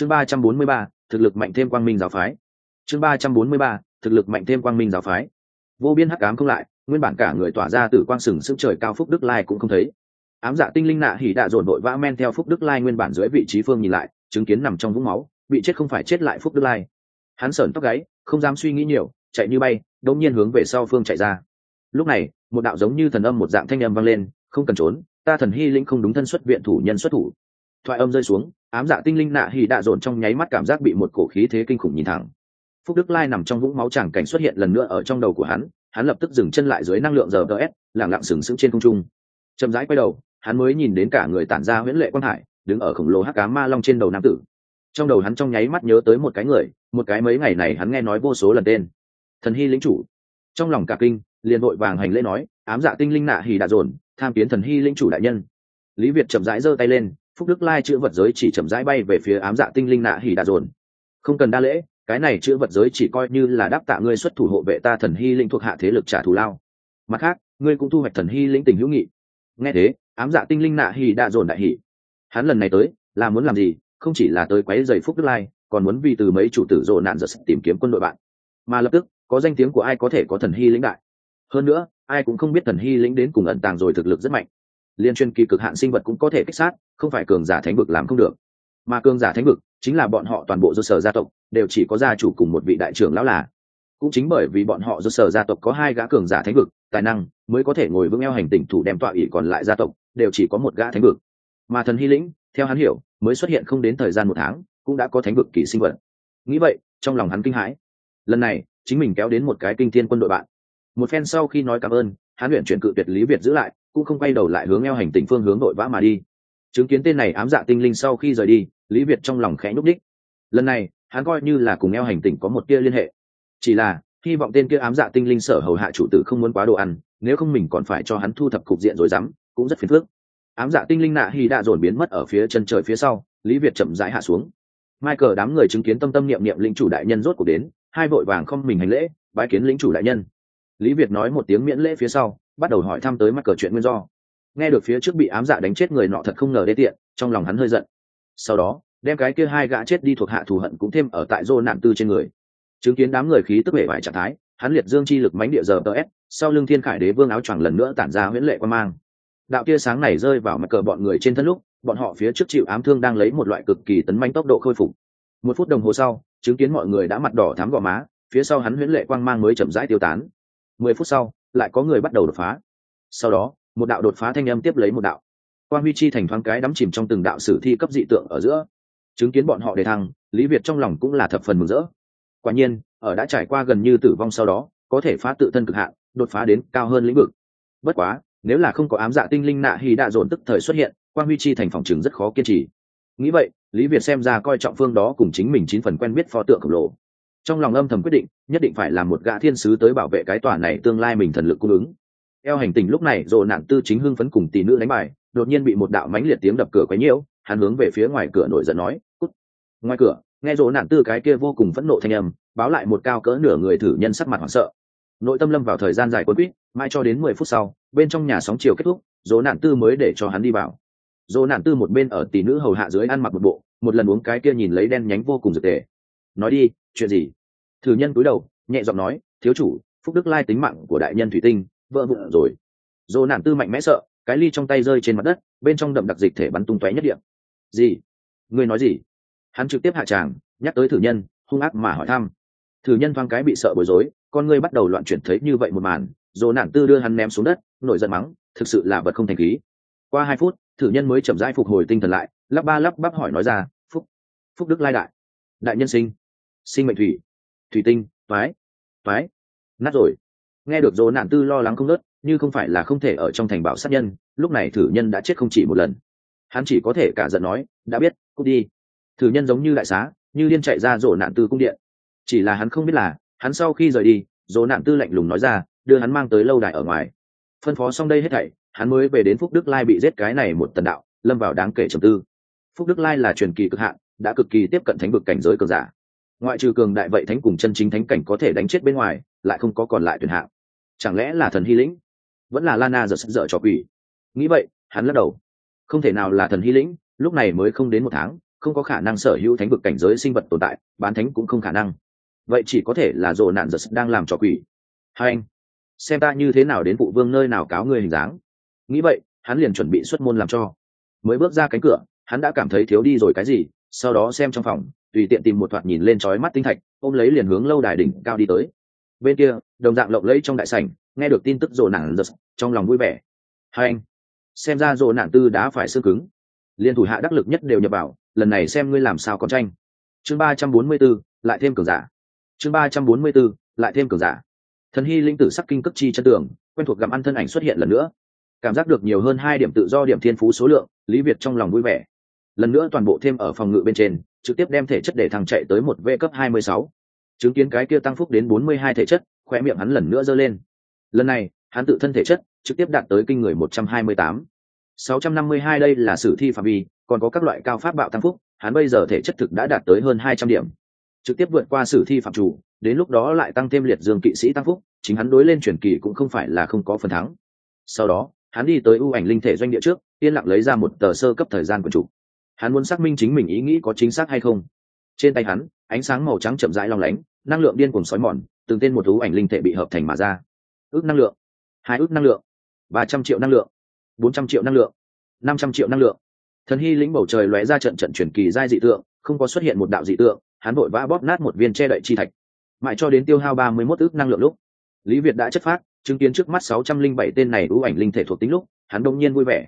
chương ba trăm bốn mươi ba, thực lực mạnh thêm quang minh giáo phái. Chương ba trăm bốn mươi ba, thực lực mạnh thêm quang minh giáo phái. Vô biên hắc ám không lại, nguyên bản cả người tỏa ra từ quang sừng sững trời cao phúc đức lai cũng không thấy. Ám dạ tinh linh nạ hỉ đạ dồn đội vã men theo phúc đức lai nguyên bản dưới vị trí phương nhìn lại, chứng kiến nằm trong vũng máu, bị chết không phải chết lại phúc đức lai. Hắn sởn tóc gáy, không dám suy nghĩ nhiều, chạy như bay, đột nhiên hướng về sau phương chạy ra. Lúc này, một đạo giống như thần âm một dạng thanh âm vang lên, không cần trốn, ta thần hy linh không đúng thân xuất viện thủ nhân xuất thủ thoại âm rơi xuống, ám dạ tinh linh nạ hỉ đạ dồn trong nháy mắt cảm giác bị một cổ khí thế kinh khủng nhìn thẳng. Phúc đức lai nằm trong vũng máu chẳng cảnh xuất hiện lần nữa ở trong đầu của hắn hắn lập tức dừng chân lại dưới năng lượng giờ gs lẳng lặng sừng sững trên không trung. Chậm rãi quay đầu, hắn mới nhìn đến cả người tản ra huyễn lệ quang hải, đứng ở khổng lồ hắc cá ma long trên đầu nam tử. Trong đầu hắn trong nháy mắt nhớ tới một cái người, một cái mấy ngày này hắn nghe nói vô số lần tên. Thần hy lĩnh chủ. Trong lòng cả kinh, liền vội vàng hành lễ nói, ám dạ tinh linh nạ hì đạ dồn, tham kiến thần hy lĩnh chủ đại nhân. Lý việt chậm rãi giơ tay lên phúc đức lai chữ vật giới chỉ chậm rãi bay về phía ám dạ tinh linh nạ Hỉ đạ dồn. Không cần đa lễ, cái này chữ vật giới chỉ coi như là đáp tạ ngươi xuất thủ hộ vệ ta thần hy linh thuộc hạ thế lực trả thù lao. Mặt khác, ngươi cũng thu hoạch thần hy lĩnh tình hữu nghị. Nghe thế, ám dạ tinh linh nạ Hỉ đạ dồn đại hỉ. Hắn lần này tới, là muốn làm gì? Không chỉ là tới quấy giày phúc đức lai, còn muốn vì từ mấy chủ tử rộ nạn giật tìm kiếm quân đội bạn. Mà lập tức, có danh tiếng của ai có thể có thần hy lĩnh đại? Hơn nữa, ai cũng không biết thần hy lĩnh đến cùng ẩn tàng rồi thực lực rất mạnh liên chuyên kỳ cực hạn sinh vật cũng có thể kích sát, không phải cường giả thánh vực làm không được. Mà cường giả thánh vực chính là bọn họ toàn bộ do sở gia tộc, đều chỉ có gia chủ cùng một vị đại trưởng lão là. Cũng chính bởi vì bọn họ do sở gia tộc có hai gã cường giả thánh vực, tài năng mới có thể ngồi vững eo hành tỉnh thủ đem tọa ủy còn lại gia tộc, đều chỉ có một gã thánh vực. Mà thần hy lĩnh, theo hắn hiểu, mới xuất hiện không đến thời gian một tháng, cũng đã có thánh vực kỳ sinh vật. Nghĩ vậy, trong lòng hắn kinh hãi. Lần này, chính mình kéo đến một cái kinh thiên quân đội bạn. Một phen sau khi nói cảm ơn, hắn luyện chuyển cự tuyệt lý việt giữ lại cũng không quay đầu lại hướng eo hành tỉnh phương hướng đội vã mà đi. Chứng kiến tên này ám dạ tinh linh sau khi rời đi, lý việt trong lòng khẽ nhúc đích lần này, hắn coi như là cùng eo hành tỉnh có một tia liên hệ. Chỉ là, hy vọng tên kia ám dạ tinh linh sở hầu hạ chủ tử không muốn quá đồ ăn, nếu không mình còn phải cho hắn thu thập cục diện rồi dám, cũng rất phiền phức. Ám dạ tinh linh nạ hy đã dồn biến mất ở phía chân trời phía sau, lý việt chậm rãi hạ xuống. Michael đám người chứng kiến tâm tâm niệm niệm lĩnh chủ đại nhân rốt cuộc đến, hai vội vàng không mình hành lễ, bái kiến lĩnh chủ đại nhân. Lý việt nói một tiếng miễn lễ phía sau bắt đầu hỏi thăm tới mắc cờ chuyện nguyên do. Nghe được phía trước bị ám dạ đánh chết người nọ thật không ngờ đê tiện, trong lòng hắn hơi giận. Sau đó, đem cái kia hai gã chết đi thuộc hạ thù hận cũng thêm ở tại dô nạn tư trên người. Chứng kiến đám người khí tức bể vải trạng thái, hắn liệt dương chi lực mánh địa giờ ts sau lưng thiên khải đế vương áo choàng lần nữa tản ra huyễn lệ quan mang. Đạo tia sáng này rơi vào mặt cờ bọn người trên thân lúc, bọn họ phía trước chịu ám thương đang lấy một loại cực kỳ tấn manh tốc độ khôi phục. Một phút đồng hồ sau, chứng kiến mọi người đã mặt đỏ thám gò má, phía sau hắn huyễn lệ quang mang mới chậm rãi tiêu tán. Mười phút sau lại có người bắt đầu đột phá. Sau đó, một đạo đột phá thanh âm tiếp lấy một đạo. Quan huy chi thành thoáng cái đắm chìm trong từng đạo sử thi cấp dị tượng ở giữa. Chứng kiến bọn họ đề thăng, lý việt trong lòng cũng là thập phần mừng rỡ. Quả nhiên, ở đã trải qua gần như tử vong sau đó, có thể phá tự thân cực hạn, đột phá đến cao hơn lĩnh vực. Bất quá, nếu là không có ám dạ tinh linh nạ hy đạ dồn tức thời xuất hiện quan huy chi thành phòng chừng rất khó kiên trì. Nghĩ vậy, lý việt xem ra coi trọng phương đó cùng chính mình chín phần quen biết pho tượng khổng lồ trong lòng âm thầm quyết định, nhất định phải làm một gã thiên sứ tới bảo vệ cái tòa này tương lai mình thần lực cung ứng. Eo hành tình lúc này rồ nạn tư chính hưng phấn cùng tỷ nữ đánh bài, đột nhiên bị một đạo mánh liệt tiếng đập cửa quấy nhiễu, hắn hướng về phía ngoài cửa nổi giận nói, cút! Ngoài cửa, nghe rồ nạn tư cái kia vô cùng phẫn nộ thanh âm, báo lại một cao cỡ nửa người thử nhân sắc mặt hoảng sợ. Nội tâm lâm vào thời gian dài quấn quýt mai cho đến mười phút sau, bên trong nhà sóng chiều kết thúc dỗ nạn tư mới để cho hắn đi vào. Dỗ nạn tư một bên ở tỷ nữ hầu hạ dưới ăn mặc một bộ, một lần uống cái kia nhìn lấy đen nhánh vô cùng dược tề. Nói đi chuyện gì? Thử nhân cúi đầu, nhẹ giọng nói, thiếu chủ, phúc đức lai tính mạng của đại nhân thủy tinh, vỡ vụn rồi. Dồ nản tư mạnh mẽ sợ, cái ly trong tay rơi trên mặt đất, bên trong đậm đặc dịch thể bắn tung tóe nhất điểm gì? Ngươi nói gì? Hắn trực tiếp hạ tràng, nhắc tới thử nhân, hung ác mà hỏi thăm. Thử nhân thoáng cái bị sợ bối rối, con ngươi bắt đầu loạn chuyển thấy như vậy một màn dồ nản tư đưa hắn ném xuống đất, nổi giận mắng, thực sự là vật không thành khí. Qua hai phút, thử nhân mới chậm rãi phục hồi tinh thần lại, lắp ba lắp bắp hỏi nói ra, phúc phúc đức lai đại đại nhân sinh sinh mệnh thủy thủy tinh, toái toái. Nát rồi. Nghe được dỗ nạn tư lo lắng không nớt như không phải là không thể ở trong thành bảo sát nhân, lúc này thử nhân đã chết không chỉ một lần. Hắn chỉ có thể cả giận nói, đã biết, cút đi. Thử nhân giống như đại xá, như liên chạy ra rổ nạn tư cung điện. Chỉ là hắn không biết là, hắn sau khi rời đi, dỗ nạn tư lạnh lùng nói ra, đưa hắn mang tới lâu đài ở ngoài. Phân phó xong đây hết thảy, hắn mới về đến phúc đức lai bị giết cái này một tần đạo, lâm vào đáng kể trầm tư. Phúc đức lai là truyền kỳ cực hạn, đã cực kỳ tiếp cận thánh vực cảnh giới cường giả ngoại trừ cường đại vậy thánh cùng chân chính thánh cảnh có thể đánh chết bên ngoài, lại không có còn lại tuyển hạng. Chẳng lẽ là thần hy lĩnh? Vẫn là lana giật dở trò quỷ. Nghĩ vậy, hắn lắc đầu. Không thể nào là thần hy lĩnh, lúc này mới không đến một tháng, không có khả năng sở hữu thánh vực cảnh giới sinh vật tồn tại, bán thánh cũng không khả năng. Vậy chỉ có thể là rộ nạn giật đang làm trò quỷ. Hai anh, xem ta như thế nào đến vụ vương nơi nào cáo người hình dáng. Nghĩ vậy, hắn liền chuẩn bị xuất môn làm cho. Mới bước ra cánh cửa, hắn đã cảm thấy thiếu đi rồi cái gì, sau đó xem trong phòng tùy tiện tìm một thoạt nhìn lên trói mắt tinh thạch ôm lấy liền hướng lâu đài đỉnh cao đi tới. Bên kia đồng dạng lộng lẫy trong đại sảnh nghe được tin tức rồ nản giật trong lòng vui vẻ. Hai anh xem ra rồ nản tư đã phải xương cứng. Liên thủ hạ đắc lực nhất đều nhập vào lần này xem ngươi làm sao còn tranh. Chương ba trăm bốn mươi 344, lại thêm cường giả. Chương ba trăm bốn mươi 344, lại thêm cường giả. Thần hy linh tử sắc kinh cấp chi chân tường quen thuộc gặm ăn thân ảnh xuất hiện lần nữa. Cảm giác được nhiều hơn hai điểm tự do điểm thiên phú số lượng lý việt trong lòng vui vẻ. Lần nữa toàn bộ thêm ở phòng ngự bên trên trực tiếp đem thể chất để thằng chạy tới một v cấp hai mươi sáu. Chứng kiến cái kia tăng phúc đến bốn mươi hai thể chất khoe miệng hắn lần nữa giơ lên. Lần này, hắn tự thân thể chất trực tiếp đạt tới kinh người một trăm hai mươi tám. sáu trăm năm mươi hai đây là sử thi phạm vi, còn có các loại cao pháp bạo tăng phúc, hắn bây giờ thể chất thực đã đạt tới hơn hai trăm điểm. Trực tiếp vượt qua sử thi phạm chủ, đến lúc đó lại tăng thêm liệt dương kỵ sĩ tăng phúc, chính hắn đối lên truyền kỳ cũng không phải là không có phần thắng. Sau đó, hắn đi tới ưu ảnh linh thể doanh địa trước, yên lặng lấy ra một tờ sơ cấp thời gian của chủ hắn muốn xác minh chính mình ý nghĩ có chính xác hay không. Trên tay hắn, ánh sáng màu trắng chậm rãi long lánh, năng lượng điên cùng sói mòn, từng tên một thú ảnh linh thể bị hợp thành mà ra. Ước năng lượng. Hai ước năng lượng. Ba trăm triệu năng lượng. Bốn trăm triệu năng lượng. Năm trăm triệu năng lượng. Thần hy lĩnh bầu trời lóe ra trận trận chuyển kỳ giai dị tượng, không có xuất hiện một đạo dị tượng, hắn vội vã bóp nát một viên che đậy chi thạch. Mãi cho đến tiêu hao ba mươi mốt ước năng lượng lúc, lý việt đã chất phát, chứng kiến trước mắt sáu trăm linh bảy tên này ưu ảnh linh thể thuộc tính lúc, hắn đông nhiên vui vẻ.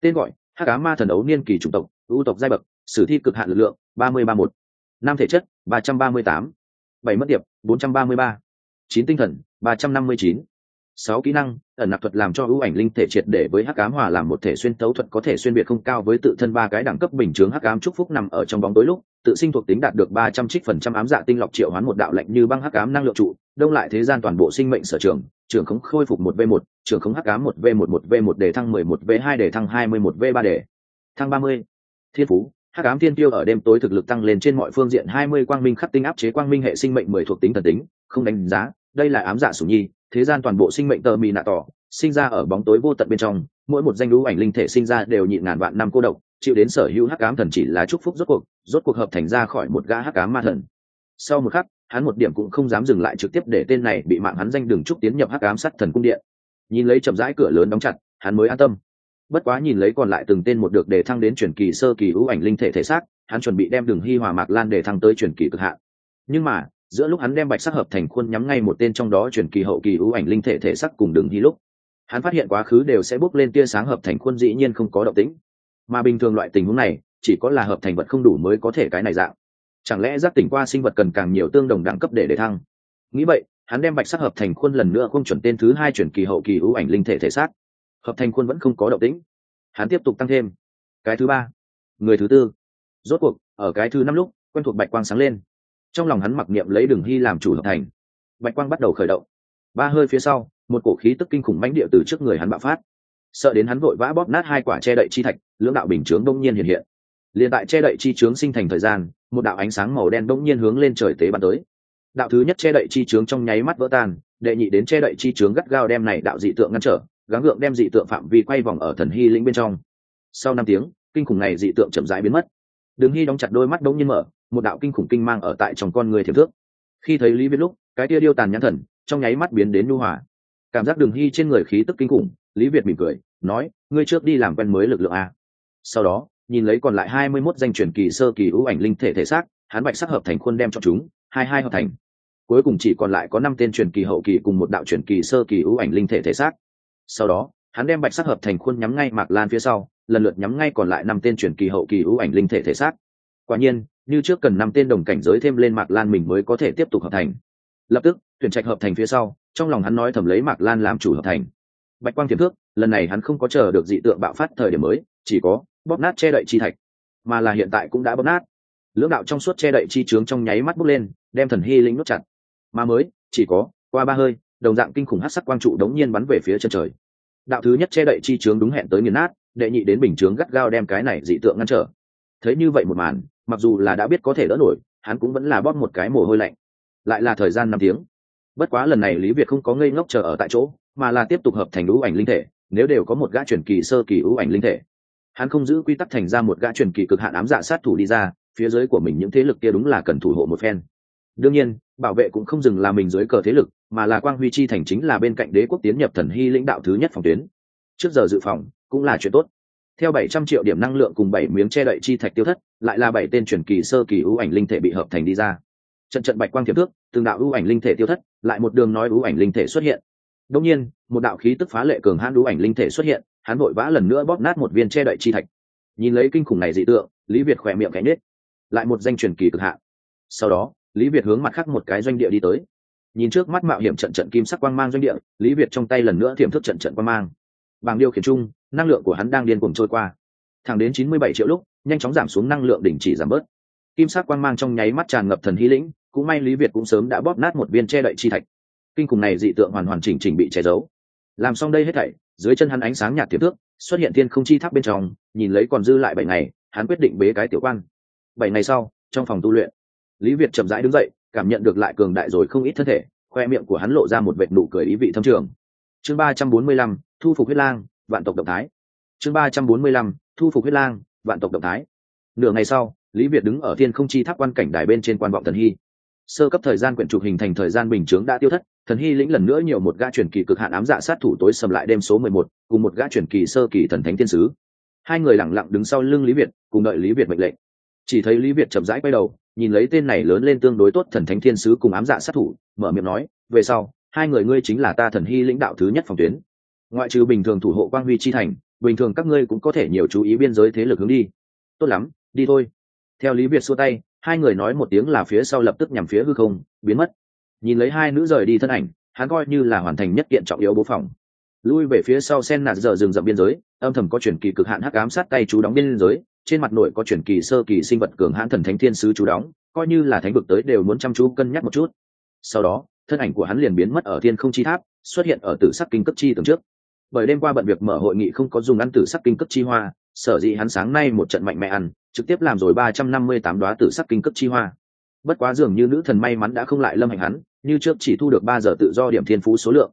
Tên gọi hát cá ma thần ấu niên kỳ chủng tộc ưu tộc giai bậc, sử thi cực hạn lực lượng, ba mươi ba một năm thể chất, ba trăm ba mươi tám. Bảy mất điệp, bốn trăm ba mươi ba. Chín tinh thần, ba trăm năm mươi chín. Sáu kỹ năng, ẩn nạp thuật làm cho ưu ảnh linh thể triệt để với hắc ám hòa làm một thể xuyên tấu thuật có thể xuyên biệt không cao với tự thân ba cái đẳng cấp bình chướng hắc ám chúc phúc nằm ở trong bóng tối lúc, tự sinh thuộc tính đạt được ba trăm trích phần trăm ám dạ tinh lọc triệu hoán một đạo lệnh như băng hắc ám năng lượng trụ, đông lại thế gian toàn bộ sinh mệnh sở trường trường khống khôi phục một v một, trường khống hắc ám một v một một v một để thăng mười một v hai để thăng hai mươi một v ba để thăng ba mươi thiên phú, hắc ám thiên tiêu ở đêm tối thực lực tăng lên trên mọi phương diện, hai mươi quang minh khắc tinh áp chế quang minh hệ sinh mệnh mười thuộc tính thần tính, không đánh giá, đây là ám dạ sủ nhi, thế gian toàn bộ sinh mệnh tờ mì nạ tỏ, sinh ra ở bóng tối vô tận bên trong, mỗi một danh lũ ảnh linh thể sinh ra đều nhịn ngàn vạn năm cô độc, chịu đến sở hữu hắc ám thần chỉ là chúc phúc rốt cuộc rốt cuộc hợp thành ra khỏi một gã hắc ám ma thần. Sau một khắc, hắn một điểm cũng không dám dừng lại trực tiếp để tên này bị mạng hắn danh đường trúc tiến nhập hắc ám sát thần cung điện. Nhìn lấy chậm rãi cửa lớn đóng chặt, hắn mới an tâm bất quá nhìn lấy còn lại từng tên một được đề thăng đến truyền kỳ sơ kỳ ưu ảnh linh thể thể xác, hắn chuẩn bị đem đường hy hòa mạc lan để thăng tới truyền kỳ cực hạn. Nhưng mà, giữa lúc hắn đem bạch sắc hợp thành khuôn nhắm ngay một tên trong đó truyền kỳ hậu kỳ ưu ảnh linh thể thể sắc cùng đường hy lúc, hắn phát hiện quá khứ đều sẽ bốc lên tia sáng hợp thành khuôn dĩ nhiên không có động tĩnh. Mà bình thường loại tình huống này, chỉ có là hợp thành vật không đủ mới có thể cái này dạng. Chẳng lẽ giác tỉnh qua sinh vật cần càng nhiều tương đồng đẳng cấp để để thăng? Nghĩ vậy, hắn đem bạch sắc hợp thành khuôn lần nữa không chuẩn tên thứ hai chuyển kỳ hậu kỳ ưu ảnh linh thể thể xác hợp thành khuôn vẫn không có động tĩnh. Hắn tiếp tục tăng thêm. Cái thứ ba, người thứ tư. Rốt cuộc, ở cái thứ năm lúc, quen thuộc bạch quang sáng lên. Trong lòng hắn mặc niệm lấy đường hy làm chủ hợp thành. Bạch quang bắt đầu khởi động. Ba hơi phía sau, một cổ khí tức kinh khủng mãnh địa từ trước người hắn bạo phát. Sợ đến hắn vội vã bóp nát hai quả che đậy chi thạch, lưỡng đạo bình chướng đông nhiên hiện hiện. Liền tại che đậy chi chướng sinh thành thời gian, một đạo ánh sáng màu đen đông nhiên hướng lên trời tế bắn tới. Đạo thứ nhất che đậy chi chướng trong nháy mắt vỡ tan, đệ nhị đến che đậy chi chướng gắt gao đem này đạo dị tượng ngăn trở gắng gượng đem dị tượng phạm vi quay vòng ở thần hy lĩnh bên trong. Sau năm tiếng, kinh khủng này dị tượng chậm rãi biến mất. Đường hy đóng chặt đôi mắt đông nhiên mở, một đạo kinh khủng kinh mang ở tại trong con người thiệp thước. Khi thấy lý viết lúc, cái tia điêu tàn nhãn thần, trong nháy mắt biến đến nu hòa. Cảm giác đường hy trên người khí tức kinh khủng, lý việt mỉm cười, nói, ngươi trước đi làm quen mới lực lượng a. Sau đó, nhìn lấy còn lại hai mươi mốt danh truyền kỳ sơ kỳ ưu ảnh linh thể thể xác, hắn bạch sắc hợp thành khuôn đem cho chúng, hai hai hợp thành. Cuối cùng chỉ còn lại có năm tên truyền kỳ hậu kỳ cùng một đạo truyền kỳ sơ kỳ ưu ảnh linh thể thể xác sau đó, hắn đem bạch sắc hợp thành khuôn nhắm ngay mạc lan phía sau, lần lượt nhắm ngay còn lại năm tên truyền kỳ hậu kỳ ưu ảnh linh thể thể xác. Quả nhiên, như trước cần năm tên đồng cảnh giới thêm lên mạc lan mình mới có thể tiếp tục hợp thành. Lập tức, tuyển trạch hợp thành phía sau, trong lòng hắn nói thầm lấy mạc lan làm chủ hợp thành. Bạch quang tiềm thước, lần này hắn không có chờ được dị tượng bạo phát thời điểm mới, chỉ có bóp nát che đậy chi thạch, mà là hiện tại cũng đã bóp nát. Lưỡng đạo trong suốt che đậy chi trướng trong nháy mắt bốc lên, đem thần hy linh nút chặt. Mà mới, chỉ có qua ba hơi đồng dạng kinh khủng hát sắc quang trụ đống nhiên bắn về phía chân trời. Đạo thứ nhất che đậy chi trướng đúng hẹn tới nghiền nát, đệ nhị đến bình chướng gắt gao đem cái này dị tượng ngăn trở. Thấy như vậy một màn, mặc dù là đã biết có thể đỡ nổi, hắn cũng vẫn là bóp một cái mồ hôi lạnh. Lại là thời gian năm tiếng. Bất quá lần này lý việt không có ngây ngốc chờ ở tại chỗ, mà là tiếp tục hợp thành ưu ảnh linh thể, nếu đều có một gã truyền kỳ sơ kỳ ưu ảnh linh thể. Hắn không giữ quy tắc thành ra một gã truyền kỳ cực hạn ám dạ sát thủ đi ra, phía dưới của mình những thế lực kia đúng là cần thủ hộ một phen. Đương nhiên, bảo vệ cũng không dừng là mình dưới cờ thế lực mà là quang huy chi thành chính là bên cạnh đế quốc tiến nhập thần hy lãnh đạo thứ nhất phòng tuyến. Trước giờ dự phòng, cũng là chuyện tốt. Theo bảy trăm triệu điểm năng lượng cùng bảy miếng che đậy chi thạch tiêu thất, lại là bảy tên truyền kỳ sơ kỳ ưu ảnh linh thể bị hợp thành đi ra. Trận trận bạch quang thiệp thước, từng đạo ưu ảnh linh thể tiêu thất, lại một đường nói ưu ảnh linh thể xuất hiện. Đông nhiên, một đạo khí tức phá lệ cường hãn ưu ảnh linh thể xuất hiện, hắn vội vã lần nữa bóp nát một viên che đậy chi thạch. Nhìn lấy kinh khủng này dị tượng, lý việt khỏe miệng cánh nết lại một danh truyền kỳ cực hạn sau đó, lý việt hướng mặt khác một cái doanh địa đi tới nhìn trước mắt mạo hiểm trận trận kim sắc quang mang doanh địa, lý việt trong tay lần nữa thiểm thức trận trận quang mang. Bằng điều khiển chung, năng lượng của hắn đang điên cuồng trôi qua. Thẳng đến chín mươi bảy triệu lúc, nhanh chóng giảm xuống năng lượng đỉnh chỉ giảm bớt. Kim sắc quang mang trong nháy mắt tràn ngập thần hy lĩnh, cũng may lý việt cũng sớm đã bóp nát một viên che đậy chi thạch. Kinh khủng này dị tượng hoàn hoàn chỉnh chỉnh bị che giấu. Làm xong đây hết thảy, dưới chân hắn ánh sáng nhạt tiềm thước, xuất hiện thiên không chi tháp bên trong, nhìn lấy còn dư lại bảy ngày, hắn quyết định bế cái tiểu quan. Bảy ngày sau, trong phòng tu luyện, lý việt chậm rãi đứng dậy cảm nhận được lại cường đại rồi không ít thân thể, khoe miệng của hắn lộ ra một vệt nụ cười ý vị thâm trường. Chương ba trăm bốn mươi lăm, thu phục huyết lang, vạn tộc động thái. Chương ba trăm bốn mươi lăm, thu phục huyết lang, vạn tộc động thái. Nửa ngày sau, lý việt đứng ở thiên không chi tháp quan cảnh đài bên trên quan vọng thần hy. Sơ cấp thời gian quyển trục hình thành thời gian bình chướng đã tiêu thất, thần hy lĩnh lần nữa nhiều một gã truyền kỳ cực hạn ám dạ sát thủ tối sầm lại đêm số mười một, cùng một gã truyền kỳ sơ kỳ thần thánh thiên sứ. Hai người lẳng lặng đứng sau lưng lý việt, cùng đợi lý việt mệnh lệnh. Chỉ thấy lý việt chậm rãi quay đầu nhìn lấy tên này lớn lên tương đối tốt thần thánh thiên sứ cùng ám dạ sát thủ, mở miệng nói, về sau, hai người ngươi chính là ta thần hy lãnh đạo thứ nhất phòng tuyến. Ngoại trừ bình thường thủ hộ quang huy chi thành, bình thường các ngươi cũng có thể nhiều chú ý biên giới thế lực hướng đi. Tốt lắm, đi thôi. Theo lý việt xua tay, hai người nói một tiếng là phía sau lập tức nhằm phía hư không, biến mất. Nhìn lấy hai nữ rời đi thân ảnh, hắn coi như là hoàn thành nhất kiện trọng yếu bố phòng. Lui về phía sau sen nạt giờ rừng rậm biên giới, âm thầm có chuyển kỳ cực hạn hắc ám sát tay chú đóng biên giới trên mặt nội có chuyển kỳ sơ kỳ sinh vật cường hãn thần thánh thiên sứ chú đóng, coi như là thánh vực tới đều muốn chăm chú cân nhắc một chút. Sau đó, thân ảnh của hắn liền biến mất ở thiên không chi tháp, xuất hiện ở tử sắc kinh cấp chi tường trước. Bởi đêm qua bận việc mở hội nghị không có dùng ăn tử sắc kinh cấp chi hoa, sở dĩ hắn sáng nay một trận mạnh mẽ ăn, trực tiếp làm rồi ba trăm năm mươi tám đoá tử sắc kinh cấp chi hoa. Bất quá dường như nữ thần may mắn đã không lại lâm hành hắn, như trước chỉ thu được ba giờ tự do điểm thiên phú số lượng.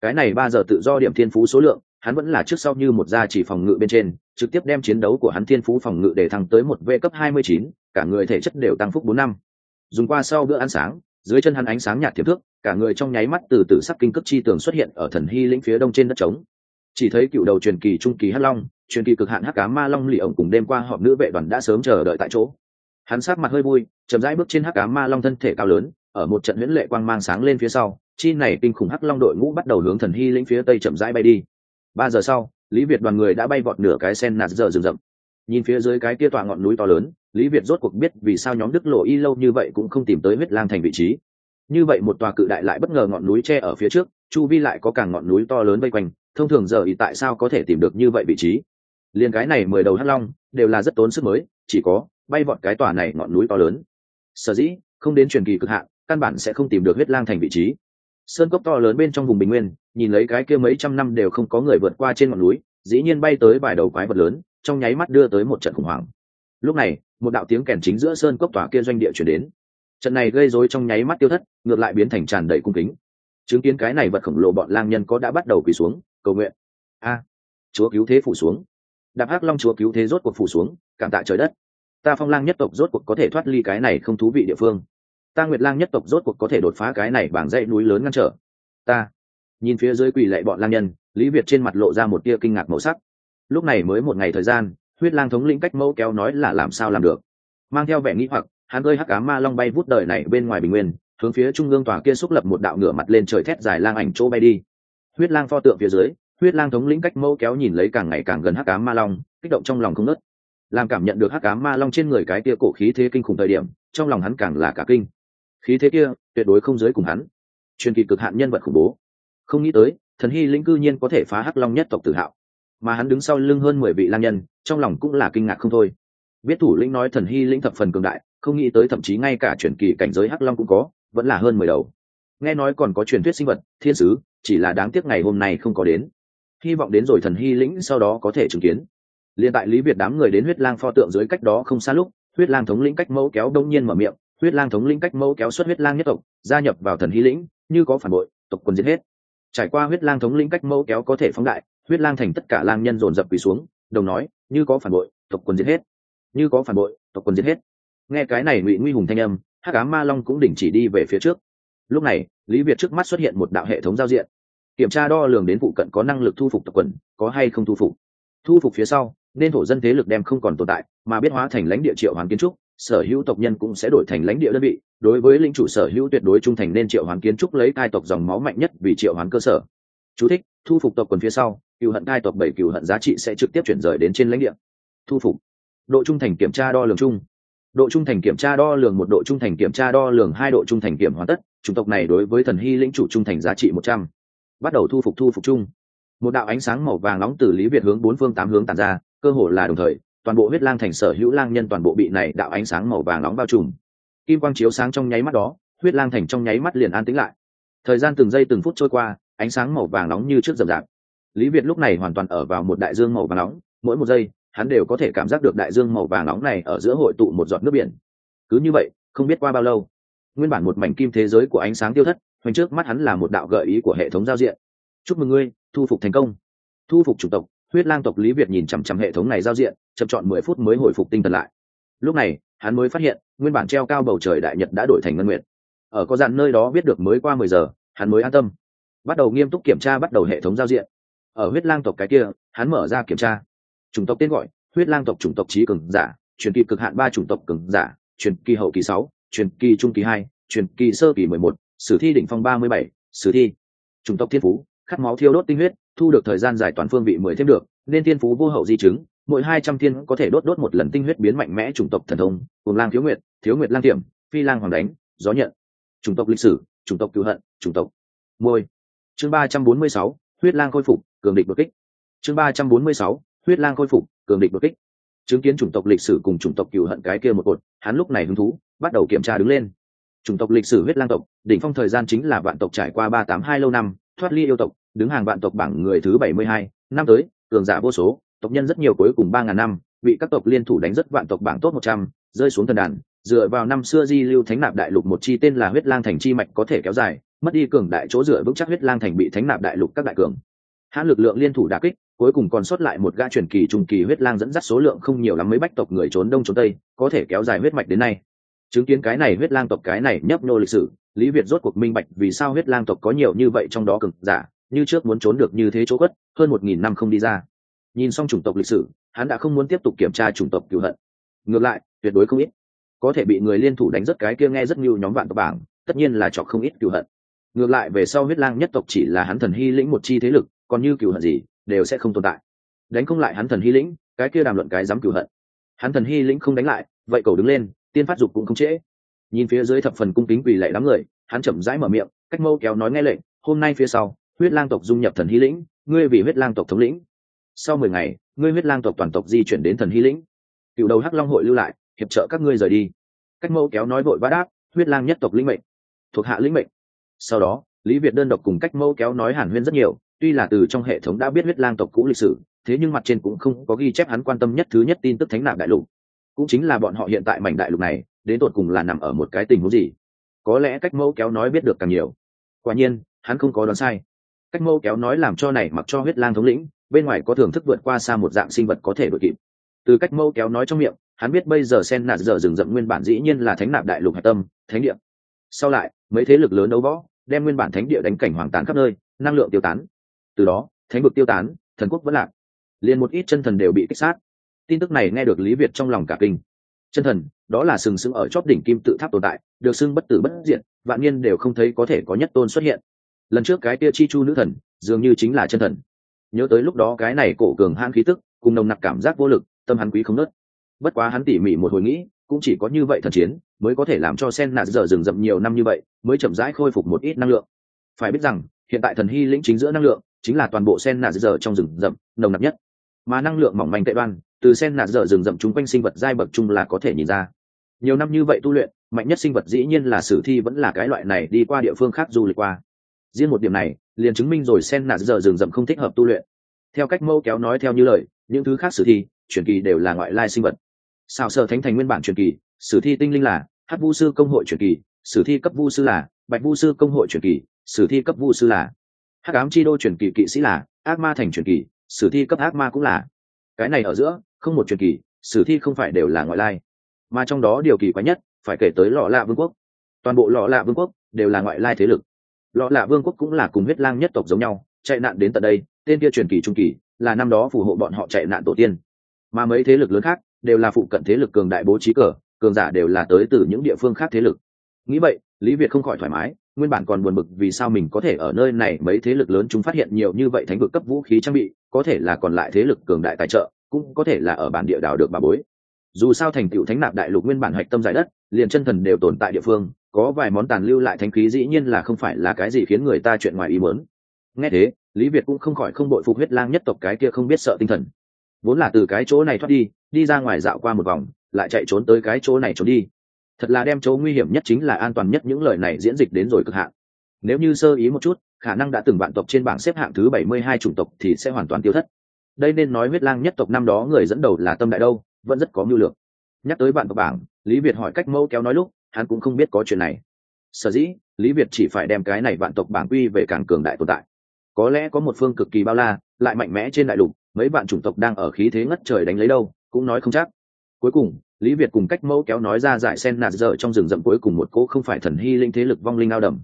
Cái này ba giờ tự do điểm thiên phú số lượng hắn vẫn là trước sau như một gia chỉ phòng ngự bên trên, trực tiếp đem chiến đấu của hắn thiên phú phòng ngự để thăng tới một v cấp hai mươi chín, cả người thể chất đều tăng phúc bốn năm. Dùng qua sau bữa ăn sáng, dưới chân hắn ánh sáng nhạt thiệp thước, cả người trong nháy mắt từ từ sắc kinh cấp chi tường xuất hiện ở thần hy lĩnh phía đông trên đất trống. Chỉ thấy cựu đầu truyền kỳ trung kỳ hắc long, truyền kỳ cực hạn hắc cá ma long lì ổng cùng đêm qua họp nữ vệ đoàn đã sớm chờ đợi tại chỗ. Hắn sát mặt hơi vui, chậm rãi bước trên hắc cá ma long thân thể cao lớn, ở một trận huyễn lệ quang mang sáng lên phía sau, chi này kinh khủng hắc long đội ngũ bắt đầu hướng thần hy lĩnh phía tây chậm rãi bay đi ba giờ sau, lý việt đoàn người đã bay vọt nửa cái sen nạt giờ rừng rậm. Nhìn phía dưới cái kia tọa ngọn núi to lớn, lý việt rốt cuộc biết vì sao nhóm đức lộ y lâu như vậy cũng không tìm tới huyết lang thành vị trí. Như vậy một tòa cự đại lại bất ngờ ngọn núi tre ở phía trước, chu vi lại có cả ngọn núi to lớn vây quanh, thông thường giờ ý tại sao có thể tìm được như vậy vị trí? Liền cái này mười đầu hắc long, đều là rất tốn sức mới, chỉ có bay vọt cái tòa này ngọn núi to lớn. Sở dĩ, không đến truyền kỳ cực hạn, căn bản sẽ không tìm được huyết lang thành vị trí. Sơn cốc to lớn bên trong vùng bình nguyên nhìn lấy cái kia mấy trăm năm đều không có người vượt qua trên ngọn núi, dĩ nhiên bay tới vài đầu quái vật lớn, trong nháy mắt đưa tới một trận khủng hoảng. Lúc này, một đạo tiếng kèn chính giữa sơn cốc tòa kia doanh địa chuyển đến. Trận này gây rối trong nháy mắt tiêu thất, ngược lại biến thành tràn đầy cung kính. Chứng kiến cái này vật khổng lồ bọn lang nhân có đã bắt đầu quỳ xuống, cầu nguyện. A, chúa cứu thế phủ xuống. Đạp hắc long chúa cứu thế rốt cuộc phủ xuống, cảm tạ trời đất. Ta phong lang nhất tộc rốt cuộc có thể thoát ly cái này không thú vị địa phương. Ta nguyệt lang nhất tộc rốt cuộc có thể đột phá cái này bảng dãy núi lớn ngăn trở. Ta nhìn phía dưới quỳ lệ bọn lang nhân, lý việt trên mặt lộ ra một tia kinh ngạc màu sắc. Lúc này mới một ngày thời gian, huyết lang thống lĩnh cách mẫu kéo nói là làm sao làm được. Mang theo vẻ nghĩ hoặc, hắn ơi hắc cá ma long bay vút đời này bên ngoài bình nguyên, hướng phía trung ương tòa kia xúc lập một đạo ngửa mặt lên trời thét dài lang ảnh chỗ bay đi. Huyết lang pho tượng phía dưới, huyết lang thống lĩnh cách mẫu kéo nhìn lấy càng ngày càng gần hắc cá ma long, kích động trong lòng không nớt làm cảm nhận được hắc cá ma long trên người cái tia cổ khí thế kinh khủng thời điểm, trong lòng hắn càng là cả kinh. Khí thế kia, tuyệt đối không giới cùng hắn. Truyền kỳ cực hạn nhân vật khủng bố không nghĩ tới, thần hy lĩnh cư nhiên có thể phá hắc long nhất tộc tự hạo. Mà hắn đứng sau lưng hơn mười vị lang nhân, trong lòng cũng là kinh ngạc không thôi. Biết thủ lĩnh nói thần hy lĩnh thập phần cường đại, không nghĩ tới thậm chí ngay cả truyền kỳ cảnh giới hắc long cũng có, vẫn là hơn mười đầu. Nghe nói còn có truyền thuyết sinh vật, thiên sứ, chỉ là đáng tiếc ngày hôm nay không có đến. Hy vọng đến rồi thần hy lĩnh sau đó có thể chứng kiến. Liên tại lý việt đám người đến huyết lang pho tượng dưới cách đó không xa lúc, huyết lang thống lĩnh cách mẫu kéo đông nhiên mở miệng, huyết lang thống lĩnh cách mẫu kéo xuất huyết lang nhất tộc, gia nhập vào thần hy lĩnh, như có phản bội, tộc quân giết hết trải qua huyết lang thống lĩnh cách mẫu kéo có thể phóng đại, huyết lang thành tất cả lang nhân dồn dập quỳ xuống, đồng nói, như có phản bội, tộc quân giết hết. Như có phản bội, tộc quân giết hết. Nghe cái này ngụy nguy hùng thanh âm, hắc ám ma long cũng đình chỉ đi về phía trước. Lúc này, lý việt trước mắt xuất hiện một đạo hệ thống giao diện. Kiểm tra đo lường đến vụ cận có năng lực thu phục tộc quần, có hay không thu phục. Thu phục phía sau, nên thổ dân thế lực đem không còn tồn tại, mà biết hóa thành lãnh địa triệu hoàng kiến trúc sở hữu tộc nhân cũng sẽ đổi thành lãnh địa đơn vị đối với lĩnh chủ sở hữu tuyệt đối trung thành nên triệu hoán kiến trúc lấy cai tộc dòng máu mạnh nhất vì triệu hoán cơ sở. Chú thích, thu phục tộc quần phía sau cựu hận cai tộc bảy cựu hận giá trị sẽ trực tiếp chuyển rời đến trên lãnh địa. Thu phục. Độ trung thành kiểm tra đo lường chung. Độ trung thành kiểm tra đo lường một độ trung thành kiểm tra đo lường hai độ trung thành kiểm hoàn tất. Chủng tộc này đối với thần hy lĩnh chủ trung thành giá trị một trăm. Bắt đầu thu phục thu phục chung. Một đạo ánh sáng màu vàng nóng từ lý việt hướng bốn phương tám hướng tàn ra cơ hồ là đồng thời toàn bộ huyết lang thành sở hữu lang nhân toàn bộ bị này đạo ánh sáng màu vàng nóng bao trùm. Kim quang chiếu sáng trong nháy mắt đó, huyết lang thành trong nháy mắt liền an tĩnh lại. Thời gian từng giây từng phút trôi qua, ánh sáng màu vàng nóng như trước dầm rạp. Lý việt lúc này hoàn toàn ở vào một đại dương màu vàng nóng, mỗi một giây, hắn đều có thể cảm giác được đại dương màu vàng nóng này ở giữa hội tụ một giọt nước biển. Cứ như vậy, không biết qua bao lâu, nguyên bản một mảnh kim thế giới của ánh sáng tiêu thất, hoành trước mắt hắn là một đạo gợi ý của hệ thống giao diện. Chúc mừng ngươi, thu phục thành công. Thu phục chủng tộc, huyết lang tộc lý việt nhìn chằm chằm hệ thống này giao diện chậm chọn mười phút mới hồi phục tinh thần lại. Lúc này, hắn mới phát hiện, nguyên bản treo cao bầu trời đại nhật đã đổi thành ngân nguyệt. ở có dàn nơi đó biết được mới qua mười giờ, hắn mới an tâm. Bắt đầu nghiêm túc kiểm tra bắt đầu hệ thống giao diện. Ở huyết lang tộc cái kia, hắn mở ra kiểm tra. Chủng tộc tên gọi, huyết lang tộc chủng tộc trí cường giả, truyền kỳ cực hạn ba chủng tộc cường giả, truyền kỳ hậu kỳ sáu, truyền kỳ trung kỳ hai, truyền kỳ sơ kỳ mười một, sử thi đỉnh phong ba mươi bảy, sử thi. Chủng tộc thiên phú, khát máu thiêu đốt tinh huyết, thu được thời gian dài toàn phương vị mười thêm được, nên thiên phú vô hậu di chứng mỗi hai trăm thiên có thể đốt đốt một lần tinh huyết biến mạnh mẽ chủng tộc thần thông, cùng lang thiếu nguyệt thiếu nguyệt lang tiệm, phi lang hoàng đánh, gió nhận. Chủng tộc lịch sử, chủng tộc cứu hận, chủng tộc môi. Chương ba trăm bốn mươi sáu, huyết lang khôi phục, cường địch đột kích. Chương ba trăm bốn mươi sáu, huyết lang khôi phục, cường địch đột kích. Chứng kiến chủng tộc lịch sử cùng chủng tộc cựu hận cái kia một cột, hắn lúc này hứng thú, bắt đầu kiểm tra đứng lên. Chủng tộc lịch sử huyết lang tộc, đỉnh phong thời gian chính là vạn tộc trải qua ba tám hai lâu năm, thoát ly yêu tộc, đứng hàng vạn tộc bảng người thứ bảy mươi hai, năm tới, cường giả vô số tộc nhân rất nhiều cuối cùng ba ngàn năm bị các tộc liên thủ đánh rất vạn tộc bảng tốt một trăm, rơi xuống thần đàn, dựa vào năm xưa di lưu thánh nạp đại lục một chi tên là huyết lang thành chi mạch có thể kéo dài, mất đi cường đại chỗ dựa vững chắc huyết lang thành bị thánh nạp đại lục các đại cường. Hãn lực lượng liên thủ đà kích, cuối cùng còn sót lại một gã truyền kỳ trung kỳ huyết lang dẫn dắt số lượng không nhiều lắm mấy bách tộc người trốn đông trốn tây, có thể kéo dài huyết mạch đến nay. Chứng kiến cái này huyết lang tộc cái này nhấp nô lịch sử, lý việt rốt cuộc minh bạch vì sao huyết lang tộc có nhiều như vậy trong đó cực giả, như trước muốn trốn được như thế chỗ quất hơn một nghìn năm không đi ra nhìn xong chủng tộc lịch sử, hắn đã không muốn tiếp tục kiểm tra chủng tộc cựu hận. Ngược lại, tuyệt đối không ít. Có thể bị người liên thủ đánh rất cái kia nghe rất nhiều nhóm vạn tộc bảng, tất nhiên là chọc không ít cựu hận. Ngược lại về sau huyết lang nhất tộc chỉ là hắn thần hy lĩnh một chi thế lực, còn như cựu hận gì, đều sẽ không tồn tại. Đánh không lại hắn thần hy lĩnh, cái kia đàm luận cái dám cựu hận. Hắn thần hy lĩnh không đánh lại, vậy cầu đứng lên, tiên phát dục cũng không trễ. Nhìn phía dưới thập phần cung kính quỳ lạy đám người, hắn chậm rãi mở miệng, cách mâu kéo nói nghe lệnh, hôm nay phía sau, huyết lang tộc dung nhập thần hy lĩnh, ngươi vì huyết lang tộc thống lĩnh sau mười ngày, ngươi huyết lang tộc toàn tộc di chuyển đến thần hy lĩnh. Cựu đầu hắc long hội lưu lại, hiệp trợ các ngươi rời đi. Cách mâu kéo nói vội vã đáp, huyết lang nhất tộc lĩnh mệnh. Thuộc hạ lĩnh mệnh. Sau đó, lý việt đơn độc cùng cách mâu kéo nói hàn huyên rất nhiều, tuy là từ trong hệ thống đã biết huyết lang tộc cũ lịch sử, thế nhưng mặt trên cũng không có ghi chép hắn quan tâm nhất thứ nhất tin tức thánh nạp đại lục. Cũng chính là bọn họ hiện tại mảnh đại lục này, đến tột cùng là nằm ở một cái tình huống gì? Có lẽ cách mẫu kéo nói biết được càng nhiều. Quả nhiên, hắn không có đoán sai. Cách mẫu kéo nói làm cho này mặc cho huyết lang thống lĩnh bên ngoài có thưởng thức vượt qua xa một dạng sinh vật có thể đội kịp. Từ cách mâu kéo nói trong miệng, hắn biết bây giờ sen nạt giờ rừng rậm nguyên bản dĩ nhiên là thánh nạp đại lục hạch tâm, thánh địa. Sau lại, mấy thế lực lớn đấu võ, đem nguyên bản thánh địa đánh cảnh hoàng tán khắp nơi, năng lượng tiêu tán. Từ đó, thánh vực tiêu tán, thần quốc vẫn lạc. Liền một ít chân thần đều bị kích sát. Tin tức này nghe được lý việt trong lòng cả kinh. Chân thần, đó là sừng sững ở chóp đỉnh kim tự tháp tồn tại, được xưng bất tử bất diện vạn niên đều không thấy có thể có nhất tôn xuất hiện. Lần trước cái kia chi chu nữ thần, dường như chính là chân thần nhớ tới lúc đó cái này cổ cường han khí tức, cùng nồng nặc cảm giác vô lực, tâm hắn quý không nớt. Bất quá hắn tỉ mỉ một hồi nghĩ, cũng chỉ có như vậy thần chiến, mới có thể làm cho sen nạt giờ rừng rậm nhiều năm như vậy, mới chậm rãi khôi phục một ít năng lượng. Phải biết rằng, hiện tại thần hy lĩnh chính giữa năng lượng, chính là toàn bộ sen nạt giờ trong rừng rậm, nồng nặc nhất. Mà năng lượng mỏng manh tệ đoan, từ sen nạt dở rừng rậm chung quanh sinh vật giai bậc chung là có thể nhìn ra. Nhiều năm như vậy tu luyện, mạnh nhất sinh vật dĩ nhiên là sử thi vẫn là cái loại này đi qua địa phương khác du lịch qua. Riêng một điểm này liền chứng minh rồi sen nạt giờ rừng rậm không thích hợp tu luyện. Theo cách mâu kéo nói theo như lời, những thứ khác sử thi, truyền kỳ đều là ngoại lai sinh vật. Sao sở thánh thành nguyên bản truyền kỳ, sử thi tinh linh là hát vu sư công hội truyền kỳ, sử thi cấp vu sư là bạch vu sư công hội truyền kỳ, sử thi cấp vu sư là hắc ám chi đô truyền kỳ kỵ sĩ là ác ma thành truyền kỳ, sử thi cấp ác ma cũng là. Cái này ở giữa, không một truyền kỳ, sử thi không phải đều là ngoại lai. Mà trong đó điều kỳ quái nhất, phải kể tới lọ lạ vương quốc. Toàn bộ lọ lạ vương quốc đều là ngoại lai thế lực lọ lạ vương quốc cũng là cùng huyết lang nhất tộc giống nhau, chạy nạn đến tận đây, tên kia truyền kỳ trung kỳ, là năm đó phù hộ bọn họ chạy nạn tổ tiên. Mà mấy thế lực lớn khác, đều là phụ cận thế lực cường đại bố trí cờ, cường giả đều là tới từ những địa phương khác thế lực. Nghĩ vậy, lý việt không khỏi thoải mái, nguyên bản còn buồn bực vì sao mình có thể ở nơi này mấy thế lực lớn chúng phát hiện nhiều như vậy thánh vực cấp vũ khí trang bị, có thể là còn lại thế lực cường đại tài trợ, cũng có thể là ở bản địa đảo được bà bối. Dù sao thành tựu thánh nạp đại lục nguyên bản hạch tâm giải đất, liền chân thần đều tồn tại địa phương có vài món tàn lưu lại thánh khí dĩ nhiên là không phải là cái gì khiến người ta chuyện ngoài ý muốn. Nghe thế, lý việt cũng không khỏi không bội phục huyết lang nhất tộc cái kia không biết sợ tinh thần. Vốn là từ cái chỗ này thoát đi đi ra ngoài dạo qua một vòng, lại chạy trốn tới cái chỗ này trốn đi. Thật là đem chỗ nguy hiểm nhất chính là an toàn nhất những lời này diễn dịch đến rồi cực hạn. Nếu như sơ ý một chút, khả năng đã từng vạn tộc trên bảng xếp hạng thứ bảy mươi hai chủng tộc thì sẽ hoàn toàn tiêu thất. Đây nên nói huyết lang nhất tộc năm đó người dẫn đầu là tâm đại đâu, vẫn rất có mưu lược. Nhắc tới bạn tộc bảng, lý việt hỏi cách mẫu kéo nói lúc hắn cũng không biết có chuyện này. Sở dĩ, lý việt chỉ phải đem cái này vạn tộc bảng quy về càng cường đại tồn tại. Có lẽ có một phương cực kỳ bao la, lại mạnh mẽ trên đại lục, mấy vạn chủng tộc đang ở khí thế ngất trời đánh lấy đâu, cũng nói không chắc. Cuối cùng, lý việt cùng cách mẫu kéo nói ra giải sen nạt dở trong rừng rậm cuối cùng một cỗ không phải thần hy linh thế lực vong linh ao đầm.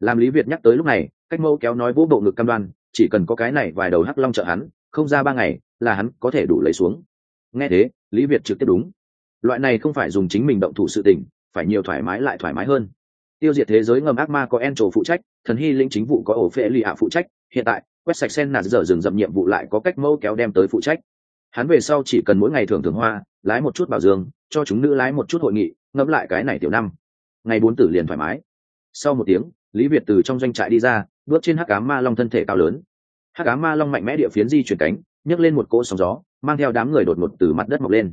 Làm lý việt nhắc tới lúc này, cách mẫu kéo nói vỗ bộ ngực cam đoan, chỉ cần có cái này vài đầu hắc long trợ hắn, không ra ba ngày, là hắn có thể đủ lấy xuống. Nghe thế, lý việt trực tiếp đúng. Loại này không phải dùng chính mình động thủ sự tình phải nhiều thoải mái lại thoải mái hơn. Tiêu diệt thế giới ngầm ác ma có en trổ phụ trách, thần hy linh chính vụ có ổ phệ lì phụ trách. Hiện tại, quét sạch sen nạt dở rừng rậm nhiệm vụ lại có cách mẫu kéo đem tới phụ trách. Hắn về sau chỉ cần mỗi ngày thưởng thưởng hoa, lái một chút bảo dương, cho chúng nữ lái một chút hội nghị, ngẫm lại cái này tiểu năm. Ngày bốn tử liền thoải mái. Sau một tiếng, lý việt từ trong doanh trại đi ra, bước trên hắc cá ma long thân thể cao lớn. Hắc cá ma long mạnh mẽ địa phiến di chuyển cánh, nhấc lên một cỗ sóng gió, mang theo đám người đột ngột từ mặt đất mọc lên.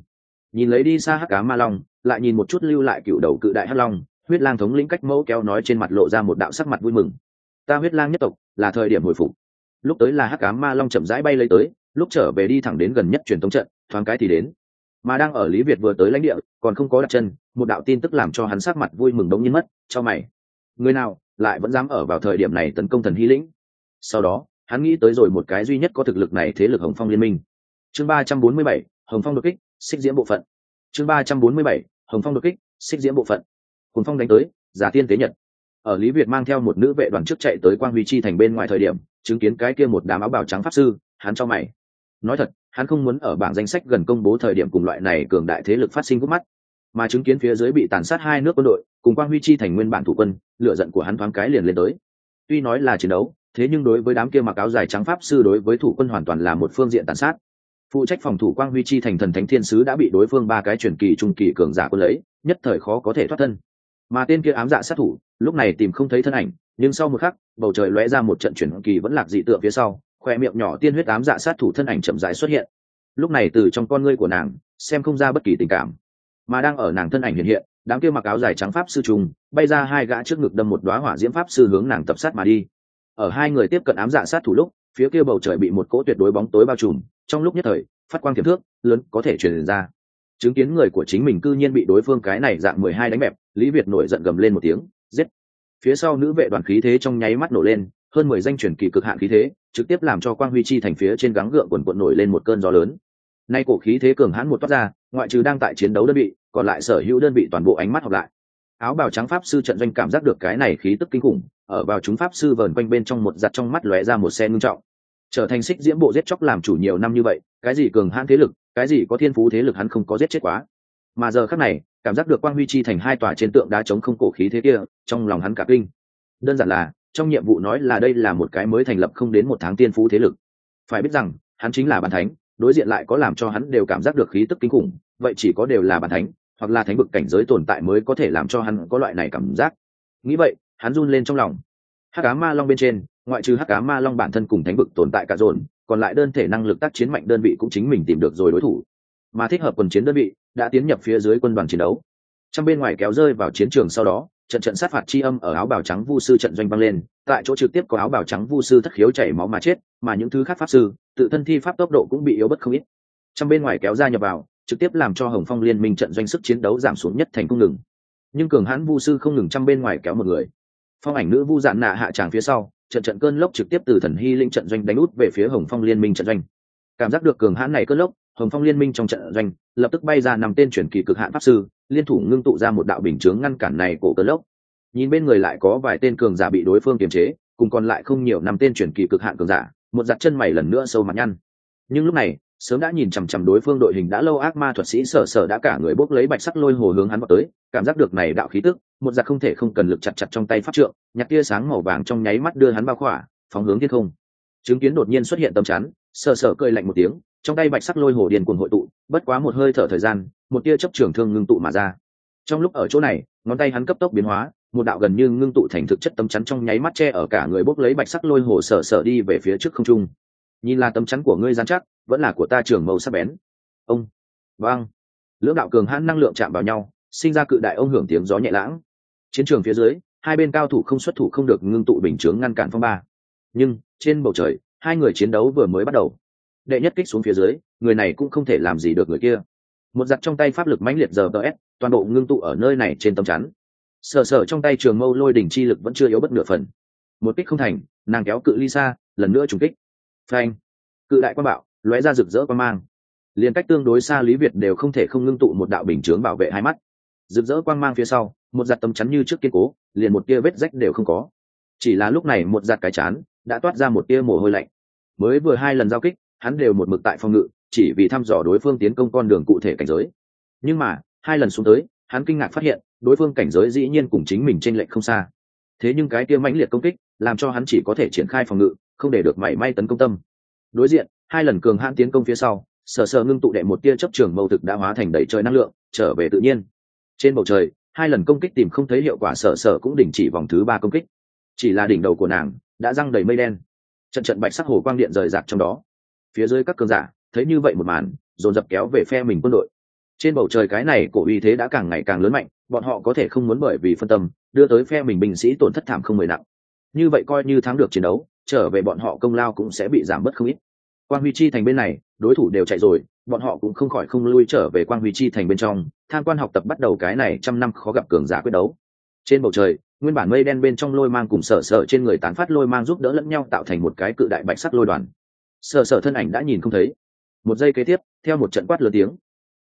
Nhìn lấy đi xa hắc cá ma long lại nhìn một chút lưu lại cựu đầu cự đại hắc long, huyết lang thống lĩnh cách mẫu kéo nói trên mặt lộ ra một đạo sắc mặt vui mừng. Ta huyết lang nhất tộc, là thời điểm hồi phục. Lúc tới là hắc cá ma long chậm rãi bay lấy tới, lúc trở về đi thẳng đến gần nhất truyền thống trận, thoáng cái thì đến. Mà đang ở lý việt vừa tới lãnh địa, còn không có đặt chân, một đạo tin tức làm cho hắn sắc mặt vui mừng đống nhiên mất, cho mày. Người nào, lại vẫn dám ở vào thời điểm này tấn công thần hy lĩnh. Sau đó, hắn nghĩ tới rồi một cái duy nhất có thực lực này thế lực hồng phong liên minh. Chương ba trăm bốn mươi bảy, hồng phong đột kích, xích diễm bộ phận. Chương ba trăm bốn mươi bảy hồng phong đột kích, xích diễm bộ phận. Hồng phong đánh tới, giả tiên tế nhật. Ở lý việt mang theo một nữ vệ đoàn trước chạy tới quang huy chi thành bên ngoài thời điểm, chứng kiến cái kia một đám áo bào trắng pháp sư, hắn cho mày. Nói thật, hắn không muốn ở bảng danh sách gần công bố thời điểm cùng loại này cường đại thế lực phát sinh gốc mắt. Mà chứng kiến phía dưới bị tàn sát hai nước quân đội, cùng quang huy chi thành nguyên bản thủ quân lựa giận của hắn thoáng cái liền lên tới. Tuy nói là chiến đấu, thế nhưng đối với đám kia mặc áo dài trắng pháp sư đối với thủ quân hoàn toàn là một phương diện tàn sát phụ trách phòng thủ quang huy chi thành thần thánh thiên sứ đã bị đối phương ba cái truyền kỳ, trung kỳ cường giả quân lấy, nhất thời khó có thể thoát thân. Mà tên kia ám dạ sát thủ, lúc này tìm không thấy thân ảnh, nhưng sau một khắc, bầu trời lóe ra một trận chuyển kỳ vẫn lạc dị tượng phía sau, khoe miệng nhỏ tiên huyết ám dạ sát thủ thân ảnh chậm rãi xuất hiện. Lúc này từ trong con ngươi của nàng, xem không ra bất kỳ tình cảm. Mà đang ở nàng thân ảnh hiện hiện, đám kia mặc áo dài trắng pháp sư trùng, bay ra hai gã trước ngực đâm một đoá hỏa diễm pháp sư hướng nàng tập sát mà đi. Ở hai người tiếp cận ám dạ sát thủ lúc, phía kia bầu trời bị một cỗ tuyệt đối bóng tối bao trùm trong lúc nhất thời, phát quang tiềm thước, lớn, có thể truyền ra. Chứng kiến người của chính mình cư nhiên bị đối phương cái này dạng mười hai đánh bẹp, lý việt nổi giận gầm lên một tiếng, giết. Phía sau nữ vệ đoàn khí thế trong nháy mắt nổ lên, hơn mười danh truyền kỳ cực hạn khí thế, trực tiếp làm cho quang huy chi thành phía trên gắng gượng quần quận nổi lên một cơn gió lớn. Nay cổ khí thế cường hãn một toát ra, ngoại trừ đang tại chiến đấu đơn vị, còn lại sở hữu đơn vị toàn bộ ánh mắt học lại. Áo bào trắng pháp sư trận doanh cảm giác được cái này khí tức kinh khủng, ở vào chúng pháp sư vờn quanh bên trong một giặt trong mắt lóe ra một xe ngưng trọng trở thành xích diễm bộ giết chóc làm chủ nhiều năm như vậy, cái gì cường hãn thế lực, cái gì có thiên phú thế lực hắn không có giết chết quá. Mà giờ khắc này, cảm giác được quang huy chi thành hai tòa trên tượng đá chống không cổ khí thế kia, trong lòng hắn cả kinh. Đơn giản là, trong nhiệm vụ nói là đây là một cái mới thành lập không đến một tháng tiên phú thế lực. Phải biết rằng, hắn chính là bàn thánh, đối diện lại có làm cho hắn đều cảm giác được khí tức kinh khủng, vậy chỉ có đều là bàn thánh, hoặc là thánh vực cảnh giới tồn tại mới có thể làm cho hắn có loại này cảm giác. Nghĩ vậy, hắn run lên trong lòng. Hắc cá ma long bên trên ngoại trừ hắc cá ma long bản thân cùng thánh vực tồn tại cả dồn, còn lại đơn thể năng lực tác chiến mạnh đơn vị cũng chính mình tìm được rồi đối thủ. Mà thích hợp quần chiến đơn vị đã tiến nhập phía dưới quân đoàn chiến đấu. Trong bên ngoài kéo rơi vào chiến trường sau đó, trận trận sát phạt chi âm ở áo bào trắng vu sư trận doanh băng lên, tại chỗ trực tiếp có áo bào trắng vu sư thất khiếu chảy máu mà chết, mà những thứ khác pháp sư, tự thân thi pháp tốc độ cũng bị yếu bất không ít. Trong bên ngoài kéo ra nhập vào, trực tiếp làm cho hồng phong liên minh trận doanh sức chiến đấu giảm xuống nhất thành không ngừng nhưng cường hãn vu sư không ngừng trong bên ngoài kéo một người. Phong ảnh nữ vu dạn nạ hạ tràng phía sau trận trận cơn lốc trực tiếp từ thần hy linh trận doanh đánh út về phía hồng phong liên minh trận doanh. Cảm giác được cường hãn này cơn lốc, hồng phong liên minh trong trận doanh lập tức bay ra nằm tên chuyển kỳ cực hạn pháp sư, liên thủ ngưng tụ ra một đạo bình chướng ngăn cản này cổ cơn lốc. Nhìn bên người lại có vài tên cường giả bị đối phương kiềm chế, cùng còn lại không nhiều năm tên chuyển kỳ cực hạn cường giả, một giặt chân mày lần nữa sâu mặt nhăn. Nhưng lúc này sớm đã nhìn chằm chằm đối phương đội hình đã lâu ác ma thuật sĩ sở sở đã cả người bốc lấy bạch sắc lôi hồ hướng hắn vào tới, cảm giác được này đạo khí tức, một giặc không thể không cần lực chặt chặt trong tay pháp trượng, nhặt tia sáng màu vàng trong nháy mắt đưa hắn bao khỏa, phóng hướng thiên không. Chứng kiến đột nhiên xuất hiện tâm chắn, sở sở cười lạnh một tiếng, trong tay bạch sắc lôi hồ điền cuồng hội tụ, bất quá một hơi thở thời gian, một tia chấp trường thương ngưng tụ mà ra. Trong lúc ở chỗ này, ngón tay hắn cấp tốc biến hóa, một đạo gần như ngưng tụ thành thực chất tấm chắn trong nháy mắt che ở cả người bốc lấy bạch sắc lôi hồ sở sở đi về phía trước không trung. Nhìn là tấm chắn của ngươi gian chắc vẫn là của ta trưởng mâu sắc bén. Ông vang lưỡng đạo cường hãn năng lượng chạm vào nhau, sinh ra cự đại ông hưởng tiếng gió nhẹ lãng. Chiến trường phía dưới, hai bên cao thủ không xuất thủ không được ngưng tụ bình chướng ngăn cản phong ba. Nhưng, trên bầu trời, hai người chiến đấu vừa mới bắt đầu. Đệ nhất kích xuống phía dưới, người này cũng không thể làm gì được người kia. Một giặc trong tay pháp lực mãnh liệt giờ ts toàn bộ ngưng tụ ở nơi này trên tấm chắn. Sờ sờ trong tay trường mâu lôi đỉnh chi lực vẫn chưa yếu bất nửa phần. Một kích không thành, nàng kéo cự ly xa, lần nữa trùng kích. Phanh. Cự đại quan bạo lóe ra rực rỡ quan mang. Liền cách tương đối xa lý việt đều không thể không ngưng tụ một đạo bình chướng bảo vệ hai mắt. Rực rỡ quang mang phía sau, một giặt tấm chắn như trước kiên cố, liền một tia vết rách đều không có. Chỉ là lúc này một giặt cái chán đã toát ra một tia mồ hôi lạnh. Mới vừa hai lần giao kích, hắn đều một mực tại phòng ngự, chỉ vì thăm dò đối phương tiến công con đường cụ thể cảnh giới. Nhưng mà, hai lần xuống tới, hắn kinh ngạc phát hiện, đối phương cảnh giới dĩ nhiên cùng chính mình t r ê n lệch không xa. Thế nhưng cái tia mãnh liệt công kích, làm cho hắn chỉ có thể triển khai phòng ngự, không để được mảy may tấn công tâm. Đối diện hai lần cường hãn tiến công phía sau, sờ sờ ngưng tụ đệ một tia chấp trường mâu thực đã hóa thành đầy trời năng lượng, trở về tự nhiên. Trên bầu trời, hai lần công kích tìm không thấy hiệu quả sở sở cũng đình chỉ vòng thứ ba công kích. Chỉ là đỉnh đầu của nàng đã răng đầy mây đen. Trận trận bạch sắc hồ quang điện rời rạc trong đó. Phía dưới các cường giả, thấy như vậy một màn, dồn dập kéo về phe mình quân đội. Trên bầu trời cái này cổ uy thế đã càng ngày càng lớn mạnh, bọn họ có thể không muốn bởi vì phân tâm, đưa tới phe mình binh sĩ tổn thất thảm không mười nặng. Như vậy coi như thắng được chiến đấu, trở về bọn họ công lao cũng sẽ bị giảm bớt không ít quang huy chi thành bên này, đối thủ đều chạy rồi, bọn họ cũng không khỏi không lui trở về quang huy chi thành bên trong, tham quan học tập bắt đầu cái này trăm năm khó gặp cường giả quyết đấu. Trên bầu trời, nguyên bản mây đen bên trong lôi mang cùng sở sở trên người tán phát lôi mang giúp đỡ lẫn nhau tạo thành một cái cự đại bạch sắc lôi đoàn. Sở sở thân ảnh đã nhìn không thấy. Một giây kế tiếp, theo một trận quát lớn tiếng,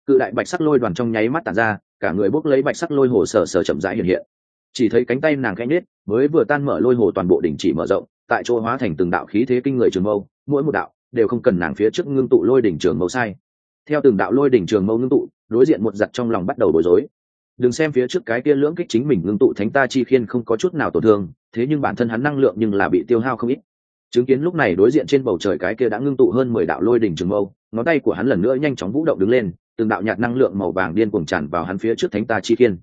cự đại bạch sắc lôi đoàn trong nháy mắt tàn ra, cả người bốc lấy bạch sắc lôi hồ sở sở chậm rãi hiện hiện. Chỉ thấy cánh tay nàng cánh nết mới vừa tan mở lôi hồ toàn bộ đỉnh chỉ mở rộng, tại chỗ hóa thành từng đạo khí thế kinh người trường mâu, mỗi một đạo đều không cần nàng phía trước ngưng tụ lôi đỉnh trường mâu sai. Theo từng đạo lôi đỉnh trường mâu ngưng tụ, đối diện một giật trong lòng bắt đầu bối rối. Đừng xem phía trước cái kia lưỡng kích chính mình ngưng tụ thánh ta chi khiên không có chút nào tổn thương, thế nhưng bản thân hắn năng lượng nhưng là bị tiêu hao không ít. Chứng kiến lúc này đối diện trên bầu trời cái kia đã ngưng tụ hơn mười đạo lôi đỉnh trường mâu ngón tay của hắn lần nữa nhanh chóng vũ động đứng lên, từng đạo nhạt năng lượng màu vàng điên cuồng tràn vào hắn phía trước thánh ta chi khiên.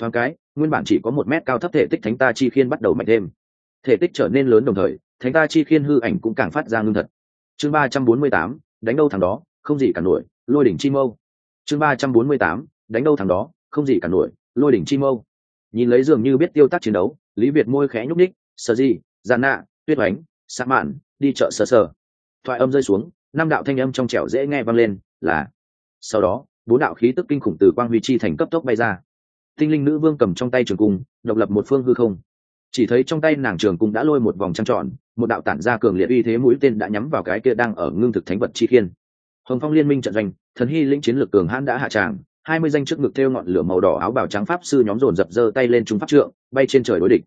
Thoáng cái, nguyên bản chỉ có một mét cao thấp thể tích thánh ta chi khiên bắt đầu mạnh thêm. Thể tích trở nên lớn đồng thời, thánh ta chi khiên hư ảnh cũng càng phát ra ngưng thật chương ba trăm bốn mươi tám, đánh đâu thằng đó, không gì cả nổi, lôi đỉnh chi mâu. Chương ba trăm bốn mươi tám, đánh đâu thằng đó, không gì cả nổi, lôi đỉnh chi mâu. Nhìn lấy dường như biết tiêu tác chiến đấu, lý việt môi khẽ nhúc ních sơ di giàn nạ, tuyết oánh sa mạn, đi chợ sờ sờ. Thoại âm rơi xuống, năm đạo thanh âm trong trẻo dễ nghe vang lên, là, sau đó, bốn đạo khí tức kinh khủng từ quang huy chi thành cấp tốc bay ra. Tinh linh nữ vương cầm trong tay trường cung, độc lập một phương hư không. Chỉ thấy trong tay nàng trường cung đã lôi một vòng trăng tròn một đạo tản ra cường liệt uy thế mũi tên đã nhắm vào cái kia đang ở ngưng thực thánh vật chi khiên. Hồng phong liên minh trận doanh, thần hy lĩnh chiến lược cường hãn đã hạ tràng, hai mươi danh trước ngực theo ngọn lửa màu đỏ áo bào trắng pháp sư nhóm dồn dập giơ tay lên trung pháp trượng, bay trên trời đối địch.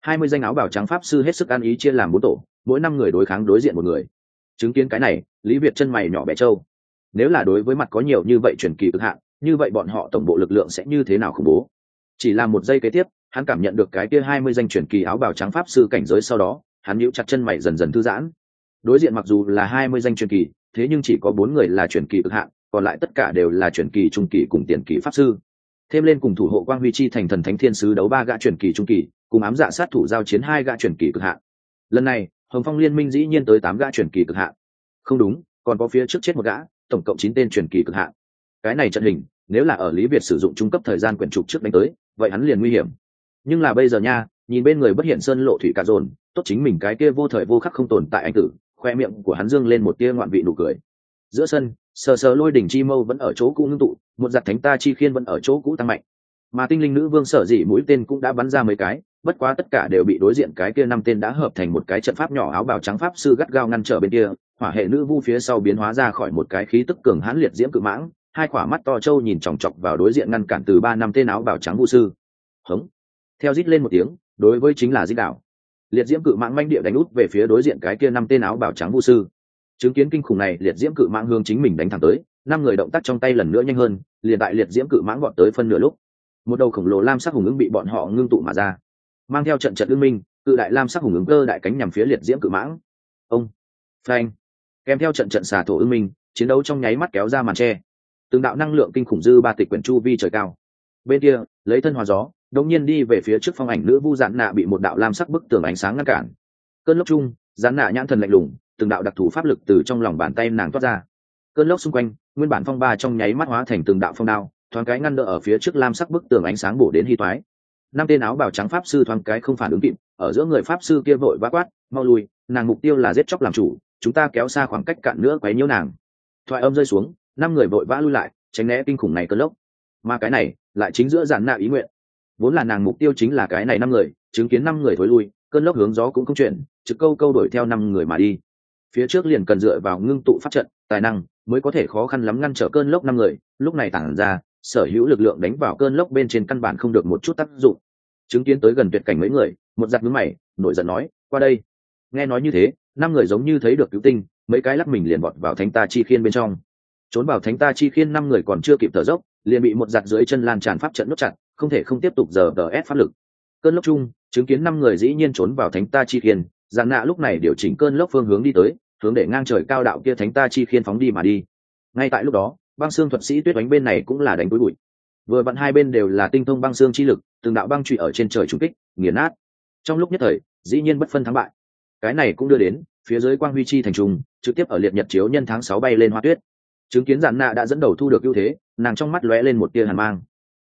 Hai mươi danh áo bào trắng pháp sư hết sức ăn ý chia làm bốn tổ, mỗi năm người đối kháng đối diện một người. Chứng kiến cái này, lý việt chân mày nhỏ bé trâu. Nếu là đối với mặt có nhiều như vậy truyền kỳ cực hạn, như vậy bọn họ tổng bộ lực lượng sẽ như thế nào khủng bố? Chỉ là một giây kế tiếp, hắn cảm nhận được cái kia hai mươi danh truyền kỳ áo bào trắng pháp sư cảnh giới sau đó hắn nhíu chặt chân mày dần dần thư giãn. Đối diện mặc dù là hai mươi danh truyền kỳ, thế nhưng chỉ có bốn người là truyền kỳ cực hạn, còn lại tất cả đều là truyền kỳ, trung kỳ cùng tiền kỳ pháp sư. Thêm lên cùng thủ hộ quang huy chi thành thần thánh thiên sứ đấu ba gã truyền kỳ, trung kỳ, cùng ám dạ sát thủ giao chiến hai gã truyền kỳ cực hạn. Lần này, hồng phong liên minh dĩ nhiên tới tám gã truyền kỳ cực hạn. Không đúng, còn có phía trước chết một gã, tổng cộng chín tên truyền kỳ cực hạn. Cái này trận hình, nếu là ở lý việt sử dụng trung cấp thời gian quyển trục trước đánh tới, vậy hắn liền nguy hiểm. Nhưng là bây giờ nha nhìn bên người bất hiện sơn lộ thủy cả dồn, tốt chính mình cái kia vô thời vô khắc không tồn tại anh tử, khoe miệng của hắn dương lên một tia ngoạn vị nụ cười. Giữa sân, sờ sờ lôi đỉnh chi mâu vẫn ở chỗ cũ ngưng tụ, một giặc thánh ta chi khiên vẫn ở chỗ cũ tăng mạnh. Mà tinh linh nữ vương sở dĩ mũi tên cũng đã bắn ra mấy cái, bất quá tất cả đều bị đối diện cái kia năm tên đã hợp thành một cái trận pháp nhỏ áo bào trắng pháp sư gắt gao ngăn trở bên kia, hỏa hệ nữ vu phía sau biến hóa ra khỏi một cái khí tức cường hãn liệt diễm cự mãng, hai quả mắt to trâu nhìn chòng chọc vào đối diện ngăn cản từ ba năm tên áo bào trắng vũ sư. Hống. Theo rít lên một tiếng đối với chính là dĩ đạo liệt diễm cự mãng manh địa đánh út về phía đối diện cái kia năm tên áo bảo trắng vũ sư. Chứng kiến kinh khủng này, liệt diễm cự mãng hướng chính mình đánh thẳng tới, năm người động tác trong tay lần nữa nhanh hơn, liền tại liệt diễm cự mãng gọn tới phân nửa lúc. Một đầu khổng lồ lam sắc hùng ứng bị bọn họ ngưng tụ mà ra, mang theo trận trận ưng minh, cự đại lam sắc hùng ứng cơ đại cánh nhằm phía liệt diễm cự mãng. Ông, phanh, kèm theo trận trận xà thổ ưng minh, chiến đấu trong nháy mắt kéo ra màn tre. Từng đạo năng lượng kinh khủng dư ba tịch quyển chu vi trời cao. Bên kia, lấy thân hòa gió đột nhiên đi về phía trước phong ảnh nữ vu giản nạ bị một đạo lam sắc bức tường ánh sáng ngăn cản. Cơn lốc chung giản nạ nhãn thần lạnh lùng, từng đạo đặc thù pháp lực từ trong lòng bàn tay nàng toát ra. Cơn lốc xung quanh, nguyên bản phong ba trong nháy mắt hóa thành từng đạo phong đao, thoáng cái ngăn đỡ ở phía trước lam sắc bức tường ánh sáng bổ đến hy toái. Năm tên áo bào trắng pháp sư thoáng cái không phản ứng kịp, ở giữa người pháp sư kia vội vã quát, mau lui, nàng mục tiêu là giết chóc làm chủ, chúng ta kéo xa khoảng cách cạn nữa quấy nhiễu nàng. Thoại âm rơi xuống, năm người vội vã lui lại, tránh né kinh khủng này cơn lốc. Mà cái này, lại chính giữa giản nạ ý nguyện vốn là nàng mục tiêu chính là cái này năm người, chứng kiến năm người thối lui, cơn lốc hướng gió cũng không chuyển, trực câu câu đuổi theo năm người mà đi. Phía trước liền cần dựa vào ngưng tụ phát trận, tài năng, mới có thể khó khăn lắm ngăn trở cơn lốc năm người, lúc này tản ra, sở hữu lực lượng đánh vào cơn lốc bên trên căn bản không được một chút tác dụng. Chứng kiến tới gần tuyệt cảnh mấy người, một giặc mướn mày, nổi giận nói, qua đây. Nghe nói như thế, năm người giống như thấy được cứu tinh, mấy cái lắc mình liền bọt vào thánh ta chi khiên bên trong. Trốn vào thánh ta chi khiên năm người còn chưa kịp thở dốc, liền bị một giặc dưới chân lan tràn pháp trận nốt chặt không thể không tiếp tục giờ tờ ép pháp lực. Cơn lốc chung, chứng kiến năm người dĩ nhiên trốn vào thánh ta chi khiên giàn nạ lúc này điều chỉnh cơn lốc phương hướng đi tới, hướng để ngang trời cao đạo kia thánh ta chi khiên phóng đi mà đi. Ngay tại lúc đó, băng xương thuật sĩ tuyết đánh bên này cũng là đánh cuối bụi. Vừa vặn hai bên đều là tinh thông băng xương chi lực, từng đạo băng trụy ở trên trời trung kích, nghiền nát. Trong lúc nhất thời, dĩ nhiên bất phân thắng bại. Cái này cũng đưa đến, phía dưới quang huy chi thành trung trực tiếp ở liệt nhật chiếu nhân tháng sáu bay lên hoa tuyết. Chứng kiến giản nạ đã dẫn đầu thu được ưu thế, nàng trong mắt lóe lên một tia hàn mang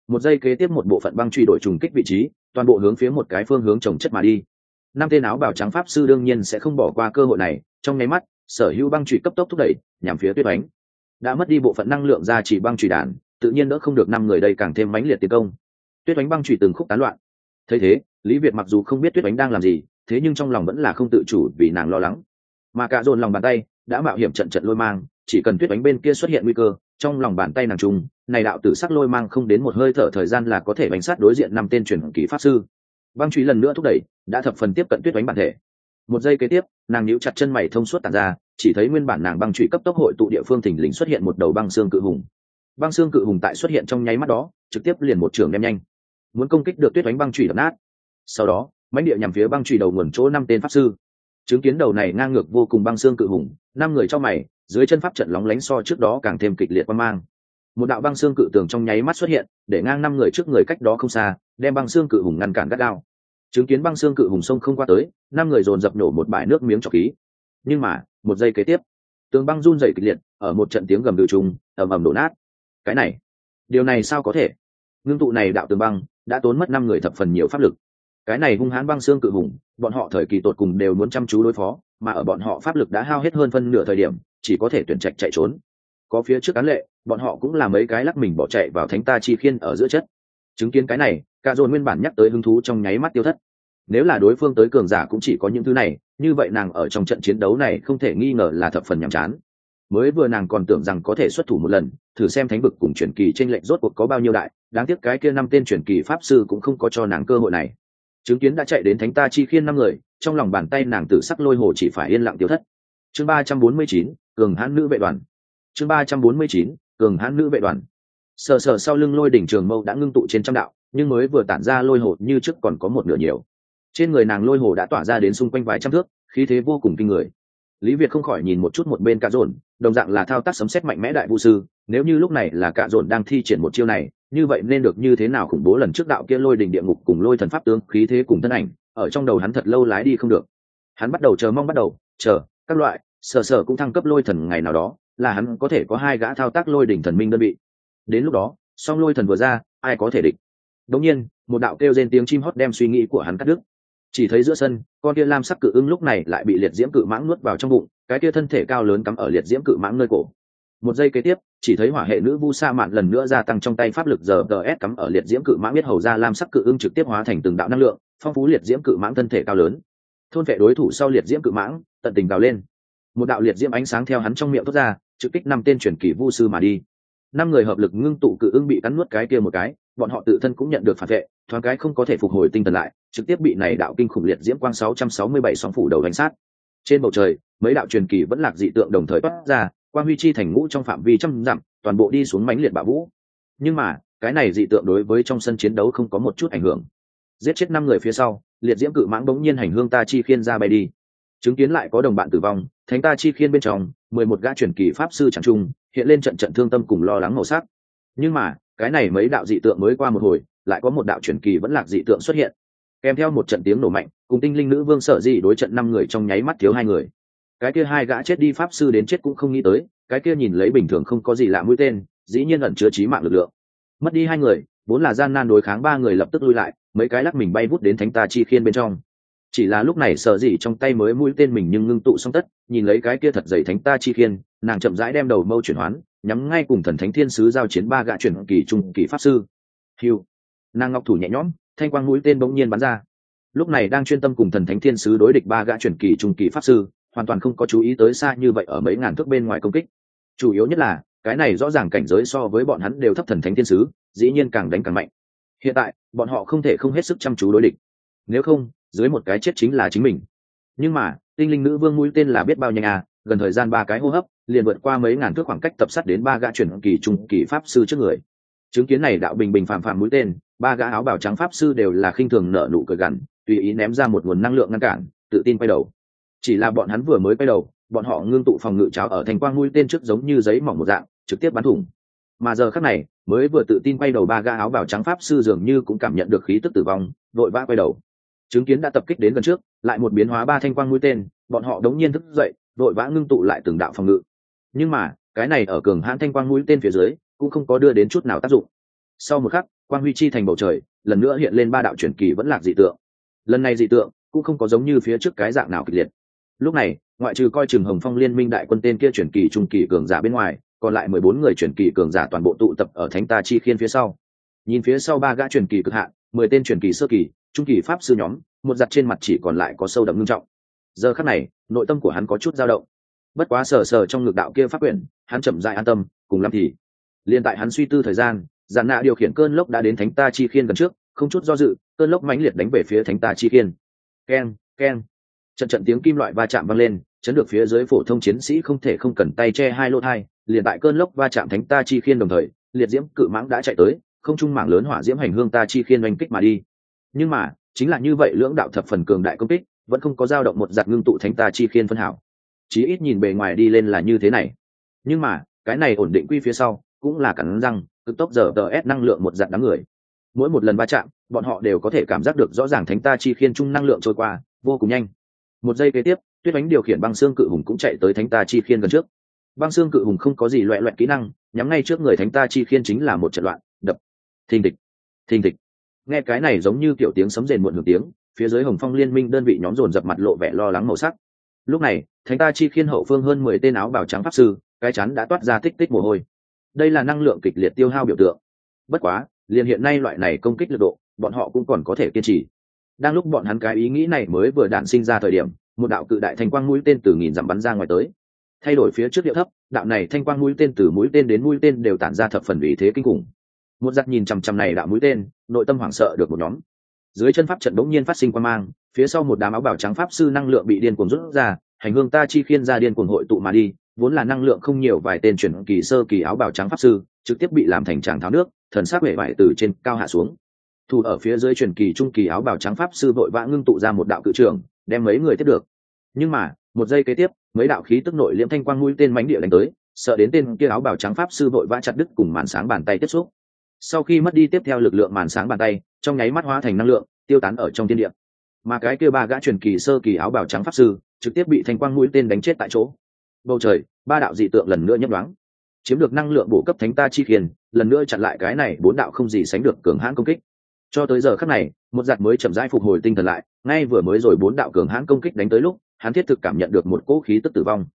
một giây kế tiếp một bộ phận băng truy đổi trùng kích vị trí, toàn bộ hướng phía một cái phương hướng trồng chất mà đi. Năm tên áo bào trắng pháp sư đương nhiên sẽ không bỏ qua cơ hội này, trong nháy mắt, sở hữu băng truy cấp tốc thúc đẩy, nhằm phía tuyết đánh đã mất đi bộ phận năng lượng ra chỉ băng truy đàn tự nhiên đỡ không được năm người đây càng thêm mãnh liệt tiến công. Tuyết đánh băng truy từng khúc tán loạn. Thấy thế, lý việt mặc dù không biết tuyết đánh đang làm gì, thế nhưng trong lòng vẫn là không tự chủ vì nàng lo lắng. Mà cả dồn lòng bàn tay đã mạo hiểm trận trận lôi mang, chỉ cần tuyết đánh bên kia xuất hiện nguy cơ, trong lòng bàn tay nàng trung này đạo tử sắc lôi mang không đến một hơi thở thời gian là có thể bánh sát đối diện năm tên truyền kỳ pháp sư. Băng truy lần nữa thúc đẩy, đã thập phần tiếp cận tuyết bánh bản thể. Một giây kế tiếp, nàng níu chặt chân mày thông suốt tàn ra, chỉ thấy nguyên bản nàng băng truy cấp tốc hội tụ địa phương thình lình xuất hiện một đầu băng xương cự hùng. Băng xương cự hùng tại xuất hiện trong nháy mắt đó, trực tiếp liền một trường đem nhanh. Muốn công kích được tuyết bánh băng truy đập nát. Sau đó, mãnh địa nhằm phía băng truy đầu nguồn chỗ năm tên pháp sư. Chứng kiến đầu này ngang ngược vô cùng băng xương cự hùng, năm người cho mày, dưới chân pháp trận lóng lánh so trước đó càng thêm kịch liệt quan mang một đạo băng xương cự tường trong nháy mắt xuất hiện, để ngang năm người trước người cách đó không xa, đem băng xương cự hùng ngăn cản gắt gao. Chứng kiến băng xương cự hùng sông không qua tới, năm người dồn dập nổ một bãi nước miếng trọc khí. Nhưng mà, một giây kế tiếp, tường băng run dày kịch liệt, ở một trận tiếng gầm đự trùng, ầm ầm đổ nát. Cái này, điều này sao có thể? Ngưng tụ này đạo tường băng, đã tốn mất năm người thập phần nhiều pháp lực. Cái này hung hãn băng xương cự hùng, bọn họ thời kỳ tột cùng đều muốn chăm chú đối phó, mà ở bọn họ pháp lực đã hao hết hơn phân nửa thời điểm, chỉ có thể tuyển trạch chạy trốn có phía trước án lệ, bọn họ cũng là mấy cái lắc mình bỏ chạy vào thánh ta chi khiên ở giữa chất. Chứng kiến cái này cả dồn nguyên bản nhắc tới hứng thú trong nháy mắt tiêu thất. Nếu là đối phương tới cường giả cũng chỉ có những thứ này, như vậy nàng ở trong trận chiến đấu này không thể nghi ngờ là thập phần nhàm chán. Mới vừa nàng còn tưởng rằng có thể xuất thủ một lần, thử xem thánh vực cùng truyền kỳ t r ê n lệch rốt cuộc có bao nhiêu đại, đáng tiếc cái kia năm tên truyền kỳ pháp sư cũng không có cho nàng cơ hội này. Chứng kiến đã chạy đến thánh ta chi khiên năm người, trong lòng bàn tay nàng tử sắc lôi hồ chỉ phải yên lặng tiêu thất. Chương ba trăm bốn mươi chín, cường hãn nữ vệ đoàn chương ba trăm bốn mươi chín, cường hãn nữ vệ đoàn. Sờ sờ sau lưng lôi đỉnh trường mâu đã ngưng tụ trên trăm đạo, nhưng mới vừa tản ra lôi hồ như trước còn có một nửa nhiều. Trên người nàng lôi hồ đã tỏa ra đến xung quanh vài trăm thước, khí thế vô cùng kinh người. Lý việt không khỏi nhìn một chút một bên cạ dồn, đồng dạng là thao tác sấm xét mạnh mẽ đại vũ sư, nếu như lúc này là cạ dồn đang thi triển một chiêu này, như vậy nên được như thế nào khủng bố lần trước đạo kia lôi đỉnh địa ngục cùng lôi thần pháp tướng, khí thế cùng thân ảnh, ở trong đầu hắn thật lâu lái đi không được. Hắn bắt đầu chờ mong bắt đầu, chờ, các loại, sờ sờ cũng thăng cấp lôi thần ngày nào đó là hắn có thể có hai gã thao tác lôi đỉnh thần minh đơn vị. Đến lúc đó, song lôi thần vừa ra, ai có thể địch? Đống nhiên, một đạo kêu rên tiếng chim hót đem suy nghĩ của hắn cắt đứt. Chỉ thấy giữa sân, con kia lam sắc cự ưng lúc này lại bị liệt diễm cự mãng nuốt vào trong bụng, cái kia thân thể cao lớn cắm ở liệt diễm cự mãng nơi cổ. Một giây kế tiếp, chỉ thấy hỏa hệ nữ vu sa mạn lần nữa gia tăng trong tay pháp lực giờ ts cắm ở liệt diễm cự mãng biết hầu ra lam sắc cự ưng trực tiếp hóa thành từng đạo năng lượng, phong phú liệt diễm cự mãng thân thể cao lớn. Thôn vệ đối thủ sau liệt diễm cự mãng, tận tình gào lên một đạo liệt diễm ánh sáng theo hắn trong miệng thoát ra, trực kích năm tên truyền kỳ vu sư mà đi. Năm người hợp lực ngưng tụ cự ưng bị cắn nuốt cái kia một cái, bọn họ tự thân cũng nhận được phản vệ, thoáng cái không có thể phục hồi tinh thần lại, trực tiếp bị này đạo kinh khủng liệt diễm quang 667 sóng phủ đầu đánh sát. Trên bầu trời, mấy đạo truyền kỳ vẫn lạc dị tượng đồng thời toát ra, quang huy chi thành ngũ trong phạm vi trăm dặm, toàn bộ đi xuống mãnh liệt bạo vũ. Nhưng mà, cái này dị tượng đối với trong sân chiến đấu không có một chút ảnh hưởng. Giết chết năm người phía sau, liệt diễm cự mãng bỗng nhiên hành hương ta chi khiên ra bay đi. Chứng kiến lại có đồng bạn tử vong thánh ta chi khiên bên trong, mười một gã truyền kỳ pháp sư chẳng trung hiện lên trận trận thương tâm cùng lo lắng màu sắc. Nhưng mà, cái này mấy đạo dị tượng mới qua một hồi, lại có một đạo truyền kỳ vẫn lạc dị tượng xuất hiện. Kèm theo một trận tiếng nổ mạnh, cùng tinh linh nữ vương sở dị đối trận năm người trong nháy mắt thiếu hai người. Cái kia hai gã chết đi pháp sư đến chết cũng không nghĩ tới, cái kia nhìn lấy bình thường không có gì lạ mũi tên, dĩ nhiên ẩn chứa trí mạng lực lượng. Mất đi hai người, vốn là gian nan đối kháng ba người lập tức lui lại, mấy cái lắc mình bay vút đến thánh ta chi khiên bên trong chỉ là lúc này sợ gì trong tay mới mũi tên mình nhưng ngưng tụ xong tất, nhìn lấy cái kia thật dày thánh ta chi khiên, nàng chậm rãi đem đầu mâu chuyển hoán, nhắm ngay cùng thần thánh thiên sứ giao chiến ba gã chuyển kỳ trung kỳ pháp sư. Hiu nàng ngọc thủ nhẹ nhõm, thanh quang mũi tên bỗng nhiên bắn ra. Lúc này đang chuyên tâm cùng thần thánh thiên sứ đối địch ba gã chuyển kỳ trung kỳ pháp sư, hoàn toàn không có chú ý tới xa như vậy ở mấy ngàn thước bên ngoài công kích. Chủ yếu nhất là, cái này rõ ràng cảnh giới so với bọn hắn đều thấp thần thánh thiên sứ, dĩ nhiên càng đánh càng mạnh. Hiện tại, bọn họ không thể không hết sức chăm chú đối địch. Nếu không dưới một cái chết chính là chính mình. Nhưng mà, tinh linh nữ vương mũi tên là biết bao nhanh à gần thời gian ba cái hô hấp, liền vượt qua mấy ngàn thước khoảng cách tập sát đến ba gã chuyển kỳ trung kỳ pháp sư trước người. Chứng kiến này đạo bình bình phạm phạm mũi tên, ba gã áo bào trắng pháp sư đều là khinh thường nở nụ cười gằn, tùy ý ném ra một nguồn năng lượng ngăn cản, tự tin quay đầu. Chỉ là bọn hắn vừa mới quay đầu, bọn họ ngưng tụ phòng ngự cháo ở thành quang mũi tên trước giống như giấy mỏng một dạng, trực tiếp bắn thủng. Mà giờ khắc này, mới vừa tự tin quay đầu ba gã áo bào trắng pháp sư dường như cũng cảm nhận được khí tức tử vong, vội vã quay đầu chứng kiến đã tập kích đến gần trước, lại một biến hóa ba thanh quang mũi tên, bọn họ đống nhiên thức dậy, vội vã ngưng tụ lại từng đạo phòng ngự. Nhưng mà, cái này ở cường hãn thanh quang mũi tên phía dưới, cũng không có đưa đến chút nào tác dụng. Sau một khắc, quang huy chi thành bầu trời, lần nữa hiện lên ba đạo truyền kỳ vẫn lạc dị tượng. Lần này dị tượng, cũng không có giống như phía trước cái dạng nào kịch liệt. Lúc này, ngoại trừ coi chừng hồng phong liên minh đại quân tên kia truyền kỳ trung kỳ cường giả bên ngoài, còn lại mười bốn người truyền kỳ cường giả toàn bộ tụ tập ở thánh ta chi khiên phía sau. Nhìn phía sau ba gã truyền kỳ cực hạn, mười tên truyền kỳ sơ kỳ trung kỳ pháp sư nhóm, một giặt trên mặt chỉ còn lại có sâu đậm ngưng trọng. Giờ khắc này, nội tâm của hắn có chút dao động. Bất quá sờ sờ trong ngực đạo kia pháp quyển, hắn chậm dại an tâm, cùng lắm thì, liền tại hắn suy tư thời gian giàn nạ điều khiển cơn lốc đã đến thánh ta chi khiên gần trước, không chút do dự, cơn lốc mãnh liệt đánh về phía thánh ta chi khiên. Keng keng. Trận trận tiếng kim loại va chạm vang lên, chấn được phía dưới phổ thông chiến sĩ không thể không cần tay che hai lô thai, liền tại cơn lốc va chạm thánh ta chi khiên đồng thời, liệt diễm cự mãng đã chạy tới, không trung mảng lớn hỏa diễm hành hương ta chi khiên oanh kích mà đi nhưng mà, chính là như vậy lưỡng đạo thập phần cường đại công kích, vẫn không có dao động một giặc ngưng tụ thánh ta chi khiên phân hảo. Chí ít nhìn bề ngoài đi lên là như thế này. Nhưng mà, cái này ổn định quy phía sau, cũng là cắn răng, cực tốc giờ tờ ép năng lượng một giặc đám người. Mỗi một lần va chạm, bọn họ đều có thể cảm giác được rõ ràng thánh ta chi khiên chung năng lượng trôi qua, vô cùng nhanh. Một giây kế tiếp, tuyết bánh điều khiển băng xương cự hùng cũng chạy tới thánh ta chi khiên gần trước. Băng xương cự hùng không có gì loại loẹt kỹ năng, nhắm ngay trước người thánh ta chi khiên chính là một trận loạn, đập. Thình địch thình địch nghe cái này giống như kiểu tiếng sấm rền muộn hưởng tiếng, phía dưới hồng phong liên minh đơn vị nhóm dồn dập mặt lộ vẻ lo lắng màu sắc. Lúc này, thánh ta chi khiên hậu phương hơn mười tên áo bào trắng pháp sư, cái chắn đã toát ra tích tích mồ hôi. Đây là năng lượng kịch liệt tiêu hao biểu tượng. Bất quá, liền hiện nay loại này công kích lực độ, bọn họ cũng còn có thể kiên trì. Đang lúc bọn hắn cái ý nghĩ này mới vừa đản sinh ra thời điểm, một đạo cự đại thanh quang mũi tên từ nghìn dặm bắn ra ngoài tới. Thay đổi phía trước điệu thấp, đạo này thanh quang mũi tên từ mũi tên đến mũi tên đều tản ra thập phần vì thế kinh khủng một giặc nhìn chằm chằm này đạo mũi tên, nội tâm hoảng sợ được một nhóm. Dưới chân pháp trận bỗng nhiên phát sinh quan mang, phía sau một đám áo bảo trắng pháp sư năng lượng bị điên cuồng rút ra, hành hương ta chi khiên ra điên cuồng hội tụ mà đi, vốn là năng lượng không nhiều vài tên chuyển kỳ sơ kỳ áo bảo trắng pháp sư, trực tiếp bị làm thành tràng tháo nước, thần sắc vẻ vải từ trên cao hạ xuống. Thủ ở phía dưới truyền kỳ trung kỳ áo bào trắng pháp sư vội vã ngưng tụ ra một đạo cự trường, đem mấy người tiếp được. Nhưng mà, một giây kế tiếp, mấy đạo khí tức nội liễm thanh quang mũi tên mánh địa đánh tới, sợ đến tên kia áo bào trắng pháp sư vội vã chặt đứt cùng màn sáng bàn tay tiếp xúc sau khi mất đi tiếp theo lực lượng màn sáng bàn tay, trong nháy mắt hóa thành năng lượng, tiêu tán ở trong thiên địa. Mà cái kia ba gã truyền kỳ sơ kỳ áo bào trắng pháp sư, trực tiếp bị thanh quang mũi tên đánh chết tại chỗ. Bầu trời, ba đạo dị tượng lần nữa nhấp đoán chiếm được năng lượng bổ cấp thánh ta chi khiền lần nữa chặn lại cái này bốn đạo không gì sánh được cường hãn công kích. Cho tới giờ khắc này, một giặc mới chậm rãi phục hồi tinh thần lại, ngay vừa mới rồi bốn đạo cường hãn công kích đánh tới lúc, hắn thiết thực cảm nhận được một cỗ khí tức tử vong.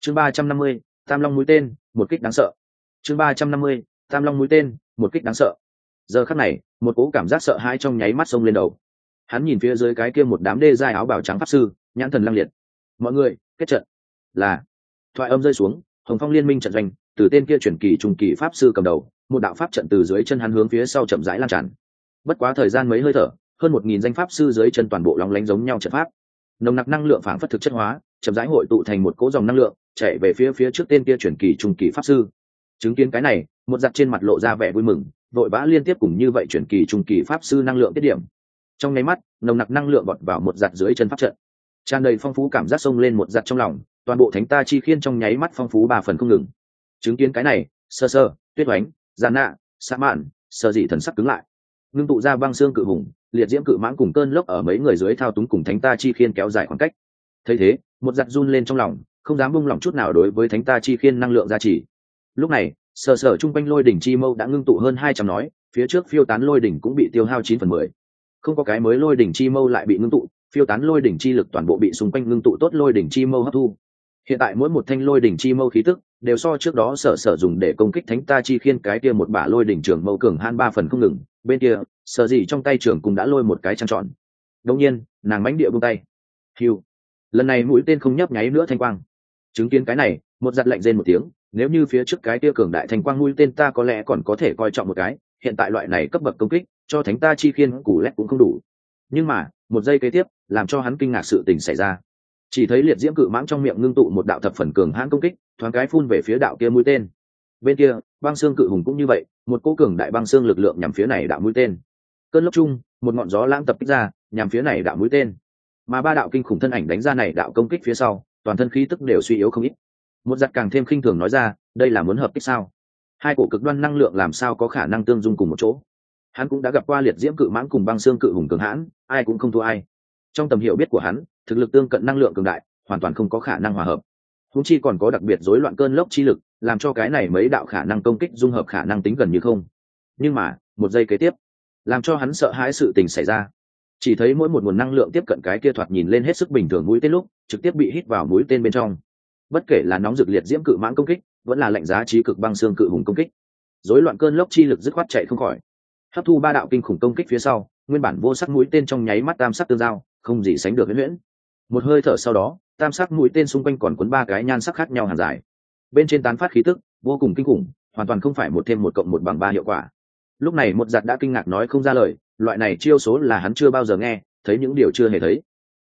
Chương ba trăm năm mươi, tam long mũi tên, một kích đáng sợ. Chương ba trăm năm mươi, tam long mũi tên một kích đáng sợ. Giờ khắc này, một cỗ cảm giác sợ hãi trong nháy mắt xông lên đầu. Hắn nhìn phía dưới cái kia một đám đê dài áo bào trắng pháp sư, nhãn thần lăng liệt. Mọi người, kết trận. Là, thoại âm rơi xuống, hồng phong liên minh trận doanh, từ tên kia chuyển kỳ trung kỳ pháp sư cầm đầu, một đạo pháp trận từ dưới chân hắn hướng phía sau chậm rãi lan tràn. Bất quá thời gian mấy hơi thở, hơn một nghìn danh pháp sư dưới chân toàn bộ lóng lánh giống nhau trận pháp. Nồng nặc năng lượng phản phất thực chất hóa, chậm rãi hội tụ thành một cỗ dòng năng lượng, chạy về phía phía trước tên kia chuyển kỳ trung kỳ pháp sư. Chứng kiến cái này một giặc trên mặt lộ ra vẻ vui mừng, vội vã liên tiếp cùng như vậy chuyển kỳ trung kỳ pháp sư năng lượng tiết điểm. Trong nháy mắt, nồng nặc năng lượng bọt vào một giặt dưới chân pháp trận. Tràn đầy phong phú cảm giác sông lên một giặt trong lòng, toàn bộ thánh ta chi khiên trong nháy mắt phong phú ba phần không ngừng. Chứng kiến cái này, sơ sơ, tuyết oánh, gian nạ sa mạn, sơ dị thần sắc cứng lại. Ngưng tụ ra băng xương cự hùng, liệt diễm cự mãng cùng cơn lốc ở mấy người dưới thao túng cùng thánh ta chi khiên kéo dài khoảng cách. Thấy thế, một giặt run lên trong lòng, không dám bung lòng chút nào đối với thánh ta chi khiên năng lượng gia trì. Lúc này sở sở chung quanh lôi đỉnh chi mâu đã ngưng tụ hơn hai trăm nói, phía trước phiêu tán lôi đỉnh cũng bị tiêu hao chín phần mười. Không có cái mới lôi đỉnh chi mâu lại bị ngưng tụ, phiêu tán lôi đỉnh chi lực toàn bộ bị xung quanh ngưng tụ tốt lôi đỉnh chi mâu hấp thu. Hiện tại mỗi một thanh lôi đỉnh chi mâu khí tức đều so trước đó sở sở dùng để công kích thánh ta chi khiên cái kia một bả lôi đỉnh trường mâu cường han ba phần không ngừng, bên kia sở gì trong tay trường cũng đã lôi một cái trăng tròn. Đông nhiên, nàng mánh địa buông tay. Hiu lần này mũi tên không nhấp nháy nữa thanh quang. Chứng kiến cái này, một giật lạnh rên một tiếng nếu như phía trước cái kia cường đại thành quang nuôi tên ta có lẽ còn có thể coi trọng một cái, hiện tại loại này cấp bậc công kích, cho thánh ta chi khiên củ lét cũng không đủ. Nhưng mà, một giây kế tiếp, làm cho hắn kinh ngạc sự tình xảy ra. Chỉ thấy liệt diễm cự mãng trong miệng ngưng tụ một đạo thập phần cường hãn công kích, thoáng cái phun về phía đạo kia mũi tên. Bên kia, băng xương cự hùng cũng như vậy, một cô cường đại băng xương lực lượng nhằm phía này đạo mũi tên. Cơn lốc chung một ngọn gió lãng tập kích ra, nhằm phía này đạo mũi tên. Mà ba đạo kinh khủng thân ảnh đánh ra này đạo công kích phía sau, toàn thân khí tức đều suy yếu không ít một giặt càng thêm khinh thường nói ra, đây là muốn hợp kích sao? Hai cổ cực đoan năng lượng làm sao có khả năng tương dung cùng một chỗ? Hắn cũng đã gặp qua liệt diễm cự mãng cùng băng xương cự hùng cường hãn, ai cũng không thua ai. Trong tầm hiểu biết của hắn, thực lực tương cận năng lượng cường đại, hoàn toàn không có khả năng hòa hợp. Húng chi còn có đặc biệt rối loạn cơn lốc chi lực, làm cho cái này mấy đạo khả năng công kích dung hợp khả năng tính gần như không. Nhưng mà, một giây kế tiếp, làm cho hắn sợ hãi sự tình xảy ra. Chỉ thấy mỗi một nguồn năng lượng tiếp cận cái kia thoạt nhìn lên hết sức bình thường mũi tên lúc, trực tiếp bị hít vào mũi tên bên trong bất kể là nóng rực liệt diễm cự mãng công kích, vẫn là lạnh giá trí cực băng xương cự hùng công kích. Rối loạn cơn lốc chi lực dứt khoát chạy không khỏi. Hấp thu ba đạo kinh khủng công kích phía sau, nguyên bản vô sắc mũi tên trong nháy mắt tam sắc tương giao, không gì sánh được huyễn huyễn. Một hơi thở sau đó, tam sắc mũi tên xung quanh còn cuốn ba cái nhan sắc khác nhau hàng dài. Bên trên tán phát khí tức, vô cùng kinh khủng, hoàn toàn không phải một thêm một cộng một bằng ba hiệu quả. Lúc này một giặt đã kinh ngạc nói không ra lời, loại này chiêu số là hắn chưa bao giờ nghe, thấy những điều chưa hề thấy.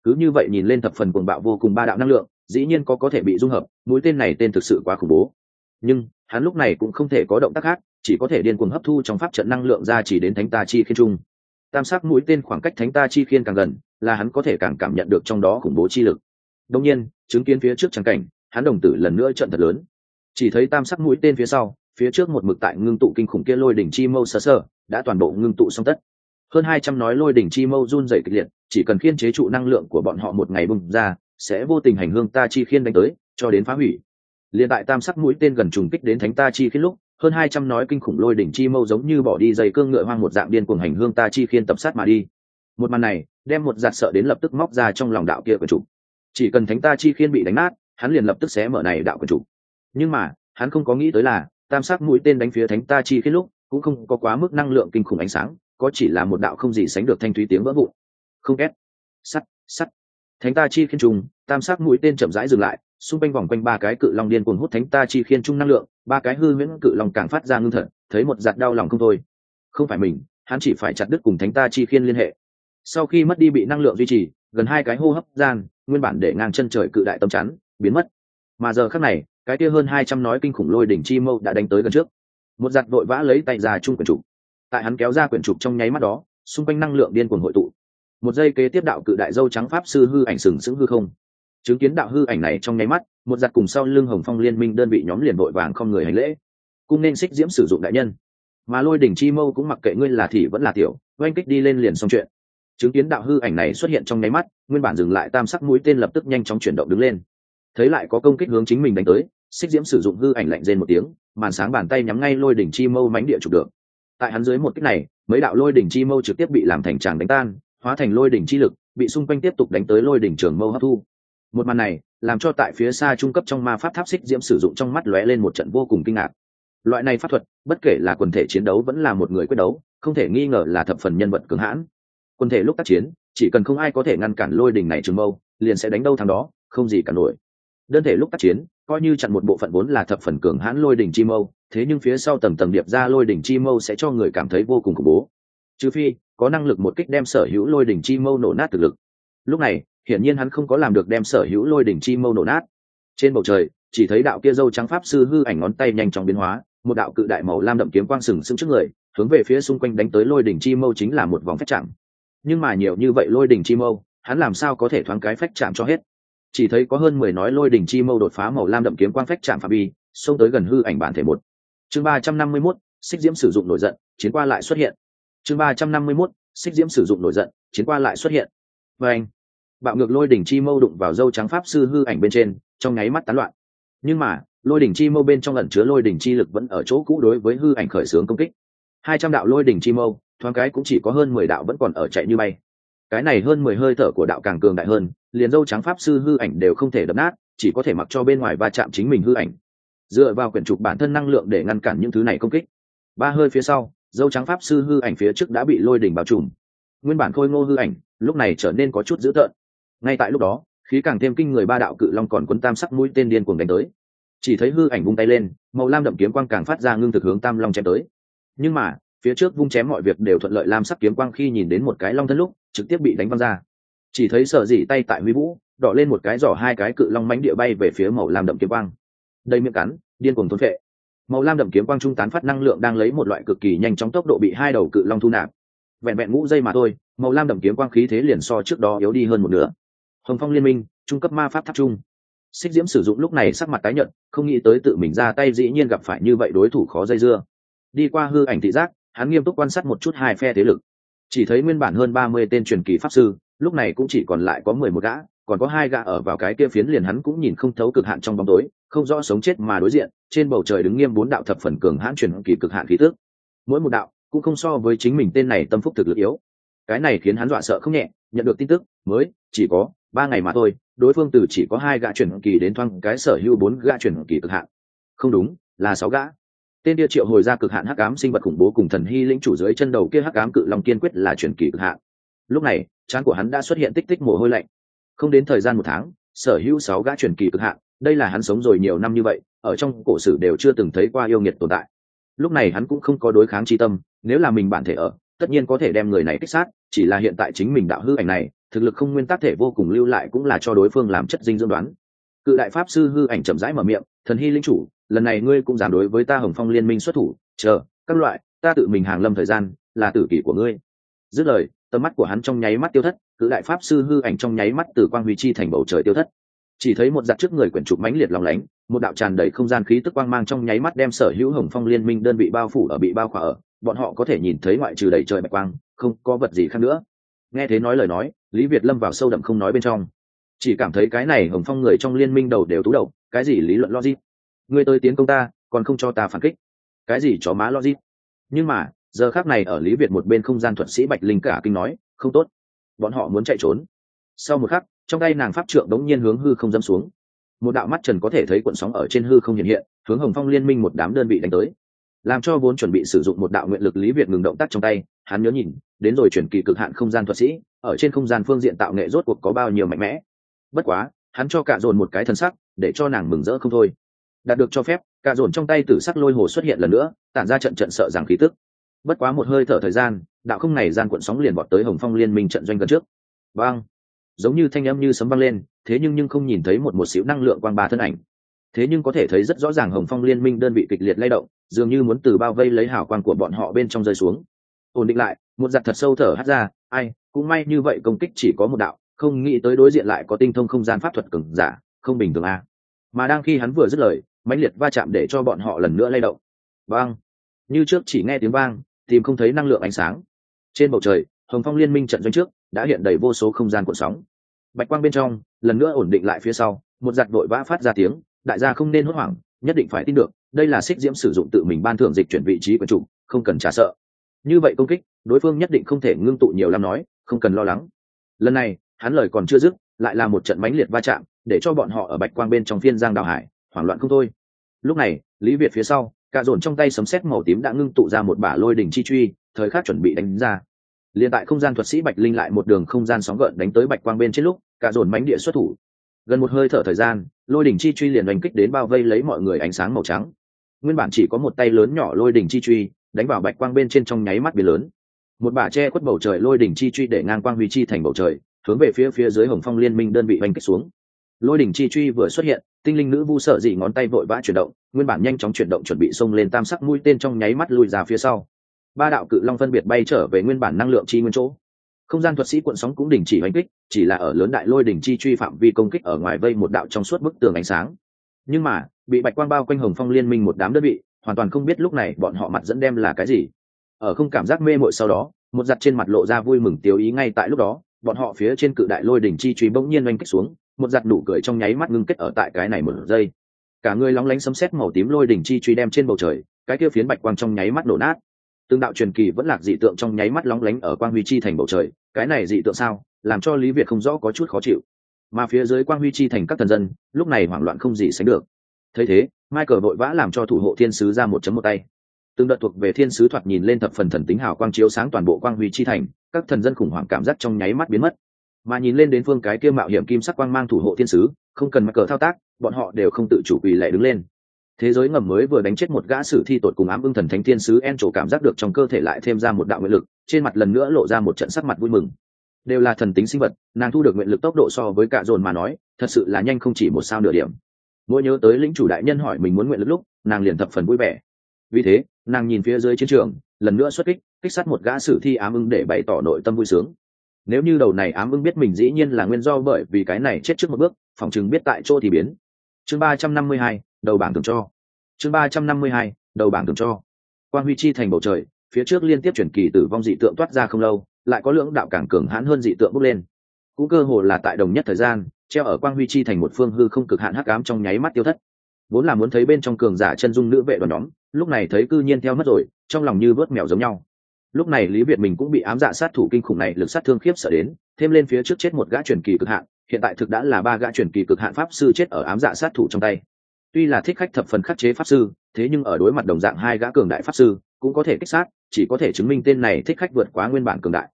Cứ như vậy nhìn lên thập phần cuồng bạo vô cùng ba đạo năng lượng dĩ nhiên có có thể bị dung hợp, mũi tên này tên thực sự quá khủng bố. Nhưng, hắn lúc này cũng không thể có động tác khác, chỉ có thể điên cuồng hấp thu trong pháp trận năng lượng ra chỉ đến thánh ta chi khiên trung. Tam sắc mũi tên khoảng cách thánh ta chi khiên càng gần, là hắn có thể càng cảm nhận được trong đó khủng bố chi lực. Đông nhiên, chứng kiến phía trước trắng cảnh, hắn đồng tử lần nữa trận thật lớn. Chỉ thấy tam sắc mũi tên phía sau, phía trước một mực tại ngưng tụ kinh khủng kia lôi đỉnh chi mâu sơ sơ, đã toàn bộ ngưng tụ xong tất. Hơn hai trăm nói lôi đỉnh chi mâu run dày kịch liệt, chỉ cần khiên chế trụ năng lượng của bọn họ một ngày bùng ra sẽ vô tình hành hương ta chi khiên đánh tới, cho đến phá hủy. Liền tại tam sắc mũi tên gần trùng kích đến thánh ta chi khiên lúc, hơn hai trăm nói kinh khủng lôi đỉnh chi mâu giống như bỏ đi dây cương ngựa hoang một dạng điên cuồng hành hương ta chi khiên tập sát mà đi. Một màn này, đem một giạt sợ đến lập tức móc ra trong lòng đạo kia của chủ. Chỉ cần thánh ta chi khiên bị đánh nát, hắn liền lập tức xé mở này đạo của chủ. Nhưng mà, hắn không có nghĩ tới là, tam sắc mũi tên đánh phía thánh ta chi khiên lúc, cũng không có quá mức năng lượng kinh khủng ánh sáng, có chỉ là một đạo không gì sánh được thanh thúy tiếng vỡ vụn. Không két sắt sắt thánh ta chi khiên trùng, tam sắc mũi tên chậm rãi dừng lại, xung quanh vòng quanh ba cái cự long điên cuồng hút thánh ta chi khiên trung năng lượng, ba cái hư huyễn cự long càng phát ra ngưng thật thấy một giạt đau lòng không thôi. Không phải mình, hắn chỉ phải chặt đứt cùng thánh ta chi khiên liên hệ. Sau khi mất đi bị năng lượng duy trì, gần hai cái hô hấp gian, nguyên bản để ngang chân trời cự đại tâm chắn, biến mất. Mà giờ khác này, cái kia hơn hai trăm nói kinh khủng lôi đỉnh chi mâu đã đánh tới gần trước. Một giặt vội vã lấy tay ra chung quyển trục. Tại hắn kéo ra quyển trục trong nháy mắt đó, xung quanh năng lượng điên cuồng hội tụ một giây kế tiếp đạo cự đại dâu trắng pháp sư hư ảnh sừng sững hư không. Chứng kiến đạo hư ảnh này trong nháy mắt, một giặt cùng sau lưng hồng phong liên minh đơn vị nhóm liền vội vàng không người hành lễ. Cung nên xích diễm sử dụng đại nhân. Mà lôi đỉnh chi mâu cũng mặc kệ ngươi là thì vẫn là tiểu, oanh kích đi lên liền xong chuyện. Chứng kiến đạo hư ảnh này xuất hiện trong nháy mắt, nguyên bản dừng lại tam sắc mũi tên lập tức nhanh chóng chuyển động đứng lên. Thấy lại có công kích hướng chính mình đánh tới, xích diễm sử dụng hư ảnh lạnh rên một tiếng, màn sáng bàn tay nhắm ngay lôi đỉnh chi mâu mánh địa chụp được. Tại hắn dưới một kích này, mấy đạo lôi đỉnh chi mâu trực tiếp bị làm thành tràng đánh tan hóa thành lôi đỉnh chi lực, bị xung quanh tiếp tục đánh tới lôi đỉnh trường mâu hấp thu. Một màn này, làm cho tại phía xa trung cấp trong ma pháp tháp xích diễm sử dụng trong mắt lóe lên một trận vô cùng kinh ngạc. Loại này pháp thuật, bất kể là quần thể chiến đấu vẫn là một người quyết đấu, không thể nghi ngờ là thập phần nhân vật cường hãn. Quần thể lúc tác chiến, chỉ cần không ai có thể ngăn cản lôi đình này trường mâu, liền sẽ đánh đâu thằng đó, không gì cả nổi. Đơn thể lúc tác chiến, coi như chặn một bộ phận vốn là thập phần cường hãn lôi đỉnh chi mâu, thế nhưng phía sau tầng tầng điệp ra lôi đỉnh chi mâu sẽ cho người cảm thấy vô cùng khủng bố. Trừ phi có năng lực một kích đem sở hữu lôi đỉnh chi mâu nổ nát thực lực. Lúc này, hiển nhiên hắn không có làm được đem sở hữu lôi đỉnh chi mâu nổ nát. Trên bầu trời, chỉ thấy đạo kia dâu trắng pháp sư hư ảnh ngón tay nhanh chóng biến hóa, một đạo cự đại màu lam đậm kiếm quang sừng sững trước người, hướng về phía xung quanh đánh tới lôi đỉnh chi mâu chính là một vòng phách chạm. Nhưng mà nhiều như vậy lôi đỉnh chi mâu, hắn làm sao có thể thoáng cái phách chạm cho hết? Chỉ thấy có hơn mười nói lôi đỉnh chi mâu đột phá màu lam đậm kiếm quang phách chạm phạm vi, xông tới gần hư ảnh bản thể một. Chương ba trăm năm mươi mốt, xích diễm sử dụng nổi giận, chiến qua lại xuất hiện chương ba trăm năm mươi mốt, xích diễm sử dụng nổi giận, chiến qua lại xuất hiện. Và anh, bạo ngược lôi đỉnh chi mâu đụng vào dâu trắng pháp sư hư ảnh bên trên, trong nháy mắt tán loạn. Nhưng mà, lôi đỉnh chi mâu bên trong lẩn chứa lôi đỉnh chi lực vẫn ở chỗ cũ đối với hư ảnh khởi xướng công kích. Hai trăm đạo lôi đỉnh chi mâu, thoáng cái cũng chỉ có hơn mười đạo vẫn còn ở chạy như bay. Cái này hơn mười hơi thở của đạo càng cường đại hơn, liền dâu trắng pháp sư hư ảnh đều không thể đập nát, chỉ có thể mặc cho bên ngoài va chạm chính mình hư ảnh. Dựa vào quyển trục bản thân năng lượng để ngăn cản những thứ này công kích. Ba hơi phía sau dâu trắng pháp sư hư ảnh phía trước đã bị lôi đỉnh bao trùm. Nguyên bản khôi ngô hư ảnh, lúc này trở nên có chút dữ tợn. Ngay tại lúc đó, khí càng thêm kinh người ba đạo cự long còn quấn tam sắc mũi tên điên cuồng đánh tới. Chỉ thấy hư ảnh vung tay lên, màu lam đậm kiếm quang càng phát ra ngưng thực hướng tam long chém tới. Nhưng mà, phía trước vung chém mọi việc đều thuận lợi lam sắc kiếm quang khi nhìn đến một cái long thân lúc, trực tiếp bị đánh văng ra. Chỉ thấy sợ dỉ tay tại huy vũ, đỏ lên một cái giỏ hai cái cự long mánh địa bay về phía màu lam đậm kiếm quang. Đây miệng cắn, điên cuồng thôn phệ màu lam đậm kiếm quang trung tán phát năng lượng đang lấy một loại cực kỳ nhanh chóng tốc độ bị hai đầu cự long thu nạp. Vẹn vẹn ngũ giây mà thôi, màu lam đậm kiếm quang khí thế liền so trước đó yếu đi hơn một nửa. Hồng phong liên minh, trung cấp ma pháp tháp trung. Xích diễm sử dụng lúc này sắc mặt tái nhợt, không nghĩ tới tự mình ra tay dĩ nhiên gặp phải như vậy đối thủ khó dây dưa. Đi qua hư ảnh thị giác, hắn nghiêm túc quan sát một chút hai phe thế lực. Chỉ thấy nguyên bản hơn ba mươi tên truyền kỳ pháp sư, lúc này cũng chỉ còn lại có mười một gã còn có hai gã ở vào cái kia phiến liền hắn cũng nhìn không thấu cực hạn trong bóng tối, không rõ sống chết mà đối diện, trên bầu trời đứng nghiêm bốn đạo thập phần cường hãn truyền kỳ cực hạn khí tước mỗi một đạo cũng không so với chính mình tên này tâm phúc thực lực yếu. Cái này khiến hắn dọa sợ không nhẹ, nhận được tin tức, mới, chỉ có ba ngày mà thôi, đối phương từ chỉ có hai gã chuyển kỳ đến thoang cái sở hữu bốn gã chuyển kỳ cực hạn. Không đúng, là sáu gã. Tên địa triệu hồi ra cực hạn hắc ám sinh vật khủng bố cùng thần hy lĩnh chủ dưới chân đầu kia hắc ám cự long kiên quyết là chuyển kỳ cực hạn. Lúc này, trán của hắn đã xuất hiện tích tích mồ hôi lạnh không đến thời gian một tháng, sở hữu sáu gã truyền kỳ cực hạn, đây là hắn sống rồi nhiều năm như vậy, ở trong cổ sử đều chưa từng thấy qua yêu nghiệt tồn tại. Lúc này hắn cũng không có đối kháng chi tâm, nếu là mình bản thể ở, tất nhiên có thể đem người này kích sát, chỉ là hiện tại chính mình đạo hư ảnh này, thực lực không nguyên tắc thể vô cùng lưu lại cũng là cho đối phương làm chất dinh dưỡng đoán. Cự đại pháp sư hư ảnh chậm rãi mở miệng, thần hy linh chủ, lần này ngươi cũng giảm đối với ta hồng phong liên minh xuất thủ, chờ, các loại, ta tự mình hàng lâm thời gian, là tử kỷ của ngươi. Dứt lời, tầm mắt của hắn trong nháy mắt tiêu thất cự đại pháp sư hư ảnh trong nháy mắt từ quang huy chi thành bầu trời tiêu thất. Chỉ thấy một giặc trước người quyển trục mãnh liệt lòng lánh, một đạo tràn đầy không gian khí tức quang mang trong nháy mắt đem sở hữu hồng phong liên minh đơn vị bao phủ ở bị bao khỏa ở, bọn họ có thể nhìn thấy ngoại trừ đầy trời bạch quang, không có vật gì khác nữa. Nghe thế nói lời nói, lý việt lâm vào sâu đậm không nói bên trong. Chỉ cảm thấy cái này hồng phong người trong liên minh đầu đều tú đầu, cái gì lý luận logic? Người tới tiến công ta, còn không cho ta phản kích. Cái gì chó má logic? Nhưng mà, giờ khác này ở lý việt một bên không gian thuật sĩ bạch linh cả kinh nói, không tốt bọn họ muốn chạy trốn. Sau một khắc, trong tay nàng pháp trượng đống nhiên hướng hư không dâm xuống. Một đạo mắt trần có thể thấy cuộn sóng ở trên hư không hiện hiện, hướng hồng phong liên minh một đám đơn vị đánh tới. Làm cho vốn chuẩn bị sử dụng một đạo nguyện lực lý việt ngừng động tác trong tay, hắn nhớ nhìn, đến rồi chuyển kỳ cực hạn không gian thuật sĩ, ở trên không gian phương diện tạo nghệ rốt cuộc có bao nhiêu mạnh mẽ. Bất quá, hắn cho cạ dồn một cái thân sắc, để cho nàng mừng rỡ không thôi. Đạt được cho phép, cạ dồn trong tay tử sắc lôi hồ xuất hiện lần nữa, tản ra trận trận sợ rằng khí tức. Bất quá một hơi thở thời gian đạo không này gian cuộn sóng liền bọt tới hồng phong liên minh trận doanh gần trước. Vang! Giống như thanh âm như sấm vang lên, thế nhưng nhưng không nhìn thấy một một xíu năng lượng quang ba thân ảnh. Thế nhưng có thể thấy rất rõ ràng hồng phong liên minh đơn vị kịch liệt lay động, dường như muốn từ bao vây lấy hào quang của bọn họ bên trong rơi xuống. Ổn định lại, một giặt thật sâu thở hắt ra, ai, cũng may như vậy công kích chỉ có một đạo, không nghĩ tới đối diện lại có tinh thông không gian pháp thuật cứng giả, không bình thường a. À. mà đang khi hắn vừa dứt lời, mãnh liệt va chạm để cho bọn họ lần nữa lay động. Vang! Như trước chỉ nghe tiếng vang, tìm không thấy năng lượng ánh sáng trên bầu trời, hồng phong liên minh trận doanh trước đã hiện đầy vô số không gian cuộn sóng. Bạch quang bên trong, lần nữa ổn định lại phía sau, một giặt vội vã phát ra tiếng, đại gia không nên hốt hoảng, nhất định phải tin được, đây là xích diễm sử dụng tự mình ban thưởng dịch chuyển vị trí quần chủ, không cần trả sợ. Như vậy công kích, đối phương nhất định không thể ngưng tụ nhiều lắm nói, không cần lo lắng. Lần này, hắn lời còn chưa dứt, lại là một trận mãnh liệt va chạm, để cho bọn họ ở bạch quang bên trong phiên giang đào hải, hoảng loạn không thôi. Lúc này, lý việt phía sau cả dồn trong tay sấm sét màu tím đã ngưng tụ ra một bả lôi đỉnh chi truy thời khắc chuẩn bị đánh ra. Liền tại không gian thuật sĩ bạch linh lại một đường không gian sóng gợn đánh tới bạch quang bên trên lúc, cả dồn mánh địa xuất thủ. Gần một hơi thở thời gian, lôi đỉnh chi truy liền đánh kích đến bao vây lấy mọi người ánh sáng màu trắng. Nguyên bản chỉ có một tay lớn nhỏ lôi đỉnh chi truy, đánh vào bạch quang bên trên trong nháy mắt biển lớn. Một bả che khuất bầu trời lôi đỉnh chi truy để ngang quang huy chi thành bầu trời, hướng về phía phía dưới hồng phong liên minh đơn vị oanh kích xuống. Lôi đỉnh chi truy vừa xuất hiện, tinh linh nữ vu sợ dị ngón tay vội vã chuyển động, nguyên bản nhanh chóng chuyển động chuẩn bị xông lên tam sắc mũi tên trong nháy mắt lùi ra phía sau ba đạo cự long phân biệt bay trở về nguyên bản năng lượng chi nguyên chỗ. Không gian thuật sĩ cuộn sóng cũng đình chỉ oanh kích, chỉ là ở lớn đại lôi đỉnh chi truy phạm vi công kích ở ngoài vây một đạo trong suốt bức tường ánh sáng. Nhưng mà, bị bạch quang bao quanh hồng phong liên minh một đám đơn vị, hoàn toàn không biết lúc này bọn họ mặt dẫn đem là cái gì. Ở không cảm giác mê mội sau đó, một giặt trên mặt lộ ra vui mừng tiêu ý ngay tại lúc đó, bọn họ phía trên cự đại lôi đỉnh chi truy bỗng nhiên oanh kích xuống, một giặt nụ cười trong nháy mắt ngưng kết ở tại cái này một giây. Cả người lóng lánh sấm sét màu tím lôi đỉnh chi truy đem trên bầu trời, cái kia phiến bạch quang trong nháy mắt nổ nát tương đạo truyền kỳ vẫn lạc dị tượng trong nháy mắt lóng lánh ở quang huy chi thành bầu trời, cái này dị tượng sao, làm cho lý việt không rõ có chút khó chịu. Mà phía dưới quang huy chi thành các thần dân, lúc này hoảng loạn không gì sánh được. Thấy thế, michael vội vã làm cho thủ hộ thiên sứ ra một chấm một tay. Từng đợt thuộc về thiên sứ thoạt nhìn lên thập phần thần tính hào quang chiếu sáng toàn bộ quang huy chi thành, các thần dân khủng hoảng cảm giác trong nháy mắt biến mất. Mà nhìn lên đến phương cái kia mạo hiểm kim sắc quang mang thủ hộ thiên sứ, không cần mắc cờ thao tác, bọn họ đều không tự chủ quỳ lệ đứng lên thế giới ngầm mới vừa đánh chết một gã sử thi tột cùng ám ưng thần thánh thiên sứ en trổ cảm giác được trong cơ thể lại thêm ra một đạo nguyện lực, trên mặt lần nữa lộ ra một trận sắc mặt vui mừng. Đều là thần tính sinh vật, nàng thu được nguyện lực tốc độ so với cả dồn mà nói, thật sự là nhanh không chỉ một sao nửa điểm. Mỗi nhớ tới lĩnh chủ đại nhân hỏi mình muốn nguyện lực lúc, nàng liền thập phần vui vẻ. Vì thế, nàng nhìn phía dưới chiến trường, lần nữa xuất kích kích sát một gã sử thi ám ưng để bày tỏ nội tâm vui sướng. Nếu như đầu này ám ưng biết mình dĩ nhiên là nguyên do bởi vì cái này chết trước một bước, phòng chừng biết tại chỗ thì biến. Chương ba trăm năm mươi hai đầu bảng thường cho. Chương ba trăm năm mươi hai, đầu bảng thường cho. Quan huy chi thành bầu trời, phía trước liên tiếp chuyển kỳ tử vong dị tượng toát ra không lâu, lại có lưỡng đạo càng cường hãn hơn dị tượng bốc lên. Cũng cơ hồ là tại đồng nhất thời gian, treo ở quang huy chi thành một phương hư không cực hạn hắc ám trong nháy mắt tiêu thất. Vốn là muốn thấy bên trong cường giả chân dung nữ vệ đoàn nhóm, lúc này thấy cư nhiên theo mất rồi, trong lòng như vớt mèo giống nhau. Lúc này lý việt mình cũng bị ám dạ sát thủ kinh khủng này lực sát thương khiếp sợ đến, thêm lên phía trước chết một gã truyền kỳ cực hạn, hiện tại thực đã là ba gã truyền kỳ cực hạn pháp sư chết ở ám dạ sát thủ trong tay tuy là thích khách thập phần khắc chế pháp sư, thế nhưng ở đối mặt đồng dạng hai gã cường đại pháp sư, cũng có thể kích sát, chỉ có thể chứng minh tên này thích khách vượt quá nguyên bản cường đại.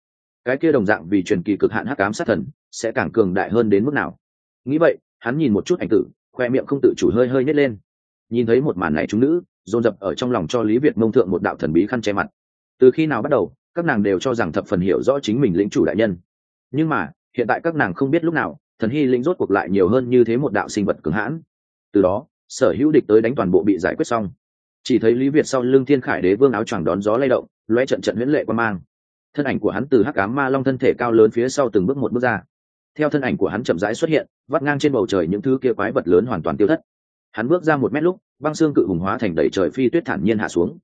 Cái kia đồng dạng vì truyền kỳ cực hạn hắc ám sát thần, sẽ càng cường đại hơn đến mức nào? Nghĩ vậy, hắn nhìn một chút ảnh tử, khoe miệng không tự chủ hơi hơi nhét lên. Nhìn thấy một màn này chúng nữ, dồn dập ở trong lòng cho lý việt mông thượng một đạo thần bí khăn che mặt. Từ khi nào bắt đầu, các nàng đều cho rằng thập phần hiểu rõ chính mình lĩnh chủ đại nhân. Nhưng mà, hiện tại các nàng không biết lúc nào, thần hy lĩnh rốt cuộc lại nhiều hơn như thế một đạo sinh vật cường hãn. Từ đó sở hữu địch tới đánh toàn bộ bị giải quyết xong. Chỉ thấy lý việt sau lưng thiên khải đế vương áo choàng đón gió lay động loe trận trận huyễn lệ quan mang. Thân ảnh của hắn từ hắc cám ma long thân thể cao lớn phía sau từng bước một bước ra. Theo thân ảnh của hắn chậm rãi xuất hiện, vắt ngang trên bầu trời những thứ kia quái vật lớn hoàn toàn tiêu thất. Hắn bước ra một mét lúc, băng xương cự hùng hóa thành đầy trời phi tuyết thản nhiên hạ xuống.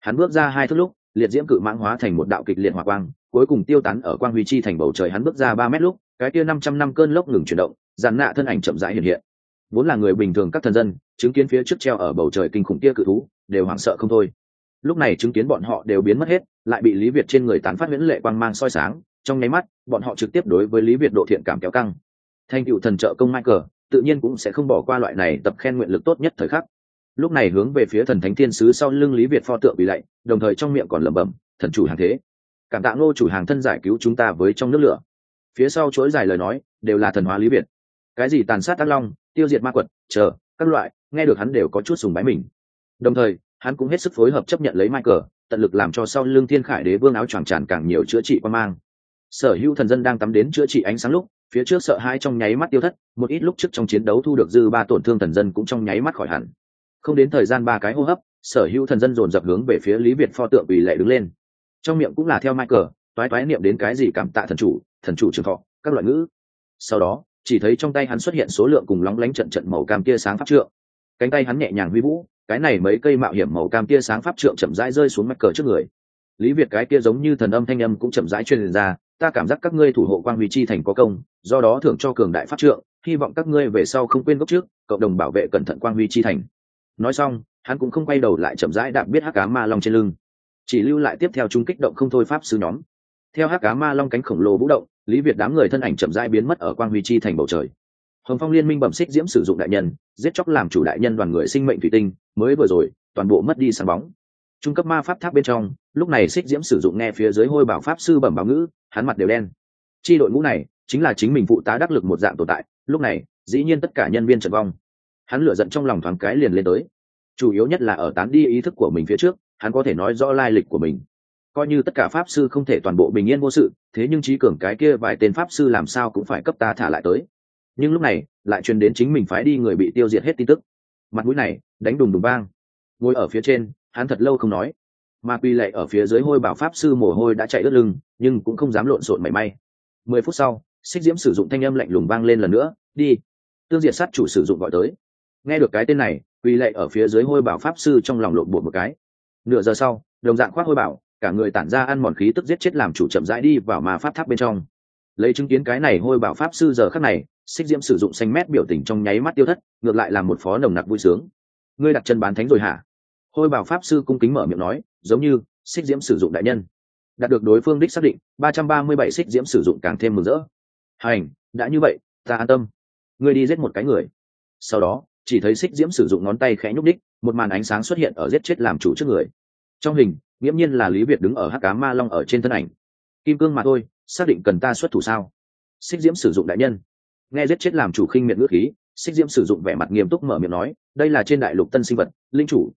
Hắn bước ra hai thước lúc, liệt diễm cự mãng hóa thành một đạo kịch liệt hỏa quang, cuối cùng tiêu tán ở quang huy chi thành bầu trời. Hắn bước ra ba mét lúc, cái kia năm trăm năm cơn lốc ngừng chuyển động, dàn nạ thân ảnh chậm rãi hiện hiện vốn là người bình thường các thần dân, chứng kiến phía trước treo ở bầu trời kinh khủng kia cự thú, đều hoảng sợ không thôi. Lúc này chứng kiến bọn họ đều biến mất hết, lại bị lý việt trên người tán phát huyễn lệ quang mang soi sáng, trong nháy mắt, bọn họ trực tiếp đối với lý việt độ thiện cảm kéo căng. Thành cựu thần trợ công michael, tự nhiên cũng sẽ không bỏ qua loại này tập khen nguyện lực tốt nhất thời khắc. Lúc này hướng về phía thần thánh thiên sứ sau lưng lý việt pho tượng bị lạy, đồng thời trong miệng còn lẩm bẩm, thần chủ hàng thế, cảm tạ ngô chủ hàng thân giải cứu chúng ta với trong nước lửa. Phía sau chuỗi dài lời nói, đều là thần hóa lý việt. Cái gì tàn sát tác long tiêu diệt ma quật chờ các loại nghe được hắn đều có chút sùng bái mình. Đồng thời hắn cũng hết sức phối hợp chấp nhận lấy mai cờ, tận lực làm cho sau lưng thiên khải đế vương áo choàng tràn càng nhiều chữa trị quan mang. Sở hữu thần dân đang tắm đến chữa trị ánh sáng lúc phía trước sợ hai trong nháy mắt tiêu thất một ít lúc trước trong chiến đấu thu được dư ba tổn thương thần dân cũng trong nháy mắt khỏi hẳn. Không đến thời gian ba cái hô hấp sở hữu thần dân dồn dập hướng về phía lý việt pho tượng ủy lệ đứng lên. Trong miệng cũng là theo mai cờ, toái toái niệm đến cái gì cảm tạ thần chủ thần chủ trường thọ các loại ngữ. Sau đó chỉ thấy trong tay hắn xuất hiện số lượng cùng lóng lánh trận trận màu cam tia sáng pháp trượng. Cánh tay hắn nhẹ nhàng huy vũ, cái này mấy cây mạo hiểm màu cam tia sáng pháp trượng chậm rãi rơi xuống mặt cờ trước người. Lý việt cái kia giống như thần âm thanh âm cũng chậm rãi truyền ra, ta cảm giác các ngươi thủ hộ quang huy chi thành có công, do đó thưởng cho cường đại pháp trượng, hy vọng các ngươi về sau không quên gốc trước, cộng đồng bảo vệ cẩn thận quang huy chi thành. Nói xong, hắn cũng không quay đầu lại chậm rãi đạp biết hắc cá ma long trên lưng, chỉ lưu lại tiếp theo chúng kích động không thôi pháp sư nhóm. Theo hắc cá ma long cánh khổng lồ vũ động lý việt đám người thân ảnh chậm rãi biến mất ở quang huy chi thành bầu trời. Hồng phong liên minh bẩm xích diễm sử dụng đại nhân, giết chóc làm chủ đại nhân đoàn người sinh mệnh thủy tinh, mới vừa rồi, toàn bộ mất đi sáng bóng. Trung cấp ma pháp tháp bên trong, lúc này xích diễm sử dụng nghe phía dưới hôi bảo pháp sư bẩm báo ngữ, hắn mặt đều đen. Chi đội ngũ này, chính là chính mình phụ tá đắc lực một dạng tồn tại, lúc này, dĩ nhiên tất cả nhân viên trận vong. Hắn lựa giận trong lòng thoáng cái liền lên tới. Chủ yếu nhất là ở tán đi ý thức của mình phía trước, hắn có thể nói rõ lai lịch của mình coi như tất cả pháp sư không thể toàn bộ bình yên vô sự, thế nhưng trí cường cái kia vài tên pháp sư làm sao cũng phải cấp ta thả lại tới. Nhưng lúc này, lại truyền đến chính mình phái đi người bị tiêu diệt hết tin tức. Mặt mũi này, đánh đùng đùng bang ngồi ở phía trên, hắn thật lâu không nói. Mà quy lệ ở phía dưới hôi bảo pháp sư mồ hôi đã chạy ướt lưng, nhưng cũng không dám lộn xộn mảy may. Mười phút sau, xích diễm sử dụng thanh âm lạnh lùng vang lên lần nữa, đi. Tương diệt sát chủ sử dụng gọi tới. Nghe được cái tên này, quy lệ ở phía dưới hôi bảo pháp sư trong lòng lộn bột một cái. Nửa giờ sau, đồng dạng khoác hôi bảo cả người tản ra ăn mòn khí tức giết chết làm chủ chậm rãi đi vào ma pháp tháp bên trong. Lấy chứng kiến cái này hôi bảo pháp sư giờ khắc này, xích diễm sử dụng xanh mét biểu tình trong nháy mắt tiêu thất, ngược lại là một phó nồng nặc vui sướng. Ngươi đặt chân bán thánh rồi hả? Hôi bảo pháp sư cung kính mở miệng nói, giống như xích diễm sử dụng đại nhân. Đạt được đối phương đích xác định, ba trăm ba mươi bảy xích diễm sử dụng càng thêm mừng rỡ. Hành, đã như vậy, ta an tâm. Ngươi đi giết một cái người. Sau đó, chỉ thấy xích diễm sử dụng ngón tay khẽ nhúc đích một màn ánh sáng xuất hiện ở giết chết làm chủ trước người. Trong hình nghiễm nhiên là lý việt đứng ở hắc cá ma long ở trên thân ảnh. Kim cương mà thôi, xác định cần ta xuất thủ sao? Xích diễm sử dụng đại nhân. Nghe giết chết làm chủ khinh miệng ngữ khí, xích diễm sử dụng vẻ mặt nghiêm túc mở miệng nói, đây là trên đại lục tân sinh vật, linh chủ.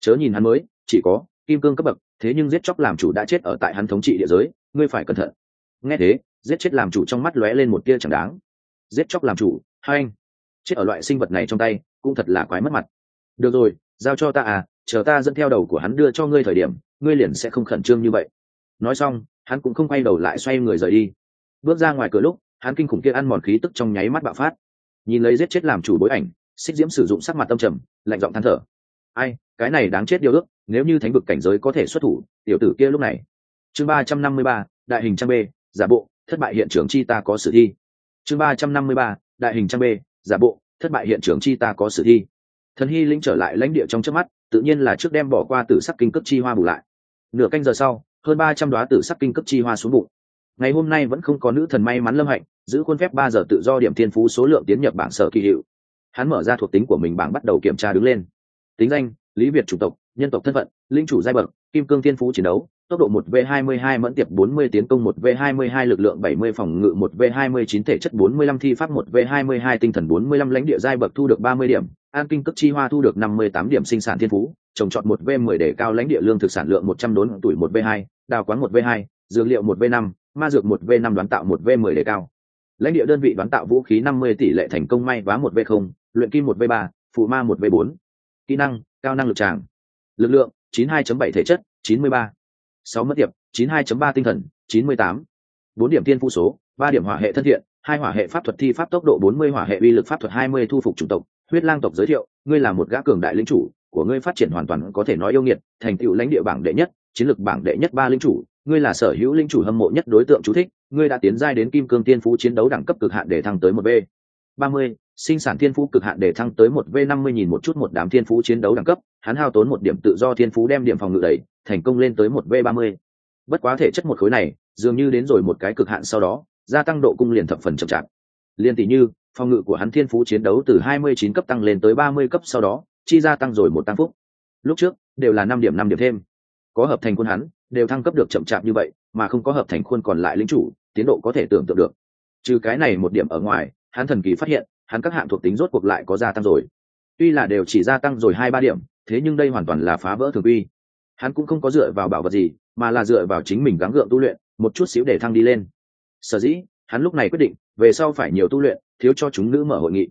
Chớ nhìn hắn mới, chỉ có kim cương cấp bậc, thế nhưng giết chóc làm chủ đã chết ở tại hắn thống trị địa giới, ngươi phải cẩn thận. Nghe thế, giết chết làm chủ trong mắt lóe lên một tia chẳng đáng. Giết chóc làm chủ, hai anh. Chết ở loại sinh vật này trong tay, cũng thật là quái mất mặt. Được rồi, giao cho ta à chờ ta dẫn theo đầu của hắn đưa cho ngươi thời điểm ngươi liền sẽ không khẩn trương như vậy. Nói xong, hắn cũng không quay đầu lại xoay người rời đi. Bước ra ngoài cửa lúc, hắn kinh khủng kia ăn mòn khí tức trong nháy mắt bạo phát. Nhìn lấy giết chết làm chủ bối ảnh, xích diễm sử dụng sắc mặt tâm trầm, lạnh giọng than thở. Ai, cái này đáng chết điều ước, nếu như thánh vực cảnh giới có thể xuất thủ, tiểu tử kia lúc này. Chương ba trăm năm mươi ba, đại hình trang b giả bộ, thất bại hiện trường chi ta có sử thi. Chương ba trăm năm mươi ba, đại hình trang b giả bộ, thất bại hiện trường chi ta có sử thi. Thần hy linh trở lại lãnh địa trong trước mắt, tự nhiên là trước đem bỏ qua tử sắc kinh cấp chi hoa bù lại nửa canh giờ sau, hơn ba trăm đoá tử sắc kinh cấp chi hoa xuống bụng. Ngày hôm nay vẫn không có nữ thần may mắn lâm hạnh, giữ khuôn phép ba giờ tự do điểm thiên phú số lượng tiến nhập bảng sở kỳ hiệu. Hắn mở ra thuộc tính của mình bảng bắt đầu kiểm tra đứng lên. Tính danh lý việt chủng tộc nhân tộc thân phận linh chủ giai bậc kim cương thiên phú chiến đấu tốc độ 1 v 22 mẫn tiệp 40 tiến công 1 v 22 lực lượng 70 phòng ngự 1 v 29 thể chất 45 thi pháp 1 v 22 tinh thần 45 lãnh địa giai bậc thu được 30 điểm, an kinh cấp chi hoa thu được 58 điểm sinh sản thiên phú, trồng trọt 1 v 10 để cao lãnh địa lương thực sản lượng 100 đốn tuổi 1 v 2, đào quán 1 v 2, dược liệu 1 v 5, ma dược 1 v 5 đoán tạo 1 v 10 để cao. Lãnh địa đơn vị đoán tạo vũ khí 50 tỷ lệ thành công may vá 1 v 0, luyện kim 1 v 3, phù ma 1 v 4. Kỹ năng, cao năng lực tràng lực lượng 92.7 thể chất 93. 6 mất tiệp 92.3 tinh thần 98. 4 điểm tiên phu số 3 điểm hỏa hệ thân thiện, hai hỏa hệ pháp thuật thi pháp tốc độ 40 hỏa hệ uy lực pháp thuật 20 thu phục chủng tộc huyết lang tộc giới thiệu, ngươi là một gã cường đại lĩnh chủ, của ngươi phát triển hoàn toàn có thể nói yêu nghiệt, thành tựu lãnh địa bảng đệ nhất, chiến lược bảng đệ nhất ba linh chủ ngươi là sở hữu linh chủ hâm mộ nhất đối tượng chú thích, ngươi đã tiến giai đến kim cương tiên phú chiến đấu đẳng cấp cực hạn để thăng tới một b 30 sinh sản thiên phú cực hạn để thăng tới một v năm mươi nghìn một chút một đám thiên phú chiến đấu đẳng cấp, hắn hao tốn một điểm tự do thiên phú đem điểm phòng ngự đẩy, thành công lên tới một v ba mươi. Bất quá thể chất một khối này, dường như đến rồi một cái cực hạn sau đó, gia tăng độ cung liền thập phần chậm chạp. Liên tỷ như, phòng ngự của hắn thiên phú chiến đấu từ hai mươi chín cấp tăng lên tới ba mươi cấp sau đó, chi gia tăng rồi một tăng phúc. Lúc trước, đều là năm điểm năm điểm thêm. Có hợp thành khuôn hắn, đều thăng cấp được chậm chạp như vậy, mà không có hợp thành khuôn còn lại lính chủ, tiến độ có thể tưởng tượng được. Trừ cái này một điểm ở ngoài hắn thần kỳ phát hiện, hắn các hạng thuộc tính rốt cuộc lại có gia tăng rồi. Tuy là đều chỉ gia tăng rồi hai ba điểm, thế nhưng đây hoàn toàn là phá vỡ thường quy. Hắn cũng không có dựa vào bảo vật gì, mà là dựa vào chính mình gắng gượng tu luyện, một chút xíu để thăng đi lên. Sở dĩ, hắn lúc này quyết định, về sau phải nhiều tu luyện, thiếu cho chúng nữ mở hội nghị.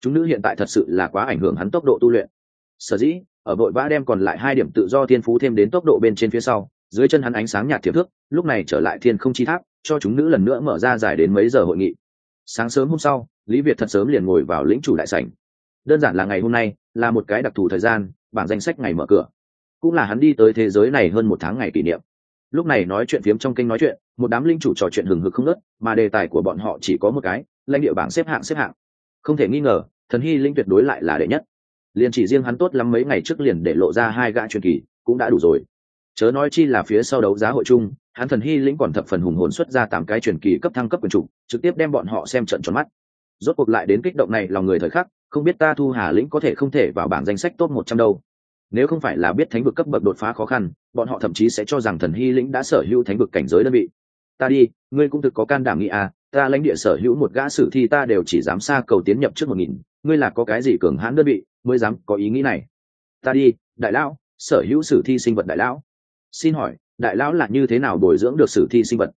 Chúng nữ hiện tại thật sự là quá ảnh hưởng hắn tốc độ tu luyện. Sở dĩ, ở đội vã đem còn lại hai điểm tự do thiên phú thêm đến tốc độ bên trên phía sau, dưới chân hắn ánh sáng nhạt thiệp thước, lúc này trở lại thiên không chi tháp, cho chúng nữ lần nữa mở ra giải đến mấy giờ hội nghị sáng sớm hôm sau, lý việt thật sớm liền ngồi vào lĩnh chủ đại sảnh. Đơn giản là ngày hôm nay, là một cái đặc thù thời gian, bảng danh sách ngày mở cửa. Cũng là hắn đi tới thế giới này hơn một tháng ngày kỷ niệm. Lúc này nói chuyện phiếm trong kênh nói chuyện, một đám linh chủ trò chuyện hừng hực không ngớt, mà đề tài của bọn họ chỉ có một cái, lãnh địa bảng xếp hạng xếp hạng. Không thể nghi ngờ, thần hy linh tuyệt đối lại là đệ nhất. Liền chỉ riêng hắn tốt lắm mấy ngày trước liền để lộ ra hai gã truyền kỳ, cũng đã đủ rồi chớ nói chi là phía sau đấu giá hội chung, hắn thần hy lĩnh còn thập phần hùng hồn xuất ra tám cái truyền kỳ cấp thăng cấp quyền chủ, trực tiếp đem bọn họ xem trận tròn mắt. Rốt cuộc lại đến kích động này lòng người thời khắc, không biết ta thu hà lĩnh có thể không thể vào bảng danh sách top một trăm đâu. Nếu không phải là biết thánh vực cấp bậc đột phá khó khăn, bọn họ thậm chí sẽ cho rằng thần hy lĩnh đã sở hữu thánh vực cảnh giới đơn vị. Ta đi, ngươi cũng thực có can đảm nghĩ à ta lãnh địa sở hữu một gã sử thi ta đều chỉ dám xa cầu tiến nhập trước một nghìn, ngươi là có cái gì cường hãn đơn vị, mới dám có ý nghĩ này? Ta đi, đại lão, sở hữu sử thi sinh vật đại lão xin hỏi, đại lão là như thế nào bồi dưỡng được sử thi sinh vật?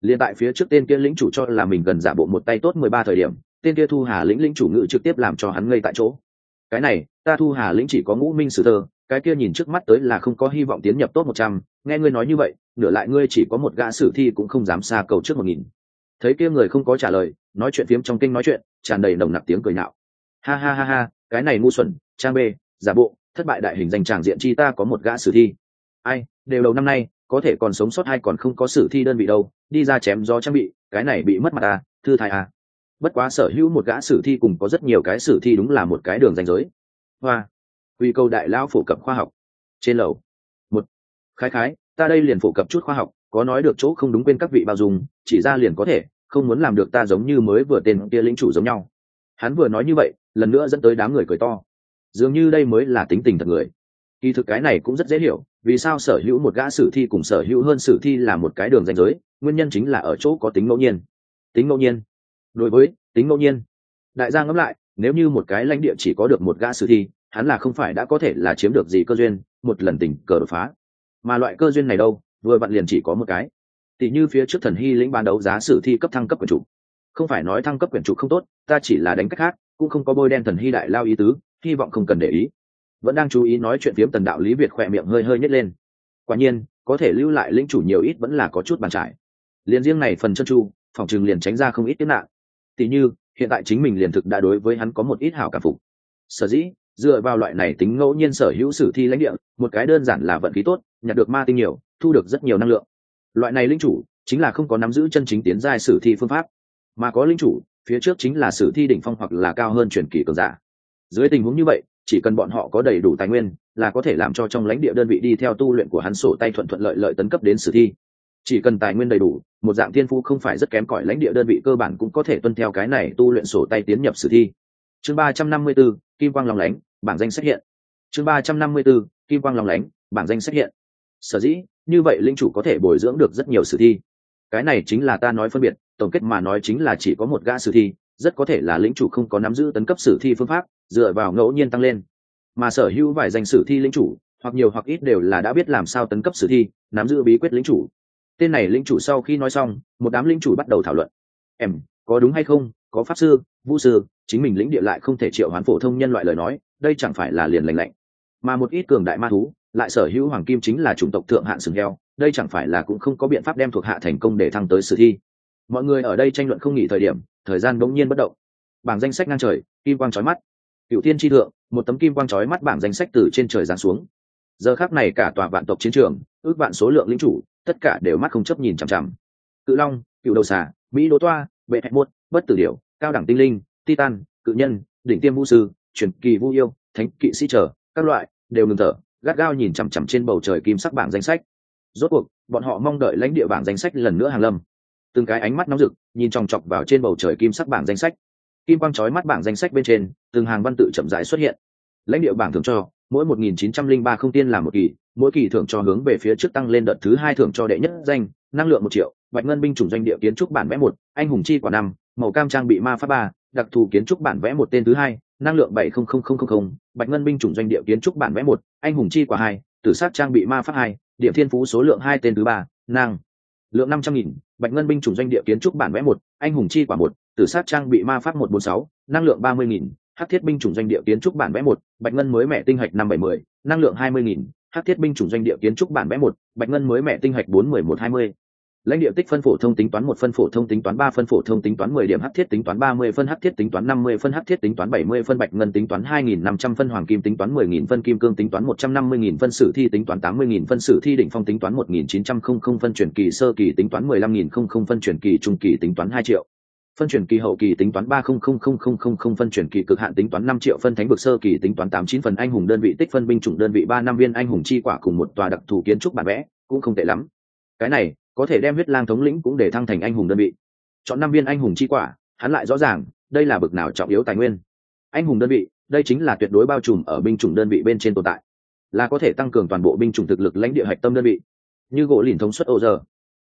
Liền tại phía trước tên kia lĩnh chủ cho là mình gần giả bộ một tay tốt mười ba thời điểm, tên kia thu hà lĩnh lĩnh chủ ngự trực tiếp làm cho hắn ngây tại chỗ. Cái này, ta thu hà lĩnh chỉ có ngũ minh sử thơ, cái kia nhìn trước mắt tới là không có hy vọng tiến nhập tốt một trăm, nghe ngươi nói như vậy, nửa lại ngươi chỉ có một gã sử thi cũng không dám xa cầu trước một nghìn. Thấy kia người không có trả lời, nói chuyện phiếm trong kinh nói chuyện, tràn đầy nồng nặc tiếng cười nạo ha ha ha ha, cái này ngu xuẩn, trang bê, giả bộ, thất bại đại hình danh tràng diện chi ta có một gã sử thi ai đều đầu năm nay có thể còn sống sót hay còn không có sử thi đơn vị đâu đi ra chém gió trang bị cái này bị mất mặt à, thư thái à. Bất quá sở hữu một gã sử thi cùng có rất nhiều cái sử thi đúng là một cái đường danh giới. Hoa uy câu đại lão phổ cập khoa học. Trên lầu. Một. Khái khái ta đây liền phổ cập chút khoa học có nói được chỗ không đúng quên các vị bao dung chỉ ra liền có thể không muốn làm được ta giống như mới vừa tên kia lĩnh chủ giống nhau. Hắn vừa nói như vậy lần nữa dẫn tới đám người cười to. Dường như đây mới là tính tình thật người. Kỳ thực cái này cũng rất dễ hiểu vì sao sở hữu một gã sử thi cùng sở hữu hơn sử thi là một cái đường danh giới, nguyên nhân chính là ở chỗ có tính ngẫu nhiên. Tính ngẫu nhiên. Đối với, tính ngẫu nhiên. Đại gia ngẫm lại, nếu như một cái lãnh địa chỉ có được một gã sử thi, hắn là không phải đã có thể là chiếm được gì cơ duyên, một lần tình cờ đột phá. Mà loại cơ duyên này đâu, vừa vặn liền chỉ có một cái. Tỷ như phía trước thần hy lĩnh ban đấu giá sử thi cấp thăng cấp quyển chủ. Không phải nói thăng cấp quyển chủ không tốt, ta chỉ là đánh cách khác, cũng không có bôi đen thần hy đại lao ý tứ, hy vọng không cần để ý vẫn đang chú ý nói chuyện phiếm tần đạo lý việt khỏe miệng hơi hơi nhét lên. Quả nhiên, có thể lưu lại lĩnh chủ nhiều ít vẫn là có chút bàn trải. Liền riêng này phần chân chu, phòng trường liền tránh ra không ít tiết nạn. Tỷ như, hiện tại chính mình liền thực đã đối với hắn có một ít hảo cảm phục. Sở dĩ, dựa vào loại này tính ngẫu nhiên sở hữu sử thi lãnh địa, một cái đơn giản là vận khí tốt, nhặt được ma tinh nhiều, thu được rất nhiều năng lượng. Loại này linh chủ, chính là không có nắm giữ chân chính tiến giai sử thi phương pháp. Mà có linh chủ, phía trước chính là sử thi đỉnh phong hoặc là cao hơn truyền kỳ cường giả. Dưới tình huống như vậy chỉ cần bọn họ có đầy đủ tài nguyên là có thể làm cho trong lãnh địa đơn vị đi theo tu luyện của hắn sổ tay thuận thuận lợi lợi tấn cấp đến sử thi. Chỉ cần tài nguyên đầy đủ một dạng thiên phu không phải rất kém cỏi lãnh địa đơn vị cơ bản cũng có thể tuân theo cái này tu luyện sổ tay tiến nhập sử thi. Chương ba trăm năm mươi 354, kim quang lòng lánh bảng danh xuất hiện. Chương ba trăm năm mươi 354, kim quang lòng lánh bảng danh xuất hiện. Sở dĩ như vậy linh chủ có thể bồi dưỡng được rất nhiều sử thi. Cái này chính là ta nói phân biệt tổng kết mà nói chính là chỉ có một gã sử thi rất có thể là lĩnh chủ không có nắm giữ tấn cấp sử thi phương pháp dựa vào ngẫu nhiên tăng lên. Mà sở hữu vài danh sử thi lĩnh chủ, hoặc nhiều hoặc ít đều là đã biết làm sao tấn cấp sử thi, nắm giữ bí quyết lĩnh chủ. Tên này lĩnh chủ sau khi nói xong, một đám lĩnh chủ bắt đầu thảo luận. Em, có đúng hay không? Có pháp sư, vũ sư, chính mình lĩnh địa lại không thể triệu hoán phổ thông nhân loại lời nói, đây chẳng phải là liền lành lạnh. Mà một ít cường đại ma thú, lại sở hữu hoàng kim chính là chủng tộc thượng hạn sừng heo, đây chẳng phải là cũng không có biện pháp đem thuộc hạ thành công để thăng tới sử thi. Mọi người ở đây tranh luận không nghỉ thời điểm, thời gian bỗng nhiên bất động. Bảng danh sách ngang trời, kim quang trói mắt cựu tiên tri thượng, một tấm kim quang trói mắt bảng danh sách từ trên trời giáng xuống. Giờ khác này cả tòa vạn tộc chiến trường, ước vạn số lượng lính chủ, tất cả đều mắt không chấp nhìn chằm chằm. Cự long, cựu đầu xà, mỹ đỗ toa, bệ hẹn muốt bất tử điệu cao đẳng tinh linh, titan, cự nhân, đỉnh tiêm vũ sư, truyền kỳ vũ yêu, thánh kỵ sĩ trở, các loại đều ngừng thở, gắt gao nhìn chằm chằm trên bầu trời kim sắc bảng danh sách. Rốt cuộc, bọn họ mong đợi lãnh địa bảng danh sách lần nữa hàng lâm. Từng cái ánh mắt nóng rực, nhìn chòng chọc vào trên bầu trời kim sắc bảng danh sách kim quang trói mắt bảng danh sách bên trên, từng hàng văn tự chậm rãi xuất hiện. Lãnh địa bảng thưởng cho, mỗi một nghìn chín trăm linh ba không tiên là một kỳ, mỗi kỳ thưởng cho hướng về phía trước tăng lên đợt thứ hai thưởng cho đệ nhất danh, năng lượng một triệu, bạch ngân binh chủng doanh địa kiến trúc bản vẽ một, anh hùng chi quả năm, màu cam trang bị ma pháp ba, đặc thù kiến trúc bản vẽ một tên thứ hai, năng lượng bảy không không không không không, bạch ngân binh chủng doanh địa kiến trúc bản vẽ một, anh hùng chi quả hai, tử sát trang bị ma pháp hai, điểm thiên phú số lượng hai tên thứ ba, năng lượng năm trăm nghìn bạch ngân binh chủng doanh địa kiến trúc bản vẽ một, anh hùng chi quả một, tử sát trang bị ma pháp một bốn sáu, năng lượng ba mươi nghìn hắc thiết binh chủng doanh địa kiến trúc bản vẽ một, bạch ngân mới mẹ tinh hạch năm bảy mươi năng lượng hai mươi nghìn hắc thiết binh chủng doanh địa kiến trúc bản vẽ một, bạch ngân mới mẹ tinh hạch bốn mười một hai mươi lãnh địa tích phân phổ thông tính toán một phân phổ thông tính toán ba phân phổ thông tính toán mười điểm hắc thiết tính toán ba mươi phân hắc thiết tính toán năm mươi phân hắc thiết tính toán bảy mươi phân bạch ngân tính toán hai nghìn năm trăm phân hoàng kim tính toán mười nghìn phân kim cương tính toán một trăm năm mươi nghìn phân sử thi tính toán tám mươi nghìn phân sử thi đỉnh phong tính toán một nghìn chín trăm không không phân chuyển kỳ sơ kỳ tính toán mười lăm nghìn không không phân chuyển kỳ trung kỳ tính toán hai triệu phân chuyển kỳ hậu kỳ tính toán ba không không không không không không phân chuyển kỳ cực hạn tính toán năm triệu phân thánh vực sơ kỳ tính toán tám chín phần anh hùng đơn vị tích phân binh chủng đơn vị ba năm viên anh hùng chi quả cùng một tòa đặc thù kiến trúc bản vẽ cũng không tệ lắm cái này có thể đem huyết lang thống lĩnh cũng để thăng thành anh hùng đơn vị. Chọn năm viên anh hùng chi quả, hắn lại rõ ràng, đây là bực nào trọng yếu tài nguyên. Anh hùng đơn vị, đây chính là tuyệt đối bao trùm ở binh chủng đơn vị bên trên tồn tại. Là có thể tăng cường toàn bộ binh chủng thực lực lãnh địa hạch tâm đơn vị. Như gỗ lìn thống suất ô giờ,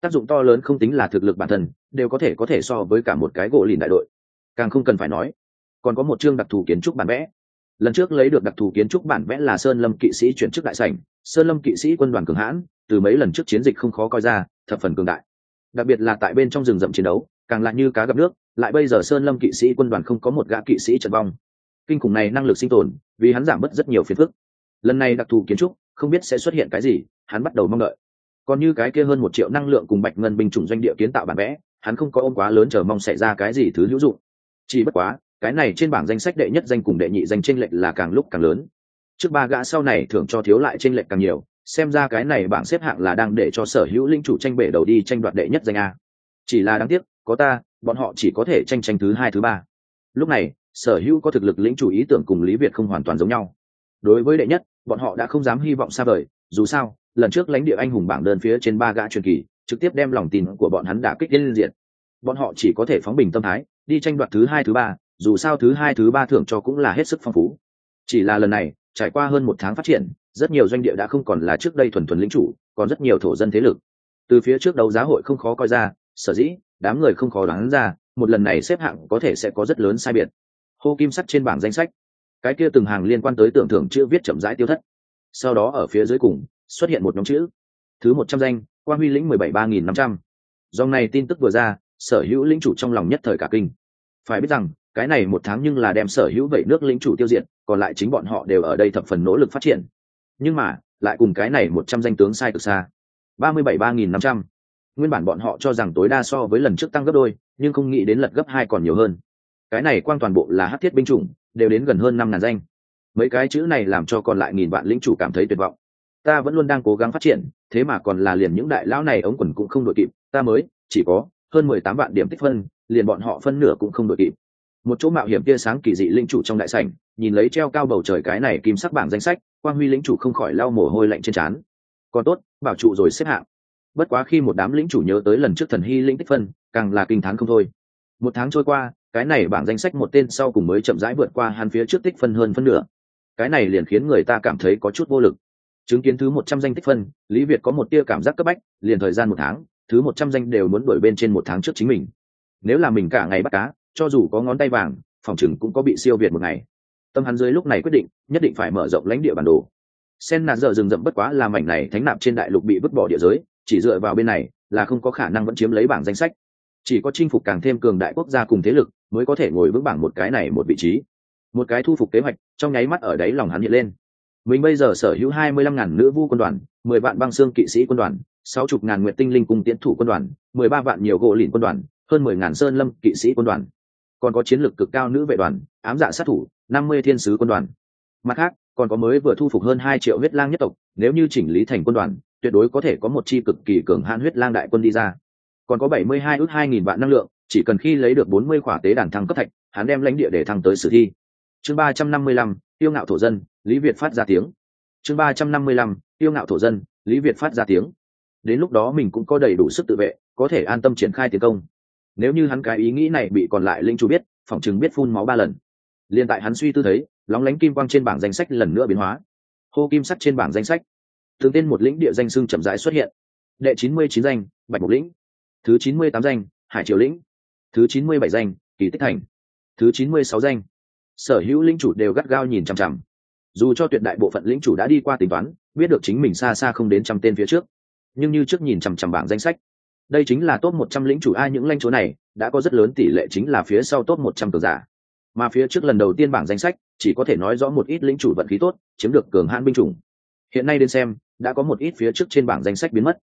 tác dụng to lớn không tính là thực lực bản thân, đều có thể có thể so với cả một cái gỗ lìn đại đội. Càng không cần phải nói, còn có một chương đặc thù kiến trúc bản vẽ. Lần trước lấy được đặc thù kiến trúc bản vẽ là sơn lâm kỵ sĩ chuyển chức đại sảnh. Sơn lâm kỵ sĩ quân đoàn cường hãn, từ mấy lần trước chiến dịch không khó coi ra thập phần cường đại. Đặc biệt là tại bên trong rừng rậm chiến đấu, càng lại như cá gặp nước, lại bây giờ sơn lâm kỵ sĩ quân đoàn không có một gã kỵ sĩ trận vong. Kinh khủng này năng lực sinh tồn, vì hắn giảm bớt rất nhiều phiền phức. Lần này đặc thù kiến trúc, không biết sẽ xuất hiện cái gì, hắn bắt đầu mong đợi. Còn như cái kia hơn một triệu năng lượng cùng bạch ngân binh chủng doanh địa kiến tạo bản vẽ, hắn không có ôm quá lớn chờ mong xảy ra cái gì thứ hữu dụng. Chỉ bất quá, cái này trên bảng danh sách đệ nhất danh cùng đệ nhị danh tranh lệch là càng lúc càng lớn. Trước ba gã sau này thường cho thiếu lại tranh lệch càng nhiều xem ra cái này bảng xếp hạng là đang để cho sở hữu linh chủ tranh bể đầu đi tranh đoạt đệ nhất danh a. Chỉ là đáng tiếc, có ta, bọn họ chỉ có thể tranh tranh thứ hai, thứ ba. Lúc này, sở hữu có thực lực lĩnh chủ ý tưởng cùng lý việt không hoàn toàn giống nhau. Đối với đệ nhất, bọn họ đã không dám hy vọng xa vời, dù sao, lần trước lãnh địa anh hùng bảng đơn phía trên ba gã truyền kỳ, trực tiếp đem lòng tin của bọn hắn đã kích lên diện bọn họ chỉ có thể phóng bình tâm thái, đi tranh đoạt thứ hai, thứ ba, dù sao thứ hai, thứ ba thưởng cho cũng là hết sức phong phú. Chỉ là lần này, trải qua hơn một tháng phát triển rất nhiều doanh địa đã không còn là trước đây thuần thuần lĩnh chủ, còn rất nhiều thổ dân thế lực. Từ phía trước đấu giá hội không khó coi ra, sở dĩ, đám người không khó đoán ra, một lần này xếp hạng có thể sẽ có rất lớn sai biệt. Hô kim sắt trên bảng danh sách. Cái kia từng hàng liên quan tới tưởng thưởng chữ viết chậm rãi tiêu thất. Sau đó ở phía dưới cùng, xuất hiện một nhóm chữ. Thứ một trăm danh quan huy lĩnh mười bảy ba nghìn năm trăm. Dòng này tin tức vừa ra, sở hữu lĩnh chủ trong lòng nhất thời cả kinh. Phải biết rằng, cái này một tháng nhưng là đem sở hữu vậy nước lĩnh chủ tiêu diệt, còn lại chính bọn họ đều ở đây thập phần nỗ lực phát triển nhưng mà, lại cùng cái này một trăm danh tướng sai cực xa. ba mươi bảy ba nghìn năm trăm. Nguyên bản bọn họ cho rằng tối đa so với lần trước tăng gấp đôi, nhưng không nghĩ đến lật gấp hai còn nhiều hơn. Cái này quang toàn bộ là hát thiết binh chủng, đều đến gần hơn năm ngàn danh. Mấy cái chữ này làm cho còn lại nghìn vạn lĩnh chủ cảm thấy tuyệt vọng. Ta vẫn luôn đang cố gắng phát triển, thế mà còn là liền những đại lão này ống quần cũng không đội kịp, ta mới, chỉ có hơn mười tám vạn điểm tích phân, liền bọn họ phân nửa cũng không đội kịp. Một chỗ mạo hiểm tia sáng kỳ dị linh chủ trong đại sảnh, nhìn lấy treo cao bầu trời cái này kim sắc bảng danh sách quang huy lĩnh chủ không khỏi lau mồ hôi lạnh trên trán. Còn tốt, bảo trụ rồi xếp hạng. Bất quá khi một đám lĩnh chủ nhớ tới lần trước thần hy lĩnh tích phân, càng là kinh thán không thôi. Một tháng trôi qua, cái này bảng danh sách một tên sau cùng mới chậm rãi vượt qua hắn phía trước tích phân hơn phân nửa. Cái này liền khiến người ta cảm thấy có chút vô lực. Chứng kiến thứ một trăm danh tích phân, lý việt có một tia cảm giác cấp bách, liền thời gian một tháng, thứ một trăm danh đều muốn đuổi bên trên một tháng trước chính mình. Nếu là mình cả ngày bắt cá, cho dù có ngón tay vàng, phòng chừng cũng có bị siêu việt một ngày tâm hắn dưới lúc này quyết định, nhất định phải mở rộng lãnh địa bản đồ. Sen nạt dở rừng rậm bất quá là mảnh này thánh nạp trên đại lục bị vứt bỏ địa giới, chỉ dựa vào bên này là không có khả năng vẫn chiếm lấy bảng danh sách. Chỉ có chinh phục càng thêm cường đại quốc gia cùng thế lực mới có thể ngồi vững bảng một cái này một vị trí. Một cái thu phục kế hoạch, trong nháy mắt ở đấy lòng hắn hiện lên. Mình bây giờ sở hữu hai mươi lăm ngàn nữ vu quân đoàn, mười vạn băng xương kỵ sĩ quân đoàn, sáu chục ngàn nguyện tinh linh cùng tiến thủ quân đoàn, mười ba vạn nhiều gỗ lìn quân đoàn, hơn mười ngàn sơn lâm kỵ sĩ quân đoàn còn có chiến lược cực cao nữ vệ đoàn, ám dạ sát thủ, năm mươi thiên sứ quân đoàn. Mặt khác, còn có mới vừa thu phục hơn hai triệu huyết lang nhất tộc, nếu như chỉnh lý thành quân đoàn, tuyệt đối có thể có một chi cực kỳ cường hãn huyết lang đại quân đi ra. Còn có bảy mươi hai ước hai nghìn vạn năng lượng, chỉ cần khi lấy được bốn mươi khỏa tế đàn thăng cấp thạch, hắn đem lãnh địa để thăng tới sử thi. Chương ba trăm năm mươi lăm yêu ngạo thổ dân, lý việt phát ra tiếng. Chương ba trăm năm mươi lăm yêu ngạo thổ dân, lý việt phát ra tiếng. Đến lúc đó mình cũng có đầy đủ sức tự vệ, có thể an tâm triển khai tiến công nếu như hắn cái ý nghĩ này bị còn lại linh chủ biết, phỏng chừng biết phun máu ba lần. Liền tại hắn suy tư thấy, lóng lánh kim quang trên bảng danh sách lần nữa biến hóa. Hô kim sắt trên bảng danh sách. Thường tên một lĩnh địa danh xưng chậm rãi xuất hiện. Đệ chín mươi chín danh, bạch mục lĩnh. Thứ chín mươi tám danh, hải triều lĩnh. Thứ chín mươi bảy danh, kỳ tích thành. Thứ chín mươi sáu danh, sở hữu linh chủ đều gắt gao nhìn chằm chằm. Dù cho tuyệt đại bộ phận lĩnh chủ đã đi qua tính toán, biết được chính mình xa xa không đến trăm tên phía trước, nhưng như trước nhìn chằm chằm bảng danh sách đây chính là top một trăm lĩnh chủ ai những lãnh chúa này, đã có rất lớn tỷ lệ chính là phía sau top một trăm cường giả. Mà phía trước lần đầu tiên bảng danh sách, chỉ có thể nói rõ một ít lĩnh chủ vận khí tốt, chiếm được cường hãn binh chủng. Hiện nay đến xem, đã có một ít phía trước trên bảng danh sách biến mất.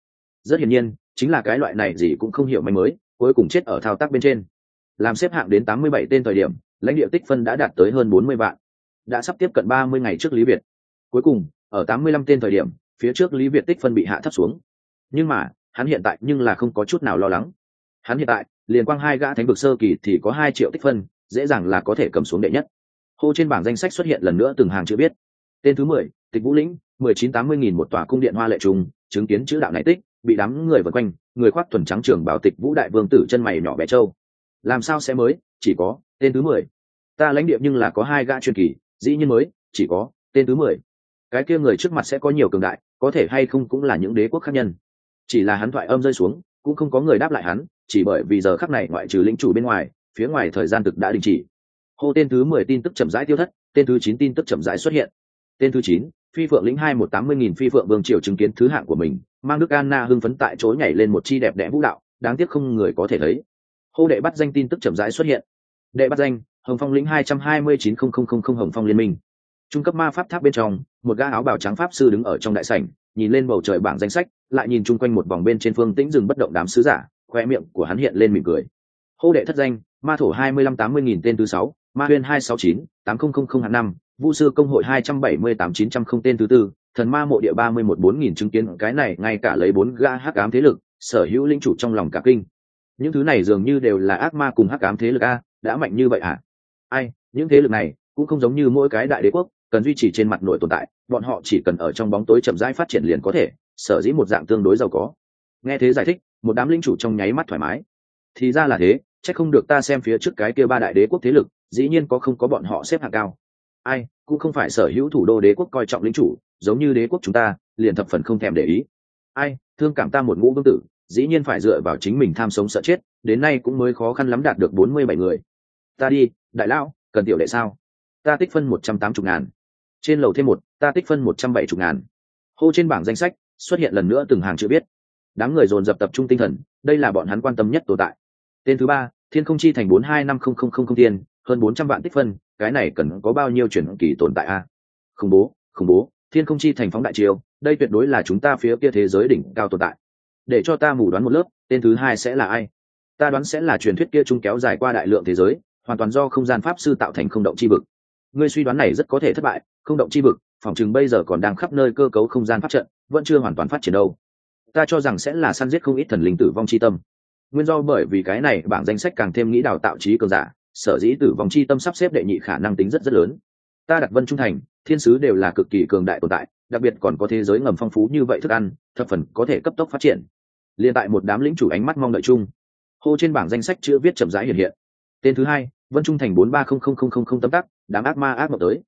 Rất hiển nhiên, chính là cái loại này gì cũng không hiểu manh mới, cuối cùng chết ở thao tác bên trên. Làm xếp hạng đến tám mươi bảy tên thời điểm, lãnh địa tích phân đã đạt tới hơn bốn mươi vạn. Đã sắp tiếp cận ba mươi ngày trước lý việt. Cuối cùng, ở tám mươi lăm tên thời điểm, phía trước lý việt tích phân bị hạ thấp xuống. Nhưng mà hắn hiện tại nhưng là không có chút nào lo lắng. Hắn hiện tại, liền quang hai gã thánh vực sơ kỳ thì có hai triệu tích phân, dễ dàng là có thể cầm xuống đệ nhất. Hô trên bảng danh sách xuất hiện lần nữa từng hàng chữ biết tên thứ mười, tịch vũ lĩnh, mười chín tám mươi nghìn một tòa cung điện hoa lệ trùng, chứng kiến chữ đạo này tích, bị đám người vần quanh, người khoác thuần trắng trường bảo tịch vũ đại vương tử chân mày nhỏ bé châu làm sao sẽ mới, chỉ có tên thứ mười. Ta lãnh địa nhưng là có hai gã truyền kỳ, dĩ nhiên mới, chỉ có tên thứ mười. Cái kia người trước mặt sẽ có nhiều cường đại, có thể hay không cũng là những đế quốc khác nhân chỉ là hắn thoại âm rơi xuống, cũng không có người đáp lại hắn, chỉ bởi vì giờ khắc này ngoại trừ lĩnh chủ bên ngoài, phía ngoài thời gian thực đã đình chỉ. Hô tên thứ mười tin tức chậm rãi tiêu thất, tên thứ chín tin tức chậm rãi xuất hiện. Tên thứ chín, phi phượng lĩnh hai một tám mươi nghìn phi phượng vương triều chứng kiến thứ hạng của mình, mang đức anna hưng phấn tại chỗ nhảy lên một chi đẹp đẽ vũ đạo, đáng tiếc không người có thể thấy. Hô đệ bắt danh tin tức chậm rãi xuất hiện. Đệ bắt danh, hồng phong lĩnh hai trăm hai mươi chín không không không không hồng phong liên minh. Trung cấp ma pháp tháp bên trong, một ga áo bào trắng pháp sư đứng ở trong đại sảnh, nhìn lên bầu trời bảng danh sách lại nhìn chung quanh một vòng bên trên phương tĩnh dừng bất động đám sứ giả khoe miệng của hắn hiện lên mỉm cười. Hô đệ thất danh, ma thổ hai mươi lăm tám mươi nghìn tên thứ sáu, ma huyên hai sáu chín, tám không không không hạng năm vũ sư công hội hai trăm bảy mươi tám chín trăm không tên thứ tư, thần ma mộ địa ba mươi một bốn nghìn chứng kiến cái này ngay cả lấy bốn ga hắc ám thế lực, sở hữu linh chủ trong lòng cả kinh. Những thứ này dường như đều là ác ma cùng hắc ám thế lực a, đã mạnh như vậy à ai, những thế lực này cũng không giống như mỗi cái đại đế quốc cần duy trì trên mặt nội tồn tại, bọn họ chỉ cần ở trong bóng tối chậm rãi phát triển liền có thể, sở dĩ một dạng tương đối giàu có. Nghe thế giải thích, một đám linh chủ trong nháy mắt thoải mái. Thì ra là thế, chắc không được ta xem phía trước cái kia ba đại đế quốc thế lực, dĩ nhiên có không có bọn họ xếp hạng cao. Ai, cũng không phải sở hữu thủ đô đế quốc coi trọng lính chủ, giống như đế quốc chúng ta, liền thập phần không thèm để ý. Ai, thương cảm ta một ngũ vương tử, dĩ nhiên phải dựa vào chính mình tham sống sợ chết, đến nay cũng mới khó khăn lắm đạt được bốn mươi bảy người. Ta đi, đại lão, cần tiểu đệ sao? Ta tích phân một trăm tám mươi ngàn trên lầu thêm một, ta tích phân một trăm bảy mươi ngàn. Hô trên bảng danh sách, xuất hiện lần nữa từng hàng chữ biết đám người dồn dập tập trung tinh thần, đây là bọn hắn quan tâm nhất tồn tại. Tên thứ ba, thiên không chi thành bốn hai năm không không không không tiền hơn bốn trăm vạn tích phân, cái này cần có bao nhiêu chuyển kỳ tồn tại a? Khủng bố khủng bố, thiên không chi thành phóng đại chiêu, đây tuyệt đối là chúng ta phía kia thế giới đỉnh cao tồn tại. Để cho ta mù đoán một lớp, tên thứ hai sẽ là ai? Ta đoán sẽ là truyền thuyết kia chung kéo dài qua đại lượng thế giới, hoàn toàn do không gian pháp sư tạo thành không động chi vực ngươi suy đoán này rất có thể thất bại, không động chi vực, phòng chừng bây giờ còn đang khắp nơi cơ cấu không gian pháp trận, vẫn chưa hoàn toàn phát triển đâu. Ta cho rằng sẽ là săn giết không ít thần linh tử vong chi tâm. Nguyên do bởi vì cái này, bảng danh sách càng thêm nghĩ đào tạo trí cường giả, sở dĩ tử vong chi tâm sắp xếp đệ nhị khả năng tính rất rất lớn. Ta đặt vân trung thành, thiên sứ đều là cực kỳ cường đại tồn tại, đặc biệt còn có thế giới ngầm phong phú như vậy thức ăn, thập phần có thể cấp tốc phát triển. Liền tại một đám lĩnh chủ ánh mắt mong đợi chung, hô trên bảng danh sách chưa viết chậm rãi hiện hiện. Tên thứ hai, vân trung thành bốn ba không không không không không tấm tắc đám ác ma ác mộng tới.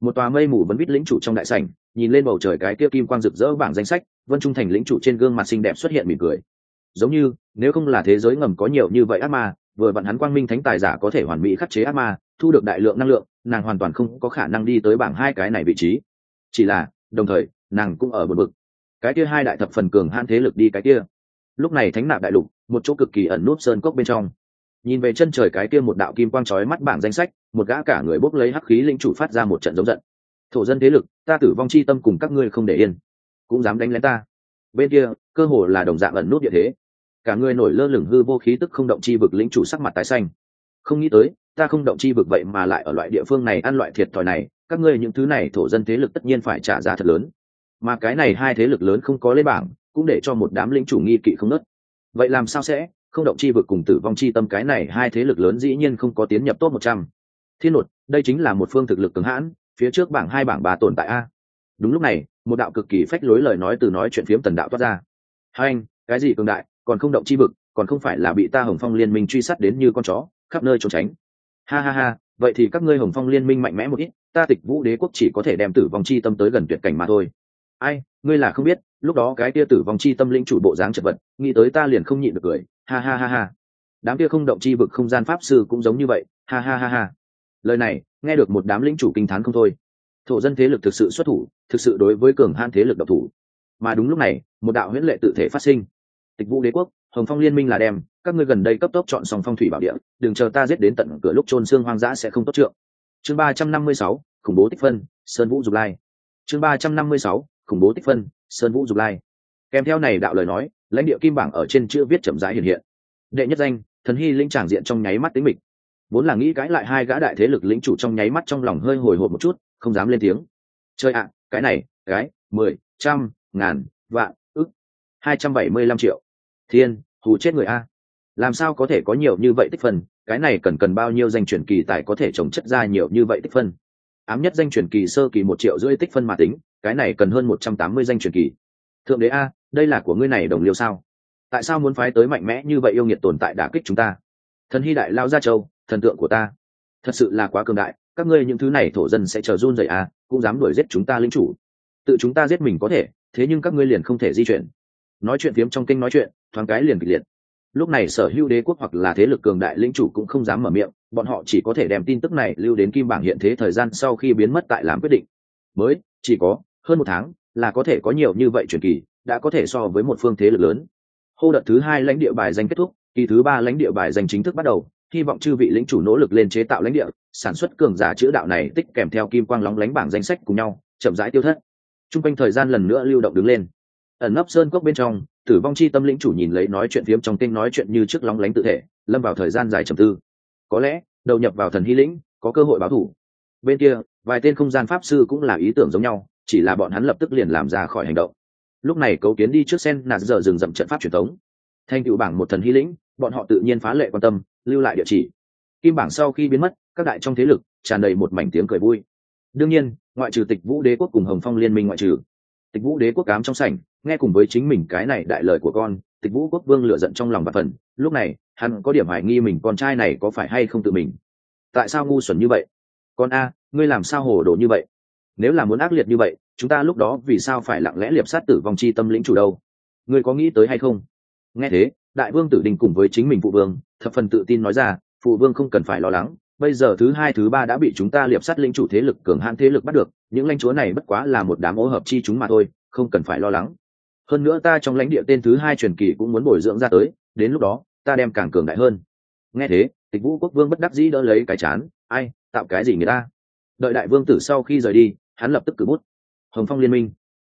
Một tòa mây mù vẫn vít lĩnh chủ trong đại sảnh, nhìn lên bầu trời cái kia kim quang rực rỡ bảng danh sách, vân trung thành lĩnh chủ trên gương mặt xinh đẹp xuất hiện mỉm cười. Giống như, nếu không là thế giới ngầm có nhiều như vậy ác ma, vừa vặn hắn quang minh thánh tài giả có thể hoàn mỹ khắc chế ác ma, thu được đại lượng năng lượng, nàng hoàn toàn không có khả năng đi tới bảng hai cái này vị trí. Chỉ là, đồng thời, nàng cũng ở một bực cái kia hai đại thập phần cường han thế lực đi cái kia. Lúc này thánh nạp đại lục, một chỗ cực kỳ ẩn nút sơn cốc bên trong nhìn về chân trời cái kia một đạo kim quang trói mắt bảng danh sách, một gã cả người bốc lấy hắc khí linh chủ phát ra một trận giống giận. Thổ dân thế lực, ta tử vong chi tâm cùng các ngươi không để yên, cũng dám đánh lén ta. Bên kia, cơ hồ là đồng dạng ẩn nút địa thế. Cả người nổi lơ lửng hư vô khí tức không động chi vực lĩnh chủ sắc mặt tái xanh. Không nghĩ tới, ta không động chi vực vậy mà lại ở loại địa phương này ăn loại thiệt thòi này, các ngươi những thứ này thổ dân thế lực tất nhiên phải trả giá thật lớn. Mà cái này hai thế lực lớn không có lên bảng, cũng để cho một đám lĩnh chủ nghi kỵ không nớt. Vậy làm sao sẽ? Không động chi vực cùng tử vong chi tâm cái này hai thế lực lớn dĩ nhiên không có tiến nhập tốt một trăm. Thiên nột đây chính là một phương thực lực cứng hãn, phía trước bảng hai, bảng ba tồn tại a. Đúng lúc này, một đạo cực kỳ phách lối lời nói từ nói chuyện phiếm tần đạo toát ra. Hai anh, cái gì cường đại, còn không động chi vực, còn không phải là bị ta hồng phong liên minh truy sát đến như con chó, khắp nơi trốn tránh. Ha ha ha, vậy thì các ngươi hồng phong liên minh mạnh mẽ một ít, ta tịch vũ đế quốc chỉ có thể đem tử vong chi tâm tới gần tuyệt cảnh mà thôi. Ai, ngươi là không biết lúc đó cái kia tử vong chi tâm linh chủ bộ dáng chật vật, nghĩ tới ta liền không nhịn được cười, ha ha ha ha. Đám kia không động chi vực không gian pháp sư cũng giống như vậy, ha ha ha ha. Lời này, nghe được một đám lĩnh chủ kinh t h á n không thôi. Thổ dân thế lực thực sự xuất thủ, thực sự đối với cường han thế lực độc thủ. Mà đúng lúc này, một đạo huyễn lệ tự thể phát sinh. Tịch vũ đế quốc, hồng phong liên minh là đem, các ngươi gần đây cấp tốc chọn xong phong thủy bảo địa, đừng chờ ta giết đến tận cửa lúc trôn xương hoang dã sẽ không tốt trượng. Chương ba trăm năm mươi sáu, khủng bố tích phân, sơn vũ dục lai. Chương ba trăm năm mươi sáu khủng bố tích phân, sơn vũ dục lai. Kèm theo này đạo lời nói, lãnh địa kim bảng ở trên chữ viết chậm rãi hiện hiện. Đệ nhất danh, thần hy linh tràng diện trong nháy mắt tính mịch. Vốn là nghĩ cãi lại hai gã đại thế lực lĩnh chủ trong nháy mắt trong lòng hơi hồi hộp một chút, không dám lên tiếng. Chơi ạ, cái này, cái, mười, trăm, ngàn, vạn, ức, hai trăm bảy mươi lăm triệu. Thiên hù chết người a. Làm sao có thể có nhiều như vậy tích phân? Cái này cần cần bao nhiêu danh truyền kỳ tài có thể trồng chất ra nhiều như vậy tích phân? Ám nhất danh truyền kỳ sơ kỳ một triệu rưỡi tích phân mà tính, cái này cần hơn một trăm tám mươi danh truyền kỳ. Thượng đế a, đây là của ngươi này đồng liêu sao? Tại sao muốn phái tới mạnh mẽ như vậy yêu nghiệt tồn tại đả kích chúng ta? Thần hy đại lao gia châu, thần tượng của ta. Thật sự là quá cường đại, các ngươi những thứ này thổ dân sẽ chờ run dậy à cũng dám đuổi giết chúng ta lính chủ. Tự chúng ta giết mình có thể, thế nhưng các ngươi liền không thể di chuyển. Nói chuyện phiếm trong kinh nói chuyện, thoáng cái liền kịch liệt. Lúc này sở hữu đế quốc hoặc là thế lực cường đại lính chủ cũng không dám mở miệng bọn họ chỉ có thể đem tin tức này lưu đến kim bảng hiện thế thời gian sau khi biến mất tại làm quyết định. Mới, chỉ có hơn một tháng là có thể có nhiều như vậy truyền kỳ, đã có thể so với một phương thế lực lớn. Hô đợt thứ hai lãnh địa bài danh kết thúc, kỳ thứ ba lãnh địa bài danh chính thức bắt đầu, hy vọng chư vị lĩnh chủ nỗ lực lên chế tạo lãnh địa, sản xuất cường giả chữ đạo này tích kèm theo kim quang lóng lánh bảng danh sách cùng nhau, chậm rãi tiêu thất. T r u n g quanh thời gian lần nữa lưu động đứng lên. Ẩn nấp sơn cốc bên trong, tử vong chi tâm lĩnh chủ nhìn lấy nói chuyện phiếm trong kinh nói chuyện như trước lóng lánh tự thể, lâm vào thời gian dài trầm tư có lẽ, đầu nhập vào thần hy lĩnh, có cơ hội báo thủ. Bên kia, vài tên không gian pháp sư cũng là ý tưởng giống nhau, chỉ là bọn hắn lập tức liền làm ra khỏi hành động. Lúc này cấu kiến đi trước sen nạt giờ dừng dậm trận pháp truyền thống. Thành cựu bảng một thần hy lĩnh, bọn họ tự nhiên phá lệ quan tâm, lưu lại địa chỉ. Kim bảng sau khi biến mất, các đại trong thế lực tràn đầy một mảnh tiếng cười vui. Đương nhiên, ngoại trừ tịch vũ đế quốc cùng hồng phong liên minh ngoại trừ. Tịch vũ đế quốc cám trong sảnh, nghe cùng với chính mình cái này đại lời của con tịch vũ quốc vương lựa giận trong lòng và phần, lúc này, hắn có điểm hoài nghi mình con trai này có phải hay không tự mình. Tại sao ngu xuẩn như vậy? Con a, ngươi làm sao hồ đồ như vậy? Nếu là muốn ác liệt như vậy, chúng ta lúc đó vì sao phải lặng lẽ liệp sát tử vong chi tâm lĩnh chủ đâu? Ngươi có nghĩ tới hay không? Nghe thế, đại vương tử đình cùng với chính mình phụ vương, thập phần tự tin nói ra, phụ vương không cần phải lo lắng, bây giờ thứ hai, thứ ba đã bị chúng ta liệp sát lĩnh chủ thế lực, cường hãn thế lực bắt được, những lãnh chúa này bất quá là một đám ô hợp chi chúng mà thôi, không cần phải lo lắng hơn nữa ta trong lãnh địa tên thứ hai truyền kỳ cũng muốn bồi dưỡng ra tới, đến lúc đó, ta đem càng cường đại hơn. Nghe thế, tịch vũ quốc vương bất đắc dĩ đỡ lấy cái chán, ai, tạo cái gì người ta? Đợi đại vương tử sau khi rời đi, hắn lập tức cử bút. Hồng phong liên minh.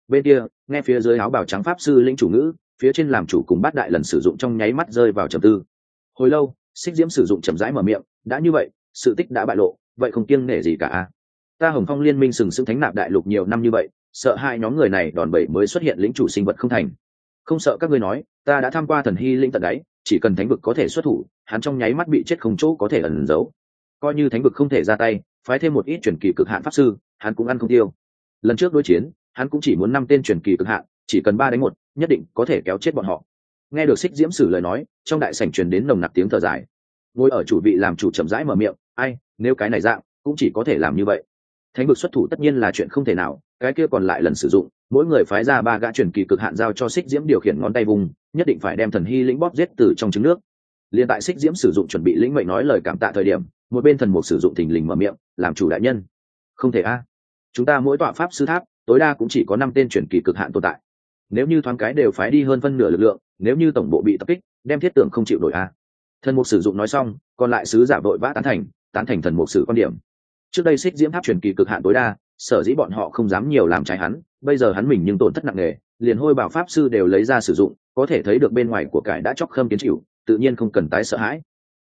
Bên kia, nghe phía dưới áo bào trắng pháp sư lĩnh chủ ngữ, phía trên làm chủ cùng bát đại lần sử dụng trong nháy mắt rơi vào trầm tư. Hồi lâu, xích diễm sử dụng chậm rãi mở miệng, đã như vậy, sự tích đã bại lộ, vậy không kiêng nể gì cả à. ta hồng phong liên minh sừng sững thánh nạp đại lục nhiều năm như vậy sợ hai nhóm người này đòn bẩy mới xuất hiện lĩnh chủ sinh vật không thành. Không sợ các ngươi nói, ta đã tham qua thần hy linh tận đáy, chỉ cần thánh vực có thể xuất thủ, hắn trong nháy mắt bị chết không chỗ có thể ẩn giấu. Coi như thánh vực không thể ra tay, phái thêm một ít truyền kỳ cực hạn pháp sư, hắn cũng ăn không tiêu. Lần trước đối chiến, hắn cũng chỉ muốn năm tên truyền kỳ cực hạn, chỉ cần ba đánh một, nhất định có thể kéo chết bọn họ. Nghe được xích diễm sử lời nói, trong đại sảnh truyền đến nồng nặc tiếng thở dài. Ngồi ở chủ vị làm chủ chậm rãi mở miệng, ai, nếu cái này dạng, cũng chỉ có thể làm như vậy. Thánh vực xuất thủ tất nhiên là chuyện không thể nào cái kia còn lại lần sử dụng, mỗi người phái ra ba gã truyền kỳ cực hạn giao cho xích diễm điều khiển ngón tay vùng, nhất định phải đem thần hy lĩnh bóp giết từ trong trứng nước. Liền tại xích diễm sử dụng chuẩn bị lĩnh mệnh nói lời cảm tạ thời điểm, một bên thần mục sử dụng thình lình mở miệng, làm chủ đại nhân. Không thể a. Chúng ta mỗi tọa pháp sư tháp, tối đa cũng chỉ có năm tên truyền kỳ cực hạn tồn tại. Nếu như thoáng cái đều phái đi hơn phân nửa lực lượng, nếu như tổng bộ bị tập kích, đem thiết tưởng không chịu nổi a. Thần mục sử dụng nói xong, còn lại sứ giả vội vã tán thành tán thành thần mục sử quan điểm. Trước đây xích diễm tháp truyền kỳ cực hạn tối đa sở dĩ bọn họ không dám nhiều làm trái hắn, bây giờ hắn mình nhưng tổn thất nặng nề, liền hôi bảo pháp sư đều lấy ra sử dụng, có thể thấy được bên ngoài của cải đã chóc khâm kiến chịu, tự nhiên không cần tái sợ hãi.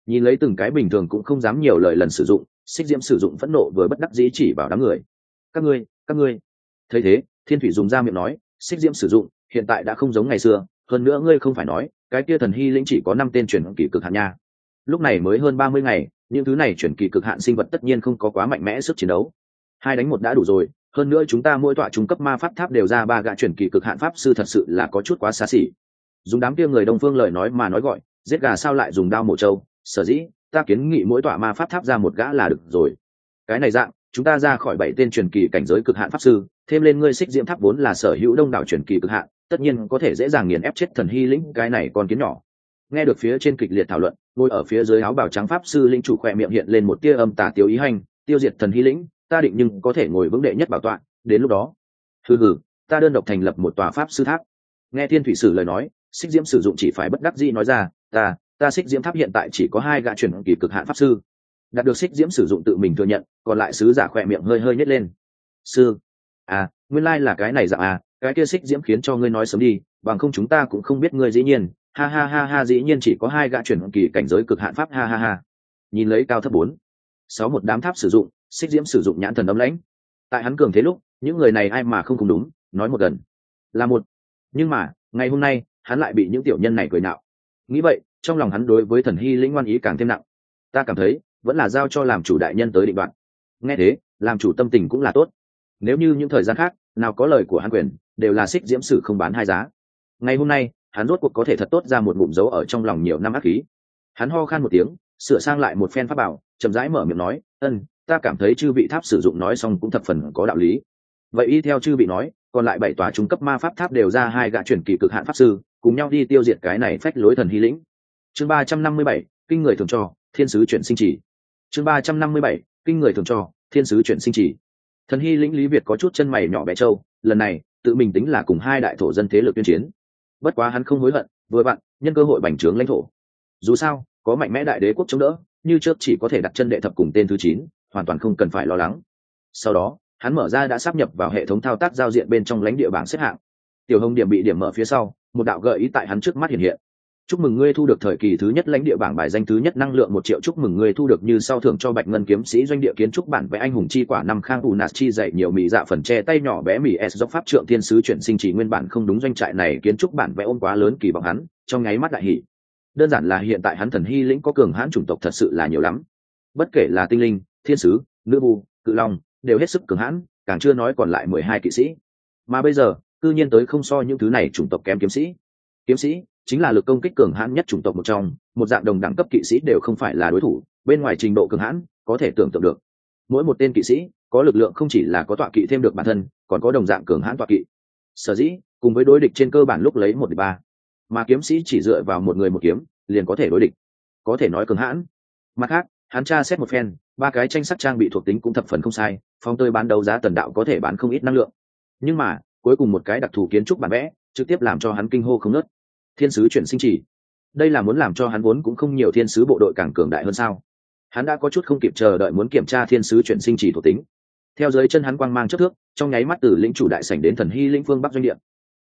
Nhìn lấy từng cái bình thường cũng không dám nhiều lời lần sử dụng, xích diễm sử dụng phẫn nộ với bất đắc dĩ chỉ vào đám người. Các ngươi các ngươi. Thấy thế, thiên thủy dùng ra miệng nói, xích diễm sử dụng, hiện tại đã không giống ngày xưa, hơn nữa ngươi không phải nói, cái kia thần hy lĩnh chỉ có năm tên chuyển kỳ cực hạn nha. Lúc này mới hơn ba mươi ngày, những thứ này chuyển kỳ cực hạn sinh vật tất nhiên không có quá mạnh mẽ sức chiến đấu hai đánh một đã đủ rồi, hơn nữa chúng ta mỗi tọa trung cấp ma pháp tháp đều ra ba gã chuyển kỳ cực hạn pháp sư thật sự là có chút quá xa xỉ. Dùng đám kia người đông phương lời nói mà nói gọi, giết gà sao lại dùng đao mổ trâu, sở dĩ, ta kiến nghị mỗi tọa ma pháp tháp ra một gã là được rồi. Cái này dạng, chúng ta ra khỏi bảy tên truyền kỳ cảnh giới cực hạn pháp sư, thêm lên ngươi xích diễm tháp vốn là sở hữu đông đảo truyền kỳ cực hạn, tất nhiên có thể dễ dàng nghiền ép chết thần hy lĩnh, cái này còn kiến nhỏ. Nghe được phía trên kịch liệt thảo luận, ngồi ở phía dưới áo bào trắng pháp sư linh chủ khỏe miệng hiện lên một tia âm tà tiêu ý hành, tiêu diệt thần hy lĩnh ta định nhưng có thể ngồi vững đệ nhất bảo tọa, đến lúc đó. Hừ hừ, ta đơn độc thành lập một tòa pháp sư tháp. Nghe thiên thủy sử lời nói, xích diễm sử dụng chỉ phải bất đắc dĩ nói ra, ta ta xích diễm tháp hiện tại chỉ có hai gã truyền kỳ cực hạn pháp sư. Đạt được xích diễm sử dụng tự mình thừa nhận, còn lại sứ giả khỏe miệng hơi hơi nhét lên. Sư à nguyên lai là cái này dạng à cái kia xích diễm khiến cho ngươi nói sớm đi, bằng không chúng ta cũng không biết ngươi dĩ nhiên. Ha ha ha ha, dĩ nhiên chỉ có hai gã chuyển kỳ cảnh giới cực hạn pháp, ha ha ha. Nhìn lấy cao thấp bốn, sáu một đám tháp sử dụng xích diễm sử dụng nhãn thần ấm lãnh. Tại hắn cường thế lúc, những người này ai mà không cùng đúng, nói một gần là một. Nhưng mà, ngày hôm nay, hắn lại bị những tiểu nhân này cười nạo. Nghĩ vậy, trong lòng hắn đối với thần hy lĩnh ngoan ý càng thêm nặng. Ta cảm thấy, vẫn là giao cho làm chủ đại nhân tới định đoạn. Nghe thế, làm chủ tâm tình cũng là tốt. Nếu như những thời gian khác, nào có lời của hắn quyền, đều là xích diễm sử không bán hai giá. Ngày hôm nay, hắn rốt cuộc có thể thật tốt ra một bụng dấu ở trong lòng nhiều năm ác khí. Hắn ho khan một tiếng, sửa sang lại một phen pháp bảo, chậm rãi mở miệng nói, ân ta cảm thấy chư vị tháp sử dụng nói xong cũng thập phần có đạo lý. Vậy y theo chư vị nói, còn lại bảy tòa trung cấp ma pháp tháp đều ra hai gã chuyển kỳ cực hạn pháp sư, cùng nhau đi tiêu diệt cái này phách lối thần hy lĩnh. Chương ba trăm năm mươi bảy, kinh người thường cho, thiên sứ chuyển sinh chỉ chương ba trăm năm mươi bảy, kinh người thường cho, thiên sứ chuyển sinh chỉ thần hy lĩnh lý việt có chút chân mày nhỏ bé trâu, lần này, tự mình tính là cùng hai đại thổ dân thế lực tuyên chiến. Bất quá hắn không hối hận, vừa vặn, nhân cơ hội bành trướng lãnh thổ. Dù sao, có mạnh mẽ đại đế quốc chống đỡ, như trước chỉ có thể đặt chân đệ thập cùng tên thứ chín hoàn toàn không cần phải lo lắng. Sau đó, hắn mở ra đã sắp nhập vào hệ thống thao tác giao diện bên trong lãnh địa bảng xếp hạng. Tiểu hồng điểm bị điểm mở phía sau, một đạo gợi ý tại hắn trước mắt hiện hiện. Chúc mừng ngươi thu được thời kỳ thứ nhất lãnh địa bảng bài danh thứ nhất năng lượng một triệu, chúc mừng ngươi thu được như sau thưởng cho bạch ngân kiếm sĩ doanh địa kiến trúc bản vẽ anh hùng chi quả năm khang ù nạt chi dạy nhiều mỹ dạ phần che tay nhỏ bé mỹ s dốc pháp trượng thiên sứ chuyển sinh chỉ nguyên bản không đúng doanh trại này kiến trúc bản vẽ ôm quá lớn kỳ vọng hắn, trong nháy mắt đại hỷ đơn giản là hiện tại hắn thần hy lĩnh có cường hãn chủng tộc thật sự là nhiều lắm. Bất kể là tinh linh thiên sứ, nữ bù cự long, đều hết sức cường hãn, càng chưa nói còn lại mười hai kỵ sĩ. Mà bây giờ, cư nhiên tới không so những thứ này chủng tộc kém kiếm sĩ. Kiếm sĩ chính là lực công kích cường hãn nhất chủng tộc một trong, một dạng đồng đẳng cấp kỵ sĩ đều không phải là đối thủ, bên ngoài trình độ cường hãn, có thể tưởng tượng được. Mỗi một tên kỵ sĩ, có lực lượng không chỉ là có tọa kỵ thêm được bản thân, còn có đồng dạng cường hãn tọa kỵ. Sở dĩ, cùng với đối địch trên cơ bản lúc lấy một địch ba, mà kiếm sĩ chỉ dựa vào một người một kiếm, liền có thể đối địch, có thể nói cường hãn. Mặt khác, hắn tra xét một phen ba cái tranh sắc trang bị thuộc tính cũng thập phần không sai phong tơi bán đấu giá tần đạo có thể bán không ít năng lượng. Nhưng mà, cuối cùng một cái đặc thù kiến trúc bản vẽ, trực tiếp làm cho hắn kinh hô không nớt thiên sứ chuyển sinh chỉ. Đây là muốn làm cho hắn vốn cũng không nhiều thiên sứ bộ đội càng cường đại hơn sao? Hắn đã có chút không kịp chờ đợi muốn kiểm tra thiên sứ chuyển sinh chỉ thuộc tính. Theo dưới chân hắn quang mang chất thước, trong nháy mắt từ lĩnh chủ đại sảnh đến thần hy lĩnh phương bắc doanh địa.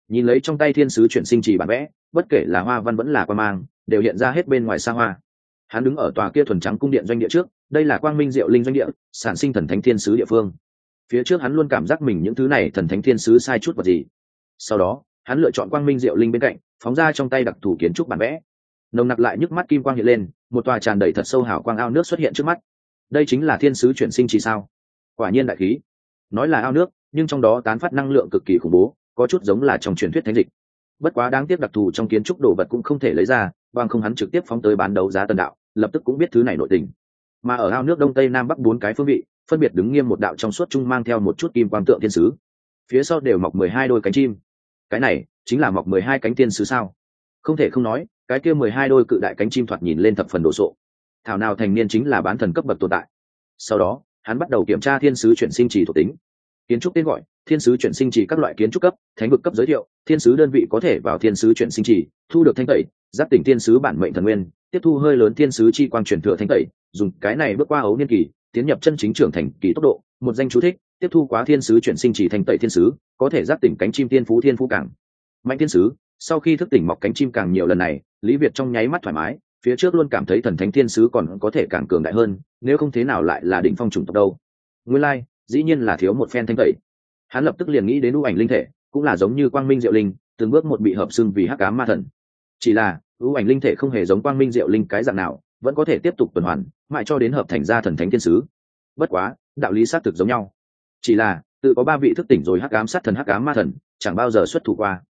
Nhìn lấy trong tay thiên sứ chuyển sinh chỉ bản vẽ, bất kể là hoa văn vẫn là quang mang, đều hiện ra hết bên ngoài xa hoa hắn đứng ở tòa kia thuần trắng cung điện doanh địa trước, đây là quang minh diệu linh doanh địa, sản sinh thần thánh thiên sứ địa phương. Phía trước hắn luôn cảm giác mình những thứ này thần thánh thiên sứ sai chút vật gì. Sau đó, hắn lựa chọn quang minh diệu linh bên cạnh, phóng ra trong tay đặc thù kiến trúc bản vẽ. Nồng nặc lại nhức mắt kim quang hiện lên, một tòa tràn đầy thật sâu hào quang ao nước xuất hiện trước mắt. Đây chính là thiên sứ chuyển sinh chỉ sao. Quả nhiên đại khí. Nói là ao nước, nhưng trong đó tán phát năng lượng cực kỳ khủng bố, có chút giống là trong truyền thuyết thánh dịch. Bất quá đáng tiếc đặc thù trong kiến trúc đồ vật cũng không thể lấy ra, bằng không hắn trực tiếp phóng tới bán đấu giá tần đạo lập tức cũng biết thứ này nội tình. Mà ở ao nước đông tây nam bắc bốn cái phương vị, phân biệt đứng nghiêm một đạo trong suốt trung mang theo một chút kim quang tượng thiên sứ. Phía sau đều mọc mười hai đôi cánh chim. Cái này chính là mọc mười hai cánh thiên sứ sao? Không thể không nói, cái kia mười hai đôi cự đại cánh chim thoạt nhìn lên thập phần đồ sộ. Thảo nào thành niên chính là bán thần cấp bậc tồn tại. Sau đó, hắn bắt đầu kiểm tra thiên sứ chuyển sinh trì thuộc tính kiến trúc tên gọi thiên sứ chuyển sinh trì các loại kiến trúc cấp thánh vực cấp giới thiệu thiên sứ đơn vị có thể vào thiên sứ chuyển sinh trì thu được thanh tẩy giáp tỉnh thiên sứ bản mệnh thần nguyên tiếp thu hơi lớn thiên sứ chi quang truyền thừa thanh tẩy dùng cái này bước qua ấu niên kỳ tiến nhập chân chính trưởng thành kỳ tốc độ một danh chú thích tiếp thu quá thiên sứ chuyển sinh chỉ thành tẩy thiên sứ có thể giáp tỉnh cánh chim thiên phú thiên phú cảng. Mạnh thiên sứ sau khi thức tỉnh mọc cánh chim càng nhiều lần này lý việt trong nháy mắt thoải mái phía trước luôn cảm thấy thần thánh thiên sứ còn có thể càng cường đại hơn nếu không thế nào lại là đỉnh phong chủng tộc đâu. Nguyên lai、like, dĩ nhiên là thiếu một phen thanh tẩy. Hắn lập tức liền nghĩ đến ưu ảnh linh thể, cũng là giống như quang minh diệu linh, từng bước một bị hợp xưng vì hắc cá ma thần. Chỉ là, ưu ảnh linh thể không hề giống quang minh diệu linh cái dạng nào, vẫn có thể tiếp tục tuần hoàn, mãi cho đến hợp thành ra thần thánh thiên sứ. Bất quá, đạo lý xác thực giống nhau. Chỉ là, tự có ba vị thức tỉnh rồi hắc ám sát thần hắc ám ma thần, chẳng bao giờ xuất thủ qua.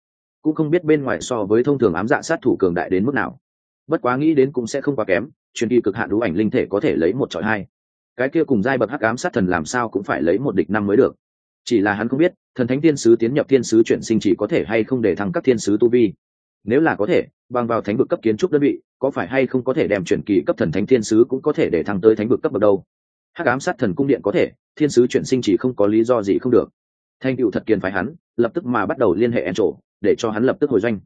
Cũng không biết bên ngoài so với thông thường ám dạ sát thủ cường đại đến mức nào. Bất quá nghĩ đến cũng sẽ không quá kém, truyền kỳ cực hạn đủ ảnh linh thể có thể lấy một trọi hai cái kia cùng giai bậc hắc ám sát thần làm sao cũng phải lấy một địch năm mới được. Chỉ là hắn không biết, thần thánh thiên sứ tiến nhập thiên sứ chuyển sinh chỉ có thể hay không để thăng các thiên sứ tu vi. Nếu là có thể, bằng vào thánh vực cấp kiến trúc đơn vị, có phải hay không có thể đem chuyển kỳ cấp thần thánh thiên sứ cũng có thể để thăng tới thánh vực cấp bậc đâu? Hắc ám sát thần cung điện có thể, thiên sứ chuyển sinh chỉ không có lý do gì không được. Thanh cựu thật kiên phái hắn, lập tức mà bắt đầu liên hệ en trổ để cho hắn lập tức hồi doanh.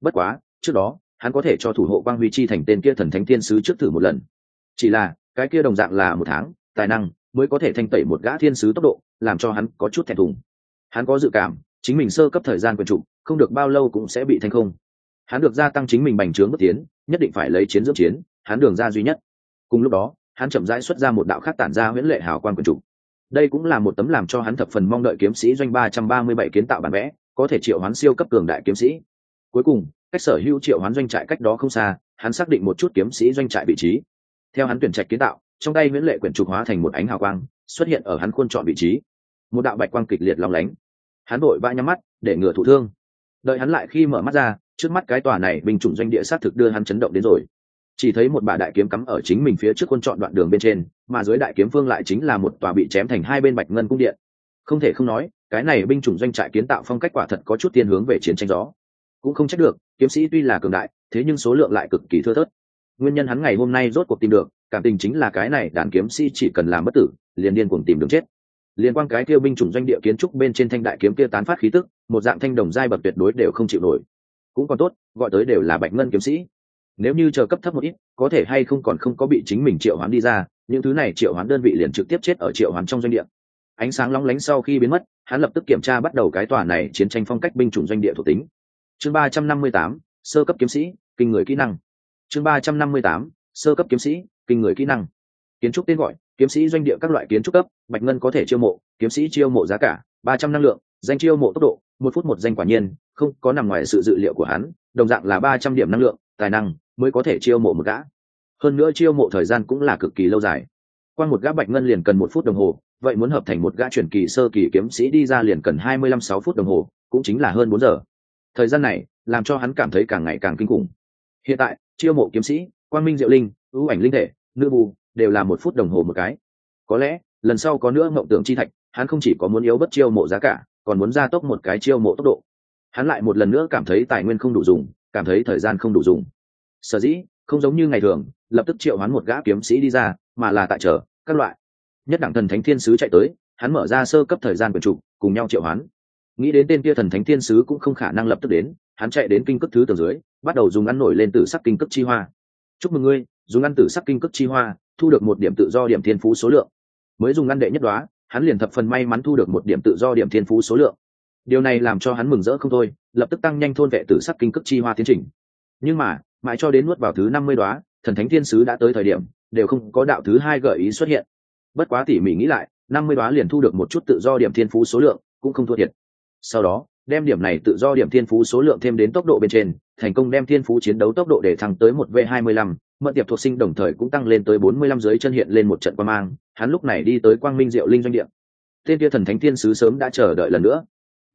Bất quá, trước đó, hắn có thể cho thủ hộ quang huy chi thành tên kia thần thánh thiên sứ trước thử một lần. Chỉ là cái kia đồng dạng là một tháng, tài năng mới có thể thanh tẩy một gã thiên sứ tốc độ, làm cho hắn có chút thẹn thùng. Hắn có dự cảm, chính mình sơ cấp thời gian quyền trục không được bao lâu cũng sẽ bị thanh không. Hắn được gia tăng chính mình bành trướng bất tiến, nhất định phải lấy chiến dưỡng chiến, hắn đường ra duy nhất. Cùng lúc đó, hắn chậm rãi xuất ra một đạo khác tản ra huyễn lệ hào quan quyền trục đây cũng là một tấm làm cho hắn thập phần mong đợi kiếm sĩ doanh ba trăm ba mươi bảy kiến tạo bản vẽ, có thể triệu hắn siêu cấp cường đại kiếm sĩ. Cuối cùng, cách sở hữu triệu hoán doanh trại cách đó không xa, hắn xác định một chút kiếm sĩ doanh trại vị trí theo hắn tuyển trạch kiến tạo, trong tay nguyễn lệ quyển trục hóa thành một ánh hào quang, xuất hiện ở hắn khuôn chọn vị trí. Một đạo bạch quang kịch liệt lòng lánh. Hắn vội vã nhắm mắt, để ngừa thụ thương. Đợi hắn lại khi mở mắt ra, trước mắt cái tòa này binh chủng doanh địa xác thực đưa hắn chấn động đến rồi. Chỉ thấy một bà đại kiếm cắm ở chính mình phía trước quân chọn đoạn đường bên trên, mà dưới đại kiếm phương lại chính là một tòa bị chém thành hai bên bạch ngân cung điện. Không thể không nói, cái này binh chủng doanh trại kiến tạo phong cách quả thật có chút tiên hướng về chiến tranh gió. Cũng không trách được, kiếm sĩ tuy là cường đại, thế nhưng số lượng lại cực kỳ thưa thớt nguyên nhân hắn ngày hôm nay rốt cuộc tìm được, cảm tình chính là cái này đàn kiếm sĩ chỉ cần làm bất tử, liền điên cuồng tìm đường chết. Liên quan cái tiêu binh chủng doanh địa kiến trúc bên trên thanh đại kiếm kia tán phát khí tức, một dạng thanh đồng giai bậc tuyệt đối đều không chịu nổi. Cũng còn tốt, gọi tới đều là bạch ngân kiếm sĩ. Nếu như chờ cấp thấp một ít, có thể hay không còn không có bị chính mình triệu hoán đi ra, những thứ này triệu hoán đơn vị liền trực tiếp chết ở triệu hoán trong doanh địa. Ánh sáng lóng lánh sau khi biến mất, hắn lập tức kiểm tra bắt đầu cái tòa này chiến tranh phong cách binh chủng doanh địa thuộc tính. Chương ba trăm năm mươi tám, sơ cấp kiếm sĩ, kinh người kỹ năng chương ba trăm năm mươi tám, sơ cấp kiếm sĩ, kinh người kỹ năng. Kiến trúc tên gọi, kiếm sĩ doanh địa các loại kiến trúc cấp, bạch ngân có thể chiêu mộ, kiếm sĩ chiêu mộ giá cả, ba trăm năng lượng, danh chiêu mộ tốc độ, một phút một danh quả nhiên, không có nằm ngoài sự dự liệu của hắn, đồng dạng là ba trăm điểm năng lượng, tài năng, mới có thể chiêu mộ một gã. Hơn nữa chiêu mộ thời gian cũng là cực kỳ lâu dài. Qua một gã bạch ngân liền cần một phút đồng hồ, vậy muốn hợp thành một gã chuyển kỳ sơ kỳ kiếm sĩ đi ra liền cần hai mươi lăm sáu phút đồng hồ, cũng chính là hơn bốn giờ. Thời gian này, làm cho hắn cảm thấy càng ngày càng kinh khủng hiện tại, chiêu mộ kiếm sĩ quan minh diệu linh, ưu ảnh linh thể, nữ bù, đều là một phút đồng hồ một cái. Có lẽ, lần sau có nữa mộng tưởng chi thạch, hắn không chỉ có muốn yếu bất chiêu mộ giá cả, còn muốn gia tốc một cái chiêu mộ tốc độ. Hắn lại một lần nữa cảm thấy tài nguyên không đủ dùng, cảm thấy thời gian không đủ dùng. Sở dĩ, không giống như ngày thường, lập tức triệu hắn một gã kiếm sĩ đi ra, mà là tại chờ, các loại. Nhất đẳng thần thánh thiên sứ chạy tới, hắn mở ra sơ cấp thời gian quyền trục cùng nhau triệu hắn nghĩ đến tên kia thần thánh thiên sứ cũng không khả năng lập tức đến, hắn chạy đến kinh cất thứ tầng dưới bắt đầu dùng ăn nổi lên từ sắc kinh cước chi hoa. Chúc mừng ngươi, dùng ăn tử sắc kinh cước chi hoa, thu được một điểm tự do điểm thiên phú số lượng. Mới dùng ăn đệ nhất đoá, hắn liền thập phần may mắn thu được một điểm tự do điểm thiên phú số lượng. Điều này làm cho hắn mừng rỡ không thôi, lập tức tăng nhanh thôn vệ tử sắc kinh cước chi hoa tiến trình. Nhưng mà, mãi cho đến nuốt vào thứ năm mươi đoá, thần thánh thiên sứ đã tới thời điểm, đều không có đạo thứ hai gợi ý xuất hiện. Bất quá tỉ mỉ nghĩ lại, năm mươi đoá liền thu được một chút tự do điểm thiên phú số lượng, cũng không thua thiệt. Sau đó, đem điểm này tự do điểm thiên phú số lượng thêm đến tốc độ bên trên thành công đem thiên phú chiến đấu tốc độ để thăng tới một v hai mươi lăm tiệp thuộc sinh đồng thời cũng tăng lên tới bốn mươi lăm dưới chân hiện lên một trận quan mang, hắn lúc này đi tới quang minh diệu linh doanh địa. Tên kia thần thánh thiên sứ sớm đã chờ đợi lần nữa.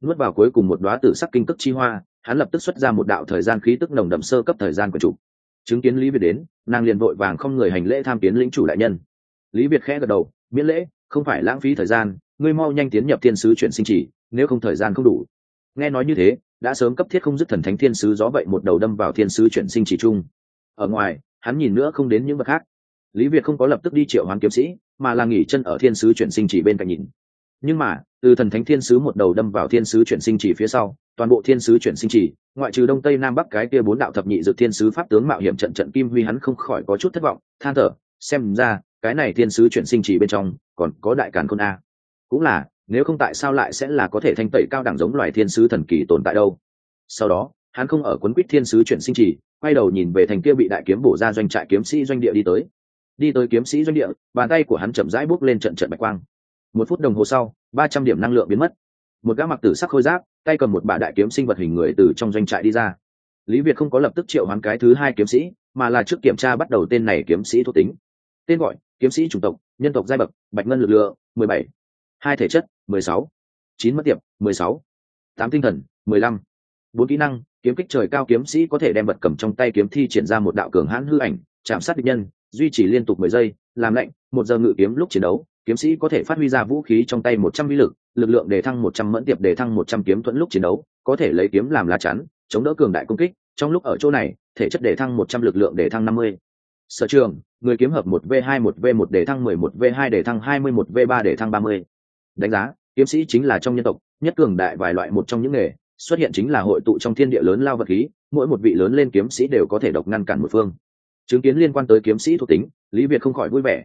Nuốt vào cuối cùng một đóa tử sắc kinh tức chi hoa, hắn lập tức xuất ra một đạo thời gian khí tức nồng đậm sơ cấp thời gian của chủ. Chứng kiến lý việt đến, nàng liền vội vàng không người hành lễ tham kiến lĩnh chủ đại nhân. Lý việt khẽ gật đầu, miễn lễ, không phải lãng phí thời gian, ngươi mau nhanh tiến nhập thiên sứ chuyển sinh chỉ, nếu không thời gian không đủ. Nghe nói như thế đã sớm cấp thiết không dứt thần thánh thiên sứ gió vậy một đầu đâm vào thiên sứ chuyển sinh chỉ trung. Ở ngoài, hắn nhìn nữa không đến những vật khác. Lý việt không có lập tức đi triệu hoán kiếm sĩ, mà là nghỉ chân ở thiên sứ chuyển sinh chỉ bên cạnh nhìn. Nhưng mà, từ thần thánh thiên sứ một đầu đâm vào thiên sứ chuyển sinh chỉ phía sau, toàn bộ thiên sứ chuyển sinh chỉ, ngoại trừ đông tây nam bắc cái kia bốn đạo thập nhị dự thiên sứ pháp tướng mạo hiểm trận trận kim huy hắn không khỏi có chút thất vọng, than thở, xem ra, cái này thiên sứ chuyển sinh chỉ bên trong, còn có đại càn khôn a. Cũng là nếu không tại sao lại sẽ là có thể thanh tẩy cao đẳng giống loài thiên sứ thần kỳ tồn tại đâu? Sau đó, hắn không ở quấn quýt thiên sứ chuyển sinh trì, quay đầu nhìn về thành kia bị đại kiếm bổ ra doanh trại kiếm sĩ doanh địa đi tới. Đi tới kiếm sĩ doanh địa, bàn tay của hắn chậm rãi bốc lên trận trận bạch quang. Một phút đồng hồ sau, ba trăm điểm năng lượng biến mất. Một gã mặc tử sắc khôi giáp, tay cầm một bả đại kiếm sinh vật hình người từ trong doanh trại đi ra. Lý việt không có lập tức triệu hoán cái thứ hai kiếm sĩ, mà là trước kiểm tra bắt đầu tên này kiếm sĩ thuộc tính. Tên gọi, kiếm sĩ chủng tộc, nhân tộc giai bậc, bạch ngân lực lượng, mười bảy hai thể chất, mười sáu, chín mất tiệp, mười sáu, tám tinh thần, mười lăm. Bốn kỹ năng, kiếm kích trời cao kiếm sĩ có thể đem vật cầm trong tay kiếm thi triển ra một đạo cường hãn hư ảnh, chạm sát địch nhân, duy trì liên tục mười giây, làm lạnh, một giờ ngự kiếm lúc chiến đấu, kiếm sĩ có thể phát huy ra vũ khí trong tay một trăm vi lực lực lượng đề thăng một trăm mẫn tiệp, đề thăng một trăm kiếm thuẫn lúc chiến đấu, có thể lấy kiếm làm lá chắn, chống đỡ cường đại công kích, trong lúc ở chỗ này, thể chất đề thăng một trăm, lực lượng đề thăng năm mươi. Sở trường, người kiếm hợp một v hai, một v một đề thăng mười, một v hai đề thăng hai mươi, một v ba đề thăng ba mươi đánh giá, kiếm sĩ chính là trong nhân tộc, nhất cường đại vài loại một trong những nghề, xuất hiện chính là hội tụ trong thiên địa lớn lao vật khí, mỗi một vị lớn lên kiếm sĩ đều có thể độc ngăn cản một phương. Chứng kiến liên quan tới kiếm sĩ thuộc tính, lý việt không khỏi vui vẻ.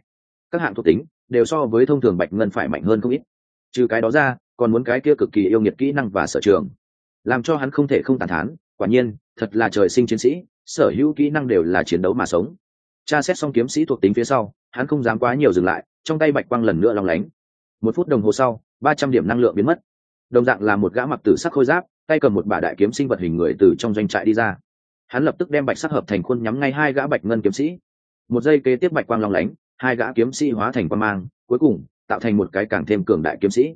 Các hạng thuộc tính đều so với thông thường bạch ngân phải mạnh hơn không ít. Trừ cái đó ra, còn muốn cái kia cực kỳ yêu nghiệt kỹ năng và sở trường. Làm cho hắn không thể không tàn thán, quả nhiên, thật là trời sinh chiến sĩ, sở hữu kỹ năng đều là chiến đấu mà sống. Tra xét xong kiếm sĩ thuộc tính phía sau, hắn không dám quá nhiều dừng lại, trong tay bạch quang lần nữa lòng lánh một phút đồng hồ sau, ba trăm điểm năng lượng biến mất. Đồng dạng là một gã mặc tử sắc khôi giáp, tay cầm một bả đại kiếm sinh vật hình người từ trong doanh trại đi ra. Hắn lập tức đem bạch sắc hợp thành khuôn nhắm ngay hai gã bạch ngân kiếm sĩ. Một giây kế tiếp bạch quang long lánh, hai gã kiếm sĩ hóa thành quan mang, cuối cùng tạo thành một cái càng thêm cường đại kiếm sĩ.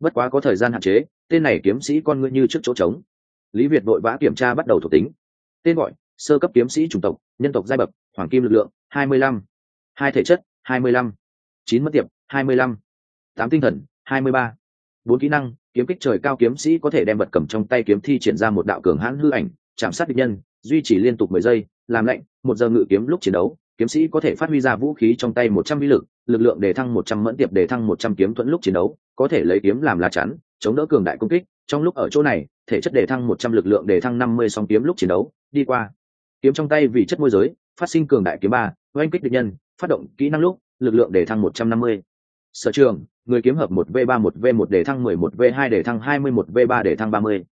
Bất quá có thời gian hạn chế, tên này kiếm sĩ con ngươi như trước chỗ trống. Lý việt vội vã kiểm tra bắt đầu thuộc tính. Tên gọi, sơ cấp kiếm sĩ chủng tộc, nhân tộc giai bậc, hoàng kim lực lượng, hai mươi lăm. Hai thể chất, hai mươi lăm. Chín mất tiệp, hai mươi lăm tám tinh thần, hai mươi ba. Bốn kỹ năng, kiếm kích trời cao kiếm sĩ có thể đem vật cầm trong tay kiếm thi triển ra một đạo cường hãn hư ảnh, chạm sát địch nhân, duy trì liên tục mười giây, làm lạnh, một giờ ngự kiếm lúc chiến đấu, kiếm sĩ có thể phát huy ra vũ khí trong tay một trăm vi lực lực lượng đề thăng một trăm mẫn tiệp đề thăng một trăm kiếm thuẫn lúc chiến đấu, có thể lấy kiếm làm lá chắn, chống đỡ cường đại công kích, trong lúc ở chỗ này, thể chất đề thăng một trăm lực lượng đề thăng năm mươi song kiếm lúc chiến đấu, đi qua. Kiếm trong tay vì chất môi giới, phát sinh cường đại kiếm ba, oanh kích địch nhân, phát động kỹ năng lúc, lực lượng đề thăng một trăm năm mươi. Sở trường người kiếm hợp 1 V3, 1 V1 để thăng 11 V2 để thăng 21 V3 để thăng ba mươi.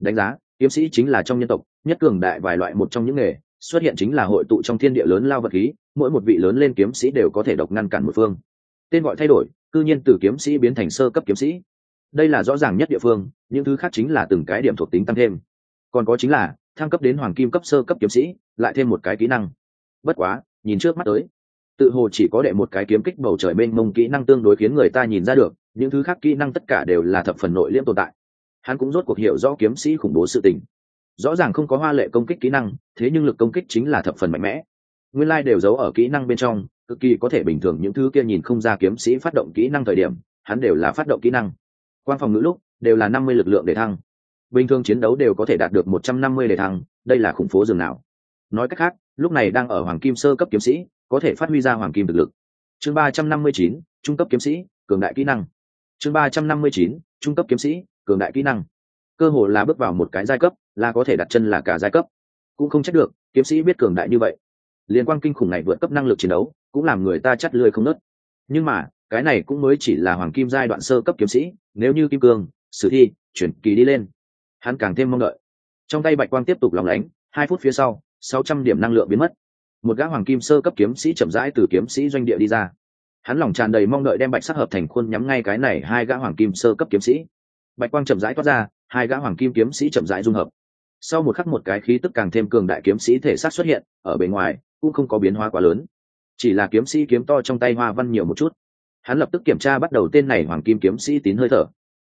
Đánh giá kiếm sĩ chính là trong nhân tộc nhất cường đại vài loại một trong những nghề xuất hiện chính là hội tụ trong thiên địa lớn lao vật khí mỗi một vị lớn lên kiếm sĩ đều có thể độc ngăn cản một phương. Tên gọi thay đổi cư nhiên từ kiếm sĩ biến thành sơ cấp kiếm sĩ. Đây là rõ ràng nhất địa phương những thứ khác chính là từng cái điểm thuộc tính tăng thêm. Còn có chính là thăng cấp đến hoàng kim cấp sơ cấp kiếm sĩ lại thêm một cái kỹ năng. Bất quá nhìn trước mắt tới tự hồ chỉ có đệ một cái kiếm kích bầu trời mênh mông kỹ năng tương đối khiến người ta nhìn ra được, những thứ khác kỹ năng tất cả đều là thập phần nội liễm tồn tại. Hắn cũng rốt cuộc hiểu rõ kiếm sĩ khủng bố sự tình. Rõ ràng không có hoa lệ công kích kỹ năng, thế nhưng lực công kích chính là thập phần mạnh mẽ. Nguyên lai、like、đều giấu ở kỹ năng bên trong, cực kỳ có thể bình thường những thứ kia nhìn không ra kiếm sĩ phát động kỹ năng thời điểm, hắn đều là phát động kỹ năng. Quan phòng ngữ lúc, đều là năm mươi lực lượng để thăng. Bình thường chiến đấu đều có thể đạt được một trăm năm mươi để thăng, đây là khủng phố dường nào. Nói cách khác, lúc này đang ở hoàng kim sơ cấp kiếm sĩ có thể phát huy ra hoàng kim thực lực. Chương ba trăm năm mươi chín, trung cấp kiếm sĩ, cường đại kỹ năng. Chương ba trăm năm mươi chín, trung cấp kiếm sĩ, cường đại kỹ năng. Cơ hội là bước vào một cái giai cấp, là có thể đặt chân là cả giai cấp. Cũng không trách được, kiếm sĩ biết cường đại như vậy. Liên quan kinh khủng này vượt cấp năng lực chiến đấu, cũng làm người ta chắt lười không nớt. Nhưng mà, cái này cũng mới chỉ là hoàng kim giai đoạn sơ cấp kiếm sĩ, nếu như kim cương, sử thi, chuyển kỳ đi lên, hắn càng thêm mong đợi. Trong tay bạch quang tiếp tục lòng lánh, hai phút phía sau, sáu trăm điểm năng lượng biến mất một gã hoàng kim sơ cấp kiếm sĩ chậm rãi từ kiếm sĩ doanh địa đi ra. Hắn lòng tràn đầy mong đợi đem bạch sắc hợp thành khuôn nhắm ngay cái này hai gã hoàng kim sơ cấp kiếm sĩ. Bạch quang chậm rãi toát ra, hai gã hoàng kim kiếm sĩ chậm rãi dung hợp. Sau một khắc một cái khí tức càng thêm cường đại kiếm sĩ thể xác xuất hiện, ở bề ngoài, cũng không có biến hóa quá lớn. Chỉ là kiếm sĩ kiếm to trong tay hoa văn nhiều một chút. Hắn lập tức kiểm tra bắt đầu tên này hoàng kim kiếm sĩ tín hơi thở.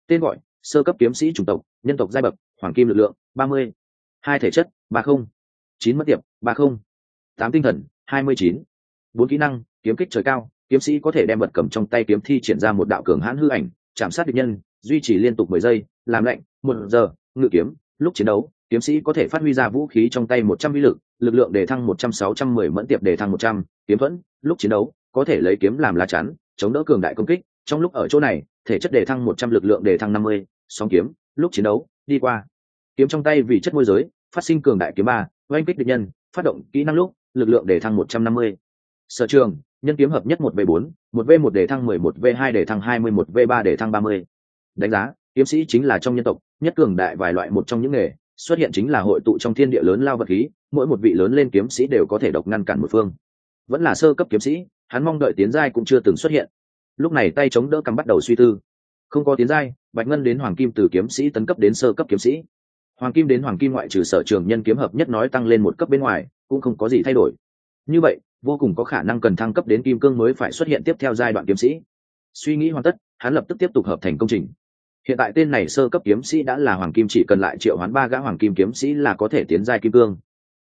Tên gọi, sơ cấp kiếm sĩ chủng tộc, nhân tộc giai bậc, hoàng kim lực lượng, ba mươi. Hai thể chất, ba không. Chín mất tiệp, ba không tám tinh thần, hai mươi chín. Bốn kỹ năng, kiếm kích trời cao, kiếm sĩ có thể đem vật cầm trong tay kiếm thi triển ra một đạo cường hãn hư ảnh, chạm sát địch nhân, duy trì liên tục mười giây, làm lạnh, một giờ, ngự kiếm, lúc chiến đấu, kiếm sĩ có thể phát huy ra vũ khí trong tay một trăm vi lực lực lượng đề thăng một trăm sáu trăm mười, mẫn tiệp đề thăng một trăm, kiếm thuẫn, lúc chiến đấu, có thể lấy kiếm làm lá chắn, chống đỡ cường đại công kích, trong lúc ở chỗ này, thể chất đề thăng một trăm, lực lượng đề thăng năm mươi, song kiếm, lúc chiến đấu, đi qua. Kiếm trong tay vì chất môi giới, phát sinh cường đại kiếm ba, oanh kích địch nhân, phát động kỹ năng lúc lực lượng để thăng một trăm năm mươi. Sở trường, nhân kiếm hợp nhất một v bốn, một v một để thăng mười một v hai để thăng hai mươi một v ba để thăng ba mươi. Đánh giá, kiếm sĩ chính là trong nhân tộc, nhất cường đại vài loại một trong những nghề, xuất hiện chính là hội tụ trong thiên địa lớn lao vật khí, mỗi một vị lớn lên kiếm sĩ đều có thể độc ngăn cản một phương. Vẫn là sơ cấp kiếm sĩ, hắn mong đợi tiến giai cũng chưa từng xuất hiện. Lúc này tay chống đỡ cầm bắt đầu suy tư. Không có tiến giai, bạch ngân đến hoàng kim từ kiếm sĩ tấn cấp đến sơ cấp kiếm sĩ. Hoàng kim đến hoàng kim ngoại trừ sở trường nhân kiếm hợp nhất nói tăng lên một cấp bên ngoài cũng không có gì thay đổi. Như vậy, vô cùng có khả năng cần thăng cấp đến kim cương mới phải xuất hiện tiếp theo giai đoạn kiếm sĩ. Suy nghĩ hoàn tất, hắn lập tức tiếp tục hợp thành công trình. Hiện tại tên này sơ cấp kiếm sĩ đã là hoàng kim chỉ cần lại triệu hoán ba gã hoàng kim kiếm sĩ là có thể tiến giai kim cương.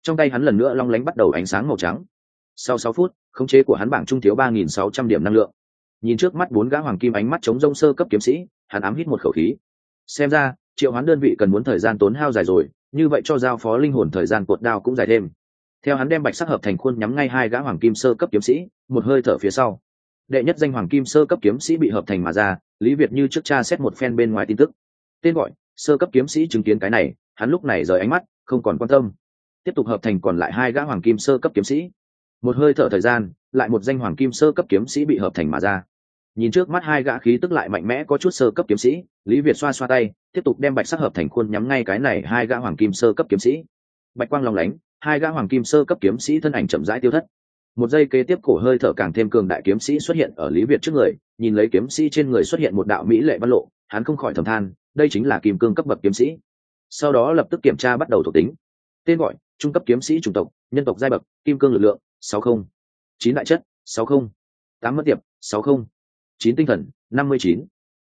Trong tay hắn lần nữa long lánh bắt đầu ánh sáng màu trắng. Sau sáu phút, khống chế của hắn bảng trung thiếu ba nghìn sáu trăm điểm năng lượng. Nhìn trước mắt bốn gã hoàng kim ánh mắt chống rông sơ cấp kiếm sĩ, hắn ám hít một khẩu khí. Xem ra, triệu hoán đơn vị cần muốn thời gian tốn hao dài rồi, như vậy cho giao phó linh hồn thời gian cột đao cũng dài thêm theo hắn đem bạch sắc hợp thành khuôn nhắm ngay hai gã hoàng kim sơ cấp kiếm sĩ, một hơi thở phía sau. Đệ nhất danh hoàng kim sơ cấp kiếm sĩ bị hợp thành mà ra, lý việt như trước cha xét một phen bên ngoài tin tức. Tên gọi, sơ cấp kiếm sĩ chứng kiến cái này, hắn lúc này rời ánh mắt, không còn quan tâm. Tiếp tục hợp thành còn lại hai gã hoàng kim sơ cấp kiếm sĩ. Một hơi thở thời gian, lại một danh hoàng kim sơ cấp kiếm sĩ bị hợp thành mà ra. Nhìn trước mắt hai gã khí tức lại mạnh mẽ có chút sơ cấp kiếm sĩ, lý việt xoa xoa tay, tiếp tục đem bạch sắc hợp thành khuôn nhắm ngay cái này hai gã hoàng kim sơ cấp kiếm sĩ. Bạch quang lòng lánh hai gã hoàng kim sơ cấp kiếm sĩ thân ảnh chậm rãi tiêu thất. Một giây kế tiếp cổ hơi thở càng thêm cường đại kiếm sĩ xuất hiện ở lý việt trước người, nhìn lấy kiếm sĩ trên người xuất hiện một đạo mỹ lệ văn lộ, hắn không khỏi thầm than, đây chính là kim cương cấp bậc kiếm sĩ. Sau đó lập tức kiểm tra bắt đầu thuộc tính. Tên gọi, trung cấp kiếm sĩ chủng tộc, nhân tộc giai bậc, kim cương lực lượng, sáu không. Chín đại chất, sáu không. Tám mất tiệp, sáu không. Chín tinh thần, năm mươi chín.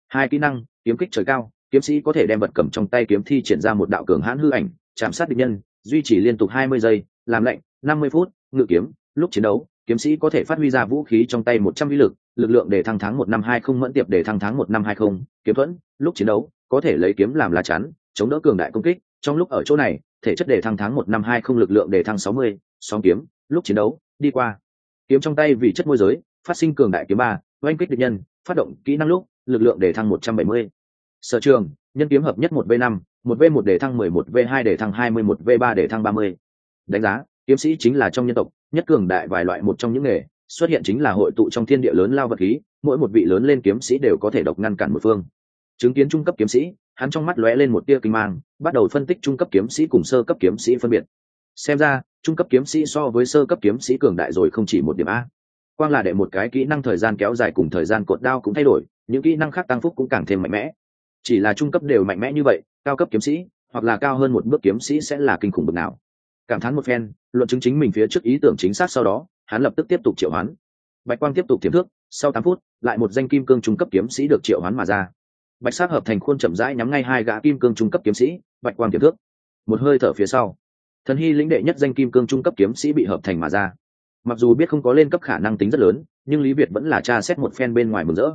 Hai kỹ năng, kiếm kích trời cao, kiếm sĩ có thể đem vật cầm trong tay kiếm thi triển ra một đạo cường hãn hư ảnh, chạm sát địch nhân duy trì liên tục hai mươi giây, làm lạnh, năm mươi phút, ngự kiếm, lúc chiến đấu, kiếm sĩ có thể phát huy ra vũ khí trong tay một trăm uy lực lực lượng để thăng tháng một năm hai không mẫn tiệp để thăng tháng một năm hai không, kiếm thuẫn, lúc chiến đấu, có thể lấy kiếm làm lá chắn, chống đỡ cường đại công kích, trong lúc ở chỗ này, thể chất để thăng tháng một năm hai không lực lượng để thăng sáu mươi, sóng kiếm, lúc chiến đấu, đi qua. Kiếm trong tay vì chất môi giới, phát sinh cường đại kiếm ba, oanh kích địch nhân, phát động kỹ năng lúc, lực lượng để thăng một trăm bảy mươi. Sở trường nhân kiếm hợp nhất một v năm, một v một đề thăng mười, một v hai đề thăng hai mươi, một v ba đề thăng ba mươi. Đánh giá, kiếm sĩ chính là trong nhân tộc, nhất cường đại vài loại một trong những nghề, xuất hiện chính là hội tụ trong thiên địa lớn lao vật khí, mỗi một vị lớn lên kiếm sĩ đều có thể độc ngăn cản một phương. Chứng kiến trung cấp kiếm sĩ, hắn trong mắt lóe lên một tia kinh mang, bắt đầu phân tích trung cấp kiếm sĩ cùng sơ cấp kiếm sĩ phân biệt. Xem ra, trung cấp kiếm sĩ so với sơ cấp kiếm sĩ cường đại rồi không chỉ một điểm a. Quang là để một cái kỹ năng thời gian kéo dài cùng thời gian cột đao cũng thay đổi, những kỹ năng khác tăng phúc cũng càng thêm mạnh mẽ chỉ là trung cấp đều mạnh mẽ như vậy, cao cấp kiếm sĩ, hoặc là cao hơn một bước kiếm sĩ sẽ là kinh khủng bực nào. Cảm thán một phen, luận chứng chính mình phía trước ý tưởng chính xác sau đó, hắn lập tức tiếp tục triệu hoán. Bạch quang tiếp tục tiềm thước sau tám phút, lại một danh kim cương trung cấp kiếm sĩ được triệu hoán mà ra. Bạch sát hợp thành khuôn chậm rãi nhắm ngay hai gã kim cương trung cấp kiếm sĩ, bạch quang tiềm thước một hơi thở phía sau, thần hy lĩnh đệ nhất danh kim cương trung cấp kiếm sĩ bị hợp thành mà ra. Mặc dù biết không có lên cấp khả năng tính rất lớn, nhưng lý việt vẫn là tra xét một phen bên ngoài mừng rỡ.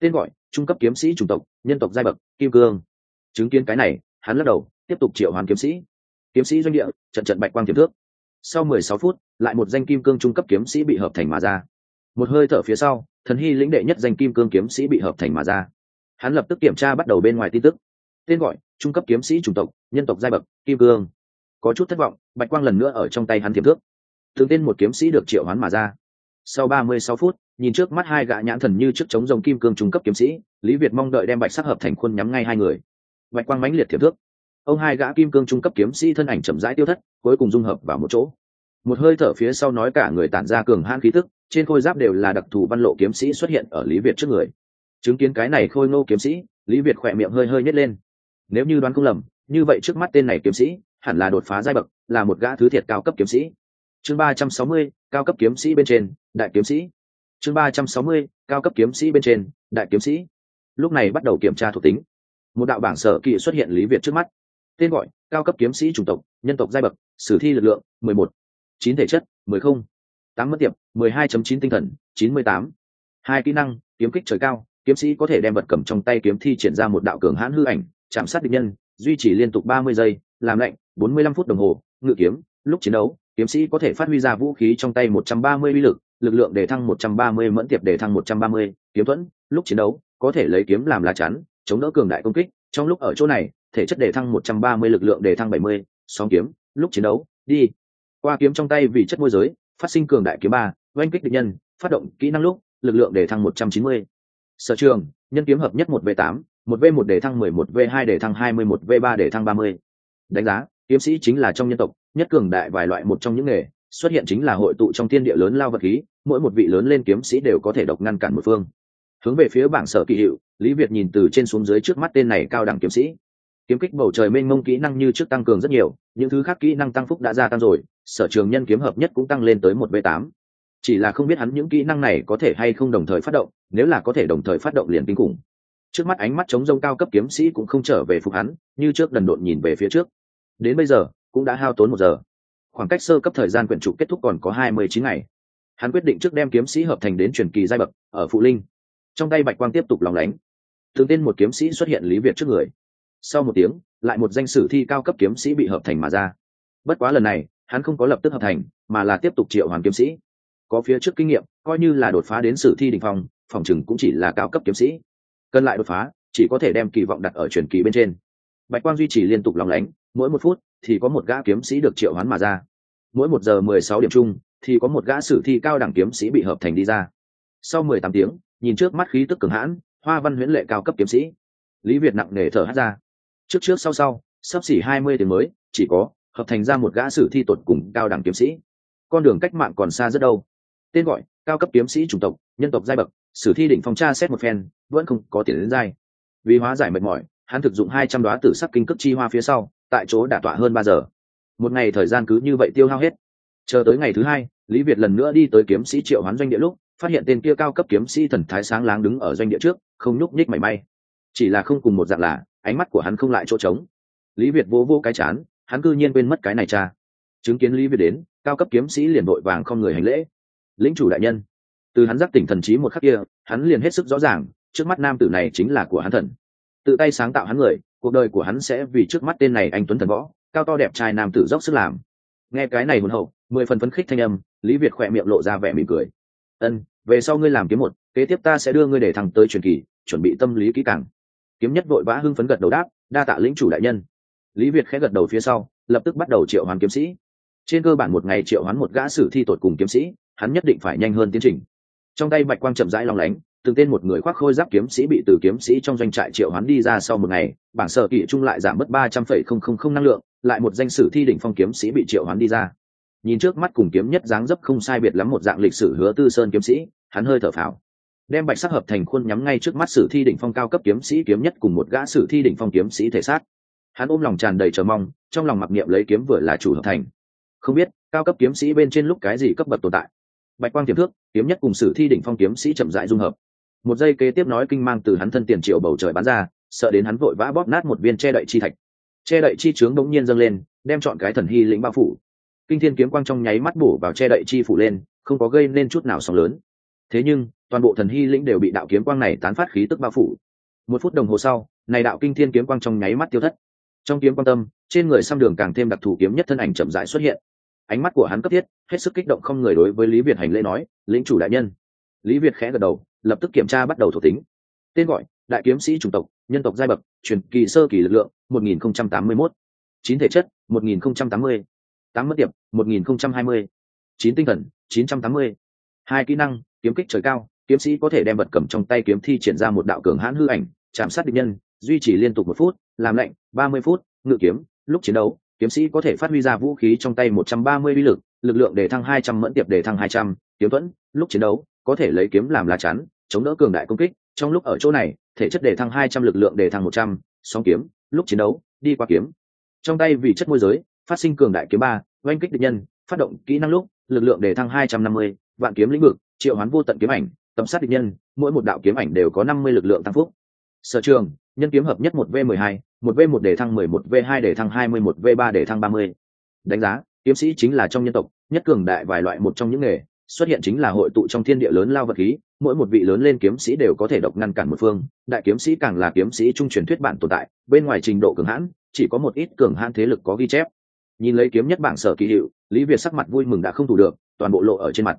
Tên gọi trung cấp kiếm sĩ chủng tộc, nhân tộc giai bậc, kim cương. Chứng kiến cái này, hắn lắc đầu, tiếp tục triệu hoàn kiếm sĩ. Kiếm sĩ doanh địa, trận trận bạch quang tiềm thước. Sau mười sáu phút, lại một danh kim cương trung cấp kiếm sĩ bị hợp thành mà ra. Một hơi thở phía sau, thần hy lĩnh đệ nhất danh kim cương kiếm sĩ bị hợp thành mà ra. Hắn lập tức kiểm tra bắt đầu bên ngoài tin tức. Tên gọi, trung cấp kiếm sĩ chủng tộc, nhân tộc giai bậc, kim cương. Có chút thất vọng, bạch quang lần nữa ở trong tay hắn tiềm thước. Thường tên một kiếm sĩ được triệu hoán mà ra sau ba mươi sáu phút, nhìn trước mắt hai gã nhãn thần như trước chống rồng kim cương trung cấp kiếm sĩ, lý việt mong đợi đem bạch sắc hợp thành khuôn nhắm ngay hai người. Bạch quang mãnh liệt thiệp thước. Ông hai gã kim cương trung cấp kiếm sĩ thân ảnh chậm rãi tiêu thất, cuối cùng dung hợp vào một chỗ. Một hơi thở phía sau nói cả người tản ra cường hãn khí tức, trên khôi giáp đều là đặc thù văn lộ kiếm sĩ xuất hiện ở lý việt trước người. Chứng kiến cái này khôi ngô kiếm sĩ, lý việt khỏe miệng hơi hơi nhét lên. Nếu như đoán không lầm, như vậy trước mắt tên này kiếm sĩ, hẳn là đột phá giai bậc, là một gã thứ thiệt cao cấp kiếm sĩ. Chương ba trăm sáu mươi cao cấp kiếm sĩ bên trên, đại kiếm sĩ. Chương ba trăm sáu mươi, cao cấp kiếm sĩ bên trên, đại kiếm sĩ. Lúc này bắt đầu kiểm tra thuộc tính. Một đạo bảng sở kỵ xuất hiện lý việt trước mắt. Tên gọi, cao cấp kiếm sĩ chủng tộc, nhân tộc giai bậc, sử thi lực lượng, mười một. Chín thể chất, mười không. Tám mất tiệp, mười hai chấm chín tinh thần, chín mươi tám. Hai kỹ năng, kiếm kích trời cao, kiếm sĩ có thể đem vật cầm trong tay kiếm thi triển ra một đạo cường hãn hư ảnh, chạm sát địch nhân, duy trì liên tục ba mươi giây, làm lạnh, bốn mươi lăm phút đồng hồ, ngự kiếm, lúc chiến đấu kiếm sĩ có thể phát huy ra vũ khí trong tay 130 uy lực, lực lượng đề thăng 130 mẫn tiệp đề thăng 130, kiếm thuẫn, lúc chiến đấu có thể lấy kiếm làm lá chắn, chống đỡ cường đại công kích, trong lúc ở chỗ này, thể chất đề thăng 130 lực lượng đề thăng 70, sóng kiếm, lúc chiến đấu, đi. Qua kiếm trong tay vì chất môi giới, phát sinh cường đại kiếm ba, oanh kích địch nhân, phát động kỹ năng lúc, lực lượng đề thăng 190. Sở trường, nhân kiếm hợp nhất 1v8, 1v1 đề thăng 11, v2 đề thăng 21, v3 đề thăng 30. Đánh giá, kiếm sĩ chính là trong nhân tộc, nhất cường đại vài loại một trong những nghề, xuất hiện chính là hội tụ trong thiên địa lớn lao vật khí, mỗi một vị lớn lên kiếm sĩ đều có thể độc ngăn cản một phương. Hướng về phía bảng sở kỳ hiệu, lý việt nhìn từ trên xuống dưới trước mắt tên này cao đẳng kiếm sĩ. Kiếm kích bầu trời mênh mông kỹ năng như trước tăng cường rất nhiều, những thứ khác kỹ năng tăng phúc đã gia tăng rồi, sở trường nhân kiếm hợp nhất cũng tăng lên tới một v tám. Chỉ là không biết hắn những kỹ năng này có thể hay không đồng thời phát động, nếu là có thể đồng thời phát động liền kinh khủng. Trước mắt ánh mắt chống rông cao cấp kiếm sĩ cũng không trở về phục hắn, như trước đần độn nhìn về phía trước. Đến bây giờ cũng đã hao tốn một giờ. Khoảng cách sơ cấp thời gian quyển trục kết thúc còn có hai mươi chín ngày. Hắn quyết định trước đem kiếm sĩ hợp thành đến truyền kỳ giai bậc, ở phụ linh. Trong tay bạch quang tiếp tục lòng lánh. Thường tên một kiếm sĩ xuất hiện lý việt trước người. Sau một tiếng, lại một danh sử thi cao cấp kiếm sĩ bị hợp thành mà ra. Bất quá lần này, hắn không có lập tức hợp thành, mà là tiếp tục triệu hoàn kiếm sĩ. Có phía trước kinh nghiệm, coi như là đột phá đến sử thi đình phong, phòng chừng cũng chỉ là cao cấp kiếm sĩ. Cần lại đột phá, chỉ có thể đem kỳ vọng đặt ở truyền kỳ bên trên bạch quang duy trì liên tục lòng lánh, mỗi một phút thì có một gã kiếm sĩ được triệu hoán mà ra. Mỗi một giờ mười sáu điểm chung thì có một gã sử thi cao đẳng kiếm sĩ bị hợp thành đi ra. Sau mười tám tiếng, nhìn trước mắt khí tức cường hãn, hoa văn huyễn lệ cao cấp kiếm sĩ. Lý việt nặng nề thở hát ra. Trước trước sau sau, sắp xỉ hai mươi tiếng mới, chỉ có hợp thành ra một gã sử thi tột cùng cao đẳng kiếm sĩ. Con đường cách mạng còn xa rất đâu. Tên gọi, cao cấp kiếm sĩ chủng tộc, nhân tộc giai bậc, sử thi đỉnh phong tra xét một phen, vẫn không có tiền đến giai vì hóa giải mệt mỏi hắn thực dụng hai trăm đoá tử sắc kinh cước chi hoa phía sau, tại chỗ đả tọa hơn ba giờ. Một ngày thời gian cứ như vậy tiêu hao hết. Chờ tới ngày thứ hai, lý việt lần nữa đi tới kiếm sĩ triệu hoán doanh địa lúc, phát hiện tên kia cao cấp kiếm sĩ thần thái sáng láng đứng ở doanh địa trước, không nhúc nhích mảy may. Chỉ là không cùng một dạng là, ánh mắt của hắn không lại chỗ trống. Lý việt vỗ vô cái chán, hắn cư nhiên quên mất cái này cha. Chứng kiến lý việt đến, cao cấp kiếm sĩ liền vội vàng không người hành lễ. Lĩnh chủ đại nhân. Từ hắn giác tỉnh thần trí một khắc kia, hắn liền hết sức rõ ràng, trước mắt nam tử này chính là của hắn thần tự tay sáng tạo hắn người, cuộc đời của hắn sẽ vì trước mắt tên này anh tuấn thần võ, cao to đẹp trai nam tử dốc sức làm. Nghe cái này hồn hậu, mười phần phấn khích thanh âm, lý việt khỏe miệng lộ ra vẻ mỉm cười. Ân, về sau ngươi làm kiếm một, kế tiếp ta sẽ đưa ngươi để thằng tới truyền kỳ, chuẩn bị tâm lý kỹ càng. Kiếm nhất vội vã hưng phấn gật đầu đáp, đa tạ lĩnh chủ đại nhân. Lý việt khẽ gật đầu phía sau, lập tức bắt đầu triệu hoán kiếm sĩ. Trên cơ bản một ngày triệu hoán một gã sử thi tột cùng kiếm sĩ, hắn nhất định phải nhanh hơn tiến trình. Trong tay bạch quang chậm rãi lòng lánh từng tên một người khoác khôi giáp kiếm sĩ bị từ kiếm sĩ trong doanh trại triệu hoán đi ra sau một ngày, bảng sở kỵ trung lại giảm mất ba trăm phẩy không không không năng lượng, lại một danh sử thi đỉnh phong kiếm sĩ bị triệu hoán đi ra. Nhìn trước mắt cùng kiếm nhất dáng dấp không sai biệt lắm một dạng lịch sử hứa tư sơn kiếm sĩ, hắn hơi thở phào. Đem bạch sắc hợp thành khuôn nhắm ngay trước mắt sử thi đỉnh phong cao cấp kiếm sĩ kiếm nhất cùng một gã sử thi đỉnh phong kiếm sĩ thể xác. Hắn ôm lòng tràn đầy chờ mong, trong lòng mặc niệm lấy kiếm vừa là chủ hợp thành. Không biết, cao cấp kiếm sĩ bên trên lúc cái gì cấp bậc tồn tại? Bạch quang tiềm thước kiếm nhất cùng sử thi đỉnh phong kiếm sĩ chậm rãi dung hợp một giây kế tiếp nói kinh mang từ hắn thân tiền triệu bầu trời bắn ra, sợ đến hắn vội vã bóp nát một viên che đậy chi thạch. Che đậy chi trướng bỗng nhiên dâng lên, đem chọn cái thần hy lĩnh bao phủ. Kinh thiên kiếm quang trong nháy mắt bổ vào che đậy chi phủ lên, không có gây nên chút nào sóng lớn. Thế nhưng, toàn bộ thần hy lĩnh đều bị đạo kiếm quang này tán phát khí tức bao phủ. Một phút đồng hồ sau, này đạo kinh thiên kiếm quang trong nháy mắt tiêu thất. Trong kiếm quan tâm, trên người xăm đường càng thêm đặc thù kiếm nhất thân ảnh chậm rãi xuất hiện. Ánh mắt của hắn cấp thiết, hết sức kích động không người đối với lý việt hành lễ nói, lĩnh chủ đại nhân. Lý việt khẽ gật đầu lập tức kiểm tra bắt đầu thuộc tính tên gọi, đại kiếm sĩ chủng tộc, nhân tộc giai bậc, truyền kỳ sơ kỳ lực lượng 1081. chín thể chất 1080. tám mất tiệp 1020. chín tinh thần 980. hai kỹ năng, kiếm kích trời cao, kiếm sĩ có thể đem vật cầm trong tay kiếm thi triển ra một đạo cường hãn hư ảnh, chạm sát địch nhân, duy trì liên tục một phút, làm lệnh ba mươi phút, ngự kiếm, lúc chiến đấu, kiếm sĩ có thể phát huy ra vũ khí trong tay một trăm ba mươi uy lực lực lượng để thăng hai trăm mẫn tiệp để thăng hai trăm, kiếm thuẫn, lúc chiến đấu, có thể lấy kiếm làm lá chắn chống đỡ cường đại công kích, trong lúc ở chỗ này, thể chất đề thăng hai trăm, lực lượng đề thăng một trăm song kiếm, lúc chiến đấu, đi qua kiếm. Trong tay vì chất môi giới, phát sinh cường đại kiếm ba, oanh kích địch nhân, phát động kỹ năng lúc, lực lượng đề thăng hai trăm năm mươi, vạn kiếm lĩnh vực, triệu hoán vô tận kiếm ảnh, tầm sát địch nhân, mỗi một đạo kiếm ảnh đều có năm mươi lực lượng tăng phúc. Sở trường, nhân kiếm hợp nhất một v mười hai, một v một đề thăng mười, một v hai đề thăng hai mươi, một v ba đề thăng ba mươi. Đánh giá, kiếm sĩ chính là trong nhân tộc, nhất cường đại vài loại một trong những nghề xuất hiện chính là hội tụ trong thiên địa lớn lao vật khí, mỗi một vị lớn lên kiếm sĩ đều có thể độc ngăn cản một phương, đại kiếm sĩ càng là kiếm sĩ trung truyền thuyết bản tồn tại, bên ngoài trình độ cường hãn, chỉ có một ít cường hãn thế lực có ghi chép. Nhìn lấy kiếm nhất bảng sở kỳ hiệu, lý việt sắc mặt vui mừng đã không thủ được, toàn bộ lộ ở trên mặt.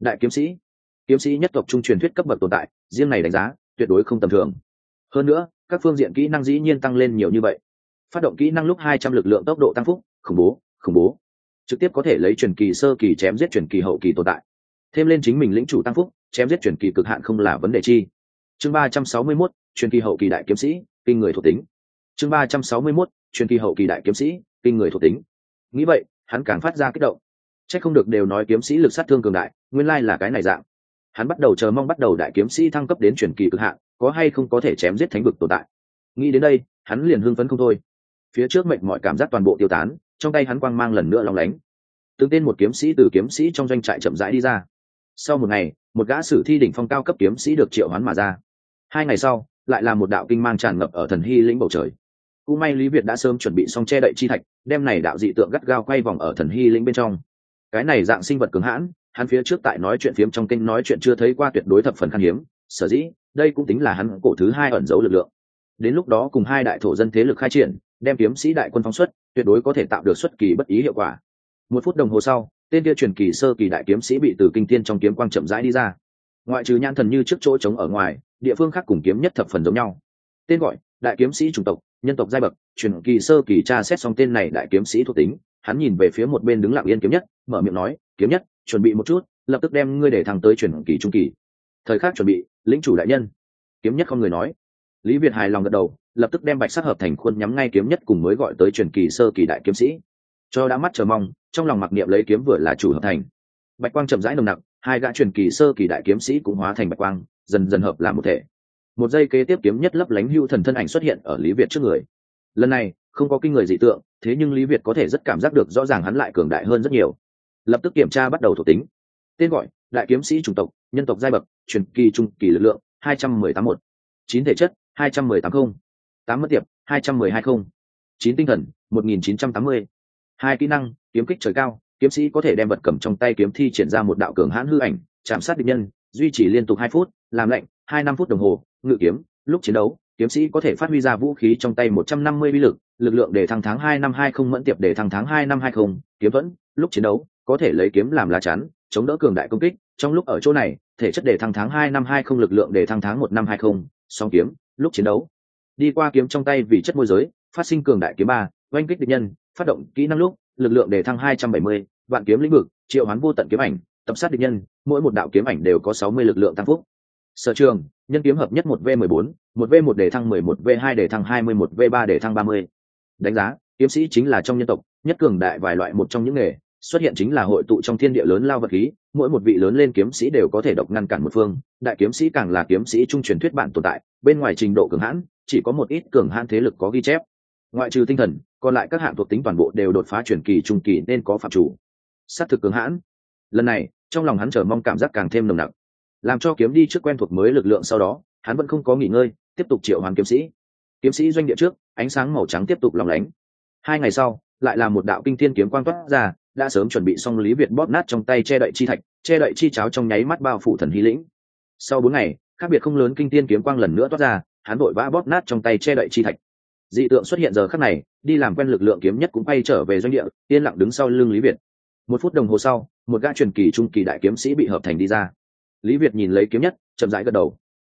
Đại kiếm sĩ kiếm sĩ nhất tộc trung truyền thuyết cấp bậc tồn tại, riêng này đánh giá, tuyệt đối không tầm thường. Hơn nữa, các phương diện kỹ năng dĩ nhiên tăng lên nhiều như vậy. Phát động kỹ năng lúc hai trăm lực lượng tốc độ tăng phúc, khủng bố khủng bố. Trực tiếp có thể lấy truyền kỳ, sơ kỳ chém giết truyền kỳ, hậu kỳ tồn tại thêm lên chính mình lĩnh chủ tăng phúc, chém giết truyền kỳ cực hạn không là vấn đề chi. Chương ba trăm sáu mươi mốt, truyền kỳ hậu kỳ đại kiếm sĩ, kinh người thuộc tính. Chương ba trăm sáu mươi mốt, truyền kỳ hậu kỳ đại kiếm sĩ, kinh người thuộc tính. Nghĩ vậy, hắn càng phát ra kích động. C h ắ c không được đều nói kiếm sĩ lực sát thương cường đại, nguyên lai là cái này dạng. Hắn bắt đầu chờ mong bắt đầu đại kiếm sĩ thăng cấp đến truyền kỳ cực hạn, có hay không có thể chém giết thánh vực tồn tại. Nghĩ đến đây, hắn liền hưng phấn không thôi. Phía trước mệnh mọi cảm giác toàn bộ tiêu tán, trong tay hắn quang mang lần nữa lòng lánh. Từng tên một kiếm sĩ từ kiếm sĩ trong doanh trại chậm rãi đi ra sau một ngày, một gã sử thi đỉnh phong cao cấp kiếm sĩ được triệu hoán mà ra. Hai ngày sau, lại là một đạo kinh mang tràn ngập ở thần hy lĩnh bầu trời. Cú may lý việt đã sớm chuẩn bị xong che đậy chi thạch, đem này đạo dị tượng gắt gao quay vòng ở thần hy lĩnh bên trong. Cái này dạng sinh vật cứng hãn, hắn phía trước tại nói chuyện phiếm trong kinh nói chuyện chưa thấy qua tuyệt đối thập phần khan hiếm, sở dĩ, đây cũng tính là hắn cổ thứ hai ẩn giấu lực lượng. Đến lúc đó cùng hai đại thổ dân thế lực khai triển, đem kiếm sĩ đại quân phóng xuất, tuyệt đối có thể tạo được xuất kỳ bất ý hiệu quả. Một phút đồng hồ sau tên kia truyền kỳ sơ kỳ đại kiếm sĩ bị từ kinh tiên trong kiếm quang chậm rãi đi ra. Ngoại trừ nhan thần như trước chỗ trống ở ngoài, địa phương khác cùng kiếm nhất thập phần giống nhau. Tên gọi, đại kiếm sĩ chủng tộc, nhân tộc giai bậc, truyền kỳ sơ kỳ tra xét xong tên này đại kiếm sĩ thuộc tính, hắn nhìn về phía một bên đứng lặng yên kiếm nhất, mở miệng nói, kiếm nhất, chuẩn bị một chút, lập tức đem ngươi để thằng tới truyền kỳ trung kỳ. Thời khắc chuẩn bị, lĩnh chủ đại nhân. Kiếm nhất không người nói. Lý việt hài lòng gật đầu, lập tức đem bạch sắc hợp thành khuôn nhắm ngay kiếm nhất cùng mới gọi tới truyền kỳ sơ kỳ đại kiếm sĩ. Cho đã mắt chờ mong trong lòng mặc niệm lấy kiếm vừa là chủ hợp thành. Bạch quang chậm rãi nồng nặc, hai gã truyền kỳ sơ kỳ đại kiếm sĩ cũng hóa thành bạch quang, dần dần hợp làm một thể. Một giây kế tiếp kiếm nhất lấp lánh hưu thần thân ảnh xuất hiện ở lý việt trước người. Lần này, không có kinh người dị tượng, thế nhưng lý việt có thể rất cảm giác được rõ ràng hắn lại cường đại hơn rất nhiều. Lập tức kiểm tra bắt đầu thuộc tính. Tên gọi, đại kiếm sĩ chủng tộc, nhân tộc giai bậc, truyền kỳ trung kỳ lực lượng, hai trăm mười tám một. Chín thể chất, hai trăm mười tám không. Tám mất tiệp, hai trăm mười hai không. Chín tinh thần, một nghìn chín trăm tám mươi. Hai kỹ năng kiếm kích trời cao, kiếm sĩ có thể đem vật cầm trong tay kiếm thi triển ra một đạo cường hãn hư ảnh, chạm sát địch nhân, duy trì liên tục hai phút, làm lạnh, hai năm phút đồng hồ, ngự kiếm, lúc chiến đấu, kiếm sĩ có thể phát huy ra vũ khí trong tay một trăm năm mươi bi lực lực lượng để thăng tháng hai năm hai không mẫn tiệp để thăng tháng hai năm hai không, kiếm thuẫn lúc chiến đấu, có thể lấy kiếm làm lá chắn, chống đỡ cường đại công kích, trong lúc ở chỗ này, thể chất để thăng tháng hai năm hai không, lực lượng để thăng tháng một năm hai không, song kiếm, lúc chiến đấu. Đi qua kiếm trong tay vì chất môi giới, phát sinh cường đại kiếm ba, oanh kích địch nhân, phát động kỹ năng lúc lực lượng để thăng 270, vạn kiếm lĩnh vực, triệu hoán vô tận kiếm ảnh, tập sát địch nhân, mỗi một đạo kiếm ảnh đều có 60 lực lượng tăng phúc. Sở trường, nhân kiếm hợp nhất 1V14, 1V1 để thăng 11, V2 để thăng 21, V3 để thăng 30. Đánh giá, kiếm sĩ chính là trong nhân tộc, nhất cường đại vài loại một trong những nghề, xuất hiện chính là hội tụ trong thiên địa lớn lao vật khí, mỗi một vị lớn lên kiếm sĩ đều có thể độc ngăn cản một phương, đại kiếm sĩ càng là kiếm sĩ trung truyền thuyết bản tồn tại, bên ngoài trình độ cường hãn, chỉ có một ít cường hãn thế lực có ghi chép, ngoại trừ tinh thần, còn lại các hạng thuộc tính toàn bộ đều đột phá chuyển kỳ, trung kỳ nên có phạm chủ. S á t thực cường hãn. Lần này, trong lòng hắn chờ mong cảm giác càng thêm nồng nặc. Làm cho kiếm đi trước quen thuộc mới lực lượng sau đó, hắn vẫn không có nghỉ ngơi, tiếp tục triệu hoàng kiếm sĩ. Kiếm sĩ doanh địa trước, ánh sáng màu trắng tiếp tục lòng lánh. Hai ngày sau, lại là một đạo kinh thiên kiếm quang toát ra, đã sớm chuẩn bị xong lý việt bóp nát trong tay che đậy chi thạch, che đậy chi cháo trong nháy mắt bao phủ thần hy lĩnh. Sau bốn ngày, khác biệt không lớn kinh thiên kiếm quang lần nữa toát ra, hắn vội vã bóp nát trong tay che đậy chi thạch dị tượng xuất hiện giờ khắc này, đi làm quen lực lượng kiếm nhất cũng bay trở về doanh địa, yên lặng đứng sau lưng lý việt. Một phút đồng hồ sau, một gã truyền kỳ trung kỳ đại kiếm sĩ bị hợp thành đi ra. Lý việt nhìn lấy kiếm nhất, chậm rãi gật đầu.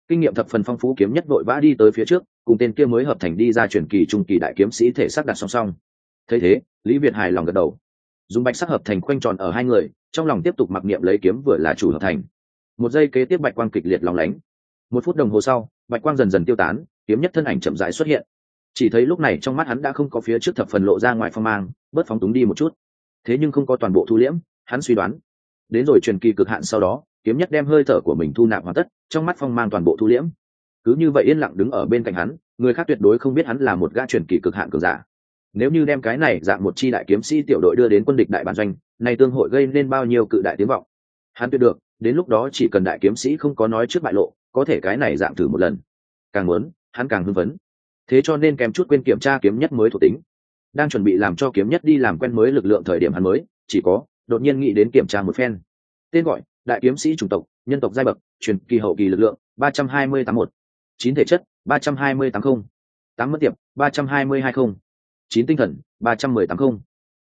Kinh nghiệm thập phần phong phú kiếm nhất vội vã đi tới phía trước, cùng tên kia mới hợp thành đi ra truyền kỳ trung kỳ đại kiếm sĩ thể xác đặt song song. Thấy thế, lý việt hài lòng gật đầu. Dùng bạch sắc hợp thành khoanh tròn ở hai người, trong lòng tiếp tục mặc niệm lấy kiếm vừa là chủ hợp thành. Một giây kế tiếp bạch quang kịch liệt lòng lánh. Một phút đồng hồ sau, bạch quang dần dần tiêu tán, kiếm nhất thân ảnh chậm rãi xuất hiện chỉ thấy lúc này trong mắt hắn đã không có phía trước thập phần lộ ra ngoài phong mang, bớt phóng túng đi một chút. Thế nhưng không có toàn bộ thu liễm, hắn suy đoán. Đến rồi truyền kỳ cực hạn sau đó, kiếm nhất đem hơi thở của mình thu nạp hoàn tất, trong mắt phong mang toàn bộ thu liễm. Cứ như vậy yên lặng đứng ở bên cạnh hắn, người khác tuyệt đối không biết hắn là một gã truyền kỳ cực hạn cường giả. Nếu như đem cái này dạng một chi đại kiếm sĩ tiểu đội đưa đến quân địch đại bản doanh, này tương hội gây nên bao nhiêu cự đại tiếng vọng. Hắn tuyệt được, đến lúc đó chỉ cần đại kiếm sĩ không có nói trước bại lộ, có thể cái này dạng thử một lần. Càng muốn, hắn càng hưng phấn thế cho nên kèm chút quên kiểm tra kiếm nhất mới thuộc tính. Đang chuẩn bị làm cho kiếm nhất đi làm quen mới lực lượng thời điểm hắn mới, chỉ có, đột nhiên nghĩ đến kiểm tra một phen. Tên gọi, đại kiếm sĩ chủng tộc, nhân tộc giai bậc, truyền kỳ hậu kỳ lực lượng, ba trăm hai mươi tám một. Chín thể chất, ba trăm hai mươi tám không. Tám mất tiệp, ba trăm hai mươi hai không. Chín tinh thần, ba trăm mười tám không.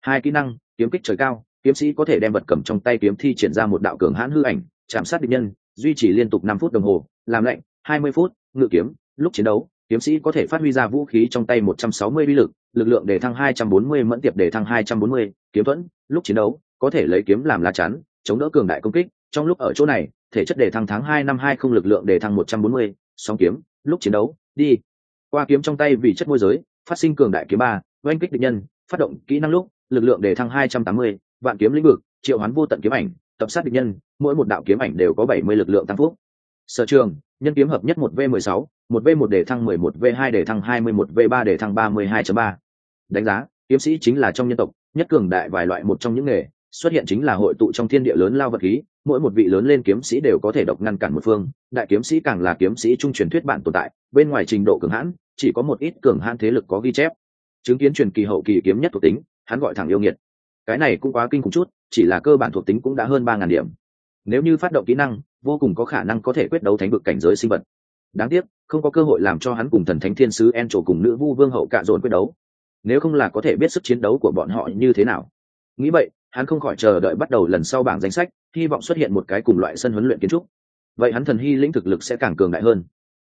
Hai kỹ năng, kiếm kích trời cao, kiếm sĩ có thể đem vật cầm trong tay kiếm thi triển ra một đạo cường hãn hư ảnh, chạm sát địch nhân, duy trì liên tục năm phút đồng hồ, làm lạnh, hai mươi phút, ngự kiếm, lúc chiến đấu kiếm sĩ có thể phát huy ra vũ khí trong tay một trăm sáu mươi bi lực lực lượng để thăng hai trăm bốn mươi mẫn tiệp để thăng hai trăm bốn mươi, kiếm thuẫn, lúc chiến đấu, có thể lấy kiếm làm lá chắn, chống đỡ cường đại công kích. Trong lúc ở chỗ này, thể chất để thăng tháng hai năm hai không lực lượng để thăng một trăm bốn mươi, song kiếm, lúc chiến đấu, đi. Qua kiếm trong tay vì chất môi giới, phát sinh cường đại kiếm ba, oanh kích địch nhân, phát động kỹ năng lúc, lực lượng để thăng hai trăm tám mươi, vạn kiếm lĩnh vực, triệu hoán vô tận kiếm ảnh, tập sát địch nhân, mỗi một đạo kiếm ảnh đều có bảy mươi lực lượng tăng phúc sở trường, nhân kiếm hợp nhất một v mười sáu, một v một để thăng mười một, v hai để thăng hai mươi một v ba để thăng ba mươi hai ba. Đánh giá, kiếm sĩ chính là trong nhân tộc, nhất cường đại vài loại một trong những nghề, xuất hiện chính là hội tụ trong thiên địa lớn lao vật khí, mỗi một vị lớn lên kiếm sĩ đều có thể độc ngăn cản một phương, đại kiếm sĩ càng là kiếm sĩ trung truyền thuyết bản tồn tại, bên ngoài trình độ cường hãn, chỉ có một ít cường hãn thế lực có ghi chép. Chứng kiến truyền kỳ hậu kỳ kiếm nhất thuộc tính, hắn gọi thẳng yêu nghiệt. Cái này cũng quá kinh khủng chút, chỉ là cơ bản thuộc tính cũng đã hơn ba ngàn điểm nếu như phát động kỹ năng, vô cùng có khả năng có thể quyết đấu thánh vực cảnh giới sinh vật. Đáng tiếc, không có cơ hội làm cho hắn cùng thần thánh thiên sứ en trổ cùng nữ vu vương hậu cạ dồn quyết đấu. Nếu không là có thể biết sức chiến đấu của bọn họ như thế nào. Nghĩ vậy, hắn không khỏi chờ đợi bắt đầu lần sau bảng danh sách, hy vọng xuất hiện một cái cùng loại sân huấn luyện kiến trúc. Vậy hắn thần hy lĩnh thực lực sẽ càng cường đại hơn.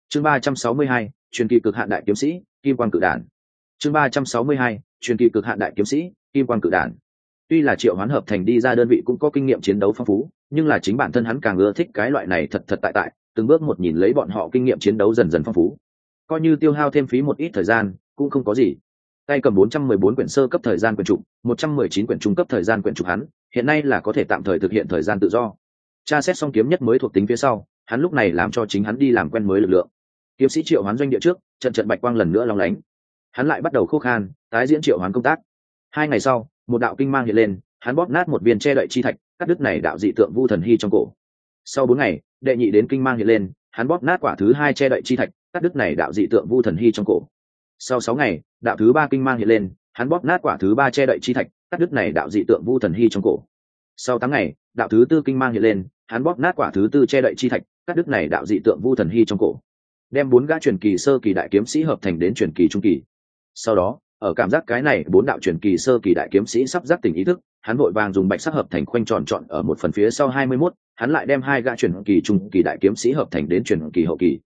Chương ba trăm sáu mươi hai, truyền kỳ cực hạn đại kiếm sĩ, kim quan cự đản. Chương ba trăm sáu mươi hai, truyền kỳ cực hạn đại kiếm sĩ, kim quan cự đản tuy là triệu hoán hợp thành đi ra đơn vị cũng có kinh nghiệm chiến đấu phong phú, nhưng là chính bản thân hắn càng ưa thích cái loại này thật thật tại tại, từng bước một nhìn lấy bọn họ kinh nghiệm chiến đấu dần dần phong phú. Coi như tiêu hao thêm phí một ít thời gian, cũng không có gì. Tay cầm 414 quyển sơ cấp thời gian quyển trục 119 quyển trung cấp thời gian quyển trục hắn, hiện nay là có thể tạm thời thực hiện thời gian tự do. Tra xét xong kiếm nhất mới thuộc tính phía sau, hắn lúc này làm cho chính hắn đi làm quen mới lực lượng. Kiếm sĩ triệu hoán doanh địa trước, trận trận bạch quang lần nữa long lánh. Hắn lại bắt đầu khô khan, tái diễn triệu hoán công tác. Hai ngày sau một đạo kinh mang hiện lên, hắn bóp nát một viên che đậy chi thạch, cắt đứt này đạo dị tượng vu thần hy trong cổ. Sau bốn ngày, đệ nhị đến kinh mang hiện lên, hắn bóp nát quả thứ hai che đậy chi thạch, cắt đứt này đạo dị tượng vu thần hy trong cổ. Sau sáu ngày, đạo thứ ba kinh mang hiện lên, hắn bóp nát quả thứ ba che đậy chi thạch, cắt đứt này đạo dị tượng vu thần hy trong cổ. Sau tám ngày, đạo thứ tư kinh mang hiện lên, hắn bóp nát quả thứ tư che đậy chi thạch, cắt đứt này đạo dị tượng vu thần hy trong cổ. Đem bốn gã truyền kỳ sơ kỳ đại kiếm sĩ hợp thành đến truyền kỳ trung kỳ. Sau đó ở cảm giác cái này bốn đạo truyền kỳ sơ kỳ đại kiếm sĩ sắp giác tỉnh ý thức hắn vội vàng dùng bạch sắc hợp thành khoanh tròn trọn ở một phần phía sau hai mươi 21, hắn lại đem hai gã truyền kỳ trung kỳ đại kiếm sĩ hợp thành đến truyền kỳ hậu kỳ.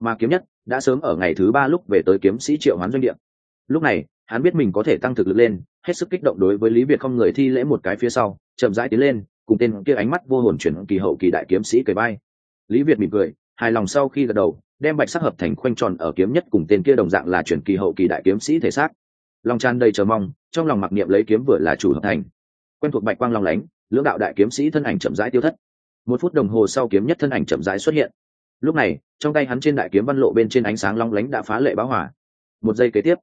Mà kiếm nhất đã sớm ở ngày thứ ba lúc về tới kiếm sĩ triệu hoán doanh địa. Lúc này hắn biết mình có thể tăng thực lực lên hết sức kích động đối với lý việt không người thi lễ một cái phía sau chậm rãi tiến lên cùng tên kia ánh mắt vô hồn chuyển kỳ hậu kỳ đại kiếm sĩ cầy bay lý việt mỉm cười hài lòng sau khi gật đầu đem bạch sắc hợp thành khoanh tròn ở kiếm nhất cùng tên kia đồng dạng là chuyển kỳ hậu kỳ đại kiếm sĩ thể xác long tràn đầy chờ mong, trong lòng mặc niệm lấy kiếm vừa là chủ hợp thành. Quen thuộc bạch quang long lánh, lưỡng đạo đại kiếm sĩ thân ảnh chậm rãi tiêu thất. Một phút đồng hồ sau kiếm nhất thân ảnh chậm rãi xuất hiện. Lúc này, trong tay hắn trên đại kiếm văn lộ bên trên ánh sáng long lánh đã phá lệ báo hỏa một giây kế tiếp,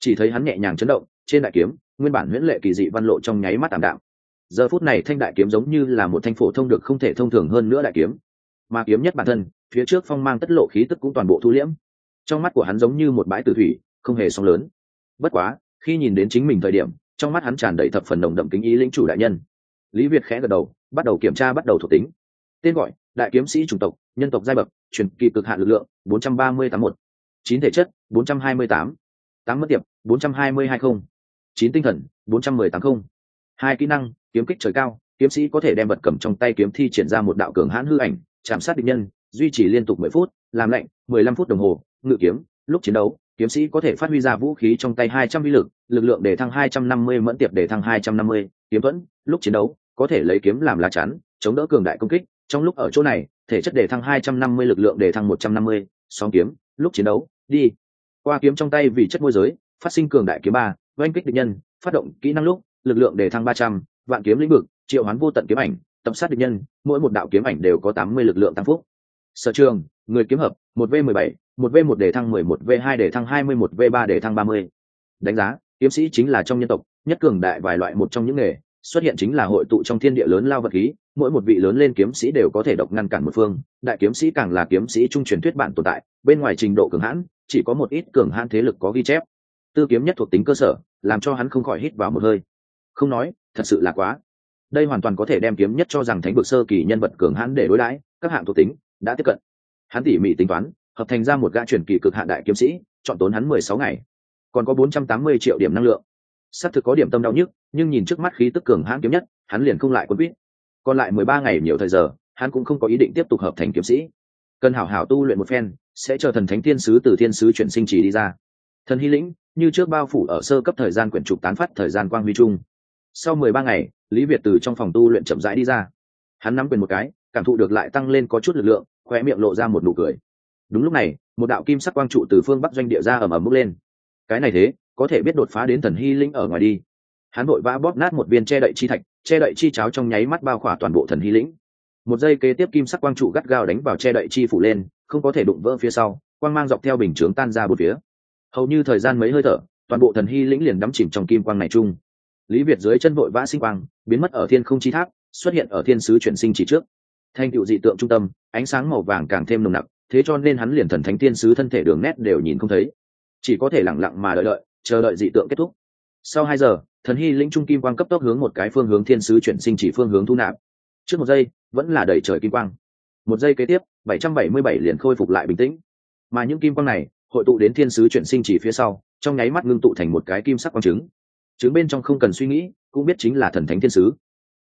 chỉ thấy hắn nhẹ nhàng chấn động, trên đại kiếm, nguyên bản huyễn lệ kỳ dị văn lộ trong nháy mắt tạm đạm. Giờ phút này thanh đại kiếm giống như là một thanh phổ thông được không thể thông thường hơn nữa đại kiếm. Mà kiếm nhất bản thân, phía trước phong mang tất lộ khí tức cũng toàn bộ thu liễm. Trong mắt của hắn giống như một bãi tử thủy, không hề sóng lớn bất quá khi nhìn đến chính mình thời điểm trong mắt hắn tràn đầy thập phần nồng đậm kính ý lĩnh chủ đại nhân. Lý việt khẽ gật đầu bắt đầu kiểm tra bắt đầu thuộc tính. Tên gọi đại kiếm sĩ chủng tộc nhân tộc giai bậc truyền kỳ cực hạn lực lượng 43081, chín thể chất 428, tám. Mất tiệp 4220, chín tinh thần 4180, hai kỹ năng kiếm kích trời cao kiếm sĩ có thể đem vật cầm trong tay kiếm thi triển ra một đạo cường hãn hư ảnh chạm sát địch nhân duy trì liên tục mười phút làm lạnh mười lăm phút đồng hồ ngự kiếm lúc chiến đấu kiếm sĩ có thể phát huy ra vũ khí trong tay hai trăm vi lực lực lượng để thăng hai trăm năm mươi, mẫn tiệp để thăng hai trăm năm mươi, kiếm thuẫn, lúc chiến đấu, có thể lấy kiếm làm lá chắn, chống đỡ cường đại công kích. Trong lúc ở chỗ này, thể chất để thăng hai trăm năm mươi, lực lượng để thăng một trăm năm mươi, song kiếm, lúc chiến đấu, đi. Qua kiếm trong tay vì chất môi giới, phát sinh cường đại kiếm ba, oanh kích địch nhân, phát động kỹ năng lúc, lực lượng để thăng ba trăm, vạn kiếm lĩnh vực, triệu hoán vô tận kiếm ảnh, tập sát địch nhân, mỗi một đạo kiếm ảnh đều có tám mươi lực lượng tăng phúc. Sở trường, người kiếm hợp, một v mười bảy một v một để thăng mười một v hai để thăng hai mươi một v ba để thăng ba mươi. Đánh giá, kiếm sĩ chính là trong nhân tộc, nhất cường đại vài loại một trong những nghề, xuất hiện chính là hội tụ trong thiên địa lớn lao vật khí, mỗi một vị lớn lên kiếm sĩ đều có thể độc ngăn cản một phương, đại kiếm sĩ càng là kiếm sĩ trung truyền thuyết bản tồn tại, bên ngoài trình độ cường hãn, chỉ có một ít cường hãn thế lực có ghi chép. Tư kiếm nhất thuộc tính cơ sở, làm cho hắn không khỏi hít vào một hơi. Không nói, thật sự là quá. Đây hoàn toàn có thể đem kiếm nhất cho rằng thánh vực sơ kỳ nhân vật cường hãn để đối đãi, các hạng thuộc tính đã tiếp cận. Hắn tỉ mỉ tính toán hợp thành ra một gã truyền kỳ cực hạ đại kiếm sĩ, chọn tốn hắn mười sáu ngày. Còn có bốn trăm tám mươi triệu điểm năng lượng. Xác thực có điểm tâm đau nhức, nhưng nhìn trước mắt khí tức cường hãn kiếm nhất, hắn liền không lại quân quýt. Còn lại mười ba ngày nhiều thời giờ, hắn cũng không có ý định tiếp tục hợp thành kiếm sĩ. Cần hảo hảo tu luyện một phen, sẽ chờ thần thánh thiên sứ từ thiên sứ chuyển sinh trì đi ra. Thần hy lĩnh, như trước bao phủ ở sơ cấp thời gian quyển trục tán phát thời gian quang huy trung sau mười ba ngày, lý việt từ trong phòng tu luyện chậm rãi đi ra. Hắn nắm quyền một cái, cảm thụ được lại tăng lên có chút lực lượng khoe miệng lộ ra một nụ cười đúng lúc này, một đạo kim sắc quang trụ từ phương bắc doanh địa ra ầm ầm bốc lên. Cái này thế, có thể biết đột phá đến thần hy lĩnh ở ngoài đi. Hắn vội vã bóp nát một viên che đậy chi thạch, che đậy chi cháo trong nháy mắt bao khỏa toàn bộ thần hy lĩnh một giây kế tiếp kim sắc quang trụ gắt gao đánh vào che đậy chi phủ lên, không có thể đụng vỡ phía sau, quang mang dọc theo bình chướng tan ra một phía. Hầu như thời gian mấy hơi thở, toàn bộ thần hy lĩnh liền đắm chìm trong kim quang này chung. Lý việt dưới chân vội vã sinh quang, biến mất ở thiên không chi tháp, xuất hiện ở thiên sứ chuyển sinh chỉ trước. Thanh cựu dị tượng trung tâm, ánh sáng màu vàng càng thêm nồng nặc thế cho nên hắn liền thần thánh tiên sứ thân thể đường nét đều nhìn không thấy. Chỉ có thể lẳng lặng mà đợi đợi, chờ đợi dị tượng kết thúc. Sau hai giờ, thần hy lĩnh trung kim quang cấp tốc hướng một cái phương hướng thiên sứ chuyển sinh chỉ phương hướng thu nạp. Trước một giây, vẫn là đầy trời kim quang. Một giây kế tiếp, bảy trăm bảy mươi bảy liền khôi phục lại bình tĩnh. Mà những kim quang này, hội tụ đến thiên sứ chuyển sinh chỉ phía sau, trong nháy mắt ngưng tụ thành một cái kim sắc quang trứng. Trứng bên trong không cần suy nghĩ, cũng biết chính là thần thánh thiên sứ.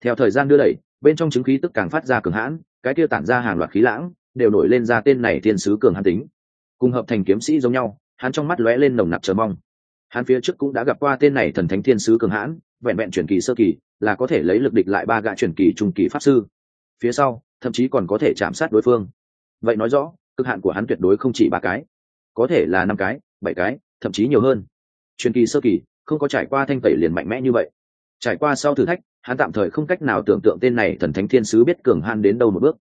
Theo thời gian đưa đẩy, bên trong trứng khí tức càng phát ra cường hãn, cái kia tản ra hàng loạt khí lãng đều nổi lên ra tên này thiên sứ cường hãn tính. Cùng hợp thành kiếm sĩ giống nhau, hắn trong mắt lóe lên nồng nặc chờ mong. Hắn phía trước cũng đã gặp qua tên này thần thánh thiên sứ cường hãn, vẹn vẹn truyền kỳ sơ kỳ, là có thể lấy lực địch lại ba gã truyền kỳ trung kỳ pháp sư. Phía sau, thậm chí còn có thể chạm sát đối phương. Vậy nói rõ, cực hạn của hắn tuyệt đối không chỉ ba cái, có thể là năm cái, bảy cái, thậm chí nhiều hơn. Truyền kỳ sơ kỳ, không có trải qua thanh tẩy liền mạnh mẽ như vậy. Trải qua sau thử thách, hắn tạm thời không cách nào tưởng tượng tên này thần thánh thiên sứ biết cường han đến đâu một bước.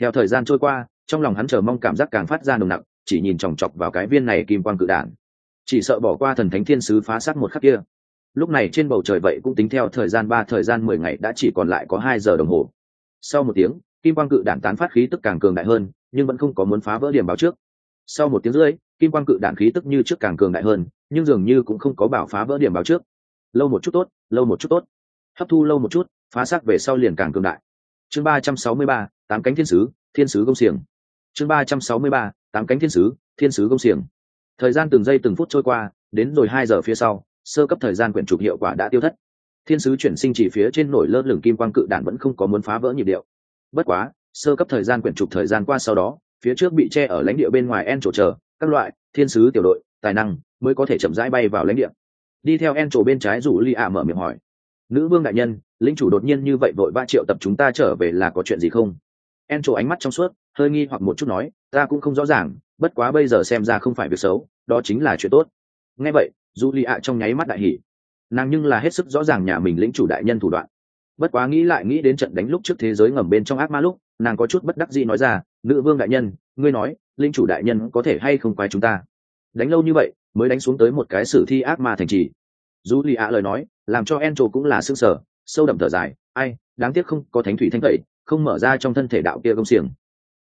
Theo thời gian trôi qua trong lòng hắn chờ mong cảm giác càng phát ra nồng nặng chỉ nhìn chòng chọc vào cái viên này kim quang cự đản. Chỉ sợ bỏ qua thần thánh thiên sứ phá sát một khắc kia. Lúc này trên bầu trời vậy cũng tính theo thời gian ba, thời gian mười ngày đã chỉ còn lại có hai giờ đồng hồ. Sau một tiếng, kim quang cự đản tán phát khí tức càng cường đại hơn, nhưng vẫn không có muốn phá vỡ điểm báo trước. Sau một tiếng rưỡi, kim quang cự đản khí tức như trước càng cường đại hơn, nhưng dường như cũng không có bảo phá vỡ điểm báo trước. Lâu một chút tốt, lâu một chút tốt. Hấp thu lâu một chút, phá xác về sau liền càng cường đại. Chương ba trăm sáu mươi ba, tám cánh thiên sứ thiên sứ công xiềng chương ba trăm sáu mươi ba, tám cánh thiên sứ thiên sứ công xiềng. Thời gian từng giây từng phút trôi qua, đến rồi hai giờ phía sau, sơ cấp thời gian quyển trục hiệu quả đã tiêu thất. Thiên sứ chuyển sinh chỉ phía trên nổi lơ lửng kim quang cự đạn vẫn không có muốn phá vỡ nhịp điệu. Bất quá, sơ cấp thời gian quyển trục thời gian qua sau đó, phía trước bị che ở lãnh địa bên ngoài en trổ chờ, các loại, thiên sứ tiểu đội, tài năng mới có thể chậm rãi bay vào lãnh địa. Đi theo en trổ bên trái rủ li ạ mở miệng hỏi, nữ vương đại nhân, lính chủ đột nhiên như vậy vội ba triệu tập chúng ta trở về là có chuyện gì không? En trổ ánh mắt trong suốt, hơi nghi hoặc một chút nói, ta cũng không rõ ràng, bất quá bây giờ xem ra không phải việc xấu, đó chính là chuyện tốt. Nghe vậy dù lì ạ trong nháy mắt đại hỉ. Nàng nhưng là hết sức rõ ràng nhà mình lĩnh chủ đại nhân thủ đoạn. Bất quá nghĩ lại nghĩ đến trận đánh lúc trước thế giới ngầm bên trong ác ma lúc, nàng có chút bất đắc dĩ nói ra, nữ vương đại nhân, ngươi nói linh chủ đại nhân có thể hay không quái chúng ta? Đánh lâu như vậy, mới đánh xuống tới một cái sử thi ác ma thành trì. Dù lì ạ lời nói, làm cho en cũng là s ư sở sâu đậm thở dài, ai, đáng tiếc không có thánh thủy thanh tẩy không mở ra trong thân thể đạo kia công xiềng.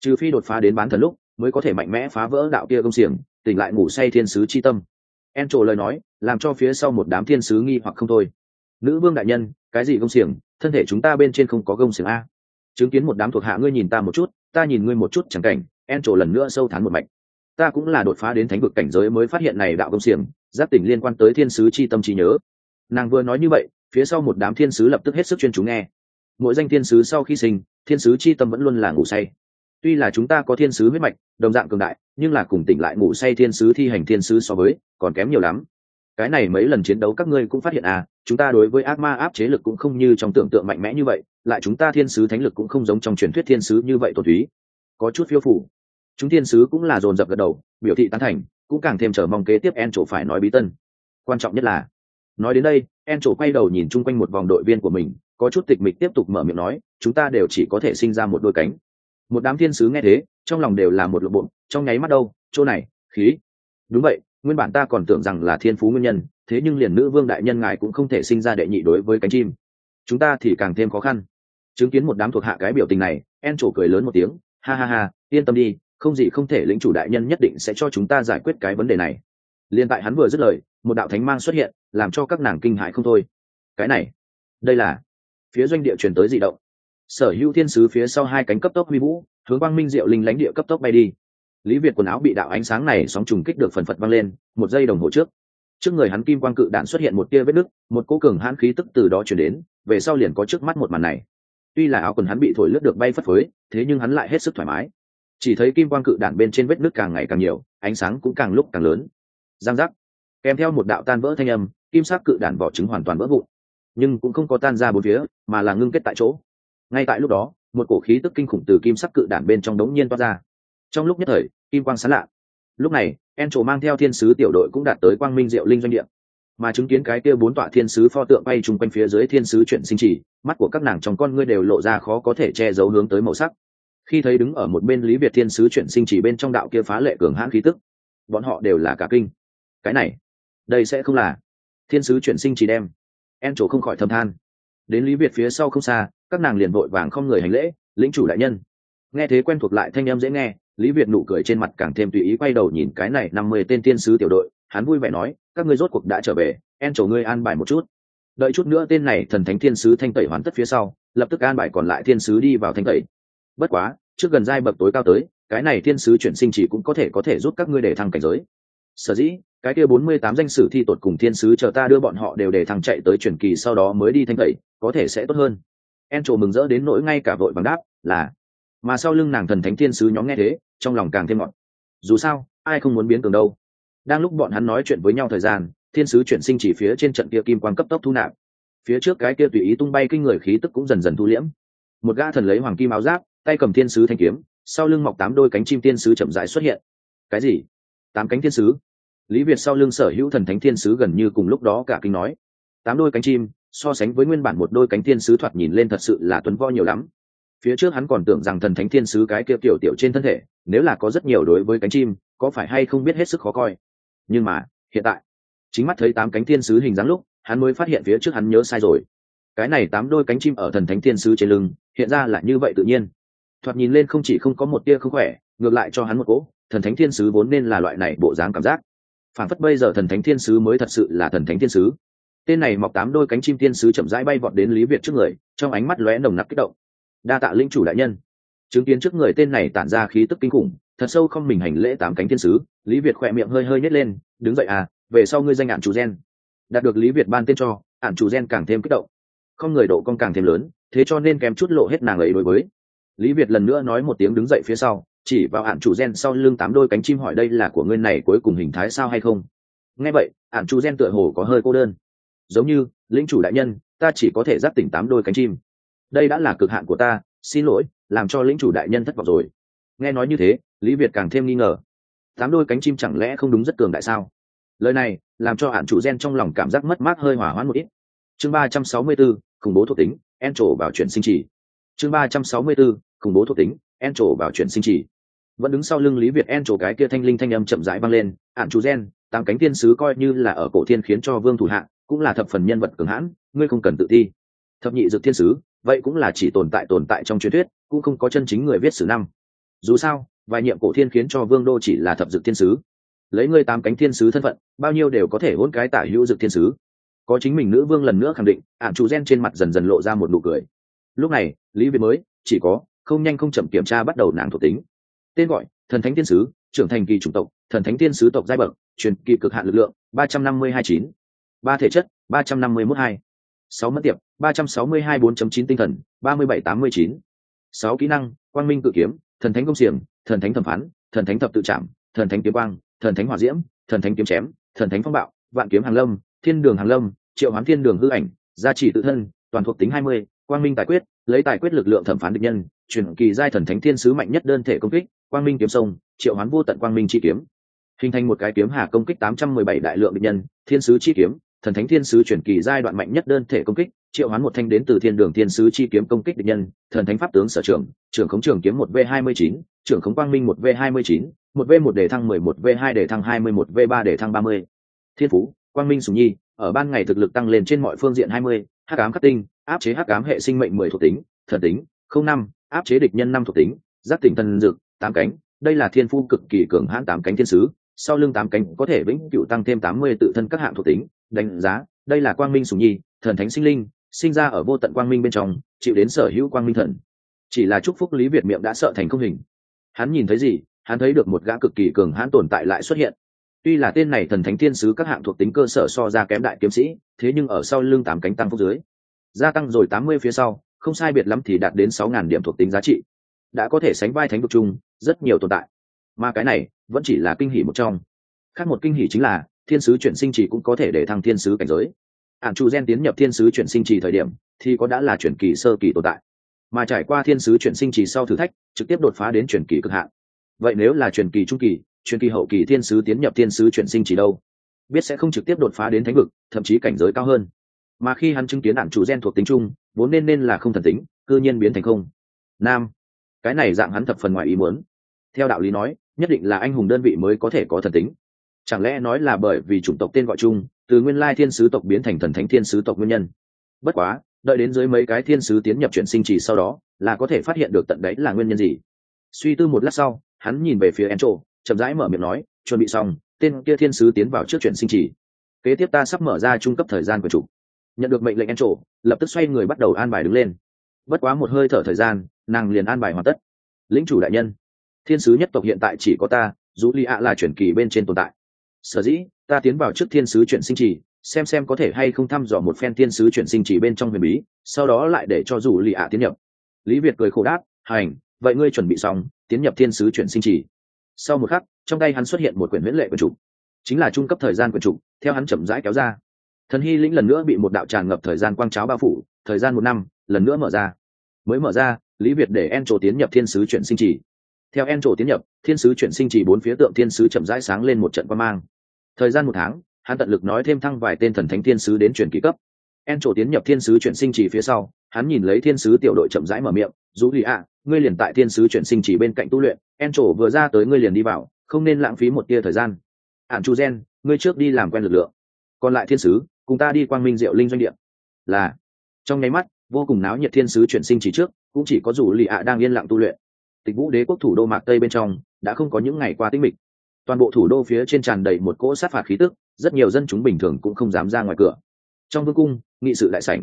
Trừ phi đột phá đến bán thần lúc, mới có thể mạnh mẽ phá vỡ đạo kia công xiềng, tỉnh lại ngủ say thiên sứ chi tâm. En lời nói, làm cho phía sau một đám thiên sứ nghi hoặc không thôi. Nữ vương đại nhân, cái gì công xiềng? Thân thể chúng ta bên trên không có công xiềng a. Chứng kiến một đám thuộc hạ ngươi nhìn ta một chút, ta nhìn ngươi một chút chẳng cảnh en lần nữa sâu thán một mạch. Ta cũng là đột phá đến thánh vực cảnh giới mới phát hiện này đạo công xiềng, giáp tỉnh liên quan tới thiên sứ chi tâm trí nhớ. Nàng vừa nói như vậy, phía sau một đám thiên sứ lập tức hết sức chuyên chú nghe mỗi danh thiên sứ sau khi sinh, thiên sứ chi tâm vẫn luôn là ngủ say. Tuy là chúng ta có thiên sứ huyết mạch, đồng dạng cường đại, nhưng là cùng tỉnh lại ngủ say thiên sứ thi hành thiên sứ so với, còn kém nhiều lắm. Cái này mấy lần chiến đấu các ngươi cũng phát hiện à chúng ta đối với ác ma áp chế lực cũng không như trong tưởng tượng mạnh mẽ như vậy, lại chúng ta thiên sứ thánh lực cũng không giống trong truyền thuyết thiên sứ như vậy tột thúy có chút phiêu phủ chúng thiên sứ cũng là dồn dập gật đầu, biểu thị tán thành, cũng càng thêm chờ mong kế tiếp en chỗ phải nói bí tân. Quan trọng nhất là, nói đến đây en trổ quay đầu nhìn chung quanh một vòng đội viên của mình, có chút tịch mịch tiếp tục mở miệng nói, chúng ta đều chỉ có thể sinh ra một đôi cánh. Một đám thiên sứ nghe thế, trong lòng đều là một lộ bộ, trong nháy mắt đâu, chỗ này, khí. Đúng vậy, nguyên bản ta còn tưởng rằng là thiên phú nguyên nhân, thế nhưng liền nữ vương đại nhân ngài cũng không thể sinh ra đệ nhị đối với cánh chim. Chúng ta thì càng thêm khó khăn. Chứng kiến một đám thuộc hạ cái biểu tình này, en trổ cười lớn một tiếng, ha ha ha, yên tâm đi, không gì không thể lĩnh chủ đại nhân nhất định sẽ cho chúng ta giải quyết cái vấn đề này. Liên tại hắn vừa dứt lời, một đạo thánh mang xuất hiện làm cho các nàng kinh hại không thôi. Cái này, đây là phía doanh địa truyền tới dị động. Sở hữu thiên sứ phía sau hai cánh cấp tốc huy vũ, hướng quang minh diệu linh lãnh địa cấp tốc bay đi. Lý việt quần áo bị đạo ánh sáng này sóng trùng kích được phần phật văng lên, một giây đồng hồ trước. Trước người hắn kim quang cự đạn xuất hiện một tia vết nứt, một cố cường hãn khí tức từ đó chuyển đến, về sau liền có trước mắt một màn này. Tuy là áo quần hắn bị thổi lướt được bay phất phới, thế nhưng hắn lại hết sức thoải mái. Chỉ thấy kim quang cự đạn bên trên vết nứt càng ngày càng nhiều, ánh sáng cũng càng lúc càng lớn. Giang giác. Kèm theo một đạo tan vỡ thanh âm kim sắc cự đạn vỏ trứng hoàn toàn vỡ vụn, nhưng cũng không có tan ra bốn phía, mà là ngưng kết tại chỗ. Ngay tại lúc đó, một cổ khí tức kinh khủng từ kim sắc cự đạn bên trong đống nhiên toát ra. Trong lúc nhất thời, kim quang sán lạ. Lúc này en trổ mang theo thiên sứ tiểu đội cũng đạt tới quang minh diệu linh doanh địa. Mà chứng kiến cái kia bốn tọa thiên sứ pho tượng bay chung quanh phía dưới thiên sứ chuyển sinh chỉ, mắt của các nàng trong con ngươi đều lộ ra khó có thể che giấu hướng tới màu sắc. Khi thấy đứng ở một bên lý việt thiên sứ chuyển sinh chỉ bên trong đạo kia phá lệ cường hãn khí tức, bọn họ đều là cả kinh. Cái này, đây sẽ không là thiên sứ chuyển sinh chỉ đem. En trổ không khỏi thâm than. Đến lý việt phía sau không xa, các nàng liền vội vàng không người hành lễ, lĩnh chủ đại nhân. Nghe thế quen thuộc lại thanh em dễ nghe, lý việt nụ cười trên mặt càng thêm tùy ý quay đầu nhìn cái này năm mươi tên tiên sứ tiểu đội, hắn vui vẻ nói, các ngươi rốt cuộc đã trở về, en trổ ngươi an bài một chút. Đợi chút nữa tên này thần thánh thiên sứ thanh tẩy hoàn tất phía sau, lập tức an bài còn lại thiên sứ đi vào thanh tẩy. Bất quá, trước gần giai bậc tối cao tới, cái này thiên sứ chuyển sinh chỉ cũng có thể có thể giúp các ngươi để thăng cảnh giới. Sở dĩ cái kia bốn mươi tám danh sử thi tột cùng thiên sứ chờ ta đưa bọn họ đều để thằng chạy tới truyền kỳ sau đó mới đi thanh tẩy, có thể sẽ tốt hơn. En trổ mừng rỡ đến nỗi ngay cả vội bằng đáp, là. Mà sau lưng nàng thần thánh thiên sứ nhóm nghe thế, trong lòng càng thêm ngọt. Dù sao, ai không muốn biến cường đâu. Đang lúc bọn hắn nói chuyện với nhau thời gian, thiên sứ chuyển sinh chỉ phía trên trận kia kim quan cấp tốc thu nạp. Phía trước cái kia tùy ý tung bay kinh người khí tức cũng dần dần thu liễm. Một gã thần lấy hoàng kim áo giáp, tay cầm thiên sứ thanh kiếm, sau lưng mọc tám đôi cánh chim thiên sứ chậm rãi xuất hiện. Cái gì? Tám cánh thiên sứ? Lý việt sau lưng sở hữu thần thánh thiên sứ gần như cùng lúc đó cả kinh nói. Tám đôi cánh chim, so sánh với nguyên bản một đôi cánh thiên sứ thoạt nhìn lên thật sự là tuấn vo nhiều lắm. Phía trước hắn còn tưởng rằng thần thánh thiên sứ cái kia tiểu tiểu trên thân thể, nếu là có rất nhiều đối với cánh chim, có phải hay không biết hết sức khó coi. Nhưng mà, hiện tại, chính mắt thấy tám cánh thiên sứ hình dáng lúc, hắn mới phát hiện phía trước hắn nhớ sai rồi. Cái này tám đôi cánh chim ở thần thánh thiên sứ trên lưng, hiện ra là như vậy tự nhiên. Thoạt nhìn lên không chỉ không có một tia không khỏe, ngược lại cho hắn một cỗ, thần thánh thiên sứ vốn nên là loại này bộ dáng cảm giác phản phất bây giờ thần thánh thiên sứ mới thật sự là thần thánh thiên sứ. Tên này mọc tám đôi cánh chim thiên sứ chậm rãi bay vọt đến lý việt trước người, trong ánh mắt lóe nồng nặc kích động. Đa tạ linh chủ đại nhân. Chứng kiến trước người tên này tản ra khí tức kinh khủng, thật sâu không mình hành lễ tám cánh thiên sứ, lý việt khỏe miệng hơi hơi nhét lên, đứng dậy à về sau ngươi danh ạn chủ gen. Đạt được lý việt ban tên cho, ạn chủ gen càng thêm kích động. Không người độ con càng thêm lớn, thế cho nên kém chút lộ hết nàng ấy đối với. Lý việt lần nữa nói một tiếng đứng dậy phía sau chỉ vào ạn chủ gen sau lưng tám đôi cánh chim hỏi đây là của ngươi này cuối cùng hình thái sao hay không? Nghe vậy, ạn chủ gen tựa hồ có hơi cô đơn. Giống như, lĩnh chủ đại nhân, ta chỉ có thể giáp tỉnh tám đôi cánh chim. Đây đã là cực hạn của ta, xin lỗi, làm cho lĩnh chủ đại nhân thất vọng rồi. Nghe nói như thế, lý việt càng thêm nghi ngờ. Tám đôi cánh chim chẳng lẽ không đúng rất cường đại sao? Lời này, làm cho hạn chủ gen trong lòng cảm giác mất mát hơi hỏa hoãn một ít. Chương ba trăm sáu mươi bốn, khủng bố thuộc tính en trổ vào chuyển sinh trì. Chương ba trăm sáu mươi bốn, khủng bố thuộc tính en trổ vào chuyển sinh trì vẫn đứng sau lưng lý việt en trổ cái kia thanh linh thanh âm chậm rãi vang lên ạn chủ gen, tám cánh tiên sứ coi như là ở cổ thiên khiến cho vương thủ hạ, cũng là thập phần nhân vật cường hãn, ngươi không cần tự thi. thập nhị dược thiên sứ, vậy cũng là chỉ tồn tại tồn tại trong truyền thuyết, cũng không có chân chính người viết sử năm. Dù sao, vài nhiệm cổ thiên khiến cho vương đô chỉ là thập dược thiên sứ. Lấy ngươi tám cánh thiên sứ thân phận, bao nhiêu đều có thể hôn cái tả hữu dược thiên sứ. Có chính mình nữ vương lần nữa khẳng định ạn chủ gen trên mặt dần dần lộ ra một nụ cười. Lúc này, lý việt mới, chỉ có, không nhanh không chậm kiểm tra bắt đầu nàng thuộc tính tên gọi, thần thánh tiên sứ, trưởng thành kỳ chủng tộc, thần thánh tiên sứ tộc giai bậc, truyền kỳ cực hạn lực lượng, ba trăm năm mươi hai chín. Ba thể chất, ba trăm năm mươi mốt hai. Sáu mất tiệp, ba trăm sáu mươi hai bốn chín tinh thần, ba mươi bảy tám mươi chín. Sáu kỹ năng, quang minh cự kiếm, thần thánh công xiềng, thần thánh thẩm phán, thần thánh thập tự trạm thần thánh kiếm quang, thần thánh hỏa diễm, thần thánh kiếm chém, thần thánh phong bạo, vạn kiếm hàng lâm, thiên đường hàng lâm, triệu hoán thiên đường hư ảnh, gia trì tự thân, toàn thuộc tính hai mươi, quang minh tài quyết, lấy tài quyết lực lượng thẩm phán địch nhân truyền kỳ giai thần thánh thiên sứ mạnh nhất đơn thể công kích, quang minh kiếm sông, triệu hoán vô tận quang minh chi kiếm. Hình thành một cái kiếm hà công kích tám trăm mười bảy đại lượng địch nhân, thiên sứ chi kiếm, thần thánh thiên sứ chuyển kỳ giai đoạn mạnh nhất đơn thể công kích, triệu hoán một thanh đến từ thiên đường thiên sứ chi kiếm công kích địch nhân, thần thánh pháp tướng sở trưởng trưởng khống trường kiếm một v hai mươi chín, trưởng khống quang minh một v hai mươi chín, một v một đề thăng mười, một v hai đề thăng hai mươi, một v ba đề thăng ba mươi. Thiên phú, quang minh sùng nhi, ở ban ngày thực lực tăng lên trên mọi phương diện hai mươi, hắc ám khắc tinh, áp chế hắc ám hệ sinh mệnh mười thuộc tính, thần tính, không năm áp chế địch nhân năm thuộc tính giác tỉnh thần dược, tám cánh, đây là thiên phu cực kỳ cường hãn tám cánh thiên sứ, sau lưng tám cánh có thể vĩnh cửu tăng thêm tám mươi tự thân các hạng thuộc tính, đánh giá, đây là quang minh sùng nhi, thần thánh sinh linh, sinh ra ở vô tận quang minh bên trong, chịu đến sở hữu quang minh thần. Chỉ là chúc phúc lý việt miệng đã sợ thành không hình. Hắn nhìn thấy gì? Hắn thấy được một gã cực kỳ cường hãn tồn tại lại xuất hiện. Tuy là tên này thần thánh thiên sứ các hạng thuộc tính cơ sở so ra kém đại kiếm sĩ, thế nhưng ở sau lưng tám cánh tăng phúc dưới, gia tăng rồi tám mươi phía sau không sai biệt lắm thì đạt đến sáu ngàn điểm thuộc tính giá trị. Đã có thể sánh vai thánh vực chung, rất nhiều tồn tại. Mà cái này, vẫn chỉ là kinh hỉ một trong. Khác một kinh hỉ chính là, thiên sứ chuyển sinh trì cũng có thể để thăng thiên sứ cảnh giới. Ạn chu gen tiến nhập thiên sứ chuyển sinh trì thời điểm, thì có đã là chuyển kỳ sơ kỳ tồn tại. Mà trải qua thiên sứ chuyển sinh trì sau thử thách, trực tiếp đột phá đến chuyển kỳ cực hạn. Vậy nếu là chuyển kỳ trung kỳ, chuyển kỳ hậu kỳ thiên sứ tiến nhập thiên sứ chuyển sinh trì đâu? Biết sẽ không trực tiếp đột phá đến thánh vực, thậm chí cảnh giới cao hơn mà khi hắn chứng kiến ạn chủ gen thuộc tính chung, vốn nên nên là không thần tính, cư nhiên biến thành không. Nam. Cái này dạng hắn thập phần ngoài ý muốn. Theo đạo lý nói, nhất định là anh hùng đơn vị mới có thể có thần tính. Chẳng lẽ nói là bởi vì chủng tộc tên gọi chung, từ nguyên lai thiên sứ tộc biến thành thần thánh thiên sứ tộc nguyên nhân? Bất quá, đợi đến dưới mấy cái thiên sứ tiến nhập chuyển sinh trì sau đó, là có thể phát hiện được tận đấy là nguyên nhân gì. Suy tư một lát sau, hắn nhìn về phía encho, chậm rãi mở miệng nói, chuẩn bị xong, tên kia thiên sứ tiến vào trước chuyển sinh trì. Kế tiếp ta sắp mở ra trung cấp thời gian của chủ nhận được mệnh lệnh encho lập tức xoay người bắt đầu an bài đứng lên. Bất quá một hơi thở thời gian, nàng liền an bài hoàn tất. Lĩnh chủ đại nhân, thiên sứ nhất tộc hiện tại chỉ có ta dù li ạ là chuyển kỳ bên trên tồn tại. Sở dĩ, ta tiến vào trước thiên sứ chuyển sinh trì, xem xem có thể hay không thăm dò một phen thiên sứ chuyển sinh trì bên trong huyền bí, sau đó lại để cho dù lì ạ tiến nhập. Lý việt cười khổ đáp, hành, vậy ngươi chuẩn bị xong, tiến nhập thiên sứ chuyển sinh trì. Sau một khắc, trong tay hắn xuất hiện một quyển miễn lệ quyển trục. Chính là trung cấp thời gian quyển trục, theo hắn chậm rãi kéo ra thần hy lĩnh lần nữa bị một đạo tràn ngập thời gian quang cháo bao phủ, thời gian một năm, lần nữa mở ra. Mới mở ra, lý việt để en trổ tiến nhập thiên sứ chuyển sinh trì. Theo en trổ tiến nhập, thiên sứ chuyển sinh trì bốn phía tượng thiên sứ chậm rãi sáng lên một trận quan mang. Thời gian một tháng, hắn tận lực nói thêm thăng vài tên thần thánh thiên sứ đến chuyển ký cấp. En trổ tiến nhập thiên sứ chuyển sinh trì phía sau, hắn nhìn lấy thiên sứ tiểu đội chậm rãi mở miệng dù lì ạ, ngươi liền tại thiên sứ chuyển sinh trì bên cạnh tu luyện en trổ vừa ra tới ngươi liền đi vào, không nên lãng phí một tia thời gian. Ạn chu gen, ngươi trước đi làm quen lực lượng. Còn lại thiên sứ cùng ta đi quang minh diệu linh doanh địa. Là. Trong nháy mắt, vô cùng náo nhiệt thiên sứ chuyển sinh chỉ trước, cũng chỉ có dù lì ạ đang yên lặng tu luyện. Tịch vũ đế quốc thủ đô mạc tây bên trong, đã không có những ngày qua tĩnh mịch. Toàn bộ thủ đô phía trên tràn đầy một cỗ sát phạt khí tức, rất nhiều dân chúng bình thường cũng không dám ra ngoài cửa. Trong vương cung, nghị sự đại sảnh.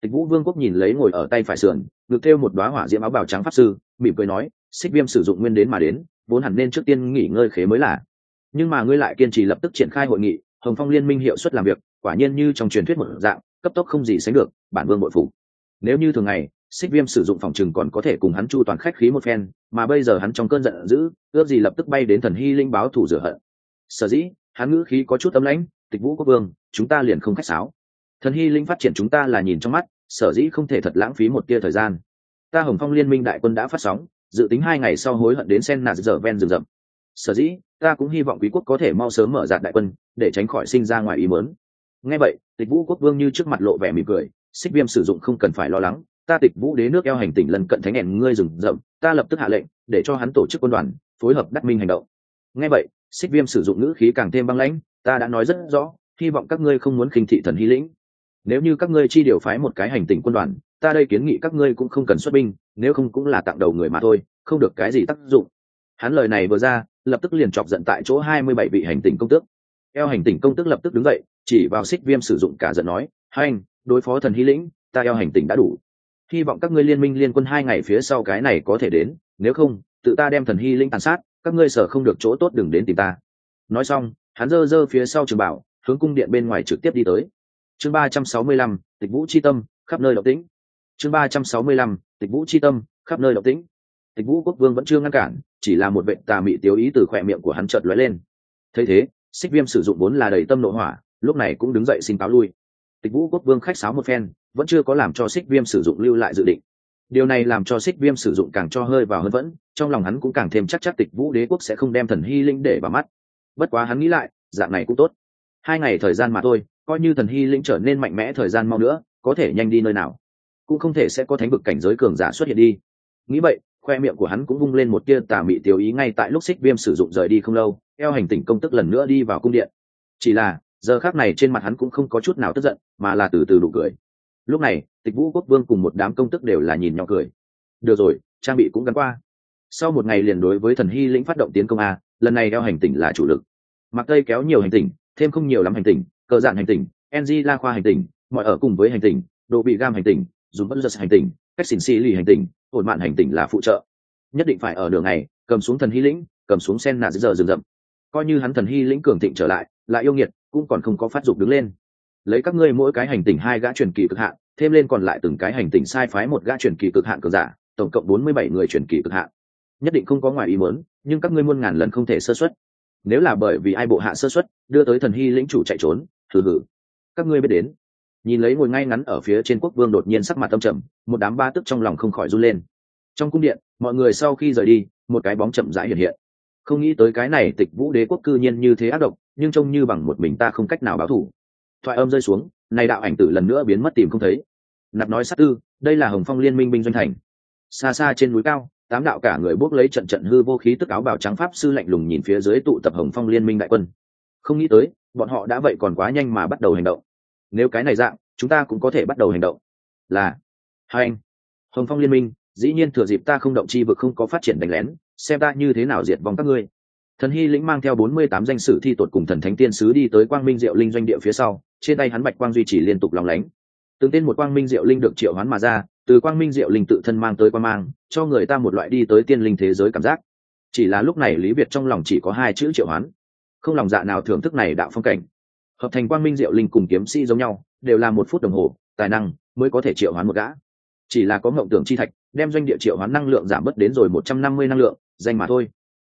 Tịch vũ vương quốc nhìn lấy ngồi ở tay phải sườn, ngược theo một đoá hỏa diễm áo bào trắng pháp sư, mỉm cười nói, xích viêm sử dụng nguyên đến mà đến, vốn hẳn nên trước tiên nghỉ ngơi khế mới là. Nhưng mà ngươi lại kiên trì lập tức triển khai hội nghị, hồng phong liên minh hiệu suất làm việc quả nhiên như trong truyền thuyết một dạng, cấp tốc không gì sánh được, bản vương bội phủ nếu như thường ngày, xích viêm sử dụng phòng trừng còn có thể cùng hắn chu toàn khách khí một phen, mà bây giờ hắn trong cơn giận dữ, ước gì lập tức bay đến thần hy linh báo thủ rửa hận. Sở dĩ, hắn ngữ khí có chút ấm lãnh, tịch vũ quốc vương, chúng ta liền không khách sáo. Thần hy linh phát triển chúng ta là nhìn trong mắt, sở dĩ không thể thật lãng phí một tia thời gian. Ta hồng phong liên minh đại quân đã phát sóng, dự tính hai ngày sau hối hận đến sen nạt dở ven rừng rậm. Sở dĩ, ta cũng hy vọng quý quốc có thể mau sớm mở dạn đại quân, để tránh khỏi sinh ra ngoài ý mớn nghe vậy, tịch vũ quốc vương như trước mặt lộ vẻ mỉm cười, xích viêm sử dụng không cần phải lo lắng, ta tịch vũ đế nước eo hành tỉnh lần cận thánh nền, ngươi rừng rậm, ta lập tức hạ lệnh, để cho hắn tổ chức quân đoàn, phối hợp đắc minh hành động. Nghe vậy, xích viêm sử dụng ngữ khí càng thêm băng lãnh, ta đã nói rất rõ, hy vọng các ngươi không muốn khinh thị thần hy lĩnh. Nếu như các ngươi chi điều phái một cái hành tỉnh quân đoàn, ta đây kiến nghị các ngươi cũng không cần xuất binh, nếu không cũng là tặng đầu người mà thôi, không được cái gì tác dụng. Hắn lời này vừa ra, lập tức liền chọc giận tại chỗ hai mươi bảy vị hành tỉnh công tước eo hành tỉnh công tức lập tức đứng dậy, chỉ vào xích viêm sử dụng cả giận nói hai anh đối phó thần hy lĩnh, ta eo hành tỉnh đã đủ. Hy vọng các ngươi liên minh liên quân hai ngày phía sau cái này có thể đến, nếu không, tự ta đem thần hy lĩnh tàn sát, các ngươi sở không được chỗ tốt đừng đến tìm ta. Nói xong, hắn dơ dơ phía sau trường bảo, hướng cung điện bên ngoài trực tiếp đi tới. Chương ba trăm sáu mươi lăm, tịch vũ c h i tâm, khắp nơi động tĩnh. Chương ba trăm sáu mươi lăm, tịch vũ c h i tâm, khắp nơi động tĩnh. Tịch vũ quốc vương vẫn chưa ngăn cản, chỉ là một vệ tà mị tiêu ý từ khỏe miệng của hắn trợt lóe lên. Thấy thế xích viêm sử dụng vốn là đầy tâm nội hỏa, lúc này cũng đứng dậy xin cáo lui. Tịch vũ quốc vương khách sáo một phen, vẫn chưa có làm cho xích viêm sử dụng lưu lại dự định. Điều này làm cho xích viêm sử dụng càng cho hơi vào hơn vẫn, trong lòng hắn cũng càng thêm chắc chắc tịch vũ đế quốc sẽ không đem thần hy linh để vào mắt. Bất quá hắn nghĩ lại, dạng này cũng tốt. Hai ngày thời gian mà thôi, coi như thần hy linh trở nên mạnh mẽ thời gian mau nữa, có thể nhanh đi nơi nào. Cũng không thể sẽ có thánh vực cảnh giới cường giả xuất hiện đi. Nghĩ vậy khoe miệng của hắn cũng vung lên một tia tà mị tiêu ý ngay tại lúc xích viêm sử dụng rời đi không lâu, eo hành tỉnh công tức lần nữa đi vào cung điện. Chỉ là, giờ khác này trên mặt hắn cũng không có chút nào tức giận, mà là từ từ đủ cười. Lúc này, tịch vũ quốc vương cùng một đám công tức đều là nhìn nhỏ cười. Được rồi, trang bị cũng gắn qua. Sau một ngày liền đối với thần hy lĩnh phát động tiến công a, lần này Eo hành tỉnh là chủ lực. Mặc tây kéo nhiều hành tỉnh, thêm không nhiều lắm hành tỉnh, cờ dạn hành tỉnh ng la khoa hành tỉnh, mọi ở cùng với hành tỉnh, độ bị gam hành tỉnh dùng bất giật hành tỉnh, cách xỉn xì lì hành tỉnh ổn mạn hành tỉnh là phụ trợ. Nhất định phải ở đường này cầm xuống thần hy lĩnh, cầm xuống sen nạ giờ rừng rậm. Coi như hắn thần hy lĩnh cường thịnh trở lại lại yêu nghiệt, cũng còn không có phát dục đứng lên. Lấy các ngươi mỗi cái hành tinh hai gã truyền kỳ cực hạn, thêm lên còn lại từng cái hành tinh sai phái một gã truyền kỳ cực hạn cường giả, tổng cộng bốn mươi bảy người truyền kỳ cực hạn. Nhất định không có ngoài ý muốn, nhưng các ngươi muôn ngàn lần không thể sơ xuất nếu là bởi vì ai bộ hạ sơ xuất đưa tới thần hy lĩnh chủ chạy trốn, thử hử. Các ngươi biết đến nhìn lấy ngồi ngay ngắn ở phía trên quốc vương đột nhiên sắc mặt tâm trầm, một đám ba tức trong lòng không khỏi run lên. Trong cung điện, mọi người sau khi rời đi, một cái bóng chậm rãi hiện hiện. Không nghĩ tới cái này tịch vũ đế quốc cư nhiên như thế ác độc, nhưng trông như bằng một mình ta không cách nào báo thủ thoại âm rơi xuống, này đạo ảnh tử lần nữa biến mất tìm không thấy. Nạp nói sát tư, đây là hồng phong liên minh binh doanh thành. Xa xa trên núi cao, tám đạo cả người bước lấy trận trận hư vô khí tức áo bào trắng pháp sư lạnh lùng nhìn phía dưới tụ tập hồng phong liên minh đại quân. Không nghĩ tới, bọn họ đã vậy còn quá nhanh mà bắt đầu hành động nếu cái này dạng, chúng ta cũng có thể bắt đầu hành động. Là, hai anh, hồng phong liên minh, dĩ nhiên thừa dịp ta không động chi vực không có phát triển đánh lén, xem ta như thế nào diệt vong các ngươi. Thần hy lĩnh mang theo bốn mươi tám danh sử thi tột cùng thần thánh tiên sứ đi tới quang minh diệu linh doanh địa phía sau, trên tay hắn bạch quang duy trì liên tục lòng lánh. Từng tên một quang minh diệu linh được triệu hoán mà ra, từ quang minh diệu linh tự thân mang tới quang mang, cho người ta một loại đi tới tiên linh thế giới cảm giác. Chỉ là lúc này lý việt trong lòng chỉ có hai chữ triệu hoán. Không lòng dạ nào thưởng thức này đạo phong cảnh hợp thành quang minh diệu linh cùng kiếm sĩ giống nhau, đều là một phút đồng hồ, tài năng mới có thể triệu hoán một gã. Chỉ là có mộng tưởng chi thạch, đem doanh địa triệu hoán năng lượng giảm bớt đến rồi một trăm năm mươi năng lượng, danh mà thôi.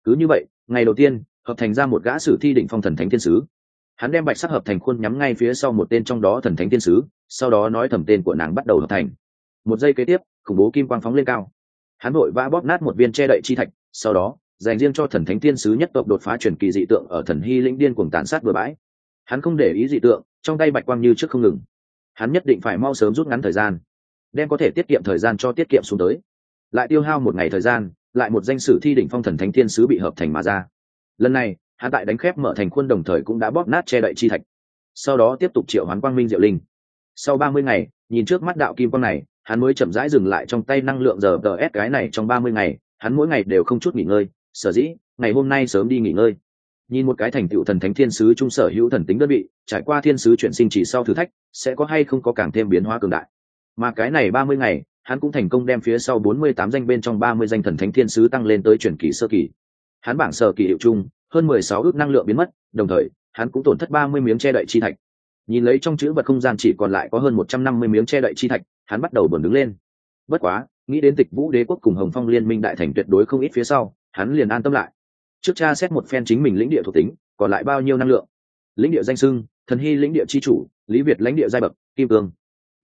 Cứ như vậy, ngày đầu tiên, hợp thành ra một gã sử thi đỉnh phong thần thánh thiên sứ. Hắn đem bạch sắc hợp thành khuôn nhắm ngay phía sau một tên trong đó thần thánh thiên sứ, sau đó nói thầm tên của nàng bắt đầu hợp thành. Một giây kế tiếp, khủng bố kim quang phóng lên cao. Hắn vội vã bóp nát một viên che đậy chi thạch, sau đó, dành riêng cho thần thánh thiên sứ nhất tộc đột phá truyền kỳ dị tượng ở thần hy lĩnh điên cuồng tàn sát bừa bãi hắn không để ý dị tượng, trong tay bạch quang như trước không ngừng. Hắn nhất định phải mau sớm rút ngắn thời gian, đem có thể tiết kiệm thời gian cho tiết kiệm xuống tới. Lại tiêu hao một ngày thời gian, lại một danh sử thi đỉnh phong thần thánh thiên sứ bị hợp thành mà ra. Lần này, hắn tại đánh khép mở thành khuôn đồng thời cũng đã bóp nát che đậy chi thạch. Sau đó tiếp tục triệu hoán quang minh diệu linh. Sau ba mươi ngày, nhìn trước mắt đạo kim quang này, hắn mới chậm rãi dừng lại trong tay năng lượng giờ tờ s cái này trong ba mươi ngày, hắn mỗi ngày đều không chút nghỉ ngơi. Sở dĩ, ngày hôm nay sớm đi nghỉ ngơi nhìn một cái thành tựu thần thánh thiên sứ trung sở hữu thần tính đơn vị, trải qua thiên sứ chuyển sinh chỉ sau thử thách, sẽ có hay không có càng thêm biến hóa cường đại. Mà cái này ba mươi ngày, hắn cũng thành công đem phía sau bốn mươi tám danh bên trong ba mươi danh thần thánh thiên sứ tăng lên tới chuyển kỳ sơ kỳ. Hắn bảng sở kỳ hiệu chung, hơn mười sáu ước năng lượng biến mất, đồng thời, hắn cũng tổn thất ba mươi miếng che đậy chi thạch. Nhìn lấy trong chữ vật không gian chỉ còn lại có hơn một trăm năm mươi miếng che đậy chi thạch, hắn bắt đầu buồn đứng lên. Bất quá, nghĩ đến tịch vũ đế quốc cùng hồng phong liên minh đại thành tuyệt đối không ít phía sau, hắn liền an tâm lại trước cha xét một phen chính mình lĩnh địa thuộc tính còn lại bao nhiêu năng lượng lĩnh địa danh sưng thần hy lĩnh địa c h i chủ lý việt lãnh địa giai bậc kim cương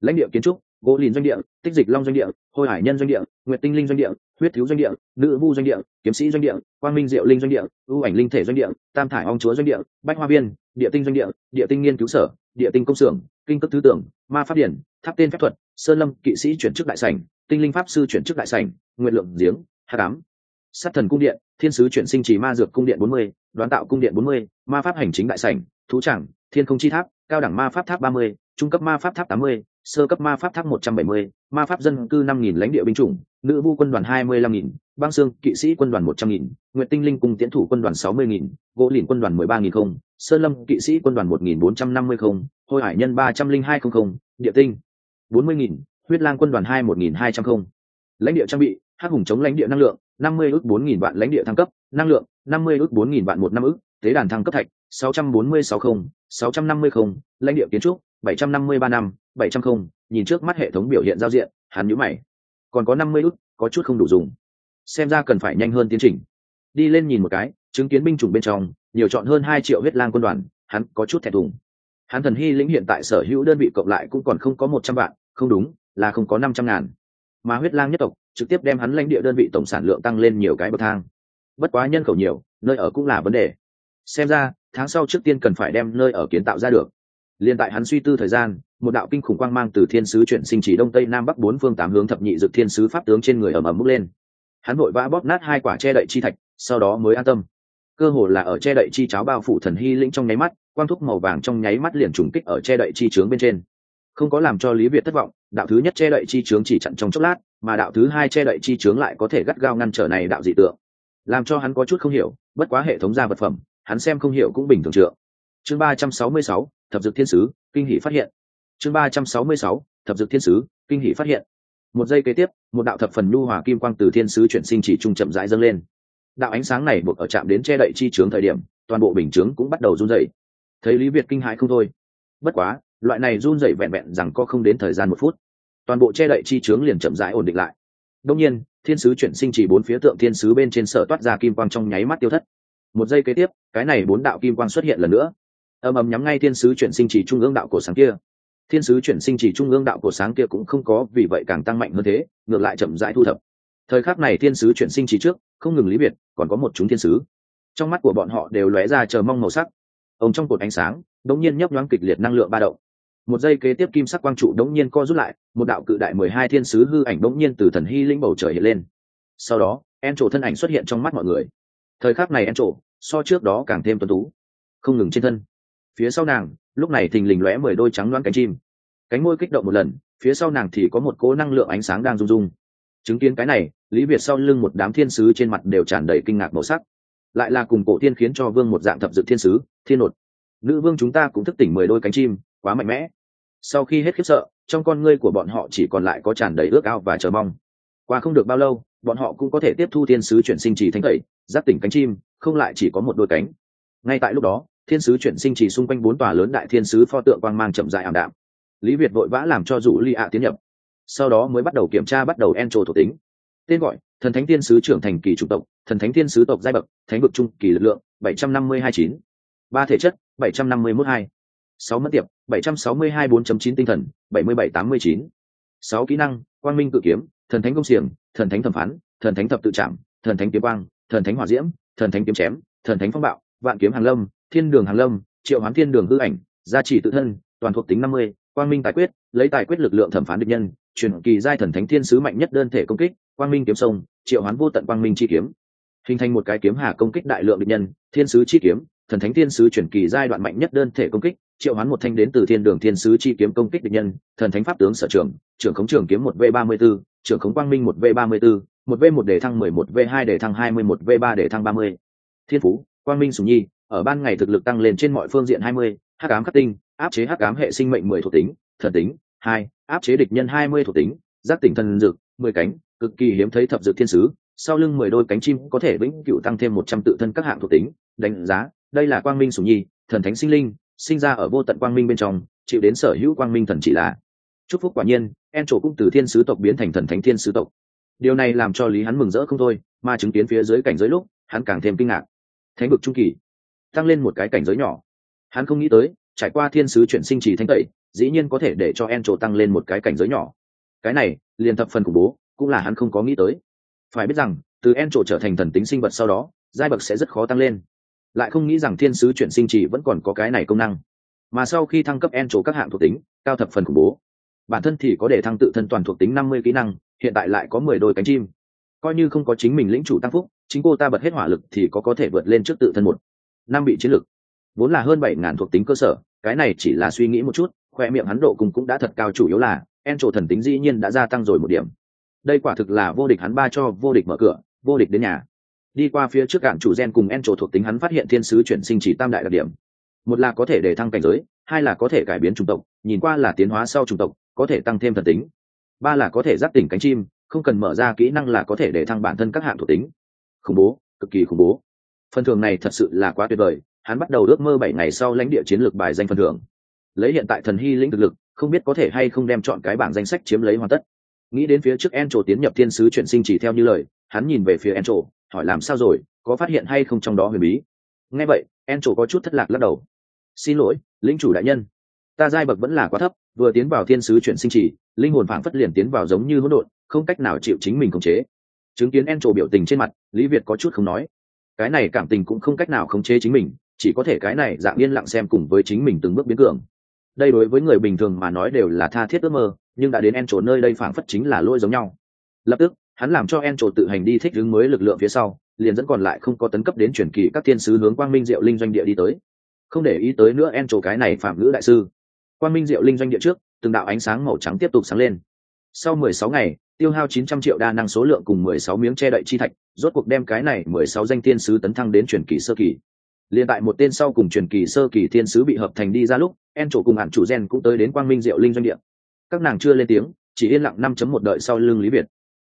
lãnh địa kiến trúc gỗ lìn doanh địa tích dịch long doanh địa hôi hải nhân doanh địa nguyệt tinh linh doanh địa huyết thiếu doanh địa nữ vu doanh địa kiếm sĩ doanh địa quang minh diệu linh doanh địa ưu ảnh linh thể doanh địa tam thải ong chúa doanh địa bách hoa viên địa tinh doanh địa địa tinh nghiên cứu sở địa tinh công xưởng kinh cấp thứ tưởng ma pháp điển tháp tên phép thuật sơn lâm kỵ sĩ chuyển chức đại sảnh tinh linh pháp sư chuyển chức đại sảnh nguyện lượng giếng hạ cám sát thần cung điện thiên sứ chuyển sinh trì ma dược cung điện bốn mươi đoán tạo cung điện bốn mươi ma pháp hành chính đại sảnh thú chẳng, thiên không chi tháp cao đẳng ma pháp tháp ba mươi trung cấp ma pháp tháp tám mươi sơ cấp ma pháp tháp một trăm bảy mươi ma pháp dân cư năm nghìn lãnh địa binh chủng nữ vu quân đoàn hai mươi lăm nghìn băng sương kỵ sĩ quân đoàn một trăm nghìn nguyện tinh linh cung tiến thủ quân đoàn sáu mươi nghìn gỗ lìn quân đoàn mười ba nghìn không sơn lâm kỵ sĩ quân đoàn một nghìn bốn trăm năm mươi không hôi hải nhân ba trăm linh hai không không địa tinh bốn mươi nghìn huyết lang quân đoàn hai một nghìn hai trăm không. Lãnh địa trang bị hắc hùng chống lãnh địa năng lượng năm mươi ước bốn nghìn vạn lãnh địa thăng cấp, năng lượng, năm mươi ước bốn nghìn vạn một năm ước, tế đàn thăng cấp thạch, sáu trăm bốn mươi sáu không, sáu trăm năm mươi không, lãnh địa kiến trúc, bảy trăm năm mươi ba năm, bảy trăm không, nhìn trước mắt hệ thống biểu hiện giao diện, hắn nhíu mày. Còn có năm mươi ước, có chút không đủ dùng. Xem ra cần phải nhanh hơn tiến trình. Đi lên nhìn một cái, chứng kiến binh chủng bên trong, nhiều chọn hơn hai triệu huyết lang quân đoàn, hắn có chút thẹn thùng. Hắn thần hy lĩnh hiện tại sở hữu đơn vị cộng lại cũng còn không có một trăm vạn, không đúng, là không có năm trăm ngàn mà huyết lang nhất tộc trực tiếp đem hắn lãnh địa đơn vị tổng sản lượng tăng lên nhiều cái bậc thang. Bất quá nhân khẩu nhiều, nơi ở cũng là vấn đề. Xem ra, tháng sau trước tiên cần phải đem nơi ở kiến tạo ra được. Liền tại hắn suy tư thời gian, một đạo kinh khủng quang mang từ thiên sứ chuyển sinh chỉ đông tây nam bắc bốn phương tám hướng thập nhị dực thiên sứ pháp tướng trên người ầm ầm bốc lên. Hắn vội vã bóp nát hai quả che đậy chi thạch, sau đó mới an tâm. Cơ hồ là ở che đậy chi cháo bao phủ thần hy lĩnh trong nháy mắt, quang thúc màu vàng trong nháy mắt liền trùng kích ở che đậy chi trướng bên trên không có làm cho lý việt thất vọng, đạo thứ nhất che đậy chi trướng chỉ chặn trong chốc lát, mà đạo thứ hai che đậy chi trướng lại có thể gắt gao ngăn trở này đạo dị tượng. Làm cho hắn có chút không hiểu, bất quá hệ thống ra vật phẩm, hắn xem không hiểu cũng bình thường trượng. Chương ba trăm sáu mươi sáu, thập dược thiên sứ, kinh hỷ phát hiện. Chương ba trăm sáu mươi sáu, thập dược thiên sứ, kinh hỷ phát hiện. Một giây kế tiếp, một đạo thập phần nhu hòa kim quang từ thiên sứ chuyển sinh chỉ trung chậm rãi dâng lên. Đạo ánh sáng này buộc ở chạm đến che đậy chi trướng thời điểm, toàn bộ bình chướng cũng bắt đầu run rẩy. Thấy lý việt kinh hãi không thôi. Bất quá loại này run rẩy vẹn vẹn rằng có không đến thời gian một phút. Toàn bộ che đậy chi trướng liền chậm rãi ổn định lại. Đông nhiên, thiên sứ chuyển sinh chỉ bốn phía tượng thiên sứ bên trên sở toát ra kim quang trong nháy mắt tiêu thất. Một giây kế tiếp, cái này bốn đạo kim quang xuất hiện lần nữa. Ầm ầm nhắm ngay thiên sứ chuyển sinh chỉ trung ương đạo cổ sáng kia. Thiên sứ chuyển sinh chỉ trung ương đạo cổ sáng kia cũng không có, vì vậy càng tăng mạnh hơn thế, ngược lại chậm rãi thu thập. Thời khắc này thiên sứ chuyển sinh chỉ trước, không ngừng lý biệt, còn có một chúng thiên sứ. Trong mắt của bọn họ đều lóe ra chờ mong màu sắc. Ông trong cột ánh sáng đống nhiên nhấp nhoáng kịch liệt năng lượng ba động một giây kế tiếp kim sắc quang trụ đống nhiên co rút lại, một đạo cự đại mười hai thiên sứ hư ảnh đống nhiên từ thần hy linh bầu trời hiện lên. Sau đó en trổ thân ảnh xuất hiện trong mắt mọi người. Thời khắc này en trổ so trước đó càng thêm tuấn tú. Không ngừng trên thân. Phía sau nàng, lúc này thình lình lóe mười đôi trắng loáng cánh chim. Cánh môi kích động một lần, phía sau nàng thì có một cố năng lượng ánh sáng đang rung rung. Chứng kiến cái này, lý việt sau lưng một đám thiên sứ trên mặt đều tràn đầy kinh ngạc màu sắc. Lại là cùng cổ tiên khiến cho vương một dạng thập dự thiên sứ, thiên nột. Nữ vương chúng ta cũng thức tỉnh mười đôi cánh chim, quá mạnh mẽ sau khi hết khiếp sợ, trong con ngươi của bọn họ chỉ còn lại có tràn đầy ước ao và chờ mong. Qua không được bao lâu, bọn họ cũng có thể tiếp thu thiên sứ chuyển sinh trì thánh tẩy, giáp tỉnh cánh chim, không lại chỉ có một đôi cánh. Ngay tại lúc đó, thiên sứ chuyển sinh trì xung quanh bốn tòa lớn đại thiên sứ pho tượng quang mang chậm dại ảm đạm. Lý việt vội vã làm cho rủ ly ạ tiến nhập. Sau đó mới bắt đầu kiểm tra bắt đầu en trổ thuộc tính. Tên gọi, thần thánh thiên sứ trưởng thành kỳ chủ tộc, thần thánh thiên sứ tộc giai bậc, thánh vực trung kỳ lực lượng, bảy trăm năm mươi hai chín. Ba thể chất, bảy trăm năm mươi mốt hai sáu mất tiệp, bảy trăm sáu mươi hai bốn chín tinh thần, bảy mươi bảy tám mươi chín. Sáu kỹ năng, quang minh cự kiếm, thần thánh công xiềng, thần thánh thẩm phán, thần thánh thập tự trạm thần thánh kiếm quang, thần thánh hỏa diễm, thần thánh kiếm chém, thần thánh phong bạo, vạn kiếm hàng lâm, thiên đường hàng lâm, triệu hoán thiên đường hư ảnh, gia trì tự thân, toàn thuộc tính năm mươi, quang minh tài quyết, lấy tài quyết lực lượng thẩm phán địch nhân truyền kỳ giai thần thánh thiên sứ mạnh nhất đơn thể công kích, quang minh kiếm sông, triệu hoán vô tận quang minh chi kiếm. Hình thành một cái kiếm hà công kích đại lượng địch nhân, thiên sứ chi kiếm, thần thánh thiên sứ truyền kỳ giai đoạn mạnh nhất đơn thể công kích triệu hoán một thanh đến từ thiên đường thiên sứ chi kiếm công kích địch nhân, thần thánh pháp tướng sở trường, trưởng khống trường kiếm một v ba mươi b ố trưởng khống quang minh một v ba mươi b ố một v một đề thăng mười, một v hai đề thăng hai mươi, một v ba đề thăng ba mươi. Thiên phú, quang minh sùng nhi, ở ban ngày thực lực tăng lên trên mọi phương diện hai mươi, hắc ám khắc tinh, áp chế hắc ám hệ sinh mệnh mười thuộc tính, thần tính, hai, áp chế địch nhân hai mươi thuộc tính, giác tỉnh thần dực mười cánh, cực kỳ hiếm thấy thập dược thiên sứ, sau lưng mười đôi cánh chim có thể vĩnh cửu tăng thêm một trăm tự thân các hạng thuộc tính, đánh giá, đây là quang minh sủng nhi, thần thánh sinh linh sinh ra ở vô tận quang minh bên trong, chịu đến sở hữu quang minh thần chỉ là. Chúc phúc quả nhiên, en trổ cũng từ thiên sứ tộc biến thành thần thánh thiên sứ tộc. Điều này làm cho lý hắn mừng rỡ không thôi, mà chứng kiến phía dưới cảnh giới lúc, hắn càng thêm kinh ngạc. Thánh vực trung kỳ, tăng lên một cái cảnh giới nhỏ. Hắn không nghĩ tới, trải qua thiên sứ chuyển sinh trì thanh tẩy, dĩ nhiên có thể để cho en trổ tăng lên một cái cảnh giới nhỏ. Cái này, liền thập phần khủng bố, cũng là hắn không có nghĩ tới. Phải biết rằng, từ en trổ trở thành thần tính sinh vật sau đó, giai bậc sẽ rất khó tăng lên lại không nghĩ rằng thiên sứ chuyển sinh chỉ vẫn còn có cái này công năng. Mà sau khi thăng cấp en trổ các hạng thuộc tính, cao thập phần khủng bố. Bản thân thì có để thăng tự thân toàn thuộc tính năm mươi kỹ năng, hiện tại lại có mười đôi cánh chim. Coi như không có chính mình lĩnh chủ tăng phúc, chính cô ta bật hết hỏa lực thì có có thể vượt lên trước tự thân một. Năm bị chiến lực, vốn là hơn bảy ngàn thuộc tính cơ sở, cái này chỉ là suy nghĩ một chút, khoe miệng hắn độ cùng cũng đã thật cao chủ yếu là en trổ thần tính dĩ nhiên đã gia tăng rồi một điểm. Đây quả thực là vô địch hắn ba cho vô địch mở cửa, vô địch đến nhà đi qua phía trước cạn chủ gen cùng en trổ thuộc tính hắn phát hiện thiên sứ chuyển sinh chỉ tam đại đặc điểm. Một là có thể để thăng cảnh giới hai là có thể cải biến chủng tộc nhìn qua là tiến hóa sau chủng tộc có thể tăng thêm thần tính. Ba là có thể giáp tỉnh cánh chim không cần mở ra kỹ năng là có thể để thăng bản thân các hạng thuộc tính. Khủng bố cực kỳ khủng bố. Phần thưởng này thật sự là quá tuyệt vời hắn bắt đầu ước mơ bảy ngày sau lãnh địa chiến lược bài danh phần thưởng. Lấy hiện tại thần hy lĩnh thực lực không biết có thể hay không đem chọn cái bảng danh sách chiếm lấy hoàn tất. Nghĩ đến phía trước Encho tiến nhập thiên sứ chuyển sinh chỉ theo như lời hắn nhìn về phía Encho, hỏi làm sao rồi, có phát hiện hay không trong đó huyền bí? Nghe vậy En Encho có chút thất lạc lắc đầu. Xin lỗi, lĩnh chủ đại nhân. Ta giai bậc vẫn là quá thấp, vừa tiến vào thiên sứ chuyển sinh chỉ linh hồn phảng phất liền tiến vào giống như hỗn độn, không cách nào chịu chính mình khống chế. Chứng kiến Encho biểu tình trên mặt, lý việt có chút không nói. Cái này cảm tình cũng không cách nào khống chế chính mình, chỉ có thể cái này dạng yên lặng xem cùng với chính mình từng bước biến cường. Đây đối với người bình thường mà nói đều là tha thiết ước mơ, nhưng đã đến en trổ nơi đây phảng phất chính là lỗi giống nhau. Lập tức hắn làm cho en trổ tự hành đi thích ứng mới lực lượng phía sau, liền dẫn còn lại không có tấn cấp đến truyền kỳ các thiên sứ hướng quang minh diệu linh doanh địa đi tới. Không để ý tới nữa en trổ cái này phạm ngữ đại sư. Quang minh diệu linh doanh địa trước, từng đạo ánh sáng màu trắng tiếp tục sáng lên. Sau mười sáu ngày, tiêu hao chín trăm triệu đa năng số lượng cùng mười sáu miếng che đậy chi thạch, rốt cuộc đem cái này mười sáu danh thiên sứ tấn thăng đến truyền kỳ sơ kỳ. Liền tại một tên sau cùng truyền kỳ sơ kỳ thiên sứ bị hợp thành đi ra lúc en trổ cùng hẳn chủ gen cũng tới đến quang minh diệu linh doanh địa. Các nàng chưa lên tiếng, chỉ yên lặng năm chấm một đợi sau lưng lý việt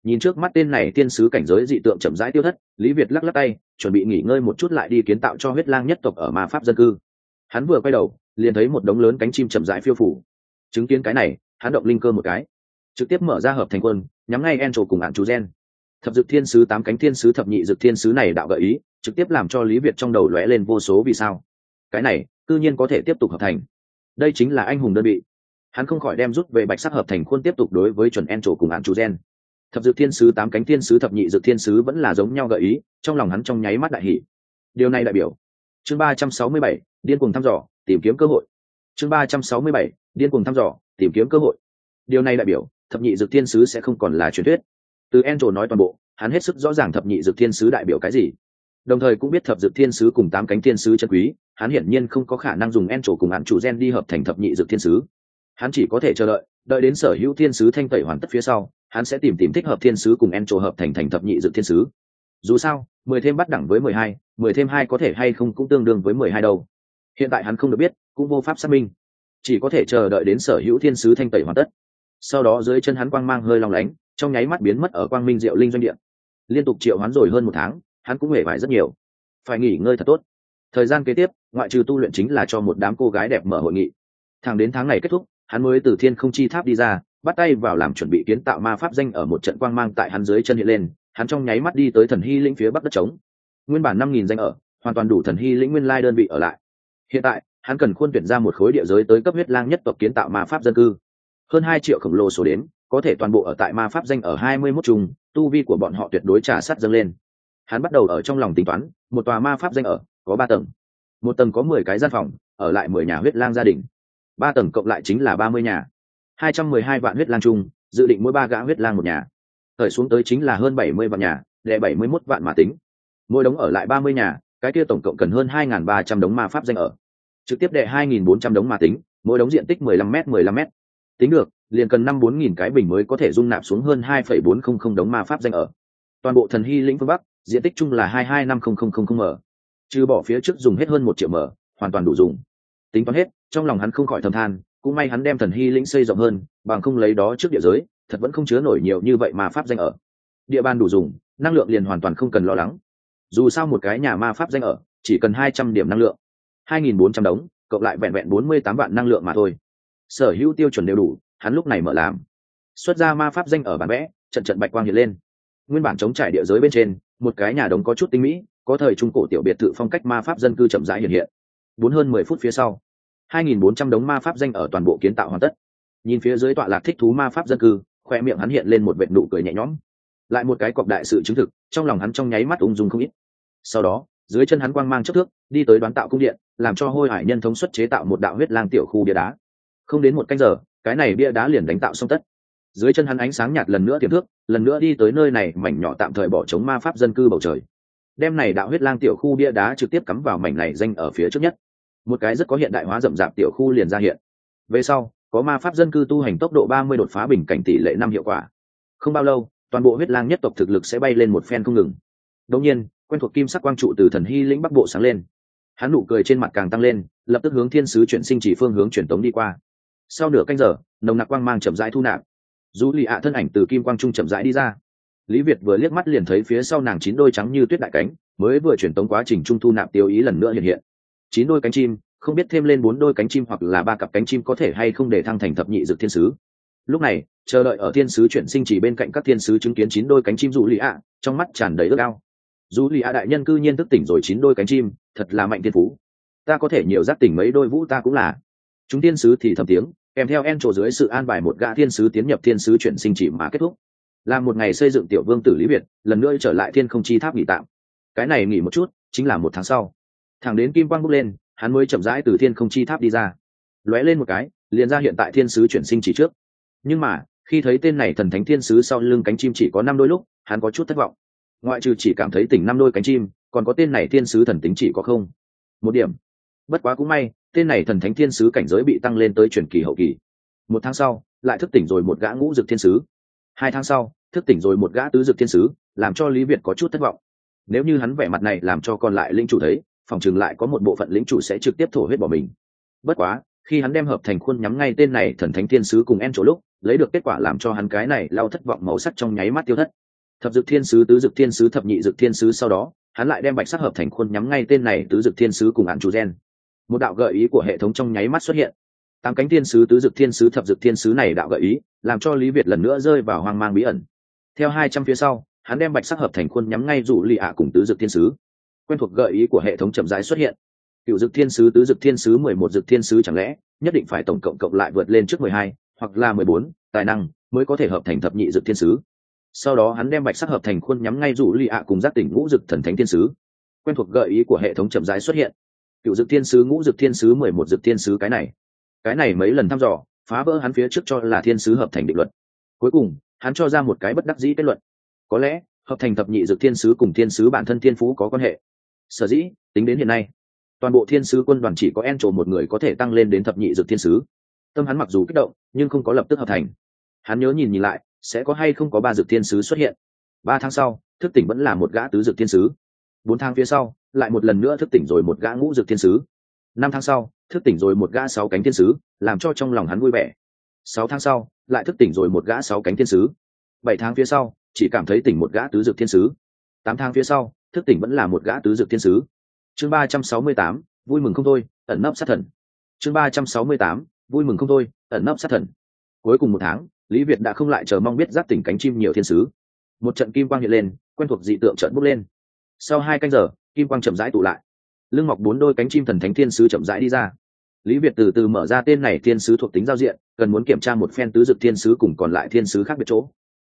nhìn trước mắt tên này tiên sứ cảnh giới dị tượng chậm rãi tiêu thất, lý việt lắc lắc tay, chuẩn bị nghỉ ngơi một chút lại đi kiến tạo cho huyết lang nhất tộc ở ma pháp dân cư. Hắn vừa quay đầu, liền thấy một đống lớn cánh chim chậm rãi phiêu phủ. Chứng kiến cái này, hắn động linh cơ một cái. Trực tiếp mở ra hợp thành quân, nhắm ngay en trổ cùng hạn chú gen. Thập dực thiên sứ, tám cánh thiên sứ, thập nhị dực thiên sứ này đạo gợi ý, trực tiếp làm cho lý việt trong đầu lóe lên vô số vì sao. Cái này, cư nhiên có thể tiếp tục hợp thành. Đây chính là anh hùng đơn vị. Hắn không khỏi đem rút về bạch sắc hợp thành khuôn tiếp tục đối với chuẩn en trổ cùng hạn chú gen thập dược thiên sứ, tám cánh thiên sứ, thập nhị dược thiên sứ vẫn là giống nhau gợi ý, trong lòng hắn trong nháy mắt đại hỷ điều này đại biểu, chương ba trăm sáu mươi bảy, điên cuồng thăm dò, tìm kiếm cơ hội. Chương ba trăm sáu mươi bảy, điên cuồng thăm dò, tìm kiếm cơ hội. Điều này đại biểu, thập nhị dược thiên sứ sẽ không còn là truyền thuyết. Từ en trổ nói toàn bộ, hắn hết sức rõ ràng thập nhị dược thiên sứ đại biểu cái gì. Đồng thời cũng biết thập dược thiên sứ cùng tám cánh thiên sứ chân quý, hắn hiển nhiên không có khả năng dùng en trổ cùng hạn chủ gen đi hợp thành thập nhị dược thiên sứ hắn chỉ có thể chờ đợi đợi đến sở hữu thiên sứ thanh tẩy hoàn tất phía sau, hắn sẽ tìm tìm thích hợp thiên sứ cùng en trổ hợp thành thành thập nhị dự thiên sứ. Dù sao, mười thêm bắt đẳng với mười hai, mười thêm hai có thể hay không cũng tương đương với mười hai đâu. Hiện tại hắn không được biết, cũng vô pháp xác minh. Chỉ có thể chờ đợi đến sở hữu thiên sứ thanh tẩy hoàn tất. Sau đó dưới chân hắn quang mang hơi long lánh, trong nháy mắt biến mất ở quang minh diệu linh doanh địa. Liên tục triệu hắn rồi hơn một tháng, hắn cũng hề vải rất nhiều. Phải nghỉ ngơi thật tốt. Thời gian kế tiếp, ngoại trừ tu luyện chính là cho một đám cô gái đẹp mở hội nghị. Thẳng đến tháng này kết thúc hắn mới từ thiên không chi tháp đi ra, bắt tay vào làm chuẩn bị kiến tạo ma pháp danh ở một trận quang mang tại hắn dưới chân hiện lên, hắn trong nháy mắt đi tới thần hy lĩnh phía bắc đất trống. Nguyên bản năm nghìn danh ở, hoàn toàn đủ thần hy lĩnh nguyên lai đơn vị ở lại. Hiện tại, hắn cần khuôn tuyển ra một khối địa giới tới cấp huyết lang nhất tộc kiến tạo ma pháp dân cư. Hơn hai triệu khổng lồ số đến có thể toàn bộ ở tại ma pháp danh ở hai mươi 21 trùng tu vi của bọn họ tuyệt đối trả sát dâng lên. Hắn bắt đầu ở trong lòng tính toán, một tòa ma pháp danh ở, có ba tầng. Một tầng có mười cái gian phòng, ở lại mười nhà huyết lang gia đình ba tầng cộng lại chính là ba mươi nhà. Hai trăm mười hai vạn huyết lang chung, dự định mỗi ba gã huyết lang một nhà. Thời xuống tới chính là hơn bảy mươi vạn nhà đệ bảy mươi mốt vạn mà tính. Mỗi đống ở lại ba mươi nhà, cái kia tổng cộng cần hơn hai nghìn ba trăm đống ma pháp danh ở. Trực tiếp đệ hai nghìn bốn trăm đống ma tính, mỗi đống diện tích mười lăm m mười lăm m tính được, liền cần năm bốn nghìn cái bình mới có thể dung nạp xuống hơn hai phẩy bốn không không đống ma pháp danh ở. Toàn bộ thần hy lĩnh phương bắc, diện tích chung là hai hai năm không không không không m. Trừ bỏ phía trước dùng hết hơn một triệu m, hoàn toàn đủ dùng. Tính toán hết trong lòng hắn không khỏi thầm than, cũng may hắn đem thần hy lĩnh xây rộng hơn, bằng không lấy đó trước địa giới, thật vẫn không chứa nổi nhiều như vậy mà pháp danh ở. Địa bàn đủ dùng, năng lượng liền hoàn toàn không cần lo lắng. Dù sao một cái nhà ma pháp danh ở, chỉ cần hai trăm điểm năng lượng. Hai nghìn bốn trăm đống, cộng lại vẹn vẹn bốn mươi tám vạn năng lượng mà thôi. Sở hữu tiêu chuẩn đều đủ, hắn lúc này mở làm. Xuất ra ma pháp danh ở bản vẽ, trận trận bạch quang hiện lên. Nguyên bản chống trải địa giới bên trên, một cái nhà đống có chút tinh mỹ, có thời trung cổ tiểu biệt thự phong cách ma pháp dân cư chậm rãi hiện hiện. Bốn hơn mười phút phía sau hai nghìn bốn trăm đống ma pháp danh ở toàn bộ kiến tạo hoàn tất. Nhìn phía dưới tọa lạc thích thú ma pháp dân cư, khoe miệng hắn hiện lên một vệt nụ cười nhẹ nhõm. Lại một cái cọc đại sự chứng thực, trong lòng hắn trong nháy mắt ung dung không ít. Sau đó, dưới chân hắn quang mang chất thước, đi tới đoán tạo cung điện, làm cho hôi hải nhân thống suất chế tạo một đạo huyết lang tiểu khu bia đá. Không đến một canh giờ, cái này bia đá liền đánh tạo xong tất. Dưới chân hắn ánh sáng nhạt lần nữa tiềm thước lần nữa đi tới nơi này, mảnh nhỏ tạm thời bỏ chống ma pháp dân cư bầu trời. Đem này đạo huyết lang tiểu khu bia đá trực tiếp cắm vào mảnh này danh ở phía trước nhất một cái rất có hiện đại hóa rậm rạp tiểu khu liền ra hiện. Về sau, có ma pháp dân cư tu hành tốc độ ba mươi đột phá bình cảnh tỷ lệ năm hiệu quả. Không bao lâu, toàn bộ huyết lang nhất tộc thực lực sẽ bay lên một phen không ngừng. Đột nhiên, quen thuộc kim sắc quang trụ từ thần hy lĩnh bắc bộ sáng lên. Hắn nụ cười trên mặt càng tăng lên, lập tức hướng thiên sứ chuyển sinh chỉ phương hướng truyền tống đi qua. Sau nửa canh giờ, nồng nặc quang mang chậm rãi thu nạp. Dù lì ạ thân ảnh từ kim quang trung chậm rãi đi ra. Lý việt vừa liếc mắt liền thấy phía sau nàng chín đôi trắng như tuyết đại cánh, mới vừa truyền tống quá trình trung thu nạp tiêu ý lần nữa hiện hiện chín đôi cánh chim, không biết thêm lên bốn đôi cánh chim hoặc là ba cặp cánh chim có thể hay không để thăng thành thập nhị dược thiên sứ. Lúc này, chờ đợi ở thiên sứ chuyển sinh chỉ bên cạnh các thiên sứ chứng kiến chín đôi cánh chim dù lì ạ, trong mắt tràn đầy ước ao. Dù lì ạ đại nhân cư nhiên thức tỉnh rồi chín đôi cánh chim, thật là mạnh thiên phú. Ta có thể nhiều giác tỉnh mấy đôi vũ ta cũng là. Chúng thiên sứ thì thầm tiếng, kèm theo en trổ dưới sự an bài một gã thiên sứ tiến nhập thiên sứ chuyển sinh chỉ mà kết thúc. Là một ngày xây dựng tiểu vương tử lý việt, lần nữa trở lại thiên không chi tháp nghỉ tạm. Cái này nghỉ một chút, chính là một tháng sau thẳng đến kim quang bốc lên, hắn mới chậm rãi từ thiên không chi tháp đi ra. Lóe lên một cái, liền ra hiện tại thiên sứ chuyển sinh chỉ trước. Nhưng mà, khi thấy tên này thần thánh thiên sứ sau lưng cánh chim chỉ có năm đôi lúc, hắn có chút thất vọng. Ngoại trừ chỉ cảm thấy tỉnh năm đôi cánh chim, còn có tên này thiên sứ thần tính chỉ có không. Một điểm. Bất quá cũng may, tên này thần thánh thiên sứ cảnh giới bị tăng lên tới truyền kỳ hậu kỳ. Một tháng sau, lại thức tỉnh rồi một gã ngũ dực thiên sứ. Hai tháng sau, thức tỉnh rồi một gã tứ dực thiên sứ, làm cho lý việt có chút thất vọng. Nếu như hắn vẻ mặt này làm cho còn lại linh chủ thấy phòng chừng lại có một bộ phận lĩnh chủ sẽ trực tiếp thổ huyết bỏ mình. Bất quá, khi hắn đem hợp thành khuôn nhắm ngay tên này thần thánh thiên sứ cùng en chỗ lúc, lấy được kết quả làm cho hắn cái này lao thất vọng màu sắc trong nháy mắt tiêu thất. Thập dực thiên sứ, tứ dực thiên sứ, thập nhị dực thiên sứ sau đó, hắn lại đem bạch sắc hợp thành khuôn nhắm ngay tên này tứ dực thiên sứ cùng án chủ gen. Một đạo gợi ý của hệ thống trong nháy mắt xuất hiện. Tám cánh thiên sứ, tứ dực thiên sứ, thập dực thiên sứ này đạo gợi ý, làm cho lý việt lần nữa rơi vào hoang mang bí ẩn. Theo hai trăm phía sau, hắn đem bạch sắc hợp thành khuôn nhắm ngay dụ lì ạ cùng tứ dực thiên sứ quen thuộc gợi ý của hệ thống chậm rãi xuất hiện. Cựu dực thiên sứ, tứ dực thiên sứ, mười một dực thiên sứ chẳng lẽ nhất định phải tổng cộng cộng lại vượt lên trước mười hai, hoặc là mười bốn, tài năng mới có thể hợp thành thập nhị dực thiên sứ? Sau đó hắn đem bạch sắc hợp thành khuôn nhắm ngay rủ lì ạ cùng giác tỉnh ngũ dực thần thánh thiên sứ. Quen thuộc gợi ý của hệ thống chậm rãi xuất hiện. Cựu dực thiên sứ, ngũ dực thiên sứ, mười một dực thiên sứ, cái này. Cái này mấy lần thăm dò, phá vỡ hắn phía trước cho là thiên sứ hợp thành định luật. Cuối cùng, hắn cho ra một cái bất đắc dĩ kết luận. Có lẽ, hợp thành thập nhị dực thiên sứ cùng thiên sứ bản thân thiên phú có quan hệ sở dĩ, tính đến hiện nay, toàn bộ thiên sứ quân đoàn chỉ có en trổ một người có thể tăng lên đến thập nhị dược thiên sứ. Tâm hắn mặc dù kích động, nhưng không có lập tức hợp thành. Hắn nhớ nhìn nhìn lại, sẽ có hay không có ba dược thiên sứ xuất hiện. Ba tháng sau, thức tỉnh vẫn là một gã tứ dược thiên sứ. Bốn tháng phía sau, lại một lần nữa thức tỉnh rồi một gã ngũ dược thiên sứ. Năm tháng sau, thức tỉnh rồi một gã sáu cánh thiên sứ, làm cho trong lòng hắn vui vẻ. Sáu tháng sau, lại thức tỉnh rồi một gã sáu cánh thiên sứ. Bảy tháng phía sau, chỉ cảm thấy tỉnh một gã tứ dược thiên sứ. Tám tháng phía sau thức tỉnh vẫn là một gã tứ dược thiên sứ. Chương ba trăm sáu mươi tám, vui mừng không thôi, ẩn nấp sát thần. Chương ba trăm sáu mươi tám, vui mừng không thôi, ẩn nấp sát thần. Cuối cùng một tháng, lý việt đã không lại chờ mong biết giáp tỉnh cánh chim nhiều thiên sứ. Một trận kim quang hiện lên, quen thuộc dị tượng trận bốc lên. Sau hai canh giờ, kim quang chậm rãi tụ lại. Lưng mọc bốn đôi cánh chim thần thánh thiên sứ chậm rãi đi ra. Lý việt từ từ mở ra tên này thiên sứ thuộc tính giao diện, cần muốn kiểm tra một phen tứ dực thiên sứ cùng còn lại thiên sứ khác biệt chỗ.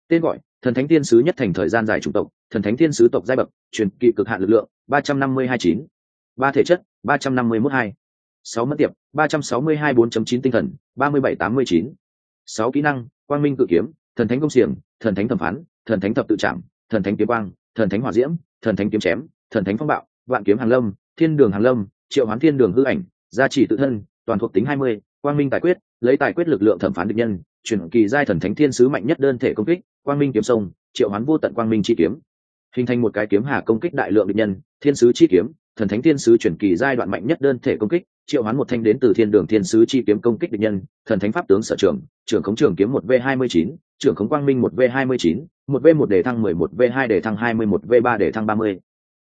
Tên gọi thần thánh tiên sứ nhất thành thời gian dài chủng tộc, thần thánh tiên sứ tộc giai bậc, truyền kỵ cực hạn lực lượng, ba trăm năm mươi hai chín. Ba thể chất, ba trăm năm mươi mốt hai. Sáu mất tiệp, ba trăm sáu mươi hai bốn chín tinh thần, ba mươi bảy tám mươi chín. Sáu kỹ năng, quang minh cự kiếm, thần thánh công xiềng, thần thánh thẩm phán, thần thánh thập tự trảm, thần thánh kiếm quang, thần thánh hỏa diễm, thần thánh kiếm chém, thần thánh phong bạo, vạn kiếm hàng lâm, thiên đường hàng lâm, triệu hoán thiên đường hư ảnh, gia trì tự thân, toàn thuộc tính hai mươi, quang minh tài quyết, lấy tài quyết lực lượng thẩm phán địch nhân chuyển kỳ giai thần thánh thiên sứ mạnh nhất đơn thể công kích, quang minh kiếm sông, triệu hoán vô tận quang minh chi kiếm. Hình thành một cái kiếm hà công kích đại lượng địch nhân, thiên sứ chi kiếm, thần thánh thiên sứ chuyển kỳ giai đoạn mạnh nhất đơn thể công kích, triệu hoán một thanh đến từ thiên đường thiên sứ chi kiếm công kích địch nhân, thần thánh pháp tướng sở trường, trưởng khống trường kiếm một v hai mươi chín, trưởng khống quang minh một v hai mươi chín, một v một đề thăng mười, một v hai đề thăng hai mươi, một v ba đề thăng ba mươi.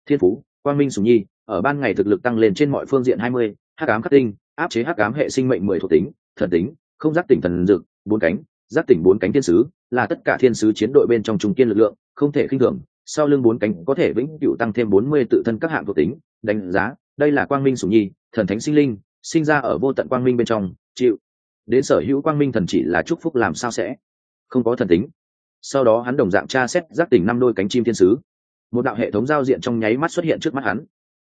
Thiên phú, quang minh sùng nhi, ở ban ngày thực lực tăng lên trên mọi phương diện hai mươi, hắc ám khắc tinh, áp chế hắc ám hệ sinh mệnh mười thuộc tính, thần tính, không giác tỉnh thần dực bốn cánh giác tỉnh bốn cánh thiên sứ, là tất cả thiên sứ chiến đội bên trong trung kiên lực lượng, không thể khinh thường. Sau lưng bốn cánh có thể vĩnh cửu tăng thêm bốn mươi tự thân các hạng thuộc tính, đánh giá, đây là quang minh sủng nhi, thần thánh sinh linh, sinh ra ở vô tận quang minh bên trong, chịu. Đến sở hữu quang minh thần chỉ là chúc phúc làm sao sẽ không có thần tính. Sau đó hắn đồng dạng tra xét giác tỉnh năm đôi cánh chim thiên sứ. Một đạo hệ thống giao diện trong nháy mắt xuất hiện trước mắt hắn.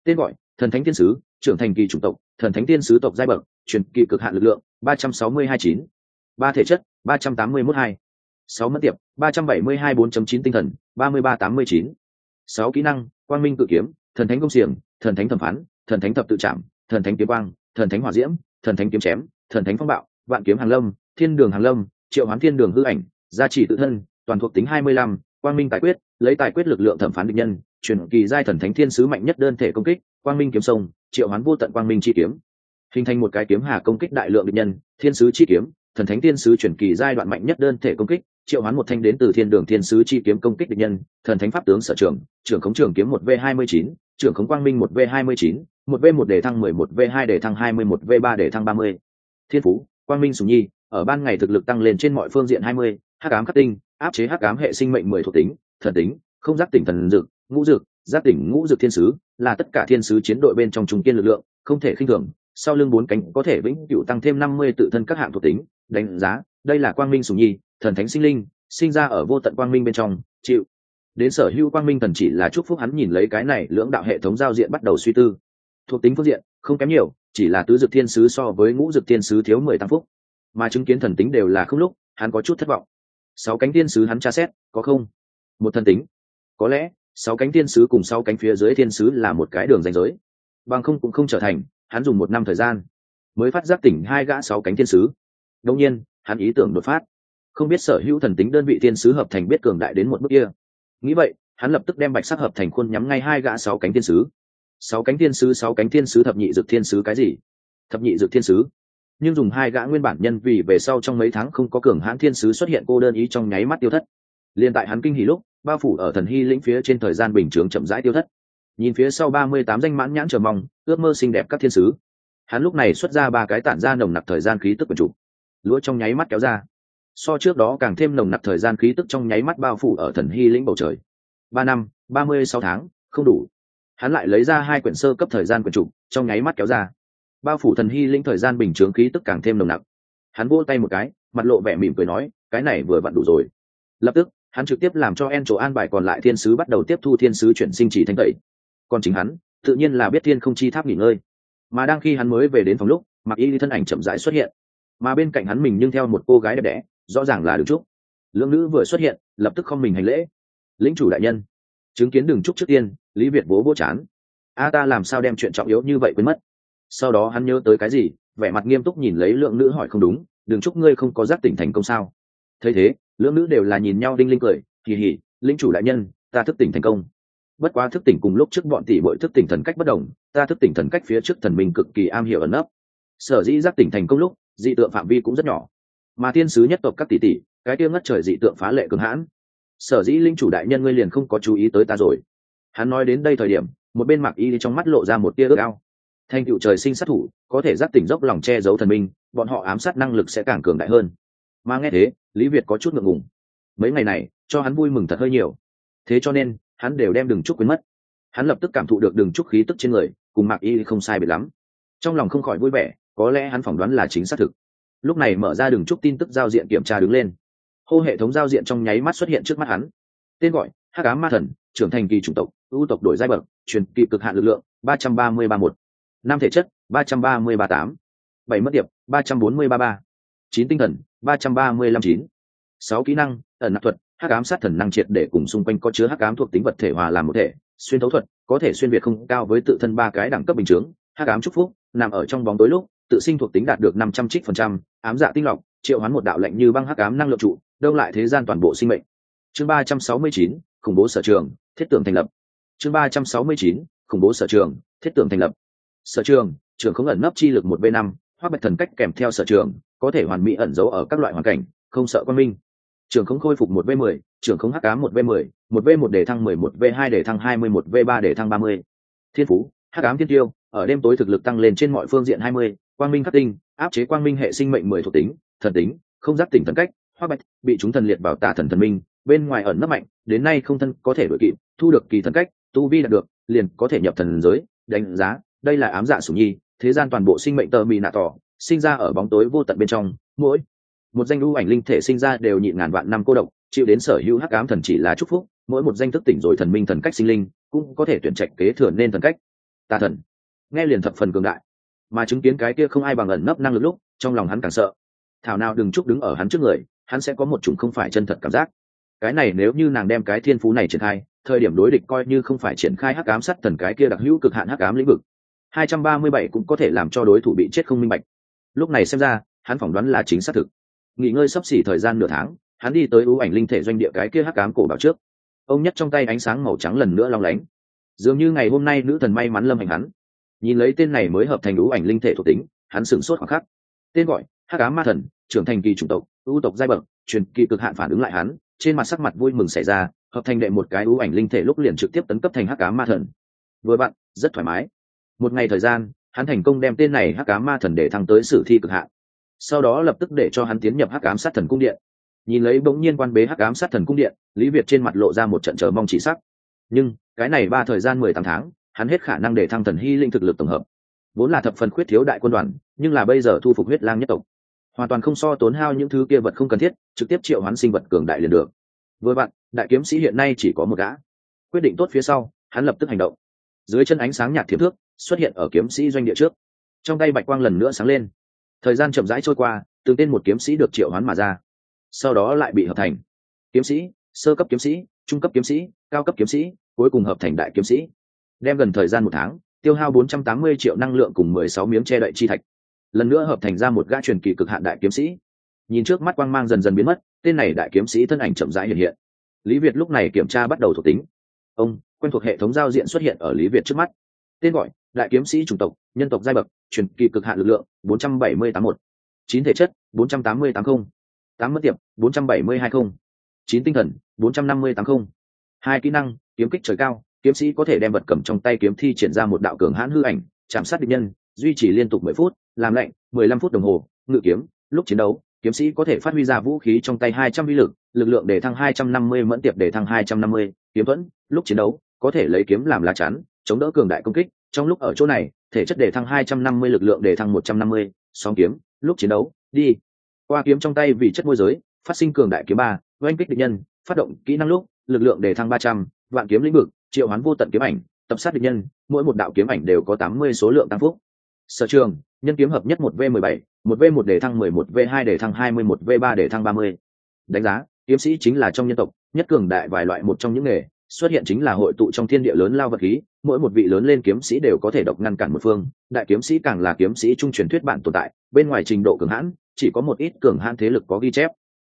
Tên gọi, thần thánh thiên sứ, trưởng thành kỳ chủng tộc, thần thánh thiên sứ tộc giai bậc, truyền kỳ cực hạn lực lượng, ba trăm sáu mươi hai chín ba thể chất, ba trăm tám mươi mốt hai. Sáu mất tiệp, ba trăm bảy mươi hai bốn chín tinh thần, ba mươi ba tám mươi chín. Sáu kỹ năng, quang minh cự kiếm, thần thánh công xiềng, thần thánh thẩm phán, thần thánh thập tự trạm thần thánh kiếm quang, thần thánh hỏa diễm, thần thánh kiếm chém, thần thánh phong bạo, vạn kiếm hàng lâm, thiên đường hàng lâm, triệu hoán thiên đường hư ảnh, gia trì tự thân, toàn thuộc tính hai mươi lăm, quang minh tài quyết, lấy tài quyết lực lượng thẩm phán địch nhân, chuyển kỳ giai thần thánh thiên sứ mạnh nhất đơn thể công kích, quang minh kiếm sông, triệu hoán vô tận quang minh chi kiếm. Hình thành một cái kiếm hà công kích đại lượng địch nhân, thiên sứ chi kiếm thần thánh tiên sứ chuyển kỳ giai đoạn mạnh nhất đơn thể công kích, triệu hoán một thanh đến từ thiên đường thiên sứ chi kiếm công kích địch nhân, thần thánh pháp tướng sở trường, trưởng khống trường kiếm một v hai mươi chín, trưởng khống quang minh một v hai mươi chín, một v một đề thăng mười, một v hai đề thăng hai mươi, một v ba đề thăng ba mươi. Thiên phú, quang minh sùng nhi, ở ban ngày thực lực tăng lên trên mọi phương diện hai mươi, hắc ám khắc tinh, áp chế hắc ám hệ sinh mệnh mười thuộc tính, thần tính, không giác tỉnh thần dực ngũ dực giác tỉnh ngũ dực thiên sứ, là tất cả thiên sứ chiến đội bên trong trung kiên lực lượng, không thể khinh thường, sau lưng bốn cánh có thể vĩnh cửu tăng thêm năm mươi tự thân các hạng thuộc tính đánh giá, đây là quang minh sùng nhi, thần thánh sinh linh, sinh ra ở vô tận quang minh bên trong, chịu. Đến sở hữu quang minh thần chỉ là chúc phúc hắn nhìn lấy cái này lưỡng đạo hệ thống giao diện bắt đầu suy tư. Thuộc tính phương diện, không kém nhiều, chỉ là tứ dực thiên sứ so với ngũ dực thiên sứ thiếu mười tám phúc mà chứng kiến thần tính đều là không lúc, hắn có chút thất vọng. Sáu cánh thiên sứ hắn tra xét, có không? Một thần tính. Có lẽ, sáu cánh thiên sứ cùng sáu cánh phía dưới thiên sứ là một cái đường ranh giới. Bằng không cũng không trở thành, hắn dùng một năm thời gian mới phát giác tỉnh hai gã sáu cánh thiên sứ đông nhiên, hắn ý tưởng đột phát. Không biết sở hữu thần tính đơn vị thiên sứ hợp thành biết cường đại đến một bước kia. Nghĩ vậy, hắn lập tức đem bạch sắc hợp thành khuôn nhắm ngay hai gã sáu cánh thiên sứ. Sáu cánh thiên sứ, sáu cánh thiên sứ thập nhị dược thiên sứ cái gì? Thập nhị dược thiên sứ. Nhưng dùng hai gã nguyên bản nhân vì về sau trong mấy tháng không có cường hãn thiên sứ xuất hiện cô đơn ý trong nháy mắt tiêu thất. Liền tại hắn kinh hỉ lúc, bao phủ ở thần hy lĩnh phía trên thời gian bình chướng chậm rãi tiêu thất. Nhìn phía sau ba mươi tám danh mãn nhãn chờ mong, ước mơ xinh đẹp các thiên sứ. Hắn lúc này xuất ra ba cái tản ra nồng nặc thời gian khí tức quần chủ lúa trong nháy mắt kéo ra. So trước đó càng thêm nồng nặc thời gian khí tức trong nháy mắt bao phủ ở thần hy lĩnh bầu trời. Ba năm, ba mươi sáu tháng, không đủ. Hắn lại lấy ra hai quyển sơ cấp thời gian quyển trục, trong nháy mắt kéo ra. Bao phủ thần hy lĩnh thời gian bình chướng khí tức càng thêm nồng nặc. Hắn vỗ tay một cái, mặt lộ vẻ mỉm cười nói, cái này vừa vặn đủ rồi. Lập tức, hắn trực tiếp làm cho en chỗ an bài còn lại thiên sứ bắt đầu tiếp thu thiên sứ chuyển sinh chỉ thanh tẩy. Còn chính hắn, tự nhiên là biết thiên không chi tháp nghỉ ngơi. Mà đang khi hắn mới về đến phòng lúc, mặc y thân ảnh chậm rãi xuất hiện mà bên cạnh hắn mình nhưng theo một cô gái đẹp đẽ, rõ ràng là đường trúc. Lưỡng nữ vừa xuất hiện, lập tức không mình hành lễ. Lĩnh chủ đại nhân, chứng kiến đường trúc trước tiên, lý việt bố bố chán. A ta làm sao đem chuyện trọng yếu như vậy quên mất? Sau đó hắn nhớ tới cái gì, vẻ mặt nghiêm túc nhìn lấy lượng nữ hỏi không đúng, đường trúc ngươi không có giác tỉnh thành công sao? Thấy thế, lưỡng nữ đều là nhìn nhau đinh linh cười kỳ hỉ linh chủ đại nhân, ta thức tỉnh thành công. Bất quá thức tỉnh cùng lúc trước bọn tỷ bội thức tỉnh thần cách bất đồng, ta thức tỉnh thần cách phía trước thần minh cực kỳ am hiểu ẩn nấp. Sở dĩ giác tỉnh thành công lúc dị tượng phạm vi cũng rất nhỏ. Mà thiên sứ nhất tộc các tỷ tỷ, cái tiêu ngất trời dị tượng phá lệ cường hãn. Sở dĩ linh chủ đại nhân ngươi liền không có chú ý tới ta rồi. Hắn nói đến đây thời điểm, một bên mặc y trong mắt lộ ra một tia ước ao. Thành cựu trời sinh sát thủ, có thể giác tỉnh dốc lòng che giấu thần minh, bọn họ ám sát năng lực sẽ càng cường đại hơn. Mà nghe thế, lý việt có chút ngượng ngùng. Mấy ngày này, cho hắn vui mừng thật hơi nhiều. Thế cho nên, hắn đều đem đường trúc quên mất. Hắn lập tức cảm thụ được đường trúc khí tức trên người, cùng mạc y không sai biệt lắm. Trong lòng không khỏi vui vẻ có lẽ hắn phỏng đoán là chính xác thực. Lúc này mở ra đường trúc tin tức giao diện kiểm tra đứng lên. Hô hệ thống giao diện trong nháy mắt xuất hiện trước mắt hắn. Tên gọi, hắc ám ma thần, trưởng thành kỳ chủng tộc, ưu tộc đổi giai bậc, truyền kỳ cực hạn lực lượng, ba trăm ba mươi ba một năm thể chất, ba trăm ba mươi ba tám. Bảy mất điệp, ba trăm bốn mươi ba ba. Chín tinh thần, ba trăm ba mươi lăm chín. Sáu kỹ năng, ẩn nạp thuật, hắc ám sát thần năng triệt để cùng xung quanh có chứa hắc ám thuộc tính vật thể hòa làm một thể, xuyên thấu thuật, có thể xuyên việt không cao với tự thân ba cái đẳng cấp bình chướng. Hắc ám chúc phúc, nằm ở trong bóng tối lúc tự sinh thuộc tính đạt được năm trăm trích phần trăm, ám dạ tinh lọc, triệu hoán một đạo lệnh như băng hắc ám năng lượng trụ, đông lại thế gian toàn bộ sinh mệnh. Chương ba trăm sáu mươi chín, khủng bố sở trường, thiết tưởng thành lập. Chương ba trăm sáu mươi chín, khủng bố sở trường, thiết tưởng thành lập. Sở trường trường không ẩn nấp chi lực một b năm hoặc bạch thần cách kèm theo sở trường, có thể hoàn mỹ ẩn giấu ở các loại hoàn cảnh, không sợ quan minh. Trường không khôi phục một v mười, trường không hắc ám một v mười, một v một để thăng mười một v hai để thăng hai mươi một v ba để thăng ba mươi. Thiên phú, hắc ám thiên tiêu ở đêm tối thực lực tăng lên trên mọi phương diện hai mươi, quang minh khắc tinh, áp chế quang minh hệ sinh mệnh mười thuộc tính, thần tính, không giác tỉnh thần cách hoa bạch, bị chúng thần liệt bảo tà thần thần minh, bên ngoài ẩn nấp mạnh, đến nay không thân có thể đội kịp, thu được kỳ thần cách, tu vi đạt được, liền có thể nhập thần giới, đánh giá, đây là ám dạ sủng nhi, thế gian toàn bộ sinh mệnh tơ mì nạ tỏ, sinh ra ở bóng tối vô tận bên trong, mỗi một danh lưu ảnh linh thể sinh ra đều nhịn ngàn vạn năm cô độc, chịu đến sở hữu hắc ám thần chỉ là chúc phúc, mỗi một danh thức tỉnh rồi thần minh thần cách sinh linh, cũng có thể tuyển trạch kế thừa nên thần cách. Tà thần nghe liền thập phần cường đại. Mà chứng kiến cái kia không ai bằng ẩn nấp năng lực lúc, trong lòng hắn càng sợ. Thảo nào đừng chúc đứng ở hắn trước người, hắn sẽ có một chủng không phải chân thật cảm giác. Cái này nếu như nàng đem cái thiên phú này triển khai, thời điểm đối địch coi như không phải triển khai hắc ám sắt thần cái kia đặc hữu cực hạn hắc ám lĩnh vực. 237 cũng có thể làm cho đối thủ bị chết không minh bạch. Lúc này xem ra, hắn phỏng đoán là chính xác thực. Nghỉ ngơi sắp xỉ thời gian nửa tháng, hắn đi tới ưu ảnh linh thể doanh địa cái kia hắc ám cổ bảo trước. Ông nhất trong tay ánh sáng màu trắng lần nữa long lánh. Dường như ngày hôm nay nữ thần may mắn lâm hành hắn nhìn lấy tên này mới hợp thành ưu ảnh linh thể thuộc tính, hắn sửng sốt khoảng khắc. Tên gọi, hắc ám ma thần, trưởng thành kỳ chủng tộc, ưu tộc giai bậc, truyền kỳ cực hạn phản ứng lại hắn, trên mặt sắc mặt vui mừng xảy ra, hợp thành đệ một cái ưu ảnh linh thể lúc liền trực tiếp tấn cấp thành hắc ám ma thần. Vừa bạn, rất thoải mái. Một ngày thời gian, hắn thành công đem tên này hắc ám ma thần để thăng tới sử thi cực hạn. Sau đó lập tức để cho hắn tiến nhập hắc ám sát thần cung điện. Nhìn lấy bỗng nhiên quan bế hắc ám sát thần cung điện, lý việt trên mặt lộ ra một trận chờ mong chỉ sắc. Nhưng, cái này ba thời gian mười tám tháng hắn hết khả năng để thăng thần hy linh thực lực tổng hợp. Vốn là thập phần khuyết thiếu đại quân đoàn, nhưng là bây giờ thu phục huyết lang nhất tộc. Hoàn toàn không so tốn hao những thứ kia vật không cần thiết, trực tiếp triệu hoán sinh vật cường đại liền được. Vừa vặn, đại kiếm sĩ hiện nay chỉ có một gã. Quyết định tốt phía sau, hắn lập tức hành động. Dưới chân ánh sáng nhạt thiếp thước, xuất hiện ở kiếm sĩ doanh địa trước. Trong tay bạch quang lần nữa sáng lên. Thời gian chậm rãi trôi qua, từng tên một kiếm sĩ được triệu hoán mà ra. Sau đó lại bị hợp thành. Kiếm sĩ, sơ cấp kiếm sĩ, trung cấp kiếm sĩ, cao cấp kiếm sĩ, cuối cùng hợp thành đại kiếm sĩ đem gần thời gian một tháng, tiêu hao 480 triệu năng lượng cùng 16 miếng che đậy chi thạch. Lần nữa hợp thành ra một gã truyền kỳ cực hạn đại kiếm sĩ. Nhìn trước mắt quang mang dần dần biến mất, tên này đại kiếm sĩ thân ảnh chậm rãi hiện hiện. Lý việt lúc này kiểm tra bắt đầu thuộc tính. Ông, quen thuộc hệ thống giao diện xuất hiện ở lý việt trước mắt. Tên gọi, đại kiếm sĩ chủng tộc, nhân tộc giai bậc, truyền kỳ cực hạn lực lượng 4781 chín thể chất 4880 tám mất tiệp 4720 chín tinh thần 4580 hai kỹ năng, kiếm kích trời cao kiếm sĩ có thể đem vật cầm trong tay kiếm thi triển ra một đạo cường hãn hư ảnh, chạm sát địch nhân, duy trì liên tục mười phút, làm lạnh, mười lăm phút đồng hồ, ngự kiếm, lúc chiến đấu, kiếm sĩ có thể phát huy ra vũ khí trong tay hai trăm vi lực lực lượng để thăng hai trăm năm mươi, mẫn tiệp để thăng hai trăm năm mươi, kiếm thuẫn, lúc chiến đấu, có thể lấy kiếm làm lá chắn, chống đỡ cường đại công kích, trong lúc ở chỗ này, thể chất để thăng hai trăm năm mươi, lực lượng để thăng một trăm năm mươi song kiếm, lúc chiến đấu, đi. Qua kiếm trong tay vì chất môi giới, phát sinh cường đại kiếm ba, oanh kích địch nhân, phát động kỹ năng lúc, lực lượng để thăng ba trăm vạn kiếm lĩnh vực, triệu hoán vô tận kiếm ảnh, tập sát địch nhân, mỗi một đạo kiếm ảnh đều có tám mươi số lượng tăng phúc. Sở trường, nhân kiếm hợp nhất một v mười bảy, một v một đề thăng mười, một v hai đề thăng hai mươi, một v ba đề thăng ba mươi. Đánh giá, kiếm sĩ chính là trong nhân tộc, nhất cường đại vài loại một trong những nghề, xuất hiện chính là hội tụ trong thiên địa lớn lao vật khí, mỗi một vị lớn lên kiếm sĩ đều có thể độc ngăn cản một phương, đại kiếm sĩ càng là kiếm sĩ trung truyền thuyết bản tồn tại, bên ngoài trình độ cường hãn, chỉ có một ít cường hãn thế lực có ghi chép.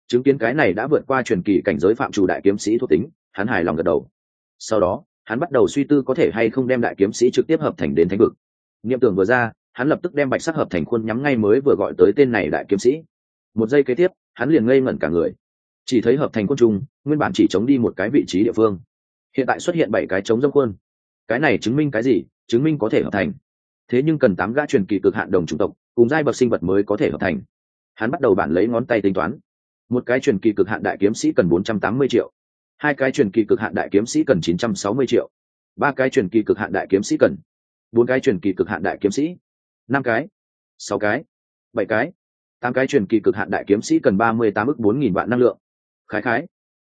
Chứng kiến cái này đã vượt qua truyền kỳ cảnh giới phạm chủ đại kiếm sĩ thuộc tính, hắn hài lòng gật đầu sau đó, hắn bắt đầu suy tư có thể hay không đem đại kiếm sĩ trực tiếp hợp thành đến thánh vực. Niệm tưởng vừa ra, hắn lập tức đem bạch sắc hợp thành khuôn nhắm ngay mới vừa gọi tới tên này đại kiếm sĩ. Một giây kế tiếp, hắn liền ngây ngẩn cả người. Chỉ thấy hợp thành quân trung nguyên bản chỉ chống đi một cái vị trí địa phương. Hiện tại xuất hiện bảy cái chống dâm khuôn. Cái này chứng minh cái gì? Chứng minh có thể hợp thành. Thế nhưng cần tám gã truyền kỳ cực hạn đồng chủng tộc, cùng giai bậc sinh vật mới có thể hợp thành. Hắn bắt đầu bản lấy ngón tay tính toán. Một cái truyền kỳ cực hạn đại kiếm sĩ cần bốn trăm tám mươi triệu hai cái truyền kỳ cực hạn đại kiếm sĩ cần chín trăm sáu mươi triệu. Ba cái truyền kỳ cực hạn đại kiếm sĩ cần. Bốn cái truyền kỳ cực hạn đại kiếm sĩ. Năm cái. Sáu cái. Bảy cái. Tám cái truyền kỳ cực hạn đại kiếm sĩ cần ba mươi tám ức bốn nghìn vạn năng lượng. Khái khái.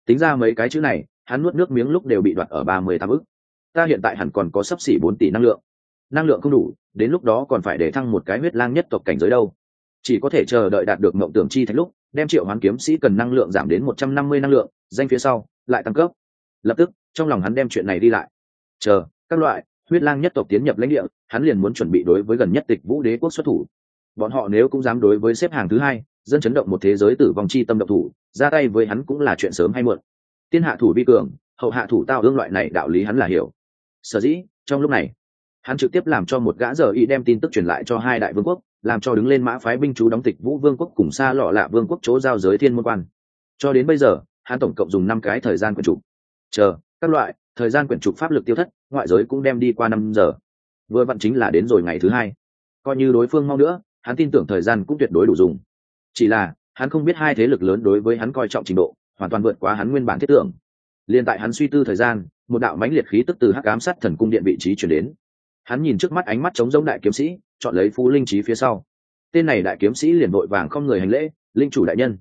Tính ra mấy cái chữ này, hắn nuốt nước miếng lúc đều bị đoạt ở ba mươi tám ức. Ta hiện tại hẳn còn có sấp xỉ bốn tỷ năng lượng. Năng lượng không đủ, đến lúc đó còn phải để thăng một cái huyết lang nhất tộc cảnh giới đâu. Chỉ có thể chờ đợi đạt được mộng tưởng chi thạch lúc, đem triệu hoán kiếm sĩ cần năng lượng giảm đến một trăm năm mươi năng lượng, danh phía sau lại tăng cấp. Lập tức, trong lòng hắn đem chuyện này đi lại. Chờ, các loại, huyết lang nhất tộc tiến nhập lãnh địa, hắn liền muốn chuẩn bị đối với gần nhất tịch vũ đế quốc xuất thủ. Bọn họ nếu cũng dám đối với xếp hàng thứ hai, dân chấn động một thế giới tử vong chi tâm động thủ, ra tay với hắn cũng là chuyện sớm hay muộn. Tiên hạ thủ vi cường, hậu hạ thủ tao ương loại này đạo lý hắn là hiểu. Sở dĩ, trong lúc này, hắn trực tiếp làm cho một gã giờ y đem tin tức truyền lại cho hai đại vương quốc, làm cho đứng lên mã phái binh chú đóng tịch vũ vương quốc cùng xa lọ lạ vương quốc chỗ giao giới thiên môn quan. Cho đến bây giờ hắn tổng cộng dùng năm cái thời gian quyển trục. Chờ, các loại, thời gian quyển trục pháp lực tiêu thất, ngoại giới cũng đem đi qua năm giờ. Vừa vặn chính là đến rồi ngày thứ hai. Coi như đối phương mau nữa, hắn tin tưởng thời gian cũng tuyệt đối đủ dùng. Chỉ là, hắn không biết hai thế lực lớn đối với hắn coi trọng trình độ, hoàn toàn vượt quá hắn nguyên bản thiết tưởng. Liền tại hắn suy tư thời gian, một đạo mãnh liệt khí tức từ hắc ám sát thần cung điện vị trí chuyển đến. Hắn nhìn trước mắt ánh mắt chống giống đại kiếm sĩ, chọn lấy phú linh trí phía sau. Tên này đại kiếm sĩ liền vội vàng không người hành lễ, linh chủ đại nhân.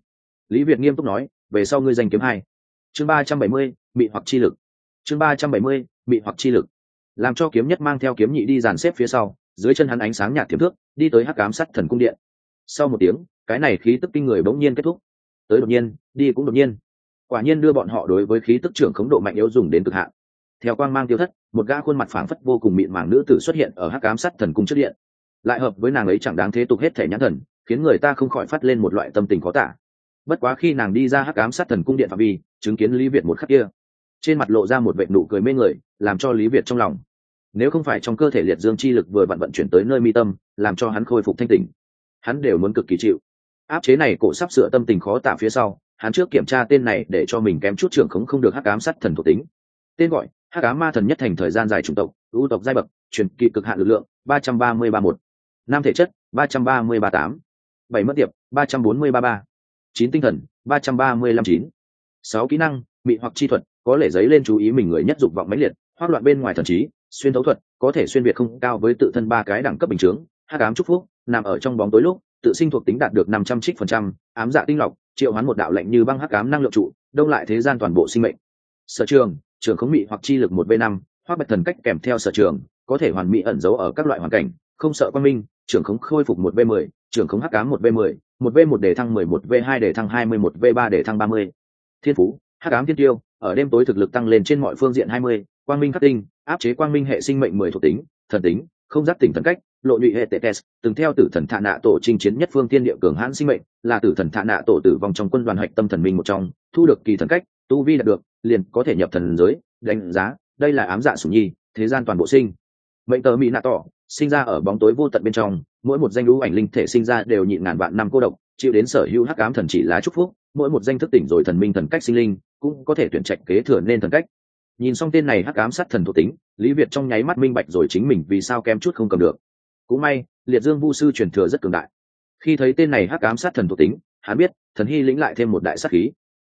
Lý việt nghiêm túc nói về sau ngươi giành kiếm hai. Chương ba trăm bảy mươi bị hoặc chi lực. Chương ba trăm bảy mươi bị hoặc chi lực. Làm cho kiếm nhất mang theo kiếm nhị đi dàn xếp phía sau, dưới chân hắn ánh sáng nhạt thiếm thước, đi tới hắc cám sắt thần cung điện. Sau một tiếng, cái này khí tức kinh người bỗng nhiên kết thúc. Tới đột nhiên, đi cũng đột nhiên. Quả nhiên đưa bọn họ đối với khí tức trưởng khống độ mạnh yếu dùng đến cực hạn. Theo quang mang tiêu thất, một gã khuôn mặt phảng phất vô cùng mịn màng nữ tử xuất hiện ở hắc cám sắt thần cung trước điện. Lại hợp với nàng ấy chẳng đáng thế tục hết thể nhãn thần, khiến người ta không khỏi phát lên một loại tâm tình khó tả bất quá khi nàng đi ra hắc ám sát thần cung điện phạm vi, chứng kiến lý việt một khắc kia, trên mặt lộ ra một vệ nụ cười mê người, làm cho lý việt trong lòng. Nếu không phải trong cơ thể liệt dương chi lực vừa vặn vận chuyển tới nơi mi tâm, làm cho hắn khôi phục thanh tình hắn đều muốn cực kỳ chịu. Áp chế này cổ sắp sửa tâm tình khó tả phía sau, hắn trước kiểm tra tên này để cho mình kém chút trưởng khống không được hắc ám sát thần thuộc tính. Tên gọi, hắc ám ma thần nhất thành thời gian dài chủng tộc, ưu tộc giai bậc, truyền kỳ cực hạn lực lượng, ba trăm ba mươi ba một. Nam thể chất, ba trăm ba mươi ba tám. Bảy mất tiệp, ba trăm bốn mươi ba ba chín tinh thần, ba trăm ba mươi lăm chín. Sáu kỹ năng, mị hoặc chi thuật, có lẽ dấy lên chú ý mình người nhất dục vọng mãnh liệt, hoác loạn bên ngoài thần trí, xuyên thấu thuật, có thể xuyên việt không cao với tự thân ba cái đẳng cấp bình chướng hát cám trúc phúc, nằm ở trong bóng tối lúc, tự sinh thuộc tính đạt được năm trăm trích phần trăm, ám dạ tinh lọc, triệu hoán một đạo lệnh như băng hắc ám năng lượng trụ, đông lại thế gian toàn bộ sinh mệnh. Sở trường trường khống mị hoặc chi lực một v năm, hoác bạch thần cách kèm theo sở trường, có thể hoàn mỹ ẩn giấu ở các loại hoàn cảnh, không sợ quan minh trưởng khống khôi phục một v mười trưởng khống hắc ám một v mười, một v một để thăng mười, một v hai để thăng hai mươi, một v ba để thăng ba mươi. Thiên phú, hắc ám thiên tiêu, ở đêm tối thực lực tăng lên trên mọi phương diện hai mươi. Quang minh khắc tinh, áp chế quang minh hệ sinh mệnh mười thuộc tính, thần tính, không giác tỉnh thần cách, lộ nhụy hệ tệ tes từng theo tử thần thạ nạ tổ chinh chiến nhất phương tiên địa cường hãn sinh mệnh, là tử thần thạ nạ tổ tử vong trong quân đoàn hạch tâm thần minh một trong, thu được kỳ thần cách, tu vi đạt được, liền có thể nhập thần giới, đánh giá, đây là ám dạ sủng nhi, thế gian toàn bộ sinh. Mệnh tờ mỹ nạ tỏ, sinh ra ở bóng tối vô tận bên trong mỗi một danh lũ ảnh linh thể sinh ra đều nhịn ngàn vạn năm cô độc, chịu đến sở hữu hắc ám thần chỉ lá chúc phúc, mỗi một danh thức tỉnh rồi thần minh thần cách sinh linh cũng có thể tuyển trạch kế thừa nên thần cách. Nhìn xong tên này hắc ám sát thần thuộc tính, lý việt trong nháy mắt minh bạch rồi chính mình vì sao kém chút không cầm được. Cũng may, liệt dương vu sư truyền thừa rất cường đại. Khi thấy tên này hắc ám sát thần thuộc tính, hắn biết, thần hy lĩnh lại thêm một đại sát khí.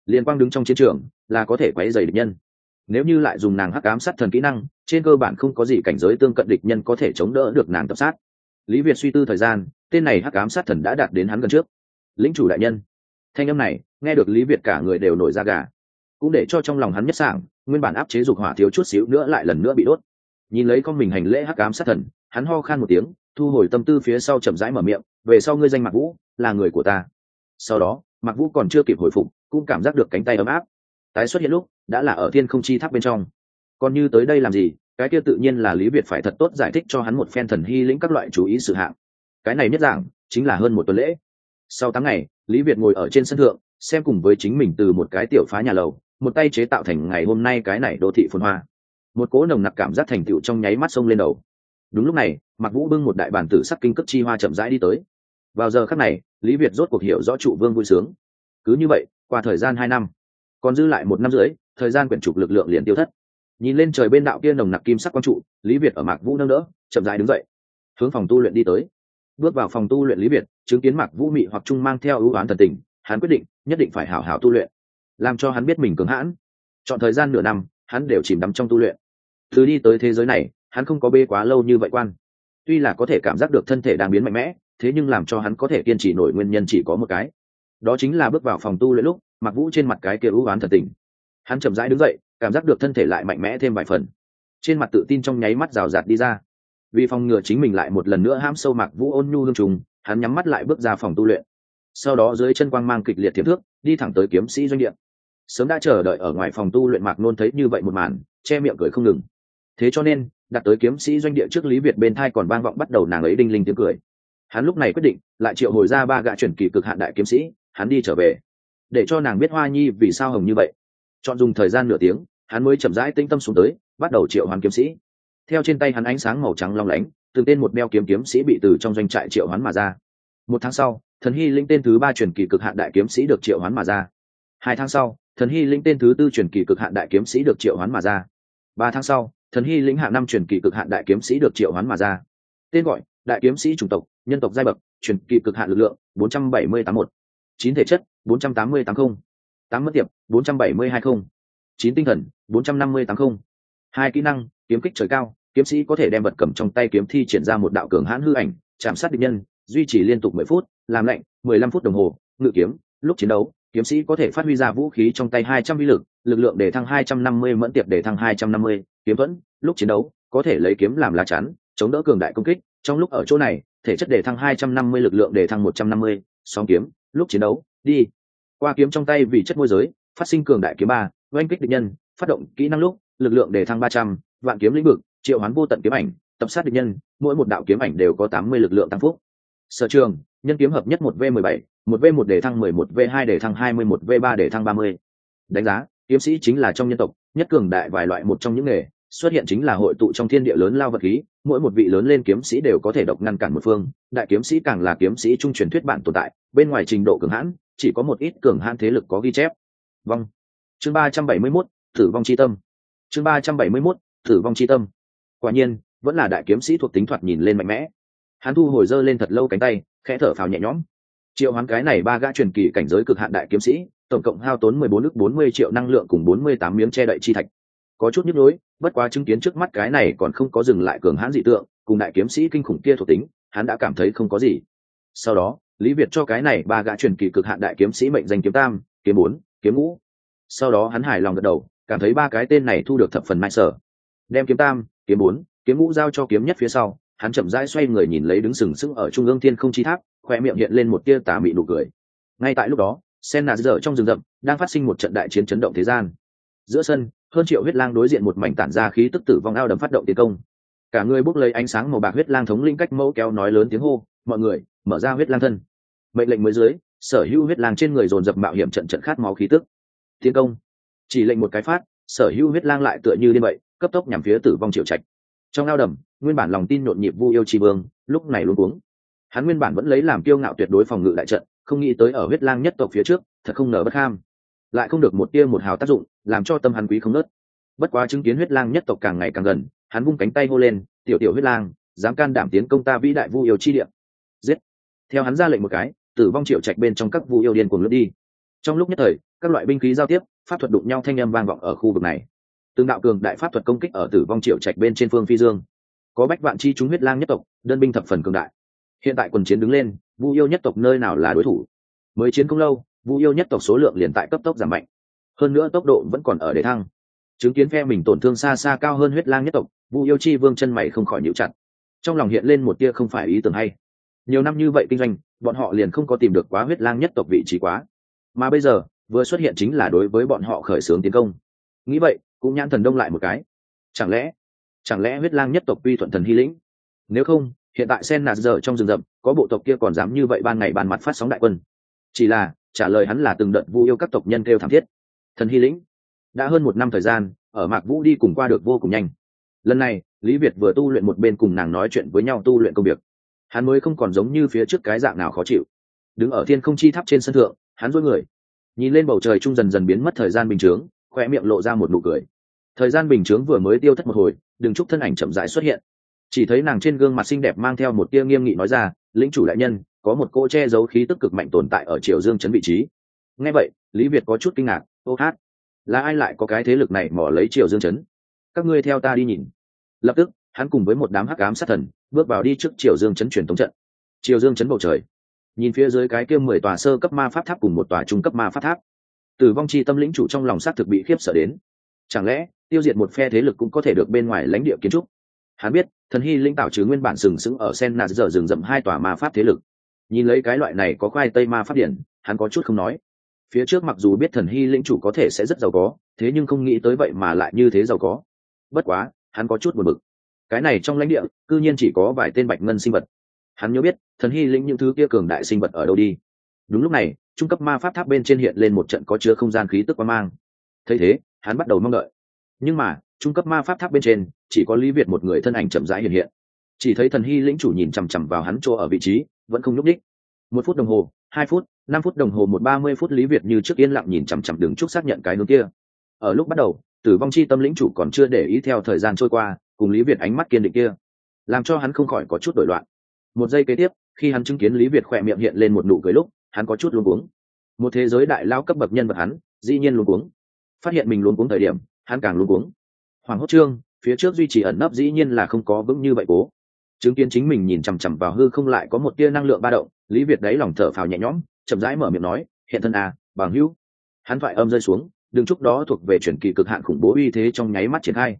Liên quang đứng trong chiến trường, là có thể quấy dày địch nhân. Nếu như lại dùng nàng hắc ám sát thần kỹ năng, trên cơ bản không có gì cảnh giới tương cận địch nhân có thể chống đỡ được nàng tập sát lý việt suy tư thời gian, tên này hắc ám sát thần đã đạt đến hắn gần trước. Lĩnh chủ đại nhân, thanh âm này, nghe được lý việt cả người đều nổi da gà. Cũng để cho trong lòng hắn nhất sảng, nguyên bản áp chế dục hỏa thiếu chút xíu nữa lại lần nữa bị đốt. Nhìn lấy con mình hành lễ hắc ám sát thần, hắn ho khan một tiếng, thu hồi tâm tư phía sau chậm rãi mở miệng, về sau ngươi danh mặc vũ, là người của ta. Sau đó mặc vũ còn chưa kịp hồi phục, cũng cảm giác được cánh tay ấm áp. Tái xuất hiện lúc, đã là ở thiên không chi tháp bên trong. Còn như tới đây làm gì? Cái kia tự nhiên là lý việt phải thật tốt giải thích cho hắn một phen thần hy lĩnh các loại chú ý sự hạng. Cái này nhất giảng chính là hơn một tuần lễ. Sau tháng ngày, lý việt ngồi ở trên sân thượng, xem cùng với chính mình từ một cái tiểu phá nhà lầu, một tay chế tạo thành ngày hôm nay cái này đô thị phồn hoa. Một cố nồng nặc cảm giác thành tựu trong nháy mắt sông lên đầu. Đúng lúc này mặc vũ bưng một đại bản tử sắc kinh cấp chi hoa chậm rãi đi tới. Vào giờ khắc này, lý việt rốt cuộc hiểu rõ trụ vương vui sướng. Cứ như vậy, qua thời gian hai năm, còn dư lại một năm rưỡi, thời gian quyển trục lực lượng liền tiêu thất nhìn lên trời bên đạo kia nồng nặc kim sắc quang trụ, lý việt ở mạc vũ nâng đỡ, chậm rãi đứng dậy, hướng phòng tu luyện đi tới. Bước vào phòng tu luyện lý việt, chứng kiến mạc vũ mị hoặc trung mang theo ưu oán thần tình, hắn quyết định, nhất định phải hảo hảo tu luyện, làm cho hắn biết mình cứng hãn. Chọn thời gian nửa năm, hắn đều chìm đắm trong tu luyện. Từ đi tới thế giới này, hắn không có bê quá lâu như vậy quan. Tuy là có thể cảm giác được thân thể đang biến mạnh mẽ, thế nhưng làm cho hắn có thể kiên trì nổi nguyên nhân chỉ có một cái. Đó chính là bước vào phòng tu luyện lúc mặc vũ trên mặt cái kia ưu oán thần tình. Hắn chậm rãi đứng dậy cảm giác được thân thể lại mạnh mẽ thêm vài phần. Trên mặt tự tin trong nháy mắt rào rạt đi ra. Vì phòng ngừa chính mình lại một lần nữa ham sâu mặc vũ ôn nhu lương trùng, hắn nhắm mắt lại bước ra phòng tu luyện. Sau đó dưới chân quang mang kịch liệt thiếp thước, đi thẳng tới kiếm sĩ doanh điện sớm đã chờ đợi ở ngoài phòng tu luyện mạc nôn thấy như vậy một màn, che miệng cười không ngừng. Thế cho nên, đặt tới kiếm sĩ doanh địa trước lý việt bên thai còn vang vọng bắt đầu nàng ấy đinh linh tiếng cười. Hắn lúc này quyết định, lại triệu hồi ra ba gạ chuyển kỳ cực hạn đại kiếm sĩ, hắn đi trở về. Để cho nàng biết hoa nhi vì sao hồng như vậy chọn dùng thời gian nửa tiếng, hắn mới chậm rãi tĩnh tâm xuống tới, bắt đầu triệu hoán kiếm sĩ. Theo trên tay hắn ánh sáng màu trắng long lánh, từng tên một beo kiếm kiếm sĩ bị từ trong doanh trại triệu hoán mà ra. Một tháng sau, thần hy linh tên thứ ba truyền kỳ cực hạn đại kiếm sĩ được triệu hoán mà ra. Hai tháng sau, thần hy linh tên thứ tư truyền kỳ cực hạn đại kiếm sĩ được triệu hoán mà ra. Ba tháng sau, thần hy lĩnh hạng năm truyền kỳ cực hạn đại kiếm sĩ được triệu hoán mà ra. Tên gọi, đại kiếm sĩ chủng tộc, nhân tộc giai bậc, truyền kỳ cực hạn lực lượng 470 một. Chín thể chất, bốn trăm tám tám mất tiệp 470 20 chín tinh thần 450 80 hai kỹ năng, kiếm kích trời cao, kiếm sĩ có thể đem vật cầm trong tay kiếm thi triển ra một đạo cường hãn hư ảnh, chạm sát địch nhân, duy trì liên tục mười phút, làm lạnh, mười lăm phút đồng hồ, ngự kiếm, lúc chiến đấu, kiếm sĩ có thể phát huy ra vũ khí trong tay hai trăm vi lực lực lượng để thăng hai trăm năm mươi, mẫn tiệp để thăng hai trăm năm mươi, kiếm vẫn lúc chiến đấu, có thể lấy kiếm làm lá chắn, chống đỡ cường đại công kích, trong lúc ở chỗ này, thể chất để thăng hai trăm năm mươi, lực lượng để thăng một trăm năm mươi, song kiếm, lúc chiến đấu, đi qua kiếm trong tay vì chất môi giới, phát sinh cường đại kiếm ba, oanh kích địch nhân, phát động kỹ năng lúc, lực lượng để thăng ba trăm, vạn kiếm lĩnh vực, triệu hoán vô tận kiếm ảnh, tập sát địch nhân, mỗi một đạo kiếm ảnh đều có tám mươi lực lượng tăng phúc. Sở trường, nhân kiếm hợp nhất một v mười bảy, một v một để thăng mười một, v hai để thăng hai mươi một, v ba để thăng ba mươi. Đánh giá, kiếm sĩ chính là trong nhân tộc, nhất cường đại vài loại một trong những nghề, xuất hiện chính là hội tụ trong thiên địa lớn lao vật khí, mỗi một vị lớn lên kiếm sĩ đều có thể độc ngăn cản một phương, đại kiếm sĩ càng là kiếm sĩ trung truyền thuyết bản tồn tại, bên ngoài trình độ cường hãn chỉ có một ít cường hãn thế lực có ghi chép. Vong. Chương ba trăm bảy mươi 371, tử vong chi tâm. Chương ba trăm bảy mươi 371, tử vong chi tâm. Quả nhiên vẫn là đại kiếm sĩ thuộc tính thoạt nhìn lên mạnh mẽ. Hắn thu hồi dơ lên thật lâu cánh tay khẽ thở phào nhẹ nhõm. Triệu hoán cái này ba gã truyền kỳ cảnh giới cực hạn đại kiếm sĩ tổng cộng hao tốn mười bốn nước bốn mươi triệu năng lượng cùng bốn mươi tám miếng che đậy chi thạch. Có chút nhức nhối bất quá chứng kiến trước mắt cái này còn không có dừng lại cường hãn dị tượng cùng đại kiếm sĩ kinh khủng kia thuộc tính hắn đã cảm thấy không có gì. Sau đó lý việt cho cái này ba gã truyền kỳ cực hạn đại kiếm sĩ mệnh danh kiếm tam, kiếm bốn, kiếm ngũ. Sau đó hắn hài lòng gật đầu, cảm thấy ba cái tên này thu được thập phần mai sở. Đem kiếm tam, kiếm bốn, kiếm ngũ giao cho kiếm nhất phía sau, hắn chậm rãi xoay người nhìn lấy đứng sừng sững ở trung ương thiên không chi tháp, khoe miệng hiện lên một tia tà mị nụ cười. Ngay tại lúc đó, sen nà dở trong rừng rậm, đang phát sinh một trận đại chiến chấn động thế gian. Giữa sân, hơn triệu huyết lang đối diện một mảnh tản ra khí tức tử vong ao đầm phát động tiến công. Cả người bốc lấy ánh sáng màu bạc huyết lang thống linh cách mẫu kéo nói lớn tiếng hô mọi người, mở ra huyết lang thân. Mệnh lệnh mới dưới, sở hữu huyết lang trên người dồn dập mạo hiểm trận trận khát máu khí tức. Tiến công. Chỉ lệnh một cái phát, sở hữu huyết lang lại tựa như liên vậy cấp tốc nhằm phía tử vong triệu trạch. Trong ao đầm, nguyên bản lòng tin nhộn nhịp vu yêu tri vương, lúc này luôn cuống. Hắn nguyên bản vẫn lấy làm kiêu ngạo tuyệt đối phòng ngự đại trận, không nghĩ tới ở huyết lang nhất tộc phía trước, thật không nở bất ham. Lại không được một tia một hào tác dụng, làm cho tâm hắn quý không nớt. Bất quá chứng kiến huyết lang nhất tộc càng ngày càng gần, hắn vung cánh tay hô lên, tiểu tiểu huyết lang, dám can đảm tiến công ta vĩ đại vu yêu chi địa giết. Theo hắn ra lệnh một cái, tử vong triệu trạch bên trong các vụ yêu điên cuồng lướt đi. Trong lúc nhất thời, các loại binh khí giao tiếp, pháp thuật đụng nhau thanh âm vang vọng ở khu vực này. Từng đạo cường đại pháp thuật công kích ở tử vong triệu trạch bên trên phương phi dương. Có bách vạn chi chúng huyết lang nhất tộc, đơn binh thập phần cường đại. Hiện tại quần chiến đứng lên, vu yêu nhất tộc nơi nào là đối thủ? Mới chiến không lâu, vu yêu nhất tộc số lượng liền tại cấp tốc giảm mạnh. Hơn nữa tốc độ vẫn còn ở để thăng. Chứng kiến phe mình tổn thương xa xa cao hơn huyết lang nhất tộc, vu yêu chi vương chân mày không khỏi nhịu chặt. Trong lòng hiện lên một tia không phải ý tưởng hay nhiều năm như vậy kinh doanh, bọn họ liền không có tìm được quá huyết lang nhất tộc vị trí quá. Mà bây giờ, vừa xuất hiện chính là đối với bọn họ khởi xướng tiến công. Nghĩ vậy, cũng nhãn thần đông lại một cái. Chẳng lẽ chẳng lẽ huyết lang nhất tộc uy thuận thần hy lĩnh? Nếu không, hiện tại sen nạt giờ trong rừng rậm, có bộ tộc kia còn dám như vậy ban ngày ban mặt phát sóng đại quân. Chỉ là, trả lời hắn là từng đợt vu yêu các tộc nhân kêu thảm thiết. Thần hy lĩnh, đã hơn một năm thời gian, ở mạc vũ đi cùng qua được vô cùng nhanh. Lần này, lý việt vừa tu luyện một bên cùng nàng nói chuyện với nhau tu luyện công việc hắn mới không còn giống như phía trước cái dạng nào khó chịu. Đứng ở thiên không chi tháp trên sân thượng, hắn dối người. Nhìn lên bầu trời trung dần dần biến mất thời gian bình chướng khoe miệng lộ ra một nụ cười. Thời gian bình chướng vừa mới tiêu thất một hồi, đừng chúc thân ảnh chậm rãi xuất hiện. Chỉ thấy nàng trên gương mặt xinh đẹp mang theo một tia nghiêm nghị nói ra, lĩnh chủ đại nhân, có một cô che giấu khí tức cực mạnh tồn tại ở triều dương Trấn vị trí. Nghe vậy, lý việt có chút kinh ngạc, ô hát, là ai lại có cái thế lực này mỏ lấy triều dương Trấn? các ngươi theo ta đi nhìn. Lập tức, hắn cùng với một đám hắc ám sát thần bước vào đi trước triều dương chấn truyền tống trận. Triều dương chấn bầu trời. Nhìn phía dưới cái kia mười tòa sơ cấp ma pháp tháp cùng một tòa trung cấp ma pháp tháp. Tử vong chi tâm lĩnh chủ trong lòng sát thực bị khiếp sợ đến. Chẳng lẽ, tiêu diệt một phe thế lực cũng có thể được bên ngoài lãnh địa kiến trúc? Hắn biết, thần hy linh tạo chứ nguyên bản sừng sững ở sen nạt giờ rừng rậm hai tòa ma pháp thế lực. Nhìn lấy cái loại này có khoai tây ma pháp điển hắn có chút không nói. Phía trước mặc dù biết thần hy lĩnh chủ có thể sẽ rất giàu có, thế nhưng không nghĩ tới vậy mà lại như thế giàu có. Bất quá, hắn có chút buồn bực cái này trong lãnh địa, cư nhiên chỉ có vài tên bạch ngân sinh vật. Hắn nhớ biết, thần hy lĩnh những thứ kia cường đại sinh vật ở đâu đi. Đúng lúc này, trung cấp ma pháp tháp bên trên hiện lên một trận có chứa không gian khí tức quan mang. Thấy thế, hắn bắt đầu mong đợi. Nhưng mà, trung cấp ma pháp tháp bên trên, chỉ có lý việt một người thân ảnh chậm rãi hiện hiện. Chỉ thấy thần hy lĩnh chủ nhìn chằm chằm vào hắn chỗ ở vị trí, vẫn không nhúc đích một phút đồng hồ, hai phút, năm phút đồng hồ, một ba mươi phút lý việt như trước yên lặng nhìn chằm chằm đường trúc xác nhận cái hướng kia. Ở lúc bắt đầu, tử vong chi tâm lĩnh chủ còn chưa để ý theo thời gian trôi qua cùng lý việt ánh mắt kiên định kia, làm cho hắn không khỏi có chút đổi loạn. Một giây kế tiếp, khi hắn chứng kiến lý việt khỏe miệng hiện lên một nụ cười lúc, hắn có chút luống cuống. Một thế giới đại lao cấp bậc nhân vật hắn, dĩ nhiên luống cuống. Phát hiện mình luống cuống thời điểm, hắn càng luống cuống. Hoàng hốt trương, phía trước duy trì ẩn nấp dĩ nhiên là không có vững như vậy cố. Chứng kiến chính mình nhìn chằm chằm vào hư không lại có một tia năng lượng ba động, lý việt đáy lòng thở phào nhẹ nhõm, chậm rãi mở miệng nói, hiện thân à bằng hữu. Hắn thoại âm rơi xuống, đừng chúc đó thuộc về chuyển kỳ cực hạn khủng bố uy thế trong nháy mắt triển khai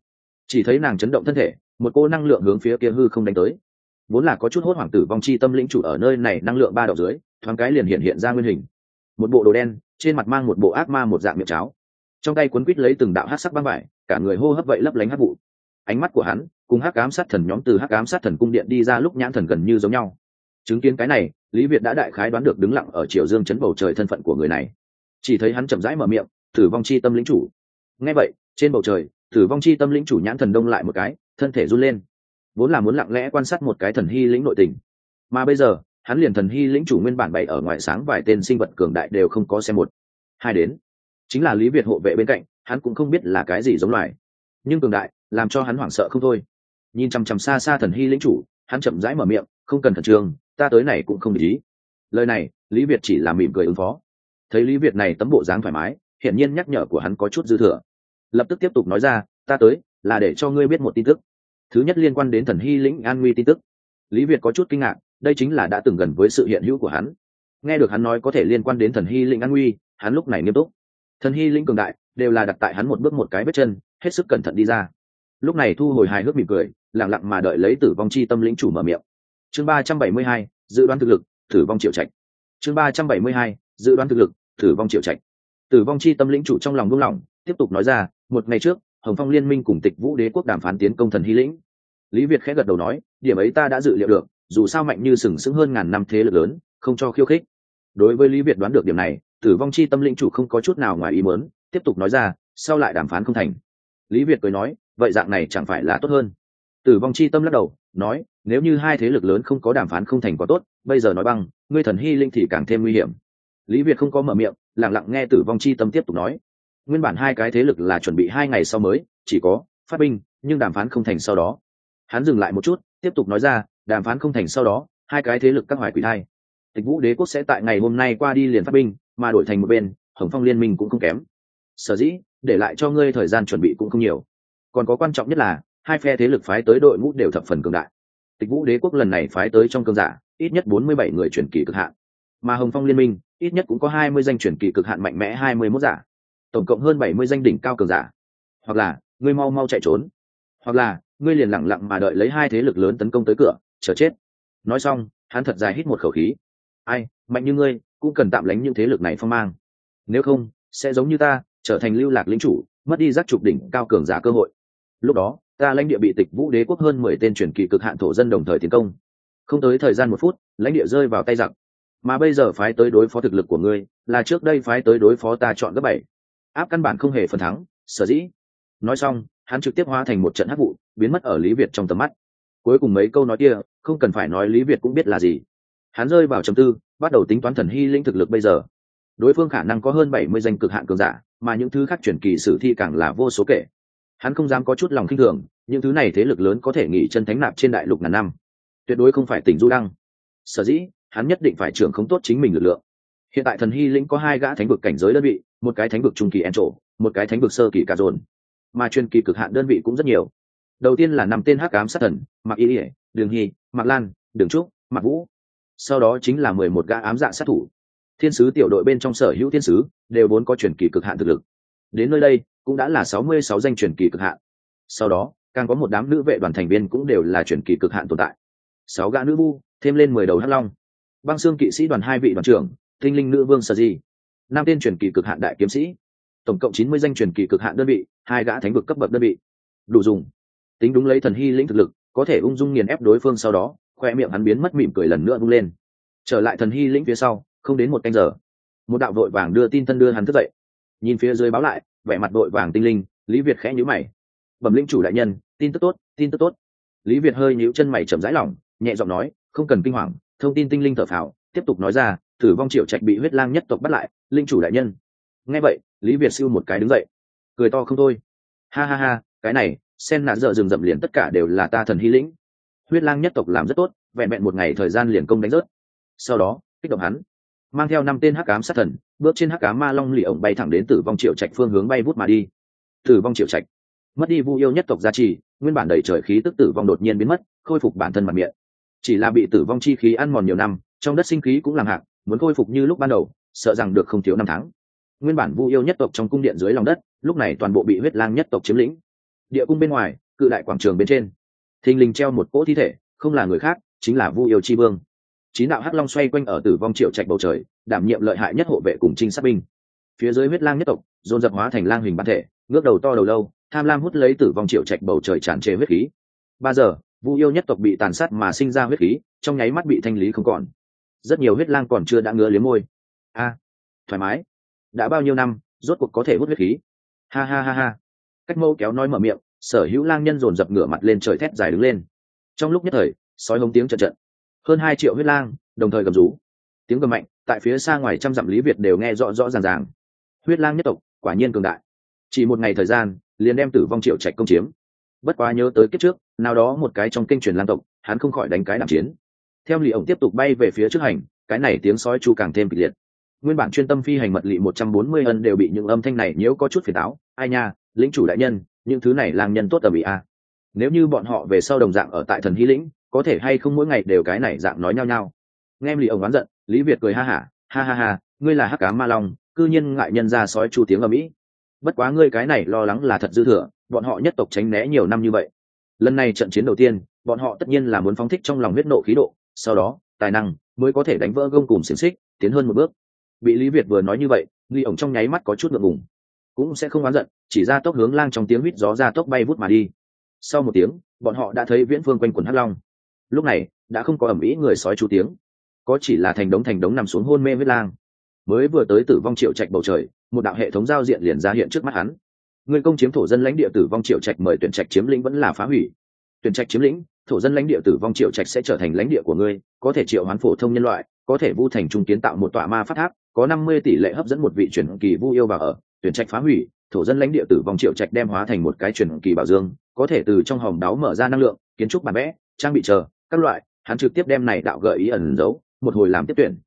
chỉ thấy nàng chấn động thân thể, một cô năng lượng hướng phía kia hư không đánh tới. Vốn là có chút hốt hoảng tử vong chi tâm lĩnh chủ ở nơi này, năng lượng ba đậu dưới, thoáng cái liền hiện hiện ra nguyên hình. Một bộ đồ đen, trên mặt mang một bộ ác ma một dạng miệng cháo. Trong tay cuốn quít lấy từng đạo hát sắc băng vải, cả người hô hấp vậy lấp lánh hát vụ. Ánh mắt của hắn, cùng hắc cám sát thần nhóm từ hắc cám sát thần cung điện đi ra lúc nhãn thần gần như giống nhau. Chứng kiến cái này, lý việt đã đại khái đoán được đứng lặng ở triều dương chấn bầu trời thân phận của người này. Chỉ thấy hắn chậm rãi mở miệng, tử vong chi tâm lĩnh chủ. Nghe vậy, trên bầu trời tử vong chi tâm lĩnh chủ nhãn thần đông lại một cái, thân thể run lên. Vốn là muốn lặng lẽ quan sát một cái thần hy lĩnh nội tình. Mà bây giờ, hắn liền thần hy lĩnh chủ nguyên bản bày ở ngoài sáng vài tên sinh vật cường đại đều không có xem một. Hai đến, chính là lý việt hộ vệ bên cạnh, hắn cũng không biết là cái gì giống loài. Nhưng cường đại, làm cho hắn hoảng sợ không thôi. Nhìn chằm chằm xa xa thần hy lĩnh chủ, hắn chậm rãi mở miệng, không cần thần trường ta tới này cũng không để ý. Lời này, lý việt chỉ là mỉm cười ứng phó. Thấy lý việt này tấm bộ dáng thoải mái, hiển nhiên nhắc nhở của hắn có chút dư thừa lập tức tiếp tục nói ra, ta tới, là để cho ngươi biết một tin tức. Thứ nhất liên quan đến thần hy lĩnh an nguy tin tức. Lý việt có chút kinh ngạc, đây chính là đã từng gần với sự hiện hữu của hắn. Nghe được hắn nói có thể liên quan đến thần hy lĩnh an nguy, hắn lúc này nghiêm túc. Thần hy lĩnh cường đại, đều là đặt tại hắn một bước một cái vết chân, hết sức cẩn thận đi ra. Lúc này thu hồi hài hước mỉm cười lẳng lặng mà đợi lấy tử vong chi tâm lĩnh chủ mở miệng. Chương ba trăm bảy mươi hai, dự đoán thực lực, tử vong triệu trạch. Chương ba trăm bảy mươi hai, dự đoán thực lực, tử vong triệu trạch. Tử vong chi tâm lĩnh chủ trong lòng buông lỏng tiếp tục nói ra, một ngày trước, hồng phong liên minh cùng tịch vũ đế quốc đàm phán tiến công thần hy lĩnh. Lý việt khẽ gật đầu nói, điểm ấy ta đã dự liệu được, dù sao mạnh như sừng sững hơn ngàn năm thế lực lớn, không cho khiêu khích. Đối với lý việt đoán được điểm này, tử vong chi tâm lĩnh chủ không có chút nào ngoài ý muốn, tiếp tục nói ra, sau lại đàm phán không thành. Lý việt cười nói, vậy dạng này chẳng phải là tốt hơn. Tử vong chi tâm lắc đầu, nói, nếu như hai thế lực lớn không có đàm phán không thành có tốt, bây giờ nói băng, ngươi thần hy linh thì càng thêm nguy hiểm. Lý việt không có mở miệng lẳng lặng nghe tử vong chi tâm tiếp tục nói nguyên bản hai cái thế lực là chuẩn bị hai ngày sau mới, chỉ có phát binh, nhưng đàm phán không thành sau đó. Hắn dừng lại một chút, tiếp tục nói ra, đàm phán không thành sau đó, hai cái thế lực các hoài quỷ thai. Tịch vũ đế quốc sẽ tại ngày hôm nay qua đi liền phát binh, mà đổi thành một bên, hồng phong liên minh cũng không kém. Sở dĩ, để lại cho ngươi thời gian chuẩn bị cũng không nhiều. Còn có quan trọng nhất là, hai phe thế lực phái tới đội ngũ đều thập phần cường đại. Tịch vũ đế quốc lần này phái tới trong cương giả, ít nhất bốn mươi bảy người chuyển kỳ cực hạn. Mà hồng phong liên minh, ít nhất cũng có hai mươi danh chuyển kỳ cực hạn mạnh mẽ hai mươi mốt giả tổng cộng hơn bảy mươi danh đỉnh cao cường giả. Hoặc là, ngươi mau mau chạy trốn. Hoặc là, ngươi liền lẳng lặng mà đợi lấy hai thế lực lớn tấn công tới cửa, chờ chết. Nói xong, hắn thật dài hít một khẩu khí. Ai, mạnh như ngươi, cũng cần tạm lánh những thế lực này phong mang. Nếu không, sẽ giống như ta, trở thành lưu lạc lính chủ, mất đi giác trục đỉnh cao cường giả cơ hội. Lúc đó, ta lãnh địa bị tịch vũ đế quốc hơn mười tên truyền kỳ cực hạn thổ dân đồng thời tiến công. Không tới thời gian một phút, lãnh địa rơi vào tay giặc. Mà bây giờ phái tới đối phó thực lực của ngươi, là trước đây phái tới đối phó ta chọn gấp bảy áp căn bản không hề phần thắng, sở dĩ. Nói xong, hắn trực tiếp hóa thành một trận hắc vụ, biến mất ở lý việt trong tầm mắt. Cuối cùng mấy câu nói kia, không cần phải nói lý việt cũng biết là gì. Hắn rơi vào trầm tư, bắt đầu tính toán thần hy linh thực lực bây giờ. Đối phương khả năng có hơn bảy mươi danh cực hạn cường giả, mà những thứ khác chuyển kỳ sử thi càng là vô số kể. Hắn không dám có chút lòng khinh thường, những thứ này thế lực lớn có thể nghỉ chân thánh nạp trên đại lục ngàn năm. Tuyệt đối không phải tỉnh du đăng. Sở dĩ, hắn nhất định phải trưởng không tốt chính mình lực lượng. Hiện tại thần hy lĩnh có hai gã thánh vực cảnh giới đơn vị một cái thánh vực trung kỳ en trổ một cái thánh vực sơ kỳ cà dồn. Mà truyền kỳ cực hạn đơn vị cũng rất nhiều. Đầu tiên là năm tên hắc cám sát thần mặc y ỉa đường hy mặc lan, đường trúc mặc vũ. Sau đó chính là mười một gã ám dạ sát thủ. Thiên sứ tiểu đội bên trong sở hữu thiên sứ, đều vốn có truyền kỳ cực hạn thực lực. Đến nơi đây, cũng đã là sáu mươi sáu danh truyền kỳ cực hạn. Sau đó, càng có một đám nữ vệ đoàn thành viên cũng đều là truyền kỳ cực hạn tồn tại. Sáu gã nữ vu, thêm lên mười đầu hắc long. Băng xương kỵ sĩ đoàn hai vị đoàn trưởng, tinh linh nữ vương sơ di năm tên truyền kỳ cực hạn đại kiếm sĩ. Tổng cộng chín mươi danh truyền kỳ cực hạn đơn vị, hai gã thánh vực cấp bậc đơn vị. Đủ dùng. Tính đúng lấy thần hy lĩnh thực lực, có thể ung dung nghiền ép đối phương sau đó, khoe miệng hắn biến mất mỉm cười lần nữa vung lên. Trở lại thần hy lĩnh phía sau, không đến một canh giờ, một đạo đội vàng đưa tin thân đưa hắn thức dậy. Nhìn phía dưới báo lại, vẻ mặt đội vàng tinh linh, lý việt khẽ nhíu mày. Bẩm linh chủ đại nhân, tin tức tốt, tin tức tốt. Lý việt hơi nhíu chân mày chậm rãi lỏng, nhẹ giọng nói, không cần kinh hoàng, thông tin tinh linh thở phào, tiếp tục nói ra, tử vong triệu trạch bị huyết lang nhất tộc bắt lại linh chủ đại nhân. Nghe vậy, lý việt siêu một cái đứng dậy. Cười to không thôi. Ha ha ha, cái này, sen nạn dợ rừng rậm liền tất cả đều là ta thần hy lĩnh. Huyết lang nhất tộc làm rất tốt, vẹn vẹn một ngày thời gian liền công đánh rớt. Sau đó, kích động hắn, mang theo năm tên hắc cám sát thần, bước trên hắc cám ma long lì ổng bay thẳng đến tử vong triệu trạch phương hướng bay vút mà đi. Tử vong triệu trạch. Mất đi vu yêu nhất tộc gia trì, nguyên bản đầy trời khí tức tử vong đột nhiên biến mất, khôi phục bản thân mặt miệng. Chỉ là bị tử vong chi khí ăn mòn nhiều năm, trong đất sinh khí cũng làm hạng, muốn khôi phục như lúc ban đầu sợ rằng được không thiếu năm tháng. Nguyên bản vu yêu nhất tộc trong cung điện dưới lòng đất, lúc này toàn bộ bị huyết lang nhất tộc chiếm lĩnh. Địa cung bên ngoài, cự đại quảng trường bên trên. Thình lình treo một cỗ thi thể, không là người khác, chính là vu yêu chi vương. Chín đạo hắc long xoay quanh ở tử vong triệu trạch bầu trời, đảm nhiệm lợi hại nhất hộ vệ cùng trinh sát binh. Phía dưới huyết lang nhất tộc, dồn dập hóa thành lang hình bản thể, ngước đầu to đầu lâu, tham lam hút lấy tử vong triệu trạch bầu trời tràn trề huyết khí. Ba giờ, vu yêu nhất tộc bị tàn sát mà sinh ra huyết khí, trong nháy mắt bị thanh lý không còn. Rất nhiều huyết lang còn chưa đã ngứa liếm môi a thoải mái. Đã bao nhiêu năm, rốt cuộc có thể hút huyết khí. Ha ha ha ha. Cách mâu kéo nói mở miệng, sở hữu lang nhân dồn dập ngửa mặt lên trời thét dài đứng lên. Trong lúc nhất thời, sói hống tiếng trận trận. Hơn hai triệu huyết lang, đồng thời gầm rú. Tiếng gầm mạnh, tại phía xa ngoài trăm dặm lý việt đều nghe rõ rõ ràng ràng. Huyết lang nhất tộc, quả nhiên cường đại. Chỉ một ngày thời gian, liền đem tử vong triệu trạch công chiếm. Bất quá nhớ tới kiếp trước, nào đó một cái trong kinh truyền lang tộc, hắn không khỏi đánh cái đạm chiến. Theo lì ổng tiếp tục bay về phía trước hành, cái này tiếng sói chu càng thêm kịch liệt nguyên bản chuyên tâm phi hành mật lị một trăm bốn mươi ân đều bị những âm thanh này nhiễu có chút phiền táo. Ai nha lĩnh chủ đại nhân những thứ này lang nhân tốt ở bị a nếu như bọn họ về sau đồng dạng ở tại thần hy lĩnh có thể hay không mỗi ngày đều cái này dạng nói nhau nhau. Nghe lì ông oán giận lý việt cười ha hả ha, ha ha ha ngươi là hắc cá ma long cư nhiên ngại nhân ra sói chu tiếng ở mỹ. Bất quá ngươi cái này lo lắng là thật dư thừa bọn họ nhất tộc tránh né nhiều năm như vậy. Lần này trận chiến đầu tiên bọn họ tất nhiên là muốn phóng thích trong lòng huyết nộ khí độ sau đó tài năng mới có thể đánh vỡ gông cùng xiềng xích tiến hơn một bước bị lý việt vừa nói như vậy, nghi ổng trong nháy mắt có chút ngượng ngùng. Cũng sẽ không oán giận, chỉ ra tốc hướng lang trong tiếng huýt gió ra tốc bay vút mà đi. Sau một tiếng, bọn họ đã thấy viễn phương quanh quần hắc long. Lúc này, đã không có ẩm ý người sói chú tiếng. Có chỉ là thành đống thành đống nằm xuống hôn mê với lang. Mới vừa tới tử vong triệu trạch bầu trời, một đạo hệ thống giao diện liền ra hiện trước mắt hắn. Người công chiếm thổ dân lãnh địa tử vong triệu trạch mời tuyển trạch chiếm lĩnh vẫn là phá hủy. Tuyển trạch chiếm lĩnh, thổ dân lãnh địa tử vong triệu trạch sẽ trở thành lãnh địa của ngươi, có thể triệu hoán phổ thông nhân loại có thể vu thành trung kiến tạo một tọa ma phát tháp, có năm mươi tỷ lệ hấp dẫn một vị truyền kỳ vu yêu vào ở, tuyển trạch phá hủy, thổ dân lãnh địa tử vong triệu trạch đem hóa thành một cái truyền kỳ bảo dương, có thể từ trong hòm đáo mở ra năng lượng, kiến trúc bản vẽ, trang bị chờ, các loại, hắn trực tiếp đem này đạo gợi ý ẩn giấu, một hồi làm tiếp tuyển.